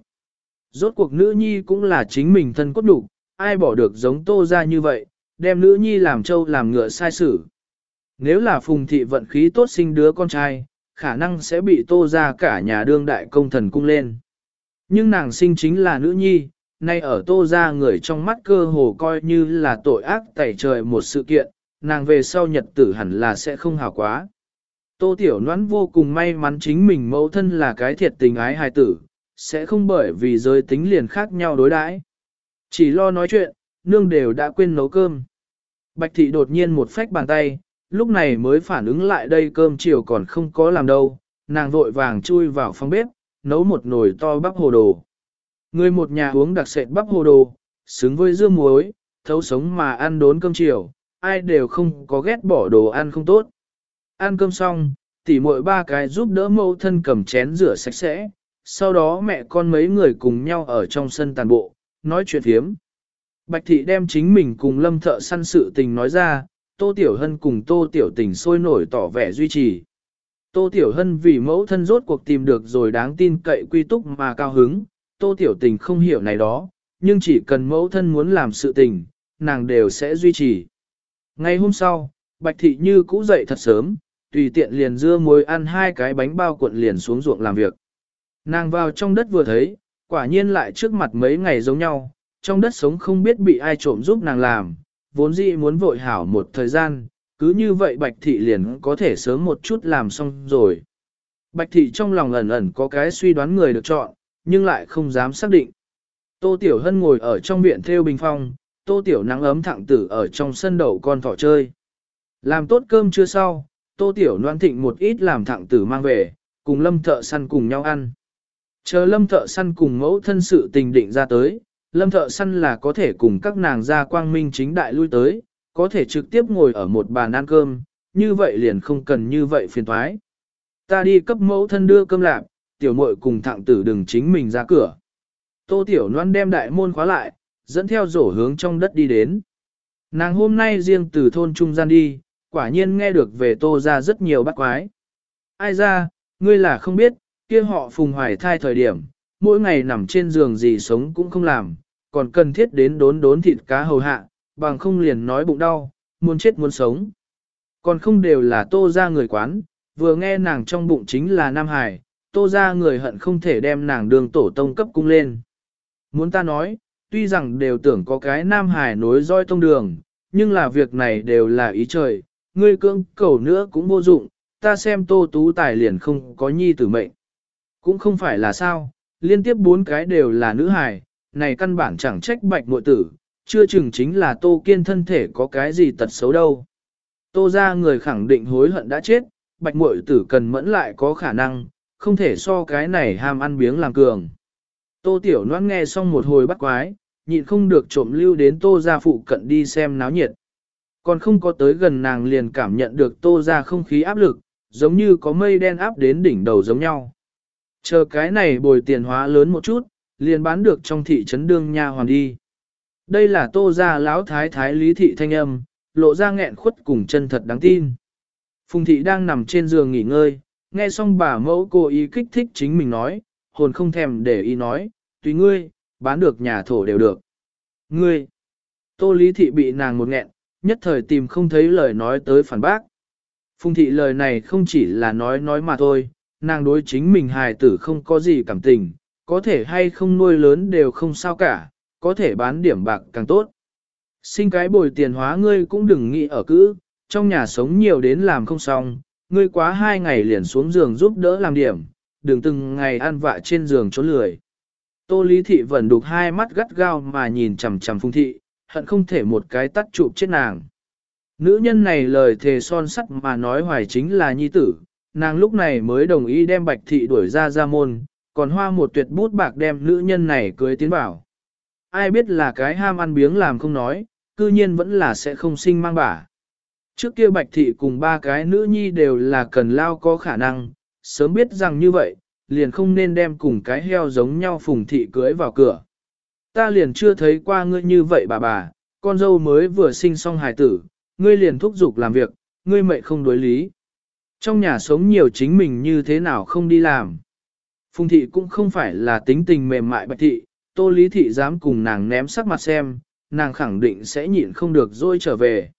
Rốt cuộc nữ nhi cũng là chính mình thân cốt đủ, ai bỏ được giống tô ra như vậy, đem nữ nhi làm trâu làm ngựa sai sử. Nếu là phùng thị vận khí tốt sinh đứa con trai, khả năng sẽ bị tô ra cả nhà đương đại công thần cung lên. Nhưng nàng sinh chính là nữ nhi, nay ở tô ra người trong mắt cơ hồ coi như là tội ác tẩy trời một sự kiện, nàng về sau nhật tử hẳn là sẽ không hào quá. Tô Tiểu Noãn vô cùng may mắn chính mình mẫu thân là cái thiệt tình ái hài tử, sẽ không bởi vì giới tính liền khác nhau đối đãi. Chỉ lo nói chuyện, nương đều đã quên nấu cơm. Bạch thị đột nhiên một phách bàn tay, lúc này mới phản ứng lại đây cơm chiều còn không có làm đâu, nàng vội vàng chui vào phòng bếp, nấu một nồi to bắp hồ đồ. Người một nhà uống đặc sệt bắp hồ đồ, xứng với dưa muối, thấu sống mà ăn đốn cơm chiều, ai đều không có ghét bỏ đồ ăn không tốt. Ăn cơm xong, tỉ muội ba cái giúp đỡ mẫu thân cầm chén rửa sạch sẽ, sau đó mẹ con mấy người cùng nhau ở trong sân tàn bộ, nói chuyện thiếm. Bạch thị đem chính mình cùng lâm thợ săn sự tình nói ra, Tô Tiểu Hân cùng Tô Tiểu Tình sôi nổi tỏ vẻ duy trì. Tô Tiểu Hân vì mẫu thân rốt cuộc tìm được rồi đáng tin cậy quy túc mà cao hứng, Tô Tiểu Tình không hiểu này đó, nhưng chỉ cần mẫu thân muốn làm sự tình, nàng đều sẽ duy trì. Ngay hôm sau, Bạch Thị Như cũ dậy thật sớm, tùy tiện liền dưa muối ăn hai cái bánh bao cuộn liền xuống ruộng làm việc. Nàng vào trong đất vừa thấy, quả nhiên lại trước mặt mấy ngày giống nhau, trong đất sống không biết bị ai trộm giúp nàng làm, vốn dĩ muốn vội hảo một thời gian, cứ như vậy Bạch Thị liền có thể sớm một chút làm xong rồi. Bạch Thị trong lòng ẩn ẩn có cái suy đoán người được chọn, nhưng lại không dám xác định. Tô Tiểu Hân ngồi ở trong viện theo bình phong, Tô Tiểu nắng ấm thẳng tử ở trong sân đậu con thỏ chơi. Làm tốt cơm chưa sau, Tô Tiểu noan thịnh một ít làm thẳng tử mang về, cùng lâm thợ săn cùng nhau ăn. Chờ lâm thợ săn cùng mẫu thân sự tình định ra tới, lâm thợ săn là có thể cùng các nàng ra quang minh chính đại lui tới, có thể trực tiếp ngồi ở một bàn ăn cơm, như vậy liền không cần như vậy phiền thoái. Ta đi cấp mẫu thân đưa cơm lạp, tiểu muội cùng thạng tử đừng chính mình ra cửa. Tô tiểu noan đem đại môn khóa lại, dẫn theo rổ hướng trong đất đi đến. Nàng hôm nay riêng từ thôn trung gian đi, quả nhiên nghe được về tô ra rất nhiều bắt quái. Ai ra, ngươi là không biết, kia họ phùng hoài thai thời điểm, mỗi ngày nằm trên giường gì sống cũng không làm, còn cần thiết đến đốn đốn thịt cá hầu hạ, bằng không liền nói bụng đau, muốn chết muốn sống. Còn không đều là tô ra người quán, vừa nghe nàng trong bụng chính là Nam Hải, tô ra người hận không thể đem nàng đường tổ tông cấp cung lên. Muốn ta nói, tuy rằng đều tưởng có cái Nam Hải nối roi tông đường, nhưng là việc này đều là ý trời, ngươi cưỡng cầu nữa cũng vô dụng, ta xem tô tú tài liền không có nhi tử mệnh. Cũng không phải là sao, liên tiếp bốn cái đều là nữ hài, này căn bản chẳng trách bạch muội tử, chưa chừng chính là tô kiên thân thể có cái gì tật xấu đâu. Tô ra người khẳng định hối hận đã chết, bạch muội tử cần mẫn lại có khả năng, không thể so cái này ham ăn biếng làm cường. Tô tiểu noan nghe xong một hồi bắt quái, nhịn không được trộm lưu đến tô ra phụ cận đi xem náo nhiệt. Còn không có tới gần nàng liền cảm nhận được tô ra không khí áp lực, giống như có mây đen áp đến đỉnh đầu giống nhau. Chờ cái này bồi tiền hóa lớn một chút, liền bán được trong thị trấn đương nha hoàn đi. Đây là tô gia lão thái thái lý thị thanh âm, lộ ra nghẹn khuất cùng chân thật đáng tin. Phùng thị đang nằm trên giường nghỉ ngơi, nghe xong bà mẫu cô ý kích thích chính mình nói, hồn không thèm để ý nói, tùy ngươi, bán được nhà thổ đều được. Ngươi, tô lý thị bị nàng một nghẹn, nhất thời tìm không thấy lời nói tới phản bác. Phùng thị lời này không chỉ là nói nói mà thôi, nàng đối chính mình hài tử không có gì cảm tình, có thể hay không nuôi lớn đều không sao cả, có thể bán điểm bạc càng tốt. Sinh cái bồi tiền hóa ngươi cũng đừng nghĩ ở cữ, trong nhà sống nhiều đến làm không xong, ngươi quá hai ngày liền xuống giường giúp đỡ làm điểm, đừng từng ngày ăn vạ trên giường trốn lười. Tô Lý Thị vẫn đục hai mắt gắt gao mà nhìn chằm chằm Phùng Thị, hận không thể một cái tắt chụp chết nàng. Nữ nhân này lời thề son sắt mà nói hoài chính là nhi tử, nàng lúc này mới đồng ý đem Bạch Thị đuổi ra ra môn, còn hoa một tuyệt bút bạc đem nữ nhân này cưới tiến bảo. ai biết là cái ham ăn biếng làm không nói, cư nhiên vẫn là sẽ không sinh mang bả. Trước kia bạch thị cùng ba cái nữ nhi đều là cần lao có khả năng, sớm biết rằng như vậy, liền không nên đem cùng cái heo giống nhau phùng thị cưới vào cửa. Ta liền chưa thấy qua ngươi như vậy bà bà, con dâu mới vừa sinh xong hài tử, ngươi liền thúc giục làm việc, ngươi mệnh không đối lý. Trong nhà sống nhiều chính mình như thế nào không đi làm. Phùng thị cũng không phải là tính tình mềm mại bạch thị, tô lý thị dám cùng nàng ném sắc mặt xem, nàng khẳng định sẽ nhịn không được rồi trở về.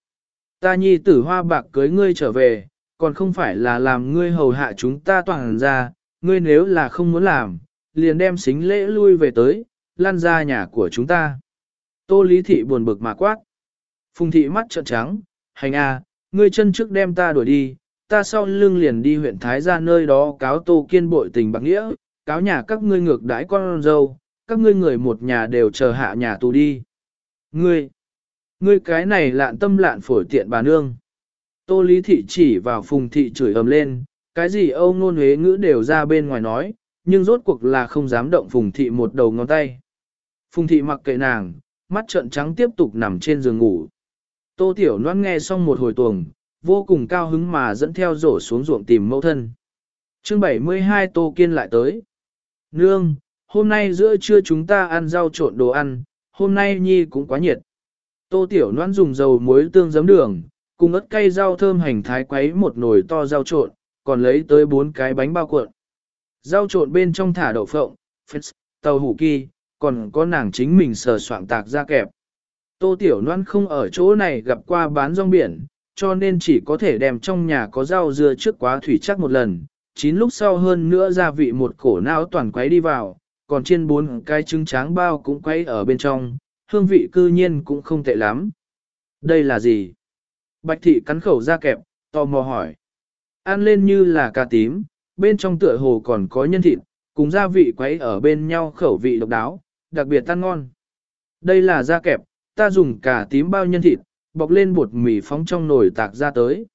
Ta nhi tử hoa bạc cưới ngươi trở về, còn không phải là làm ngươi hầu hạ chúng ta toàn ra, ngươi nếu là không muốn làm, liền đem xính lễ lui về tới, lan ra nhà của chúng ta. Tô lý thị buồn bực mà quát. Phùng thị mắt trợn trắng, hành a, ngươi chân trước đem ta đuổi đi, ta sau lưng liền đi huyện Thái ra nơi đó cáo tô kiên bội tình bạc nghĩa, cáo nhà các ngươi ngược đãi con dâu, các ngươi người một nhà đều chờ hạ nhà tù đi. Ngươi, ngươi cái này lạn tâm lạn phổi tiện bà nương. Tô Lý Thị chỉ vào phùng thị chửi ầm lên, cái gì âu ngôn huế ngữ đều ra bên ngoài nói, nhưng rốt cuộc là không dám động phùng thị một đầu ngón tay. Phùng thị mặc kệ nàng, mắt trợn trắng tiếp tục nằm trên giường ngủ. Tô Tiểu Loan nghe xong một hồi tuồng, vô cùng cao hứng mà dẫn theo rổ xuống ruộng tìm mẫu thân. chương 72 Tô Kiên lại tới. Nương, hôm nay giữa trưa chúng ta ăn rau trộn đồ ăn, hôm nay Nhi cũng quá nhiệt. Tô Tiểu Loan dùng dầu muối tương giấm đường, cùng ớt cay rau thơm hành thái quấy một nồi to rau trộn, còn lấy tới bốn cái bánh bao cuộn. Rau trộn bên trong thả đậu phộng, phết, tàu hủ kỳ, còn có nàng chính mình sờ soạn tạc ra kẹp. Tô Tiểu Loan không ở chỗ này gặp qua bán rong biển, cho nên chỉ có thể đem trong nhà có rau dưa trước quá thủy chắc một lần, chín lúc sau hơn nữa gia vị một cổ não toàn quấy đi vào, còn trên bốn cái trứng tráng bao cũng quấy ở bên trong, hương vị cư nhiên cũng không tệ lắm. Đây là gì? Bạch thị cắn khẩu ra kẹp, tò mò hỏi. Ăn lên như là cà tím, bên trong tựa hồ còn có nhân thịt, cùng gia vị quấy ở bên nhau khẩu vị độc đáo, đặc biệt tan ngon. Đây là da kẹp, ta dùng cà tím bao nhân thịt, bọc lên bột mì phóng trong nồi tạc ra tới.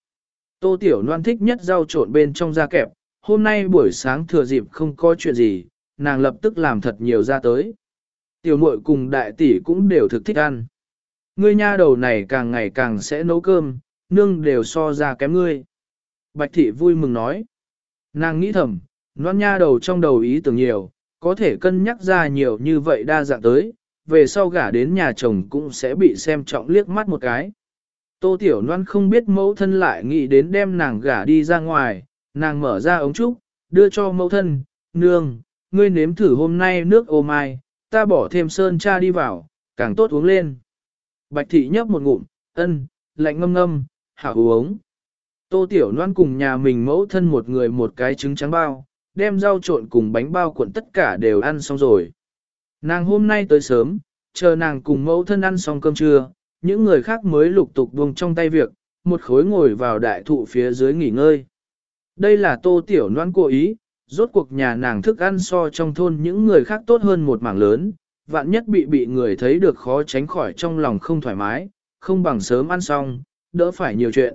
Tô Tiểu Loan thích nhất rau trộn bên trong da kẹp, hôm nay buổi sáng thừa dịp không có chuyện gì, nàng lập tức làm thật nhiều ra tới. Tiểu muội cùng đại tỷ cũng đều thực thích ăn. Ngươi nha đầu này càng ngày càng sẽ nấu cơm, nương đều so ra kém ngươi. Bạch thị vui mừng nói. Nàng nghĩ thầm, noan nha đầu trong đầu ý tưởng nhiều, có thể cân nhắc ra nhiều như vậy đa dạng tới, về sau gả đến nhà chồng cũng sẽ bị xem trọng liếc mắt một cái. Tô Tiểu Loan không biết mẫu thân lại nghĩ đến đem nàng gả đi ra ngoài, nàng mở ra ống trúc, đưa cho mẫu thân, nương, ngươi nếm thử hôm nay nước ô mai, ta bỏ thêm sơn cha đi vào, càng tốt uống lên. Bạch thị nhấp một ngụm, ân, lạnh ngâm ngâm, hảo uống. Tô Tiểu Loan cùng nhà mình mẫu thân một người một cái trứng trắng bao, đem rau trộn cùng bánh bao cuộn tất cả đều ăn xong rồi. Nàng hôm nay tới sớm, chờ nàng cùng mẫu thân ăn xong cơm trưa, những người khác mới lục tục buông trong tay việc, một khối ngồi vào đại thụ phía dưới nghỉ ngơi. Đây là tô tiểu noan cố ý, rốt cuộc nhà nàng thức ăn so trong thôn những người khác tốt hơn một mảng lớn, vạn nhất bị bị người thấy được khó tránh khỏi trong lòng không thoải mái, không bằng sớm ăn xong, đỡ phải nhiều chuyện.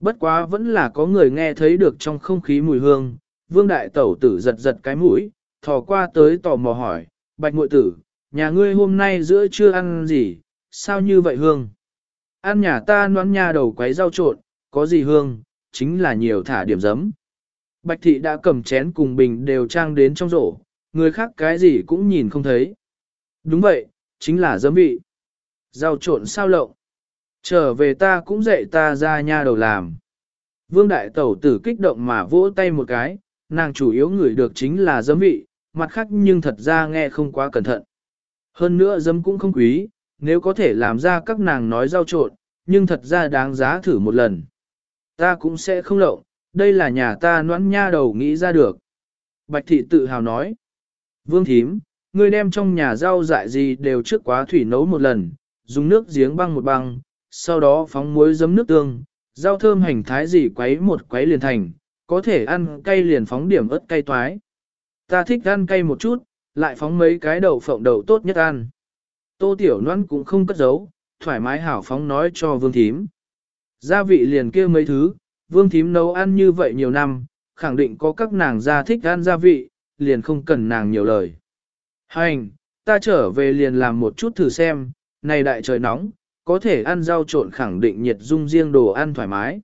Bất quá vẫn là có người nghe thấy được trong không khí mùi hương, vương đại tẩu tử giật giật cái mũi, thò qua tới tò mò hỏi, bạch ngội tử, nhà ngươi hôm nay giữa trưa ăn gì, sao như vậy hương? Ăn nhà ta noán nha đầu quấy rau trộn, có gì hương, chính là nhiều thả điểm giấm. Bạch thị đã cầm chén cùng bình đều trang đến trong rổ, người khác cái gì cũng nhìn không thấy. Đúng vậy, chính là giấm vị. Rau trộn sao lộng. Trở về ta cũng dạy ta ra nha đầu làm. Vương đại tẩu tử kích động mà vỗ tay một cái, nàng chủ yếu ngửi được chính là giấm vị, mặt khác nhưng thật ra nghe không quá cẩn thận. Hơn nữa giấm cũng không quý, nếu có thể làm ra các nàng nói rau trộn, nhưng thật ra đáng giá thử một lần. Ta cũng sẽ không lộng, đây là nhà ta noãn nha đầu nghĩ ra được. Bạch thị tự hào nói. Vương thím, ngươi đem trong nhà rau dại gì đều trước quá thủy nấu một lần, dùng nước giếng băng một băng, sau đó phóng muối giấm nước tương, rau thơm hành thái gì quấy một quấy liền thành, có thể ăn cay liền phóng điểm ớt cay toái. Ta thích ăn cay một chút, lại phóng mấy cái đậu phộng đậu tốt nhất ăn. Tô Tiểu Loan cũng không cất giấu, thoải mái hảo phóng nói cho Vương Thím. Gia vị liền kia mấy thứ, Vương Thím nấu ăn như vậy nhiều năm, khẳng định có các nàng gia thích ăn gia vị, liền không cần nàng nhiều lời. Hành, ta trở về liền làm một chút thử xem, này đại trời nóng, có thể ăn rau trộn khẳng định nhiệt dung riêng đồ ăn thoải mái.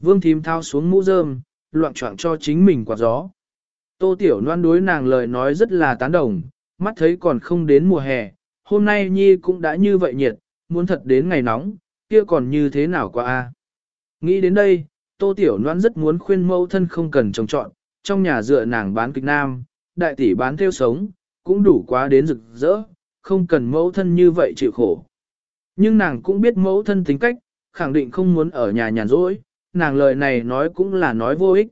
Vương thím thao xuống mũ rơm, loạn trọng cho chính mình quạt gió. Tô Tiểu Loan đối nàng lời nói rất là tán đồng, mắt thấy còn không đến mùa hè, hôm nay Nhi cũng đã như vậy nhiệt, muốn thật đến ngày nóng, kia còn như thế nào qua a? Nghĩ đến đây, Tô Tiểu Loan rất muốn khuyên mẫu thân không cần trồng trọn, trong nhà dựa nàng bán kịch nam, đại tỷ bán theo sống, cũng đủ quá đến rực rỡ, không cần mẫu thân như vậy chịu khổ. Nhưng nàng cũng biết mẫu thân tính cách, khẳng định không muốn ở nhà nhàn rỗi, nàng lời này nói cũng là nói vô ích.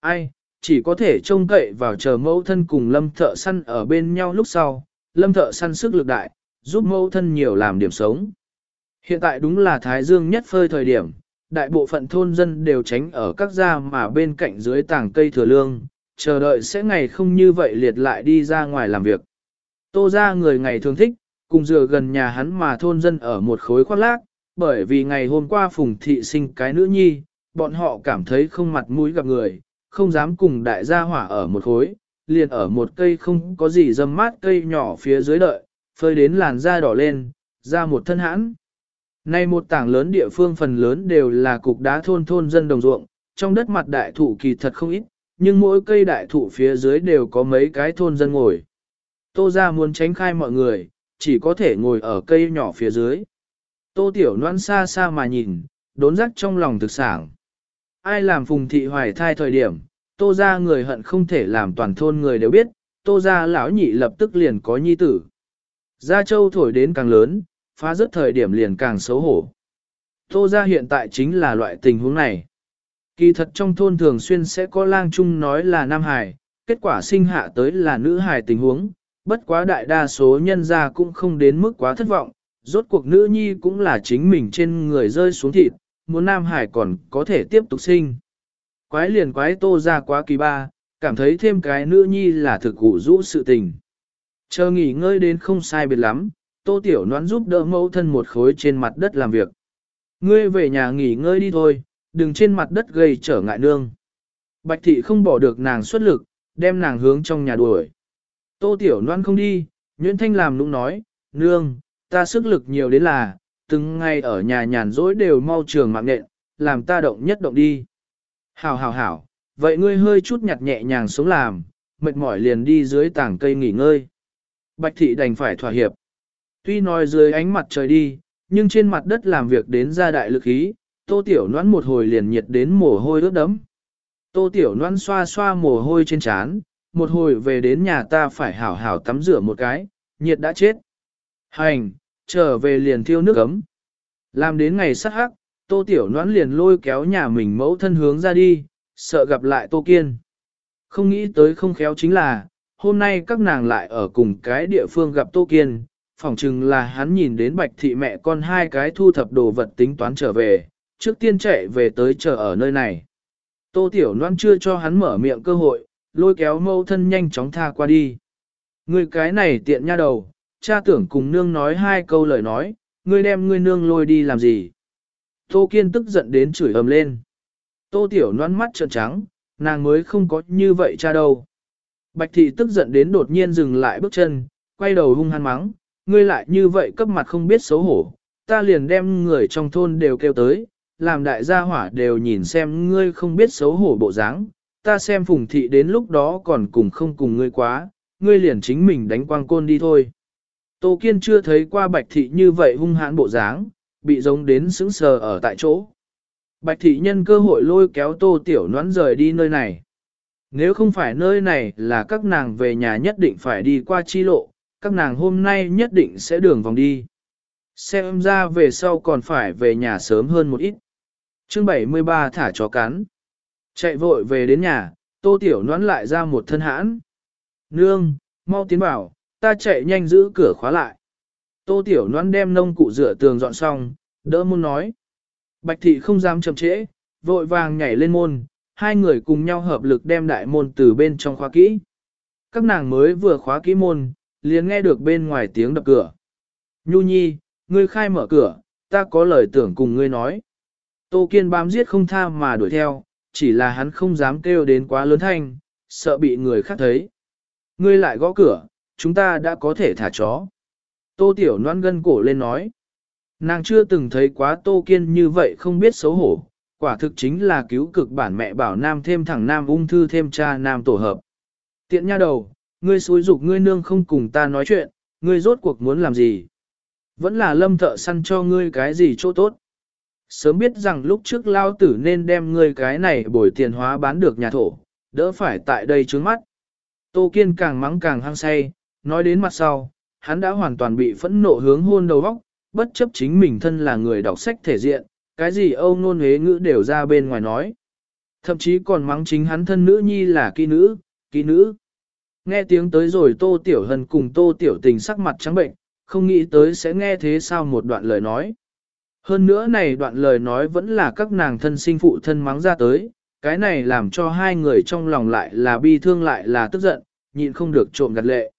Ai, chỉ có thể trông cậy vào chờ mẫu thân cùng lâm thợ săn ở bên nhau lúc sau, lâm thợ săn sức lực đại, giúp mẫu thân nhiều làm điểm sống. Hiện tại đúng là Thái Dương nhất phơi thời điểm, đại bộ phận thôn dân đều tránh ở các gia mà bên cạnh dưới tảng cây thừa lương, chờ đợi sẽ ngày không như vậy liệt lại đi ra ngoài làm việc. Tô ra người ngày thường thích, cùng dừa gần nhà hắn mà thôn dân ở một khối khoác lác, bởi vì ngày hôm qua phùng thị sinh cái nữ nhi, bọn họ cảm thấy không mặt mũi gặp người, không dám cùng đại gia hỏa ở một khối, liền ở một cây không có gì dâm mát cây nhỏ phía dưới đợi, phơi đến làn da đỏ lên, ra một thân hãn. Nay một tảng lớn địa phương phần lớn đều là cục đá thôn thôn dân đồng ruộng, trong đất mặt đại thụ kỳ thật không ít, nhưng mỗi cây đại thụ phía dưới đều có mấy cái thôn dân ngồi. Tô ra muốn tránh khai mọi người, chỉ có thể ngồi ở cây nhỏ phía dưới. Tô tiểu noan xa xa mà nhìn, đốn rắc trong lòng thực sản. Ai làm phùng thị hoài thai thời điểm, tô ra người hận không thể làm toàn thôn người đều biết, tô ra lão nhị lập tức liền có nhi tử. Gia châu thổi đến càng lớn, phá rất thời điểm liền càng xấu hổ. Tô ra hiện tại chính là loại tình huống này. Kỳ thật trong thôn thường xuyên sẽ có lang trung nói là nam hài, kết quả sinh hạ tới là nữ hài tình huống, bất quá đại đa số nhân gia cũng không đến mức quá thất vọng, rốt cuộc nữ nhi cũng là chính mình trên người rơi xuống thịt, muốn nam hải còn có thể tiếp tục sinh. Quái liền quái tô ra quá kỳ ba, cảm thấy thêm cái nữ nhi là thực cụ rũ sự tình. Chờ nghỉ ngơi đến không sai biệt lắm, tô tiểu noãn giúp đỡ mẫu thân một khối trên mặt đất làm việc. Ngươi về nhà nghỉ ngơi đi thôi, đừng trên mặt đất gây trở ngại nương. Bạch thị không bỏ được nàng xuất lực, đem nàng hướng trong nhà đuổi. Tô tiểu noan không đi, Nguyễn Thanh làm nũng nói, nương, ta sức lực nhiều đến là, từng ngày ở nhà nhàn rỗi đều mau trường mạng nện, làm ta động nhất động đi. Hảo hảo hảo, vậy ngươi hơi chút nhặt nhẹ nhàng xuống làm, mệt mỏi liền đi dưới tảng cây nghỉ ngơi. Bạch thị đành phải thỏa hiệp. Tuy nói dưới ánh mặt trời đi, nhưng trên mặt đất làm việc đến ra đại lực ý, tô tiểu noãn một hồi liền nhiệt đến mồ hôi ướt đấm. Tô tiểu noãn xoa xoa mồ hôi trên trán, một hồi về đến nhà ta phải hảo hảo tắm rửa một cái, nhiệt đã chết. Hành, trở về liền thiêu nước ấm. Làm đến ngày sát hắc, tô tiểu noãn liền lôi kéo nhà mình mẫu thân hướng ra đi, sợ gặp lại tô kiên. Không nghĩ tới không khéo chính là, hôm nay các nàng lại ở cùng cái địa phương gặp tô kiên, phỏng chừng là hắn nhìn đến bạch thị mẹ con hai cái thu thập đồ vật tính toán trở về, trước tiên chạy về tới chờ ở nơi này. Tô tiểu Loan chưa cho hắn mở miệng cơ hội, lôi kéo mẫu thân nhanh chóng tha qua đi. Người cái này tiện nha đầu, cha tưởng cùng nương nói hai câu lời nói, ngươi đem ngươi nương lôi đi làm gì. Tô Kiên tức giận đến chửi ầm lên. Tô Tiểu Loan mắt trợn trắng, nàng mới không có như vậy cha đâu. Bạch thị tức giận đến đột nhiên dừng lại bước chân, quay đầu hung hăng mắng, ngươi lại như vậy cấp mặt không biết xấu hổ, ta liền đem người trong thôn đều kêu tới, làm đại gia hỏa đều nhìn xem ngươi không biết xấu hổ bộ dáng, ta xem phùng thị đến lúc đó còn cùng không cùng ngươi quá, ngươi liền chính mình đánh quang côn đi thôi. Tô Kiên chưa thấy qua bạch thị như vậy hung hãn bộ dáng, bị giống đến sững sờ ở tại chỗ. Bạch thị nhân cơ hội lôi kéo tô tiểu noãn rời đi nơi này. Nếu không phải nơi này là các nàng về nhà nhất định phải đi qua chi lộ, các nàng hôm nay nhất định sẽ đường vòng đi. Xem ra về sau còn phải về nhà sớm hơn một ít. chương 73 thả chó cắn. Chạy vội về đến nhà, tô tiểu nón lại ra một thân hãn. Nương, mau tiến vào, ta chạy nhanh giữ cửa khóa lại. Tô tiểu nón đem nông cụ rửa tường dọn xong, đỡ môn nói. Bạch thị không dám chậm trễ, vội vàng nhảy lên môn, hai người cùng nhau hợp lực đem đại môn từ bên trong khóa kỹ. Các nàng mới vừa khóa kỹ môn, liền nghe được bên ngoài tiếng đập cửa. Nhu nhi, ngươi khai mở cửa, ta có lời tưởng cùng ngươi nói. Tô Kiên bám giết không tha mà đuổi theo, chỉ là hắn không dám kêu đến quá lớn thanh, sợ bị người khác thấy. Ngươi lại gõ cửa, chúng ta đã có thể thả chó. Tô Tiểu Loan gân cổ lên nói. Nàng chưa từng thấy quá Tô Kiên như vậy không biết xấu hổ, quả thực chính là cứu cực bản mẹ bảo nam thêm thẳng nam ung thư thêm cha nam tổ hợp. Tiện nha đầu, ngươi xúi dục ngươi nương không cùng ta nói chuyện, ngươi rốt cuộc muốn làm gì? Vẫn là lâm thợ săn cho ngươi cái gì chỗ tốt. Sớm biết rằng lúc trước lao tử nên đem ngươi cái này bồi tiền hóa bán được nhà thổ, đỡ phải tại đây trướng mắt. Tô Kiên càng mắng càng hăng say, nói đến mặt sau, hắn đã hoàn toàn bị phẫn nộ hướng hôn đầu vóc, bất chấp chính mình thân là người đọc sách thể diện, cái gì âu nôn hế ngữ đều ra bên ngoài nói. Thậm chí còn mắng chính hắn thân nữ nhi là kỹ nữ, kỹ nữ. Nghe tiếng tới rồi Tô Tiểu Hân cùng Tô Tiểu Tình sắc mặt trắng bệnh, không nghĩ tới sẽ nghe thế sao một đoạn lời nói. Hơn nữa này đoạn lời nói vẫn là các nàng thân sinh phụ thân mắng ra tới, cái này làm cho hai người trong lòng lại là bi thương lại là tức giận, nhịn không được trộm gặt lệ.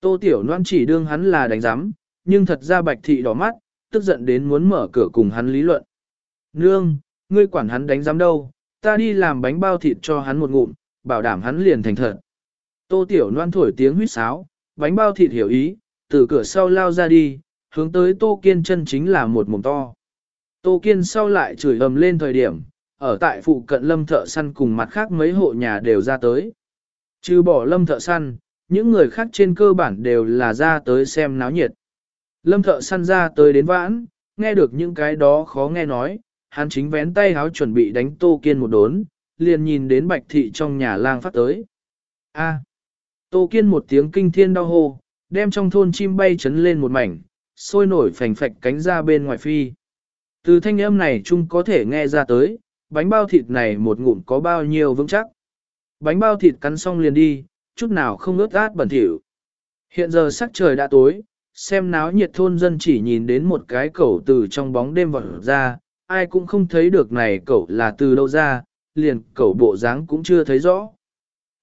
Tô Tiểu Loan chỉ đương hắn là đánh giám, nhưng thật ra bạch thị đỏ mắt, tức giận đến muốn mở cửa cùng hắn lý luận. Nương, ngươi quản hắn đánh giám đâu, ta đi làm bánh bao thịt cho hắn một ngụm, bảo đảm hắn liền thành thật. Tô Tiểu Loan thổi tiếng huýt sáo, bánh bao thịt hiểu ý, từ cửa sau lao ra đi, hướng tới Tô Kiên chân chính là một mồm to. Tô Kiên sau lại chửi ầm lên thời điểm, ở tại phụ cận lâm thợ săn cùng mặt khác mấy hộ nhà đều ra tới. Trừ bỏ lâm thợ săn, những người khác trên cơ bản đều là ra tới xem náo nhiệt. Lâm thợ săn ra tới đến vãn, nghe được những cái đó khó nghe nói, hắn chính vén tay háo chuẩn bị đánh Tô Kiên một đốn, liền nhìn đến bạch thị trong nhà lang phát tới. A. Tô Kiên một tiếng kinh thiên đau hô, đem trong thôn chim bay chấn lên một mảnh, sôi nổi phành phạch cánh ra bên ngoài phi. Từ thanh âm này chung có thể nghe ra tới, bánh bao thịt này một ngụm có bao nhiêu vững chắc. Bánh bao thịt cắn xong liền đi, chút nào không ướt át bẩn thỉu. Hiện giờ sắc trời đã tối, xem náo nhiệt thôn dân chỉ nhìn đến một cái cẩu từ trong bóng đêm vọt ra, ai cũng không thấy được này cẩu là từ đâu ra, liền cẩu bộ dáng cũng chưa thấy rõ.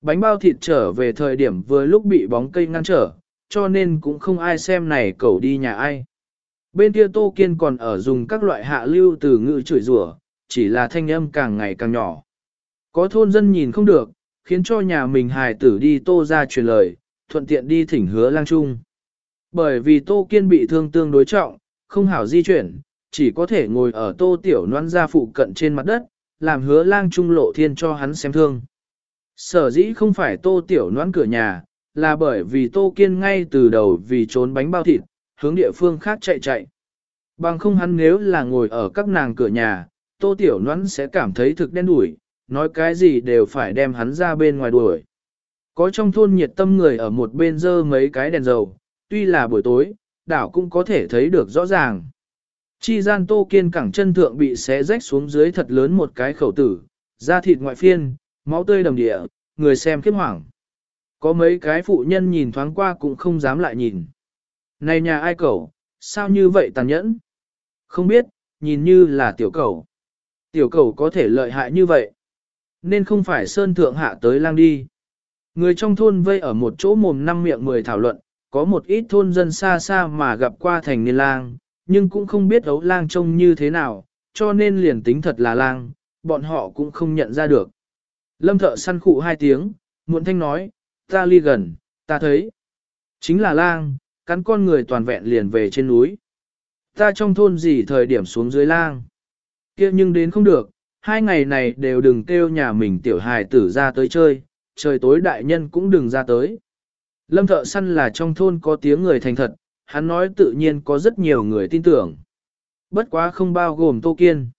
Bánh bao thịt trở về thời điểm vừa lúc bị bóng cây ngăn trở, cho nên cũng không ai xem này cậu đi nhà ai. Bên kia Tô Kiên còn ở dùng các loại hạ lưu từ ngữ chửi rủa, chỉ là thanh âm càng ngày càng nhỏ. Có thôn dân nhìn không được, khiến cho nhà mình hài tử đi Tô ra truyền lời, thuận tiện đi thỉnh hứa lang trung. Bởi vì Tô Kiên bị thương tương đối trọng, không hảo di chuyển, chỉ có thể ngồi ở Tô Tiểu Loan ra phụ cận trên mặt đất, làm hứa lang trung lộ thiên cho hắn xem thương. Sở dĩ không phải Tô Tiểu noãn cửa nhà, là bởi vì Tô Kiên ngay từ đầu vì trốn bánh bao thịt, hướng địa phương khác chạy chạy. Bằng không hắn nếu là ngồi ở các nàng cửa nhà, Tô Tiểu noãn sẽ cảm thấy thực đen đủi, nói cái gì đều phải đem hắn ra bên ngoài đuổi. Có trong thôn nhiệt tâm người ở một bên dơ mấy cái đèn dầu, tuy là buổi tối, đảo cũng có thể thấy được rõ ràng. Chi gian Tô Kiên cẳng chân thượng bị xé rách xuống dưới thật lớn một cái khẩu tử, da thịt ngoại phiên, máu tươi đầm địa, người xem khiếp hoảng. Có mấy cái phụ nhân nhìn thoáng qua cũng không dám lại nhìn. Này nhà ai cẩu, sao như vậy tàn nhẫn? Không biết, nhìn như là tiểu cẩu. Tiểu cẩu có thể lợi hại như vậy. Nên không phải sơn thượng hạ tới lang đi. Người trong thôn vây ở một chỗ mồm năm miệng mười thảo luận, có một ít thôn dân xa xa mà gặp qua thành niên lang, nhưng cũng không biết ấu lang trông như thế nào, cho nên liền tính thật là lang, bọn họ cũng không nhận ra được. Lâm thợ săn khụ hai tiếng, muộn thanh nói, ta ly gần, ta thấy. Chính là lang, cắn con người toàn vẹn liền về trên núi. Ta trong thôn gì thời điểm xuống dưới lang. kia nhưng đến không được, hai ngày này đều đừng kêu nhà mình tiểu hài tử ra tới chơi, trời tối đại nhân cũng đừng ra tới. Lâm thợ săn là trong thôn có tiếng người thành thật, hắn nói tự nhiên có rất nhiều người tin tưởng. Bất quá không bao gồm Tô Kiên.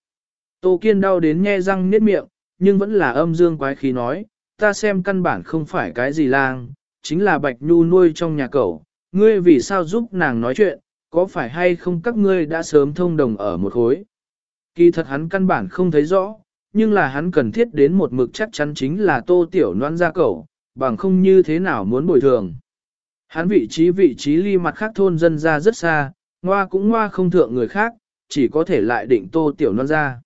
Tô Kiên đau đến nhe răng niết miệng, nhưng vẫn là âm dương quái khí nói, ta xem căn bản không phải cái gì lang, chính là Bạch Nhu nuôi trong nhà cậu, ngươi vì sao giúp nàng nói chuyện, có phải hay không các ngươi đã sớm thông đồng ở một khối. Kỳ thật hắn căn bản không thấy rõ, nhưng là hắn cần thiết đến một mực chắc chắn chính là tô tiểu noan ra cậu, bằng không như thế nào muốn bồi thường. Hắn vị trí vị trí ly mặt khác thôn dân ra rất xa, ngoa cũng ngoa không thượng người khác, chỉ có thể lại định tô tiểu noan ra.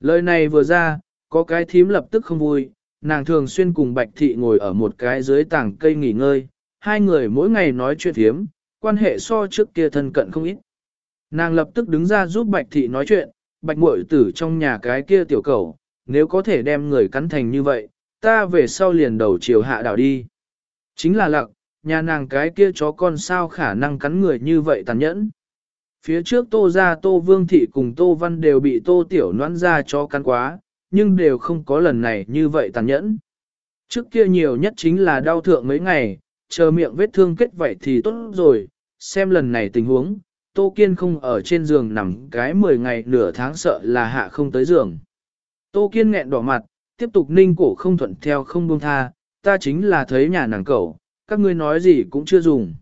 Lời này vừa ra, có cái thím lập tức không vui, nàng thường xuyên cùng Bạch Thị ngồi ở một cái dưới tảng cây nghỉ ngơi, hai người mỗi ngày nói chuyện thiếm, quan hệ so trước kia thân cận không ít. Nàng lập tức đứng ra giúp Bạch Thị nói chuyện, Bạch muội tử trong nhà cái kia tiểu cầu, nếu có thể đem người cắn thành như vậy, ta về sau liền đầu chiều hạ đảo đi. Chính là lặng, nhà nàng cái kia chó con sao khả năng cắn người như vậy tàn nhẫn. Phía trước tô ra tô vương thị cùng tô văn đều bị tô tiểu noãn ra cho cắn quá, nhưng đều không có lần này như vậy tàn nhẫn. Trước kia nhiều nhất chính là đau thượng mấy ngày, chờ miệng vết thương kết vậy thì tốt rồi, xem lần này tình huống, Tô Kiên không ở trên giường nằm cái 10 ngày nửa tháng sợ là hạ không tới giường. Tô Kiên nghẹn đỏ mặt, tiếp tục ninh cổ không thuận theo không buông tha, ta chính là thấy nhà nàng cẩu, các ngươi nói gì cũng chưa dùng.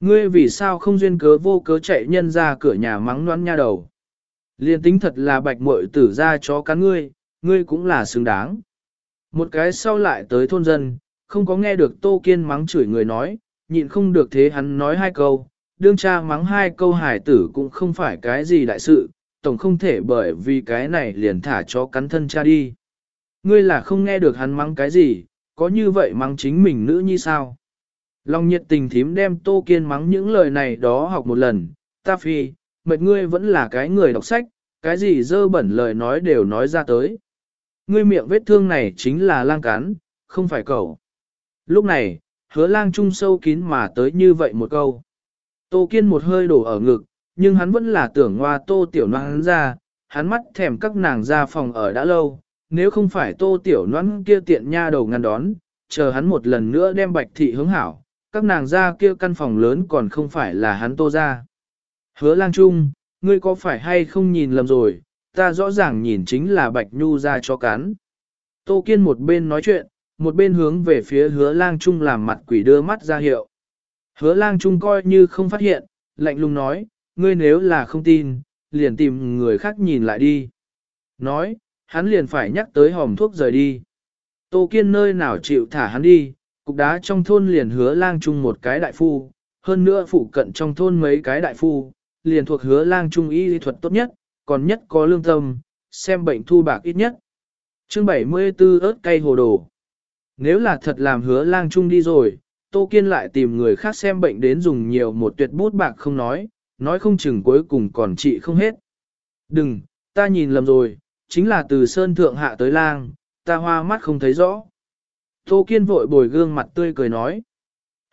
Ngươi vì sao không duyên cớ vô cớ chạy nhân ra cửa nhà mắng noan nha đầu. Liên tính thật là bạch muội tử ra cho cắn ngươi, ngươi cũng là xứng đáng. Một cái sau lại tới thôn dân, không có nghe được Tô Kiên mắng chửi người nói, nhịn không được thế hắn nói hai câu, đương cha mắng hai câu hải tử cũng không phải cái gì đại sự, tổng không thể bởi vì cái này liền thả cho cắn thân cha đi. Ngươi là không nghe được hắn mắng cái gì, có như vậy mắng chính mình nữ như sao? Long nhiệt tình thím đem Tô Kiên mắng những lời này đó học một lần, ta phi, mệt ngươi vẫn là cái người đọc sách, cái gì dơ bẩn lời nói đều nói ra tới. Ngươi miệng vết thương này chính là lang cán, không phải cậu. Lúc này, hứa lang trung sâu kín mà tới như vậy một câu. Tô Kiên một hơi đổ ở ngực, nhưng hắn vẫn là tưởng hoa tô tiểu noan ra, hắn mắt thèm các nàng ra phòng ở đã lâu, nếu không phải tô tiểu noan kia tiện nha đầu ngăn đón, chờ hắn một lần nữa đem bạch thị hướng hảo, các nàng ra kia căn phòng lớn còn không phải là hắn tô ra. Hứa lang trung, ngươi có phải hay không nhìn lầm rồi, ta rõ ràng nhìn chính là bạch nhu ra cho cắn. Tô Kiên một bên nói chuyện, một bên hướng về phía hứa lang trung làm mặt quỷ đưa mắt ra hiệu. Hứa lang trung coi như không phát hiện, lạnh lùng nói, ngươi nếu là không tin, liền tìm người khác nhìn lại đi. Nói, hắn liền phải nhắc tới hòm thuốc rời đi. Tô Kiên nơi nào chịu thả hắn đi, cục đá trong thôn liền hứa lang trung một cái đại phu, hơn nữa phụ cận trong thôn mấy cái đại phu, liền thuộc hứa lang trung y lý thuật tốt nhất, còn nhất có lương tâm, xem bệnh thu bạc ít nhất. Chương 74 ớt cay hồ đồ. Nếu là thật làm hứa lang trung đi rồi, Tô Kiên lại tìm người khác xem bệnh đến dùng nhiều một tuyệt bút bạc không nói, nói không chừng cuối cùng còn trị không hết. Đừng, ta nhìn lầm rồi, chính là từ sơn thượng hạ tới lang, ta hoa mắt không thấy rõ. Tô Kiên vội bồi gương mặt tươi cười nói.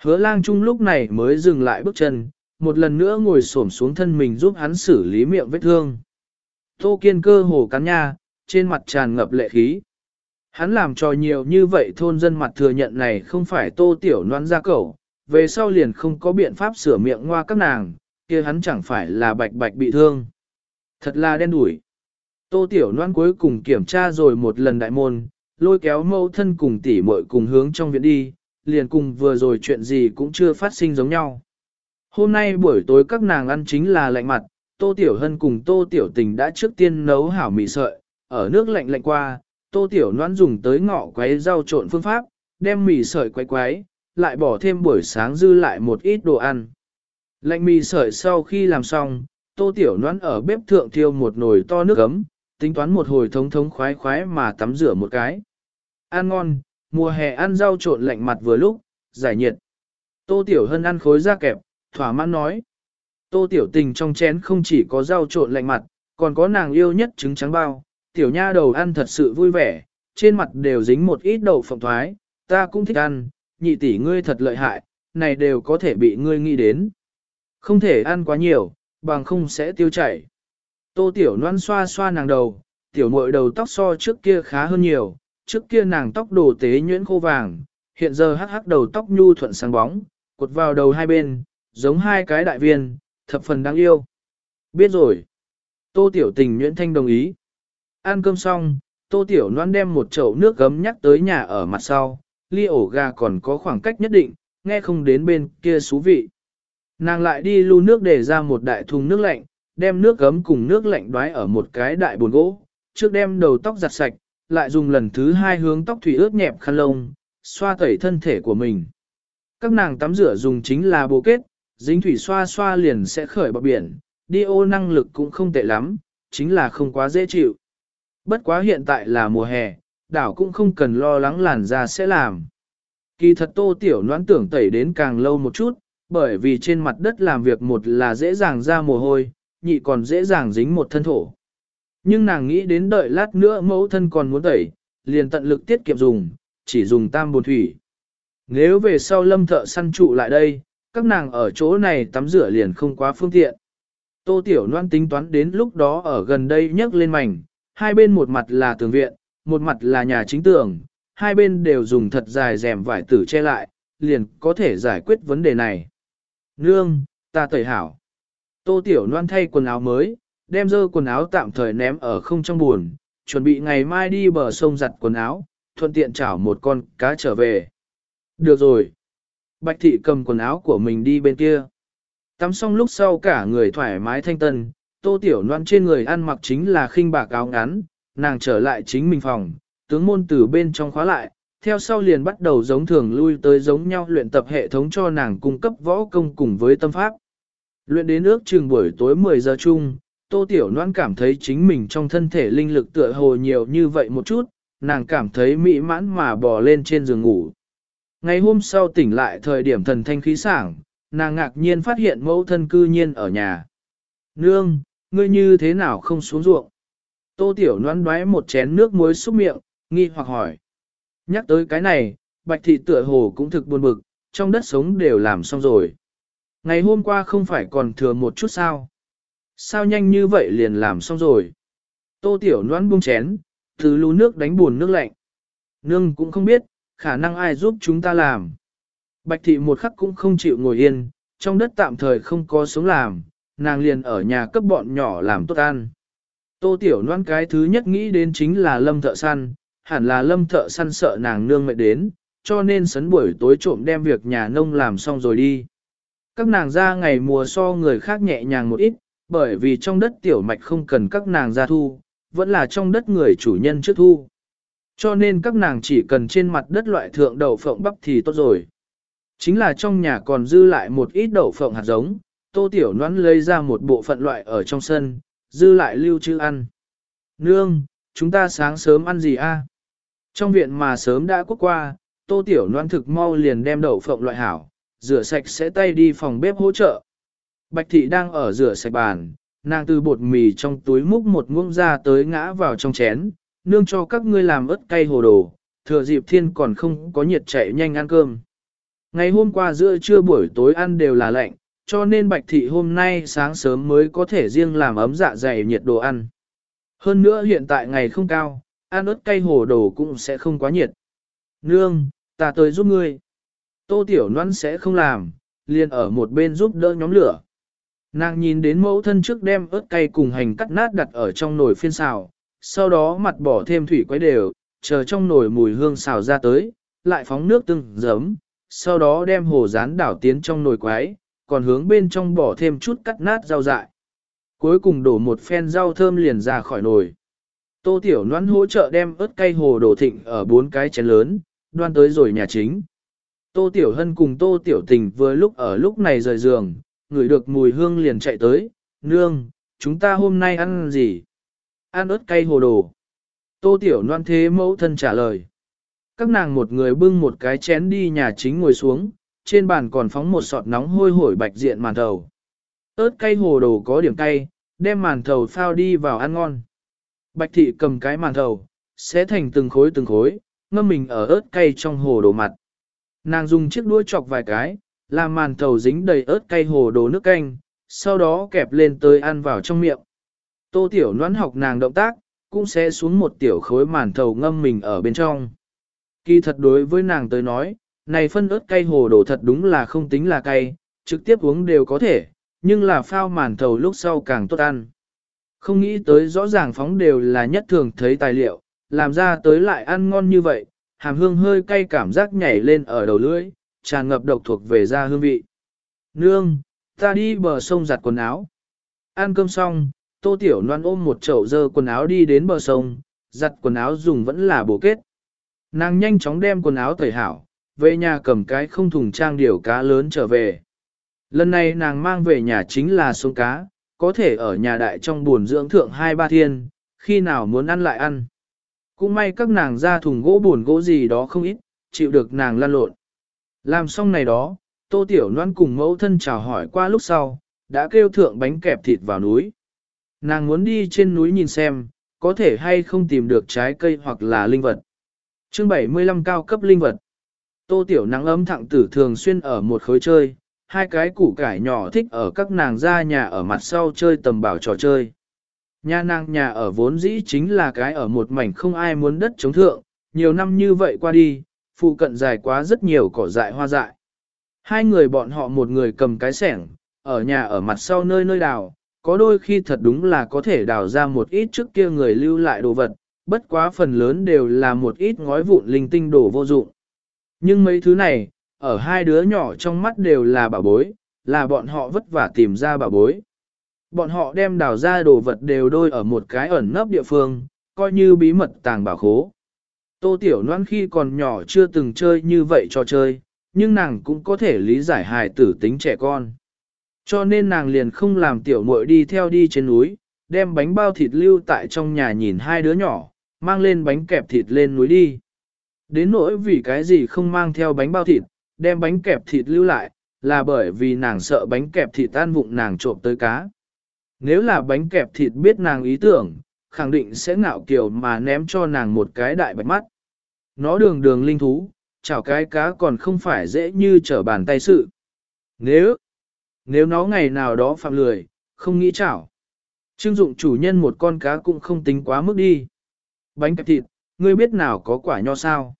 Hứa lang trung lúc này mới dừng lại bước chân, một lần nữa ngồi xổm xuống thân mình giúp hắn xử lý miệng vết thương. Tô Kiên cơ hồ cắn nha, trên mặt tràn ngập lệ khí. Hắn làm cho nhiều như vậy thôn dân mặt thừa nhận này không phải tô tiểu noan ra cẩu, về sau liền không có biện pháp sửa miệng ngoa các nàng, kia hắn chẳng phải là bạch bạch bị thương. Thật là đen đủi. Tô tiểu noan cuối cùng kiểm tra rồi một lần đại môn, lôi kéo mẫu thân cùng tỷ muội cùng hướng trong viện đi, liền cùng vừa rồi chuyện gì cũng chưa phát sinh giống nhau. Hôm nay buổi tối các nàng ăn chính là lạnh mặt, Tô Tiểu Hân cùng Tô Tiểu Tình đã trước tiên nấu hảo mì sợi, ở nước lạnh lạnh qua, Tô Tiểu Noãn dùng tới ngọ quấy rau trộn phương pháp, đem mì sợi quấy quấy, lại bỏ thêm buổi sáng dư lại một ít đồ ăn. Lạnh mì sợi sau khi làm xong, Tô Tiểu Noãn ở bếp thượng thiêu một nồi to nước ấm, tính toán một hồi thống thống khoái khoái mà tắm rửa một cái. Ăn ngon, mùa hè ăn rau trộn lạnh mặt vừa lúc, giải nhiệt. Tô Tiểu Hân ăn khối da kẹp, thỏa mãn nói. Tô Tiểu Tình trong chén không chỉ có rau trộn lạnh mặt, còn có nàng yêu nhất trứng trắng bao, tiểu nha đầu ăn thật sự vui vẻ, trên mặt đều dính một ít đậu phộng thoái, ta cũng thích ăn, nhị tỷ ngươi thật lợi hại, này đều có thể bị ngươi nghĩ đến. Không thể ăn quá nhiều, bằng không sẽ tiêu chảy. Tô tiểu noan xoa xoa nàng đầu, tiểu muội đầu tóc so trước kia khá hơn nhiều, trước kia nàng tóc đồ tế nhuyễn khô vàng, hiện giờ hắc hắc đầu tóc nhu thuận sáng bóng, cột vào đầu hai bên, giống hai cái đại viên, thập phần đáng yêu. Biết rồi. Tô tiểu tình Nguyễn thanh đồng ý. Ăn cơm xong, tô tiểu Loan đem một chậu nước gấm nhắc tới nhà ở mặt sau, ly ổ gà còn có khoảng cách nhất định, nghe không đến bên kia xú vị. Nàng lại đi lưu nước để ra một đại thùng nước lạnh, đem nước gấm cùng nước lạnh đoái ở một cái đại bồn gỗ, trước đem đầu tóc giặt sạch, lại dùng lần thứ hai hướng tóc thủy ướt nhẹp khăn lông, xoa tẩy thân thể của mình. Các nàng tắm rửa dùng chính là bộ kết, dính thủy xoa xoa liền sẽ khởi bọc biển, đi ô năng lực cũng không tệ lắm, chính là không quá dễ chịu. Bất quá hiện tại là mùa hè, đảo cũng không cần lo lắng làn da sẽ làm. Kỳ thật tô tiểu noãn tưởng tẩy đến càng lâu một chút, bởi vì trên mặt đất làm việc một là dễ dàng ra mồ hôi, nhị còn dễ dàng dính một thân thổ. Nhưng nàng nghĩ đến đợi lát nữa mẫu thân còn muốn tẩy, liền tận lực tiết kiệm dùng, chỉ dùng tam bồn thủy. Nếu về sau lâm thợ săn trụ lại đây, các nàng ở chỗ này tắm rửa liền không quá phương tiện. Tô Tiểu Loan tính toán đến lúc đó ở gần đây nhấc lên mảnh, hai bên một mặt là tường viện, một mặt là nhà chính tường, hai bên đều dùng thật dài rèm vải tử che lại, liền có thể giải quyết vấn đề này. Nương, ta tẩy hảo. Tô Tiểu Loan thay quần áo mới, đem dơ quần áo tạm thời ném ở không trong buồn, chuẩn bị ngày mai đi bờ sông giặt quần áo, thuận tiện chảo một con cá trở về. Được rồi. Bạch thị cầm quần áo của mình đi bên kia. Tắm xong lúc sau cả người thoải mái thanh tân, tô tiểu loan trên người ăn mặc chính là khinh bạc áo ngắn, nàng trở lại chính mình phòng, tướng môn từ bên trong khóa lại, theo sau liền bắt đầu giống thường lui tới giống nhau luyện tập hệ thống cho nàng cung cấp võ công cùng với tâm pháp. Luyện đến ước chừng buổi tối 10 giờ chung, Tô Tiểu Loan cảm thấy chính mình trong thân thể linh lực tựa hồ nhiều như vậy một chút, nàng cảm thấy mỹ mãn mà bò lên trên giường ngủ. Ngày hôm sau tỉnh lại thời điểm thần thanh khí sảng, nàng ngạc nhiên phát hiện mẫu thân cư nhiên ở nhà. Nương, ngươi như thế nào không xuống ruộng? Tô Tiểu Loan đoái một chén nước muối xúc miệng, nghi hoặc hỏi. Nhắc tới cái này, Bạch Thị tựa hồ cũng thực buồn bực, trong đất sống đều làm xong rồi. Ngày hôm qua không phải còn thừa một chút sao? Sao nhanh như vậy liền làm xong rồi? Tô Tiểu Loan buông chén, từ lú nước đánh buồn nước lạnh. Nương cũng không biết, khả năng ai giúp chúng ta làm. Bạch thị một khắc cũng không chịu ngồi yên, trong đất tạm thời không có sống làm, nàng liền ở nhà cấp bọn nhỏ làm tốt ăn. Tô tiểu Loan cái thứ nhất nghĩ đến chính là lâm thợ săn, hẳn là lâm thợ săn sợ nàng nương mệt đến, cho nên sấn buổi tối trộm đem việc nhà nông làm xong rồi đi. Các nàng ra ngày mùa so người khác nhẹ nhàng một ít, bởi vì trong đất tiểu mạch không cần các nàng ra thu, vẫn là trong đất người chủ nhân trước thu. Cho nên các nàng chỉ cần trên mặt đất loại thượng đậu phộng bắp thì tốt rồi. Chính là trong nhà còn dư lại một ít đậu phộng hạt giống, tô tiểu nón lấy ra một bộ phận loại ở trong sân, dư lại lưu trữ ăn. Nương, chúng ta sáng sớm ăn gì a? Trong viện mà sớm đã quốc qua, tô tiểu nón thực mau liền đem đậu phộng loại hảo, rửa sạch sẽ tay đi phòng bếp hỗ trợ. Bạch thị đang ở rửa sạch bàn, nàng từ bột mì trong túi múc một muỗng ra tới ngã vào trong chén, nương cho các ngươi làm ớt cay hồ đồ, thừa dịp thiên còn không có nhiệt chạy nhanh ăn cơm. Ngày hôm qua giữa trưa buổi tối ăn đều là lạnh, cho nên bạch thị hôm nay sáng sớm mới có thể riêng làm ấm dạ dày nhiệt đồ ăn. Hơn nữa hiện tại ngày không cao, ăn ớt cay hồ đồ cũng sẽ không quá nhiệt. Nương, ta tới giúp ngươi. Tô Tiểu Loan sẽ không làm, liền ở một bên giúp đỡ nhóm lửa. Nàng nhìn đến mẫu thân trước đem ớt cay cùng hành cắt nát đặt ở trong nồi phiên xào, sau đó mặt bỏ thêm thủy quấy đều, chờ trong nồi mùi hương xào ra tới, lại phóng nước tương giấm, sau đó đem hồ rán đảo tiến trong nồi quái, còn hướng bên trong bỏ thêm chút cắt nát rau dại. Cuối cùng đổ một phen rau thơm liền ra khỏi nồi. Tô Tiểu Loan hỗ trợ đem ớt cay hồ đổ thịnh ở bốn cái chén lớn, đoan tới rồi nhà chính. Tô Tiểu Hân cùng Tô Tiểu Tình vừa lúc ở lúc này rời giường, ngửi được mùi hương liền chạy tới, nương, chúng ta hôm nay ăn gì? Ăn ớt cay hồ đồ. Tô Tiểu Loan thế mẫu thân trả lời. Các nàng một người bưng một cái chén đi nhà chính ngồi xuống, trên bàn còn phóng một sọt nóng hôi hổi bạch diện màn thầu. ớt cay hồ đồ có điểm cay, đem màn thầu phao đi vào ăn ngon. Bạch thị cầm cái màn thầu, sẽ thành từng khối từng khối, ngâm mình ở ớt cay trong hồ đồ mặt. Nàng dùng chiếc đũa chọc vài cái, làm màn thầu dính đầy ớt cay hồ đồ nước canh, sau đó kẹp lên tới ăn vào trong miệng. Tô tiểu noãn học nàng động tác, cũng sẽ xuống một tiểu khối màn thầu ngâm mình ở bên trong. Kỳ thật đối với nàng tới nói, này phân ớt cay hồ đồ thật đúng là không tính là cay, trực tiếp uống đều có thể, nhưng là phao màn thầu lúc sau càng tốt ăn. Không nghĩ tới rõ ràng phóng đều là nhất thường thấy tài liệu, làm ra tới lại ăn ngon như vậy, hàm hương hơi cay cảm giác nhảy lên ở đầu lưỡi, tràn ngập độc thuộc về da hương vị. Nương, ta đi bờ sông giặt quần áo. Ăn cơm xong, tô tiểu loan ôm một chậu dơ quần áo đi đến bờ sông, giặt quần áo dùng vẫn là bổ kết. Nàng nhanh chóng đem quần áo tẩy hảo, về nhà cầm cái không thùng trang điều cá lớn trở về. Lần này nàng mang về nhà chính là xuống cá, có thể ở nhà đại trong buồn dưỡng thượng hai ba thiên, khi nào muốn ăn lại ăn. Cũng may các nàng ra thùng gỗ buồn gỗ gì đó không ít, chịu được nàng lan lộn. Làm xong này đó, tô tiểu noan cùng mẫu thân chào hỏi qua lúc sau, đã kêu thượng bánh kẹp thịt vào núi. Nàng muốn đi trên núi nhìn xem, có thể hay không tìm được trái cây hoặc là linh vật. Chương 75 cao cấp linh vật. Tô tiểu nắng ấm thẳng tử thường xuyên ở một khối chơi, hai cái củ cải nhỏ thích ở các nàng ra nhà ở mặt sau chơi tầm bảo trò chơi. Nhà nàng nhà ở vốn dĩ chính là cái ở một mảnh không ai muốn đất chống thượng, nhiều năm như vậy qua đi, phụ cận dài quá rất nhiều cỏ dại hoa dại. Hai người bọn họ một người cầm cái sẻng, ở nhà ở mặt sau nơi nơi đào, có đôi khi thật đúng là có thể đào ra một ít trước kia người lưu lại đồ vật, bất quá phần lớn đều là một ít ngói vụn linh tinh đồ vô dụng. Nhưng mấy thứ này, ở hai đứa nhỏ trong mắt đều là bảo bối, là bọn họ vất vả tìm ra bảo bối. Bọn họ đem đào ra đồ vật đều đôi ở một cái ẩn nấp địa phương, coi như bí mật tàng bảo khố. Tô Tiểu Loan khi còn nhỏ chưa từng chơi như vậy cho chơi, nhưng nàng cũng có thể lý giải hài tử tính trẻ con. Cho nên nàng liền không làm tiểu muội đi theo đi trên núi, đem bánh bao thịt lưu tại trong nhà nhìn hai đứa nhỏ, mang lên bánh kẹp thịt lên núi đi. Đến nỗi vì cái gì không mang theo bánh bao thịt, đem bánh kẹp thịt lưu lại, là bởi vì nàng sợ bánh kẹp thịt tan vụng nàng trộm tới cá. Nếu là bánh kẹp thịt biết nàng ý tưởng, khẳng định sẽ ngạo kiều mà ném cho nàng một cái đại bạch mắt. Nó đường đường linh thú, chảo cái cá còn không phải dễ như trở bàn tay sự. Nếu, nếu nó ngày nào đó phạm lười, không nghĩ chảo. Trương dụng chủ nhân một con cá cũng không tính quá mức đi. Bánh kẹp thịt, ngươi biết nào có quả nho sao?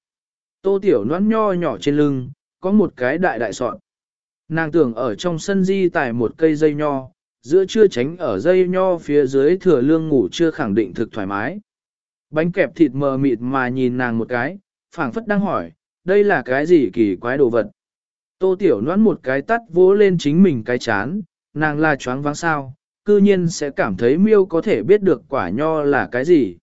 Tô tiểu noãn nho nhỏ trên lưng, có một cái đại đại sọn. Nàng tưởng ở trong sân di tải một cây dây nho, giữa chưa tránh ở dây nho phía dưới thừa lương ngủ chưa khẳng định thực thoải mái. Bánh kẹp thịt mờ mịt mà nhìn nàng một cái, phảng phất đang hỏi, đây là cái gì kỳ quái đồ vật. Tô tiểu noãn một cái tắt vỗ lên chính mình cái chán, nàng là choáng váng sao, cư nhiên sẽ cảm thấy miêu có thể biết được quả nho là cái gì.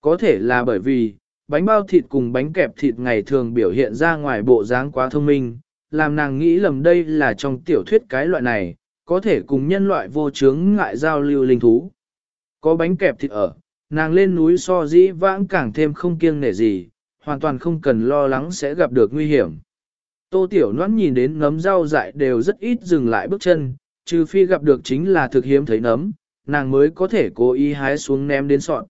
Có thể là bởi vì, bánh bao thịt cùng bánh kẹp thịt ngày thường biểu hiện ra ngoài bộ dáng quá thông minh, làm nàng nghĩ lầm đây là trong tiểu thuyết cái loại này, có thể cùng nhân loại vô chướng ngại giao lưu linh thú. Có bánh kẹp thịt ở, nàng lên núi so dĩ vãng càng thêm không kiêng nể gì, hoàn toàn không cần lo lắng sẽ gặp được nguy hiểm. Tô Tiểu Loan nhìn đến nấm rau dại đều rất ít dừng lại bước chân, trừ phi gặp được chính là thực hiếm thấy nấm, nàng mới có thể cố ý hái xuống ném đến sọn.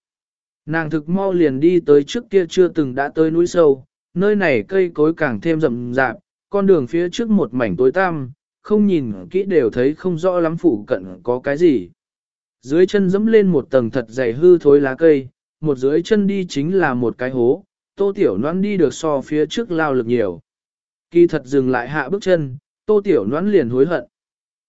Nàng thực mau liền đi tới trước kia chưa từng đã tới núi sâu, nơi này cây cối càng thêm rậm rạp, con đường phía trước một mảnh tối tăm, không nhìn kỹ đều thấy không rõ lắm phụ cận có cái gì. Dưới chân dẫm lên một tầng thật dày hư thối lá cây, một dưới chân đi chính là một cái hố, tô tiểu noan đi được so phía trước lao lực nhiều. Kỳ thật dừng lại hạ bước chân, tô tiểu noãn liền hối hận.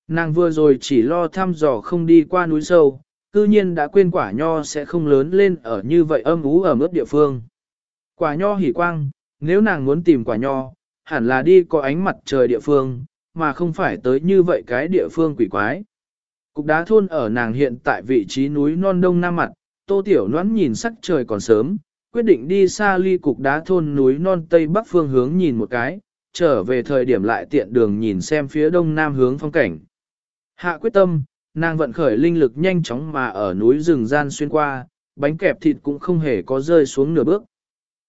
Nàng vừa rồi chỉ lo thăm dò không đi qua núi sâu, cư nhiên đã quên quả nho sẽ không lớn lên ở như vậy âm ú ở mức địa phương. Quả nho hỉ quang, nếu nàng muốn tìm quả nho, hẳn là đi có ánh mặt trời địa phương, mà không phải tới như vậy cái địa phương quỷ quái. Cục đá thôn ở nàng hiện tại vị trí núi non đông nam mặt, tô tiểu noãn nhìn sắc trời còn sớm, quyết định đi xa ly cục đá thôn núi non tây bắc phương hướng nhìn một cái, trở về thời điểm lại tiện đường nhìn xem phía đông nam hướng phong cảnh. Hạ quyết tâm, nàng vận khởi linh lực nhanh chóng mà ở núi rừng gian xuyên qua, bánh kẹp thịt cũng không hề có rơi xuống nửa bước.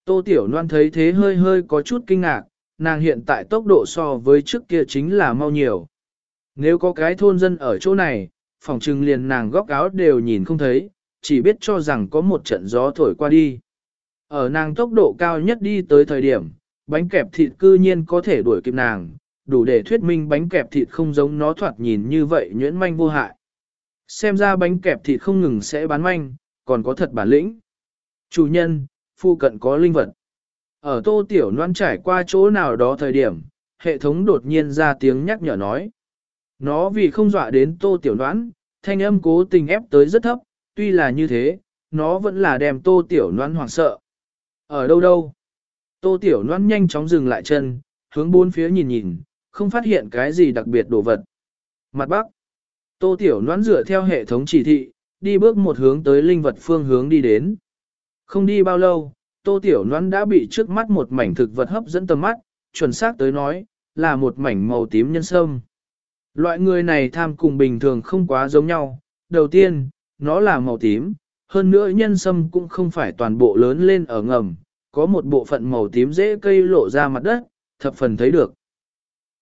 Tô Tiểu Loan thấy thế hơi hơi có chút kinh ngạc, nàng hiện tại tốc độ so với trước kia chính là mau nhiều. Nếu có cái thôn dân ở chỗ này, phòng trừng liền nàng góc áo đều nhìn không thấy, chỉ biết cho rằng có một trận gió thổi qua đi. Ở nàng tốc độ cao nhất đi tới thời điểm, bánh kẹp thịt cư nhiên có thể đuổi kịp nàng, đủ để thuyết minh bánh kẹp thịt không giống nó thoạt nhìn như vậy nhuyễn manh vô hại. Xem ra bánh kẹp thịt không ngừng sẽ bán manh, còn có thật bản lĩnh. Chủ nhân, phu cận có linh vật. Ở tô tiểu noan trải qua chỗ nào đó thời điểm, hệ thống đột nhiên ra tiếng nhắc nhở nói. Nó vì không dọa đến tô tiểu noan, thanh âm cố tình ép tới rất thấp, tuy là như thế, nó vẫn là đem tô tiểu noan hoảng sợ. Ở đâu đâu? Tô tiểu Loan nhanh chóng dừng lại chân, hướng bốn phía nhìn nhìn, không phát hiện cái gì đặc biệt đồ vật. Mặt bắc. Tô tiểu Loan dựa theo hệ thống chỉ thị, đi bước một hướng tới linh vật phương hướng đi đến. Không đi bao lâu, Tô Tiểu Loan đã bị trước mắt một mảnh thực vật hấp dẫn tầm mắt, chuẩn xác tới nói, là một mảnh màu tím nhân sâm. Loại người này tham cùng bình thường không quá giống nhau. Đầu tiên, nó là màu tím, hơn nữa nhân sâm cũng không phải toàn bộ lớn lên ở ngầm, có một bộ phận màu tím dễ cây lộ ra mặt đất, thập phần thấy được.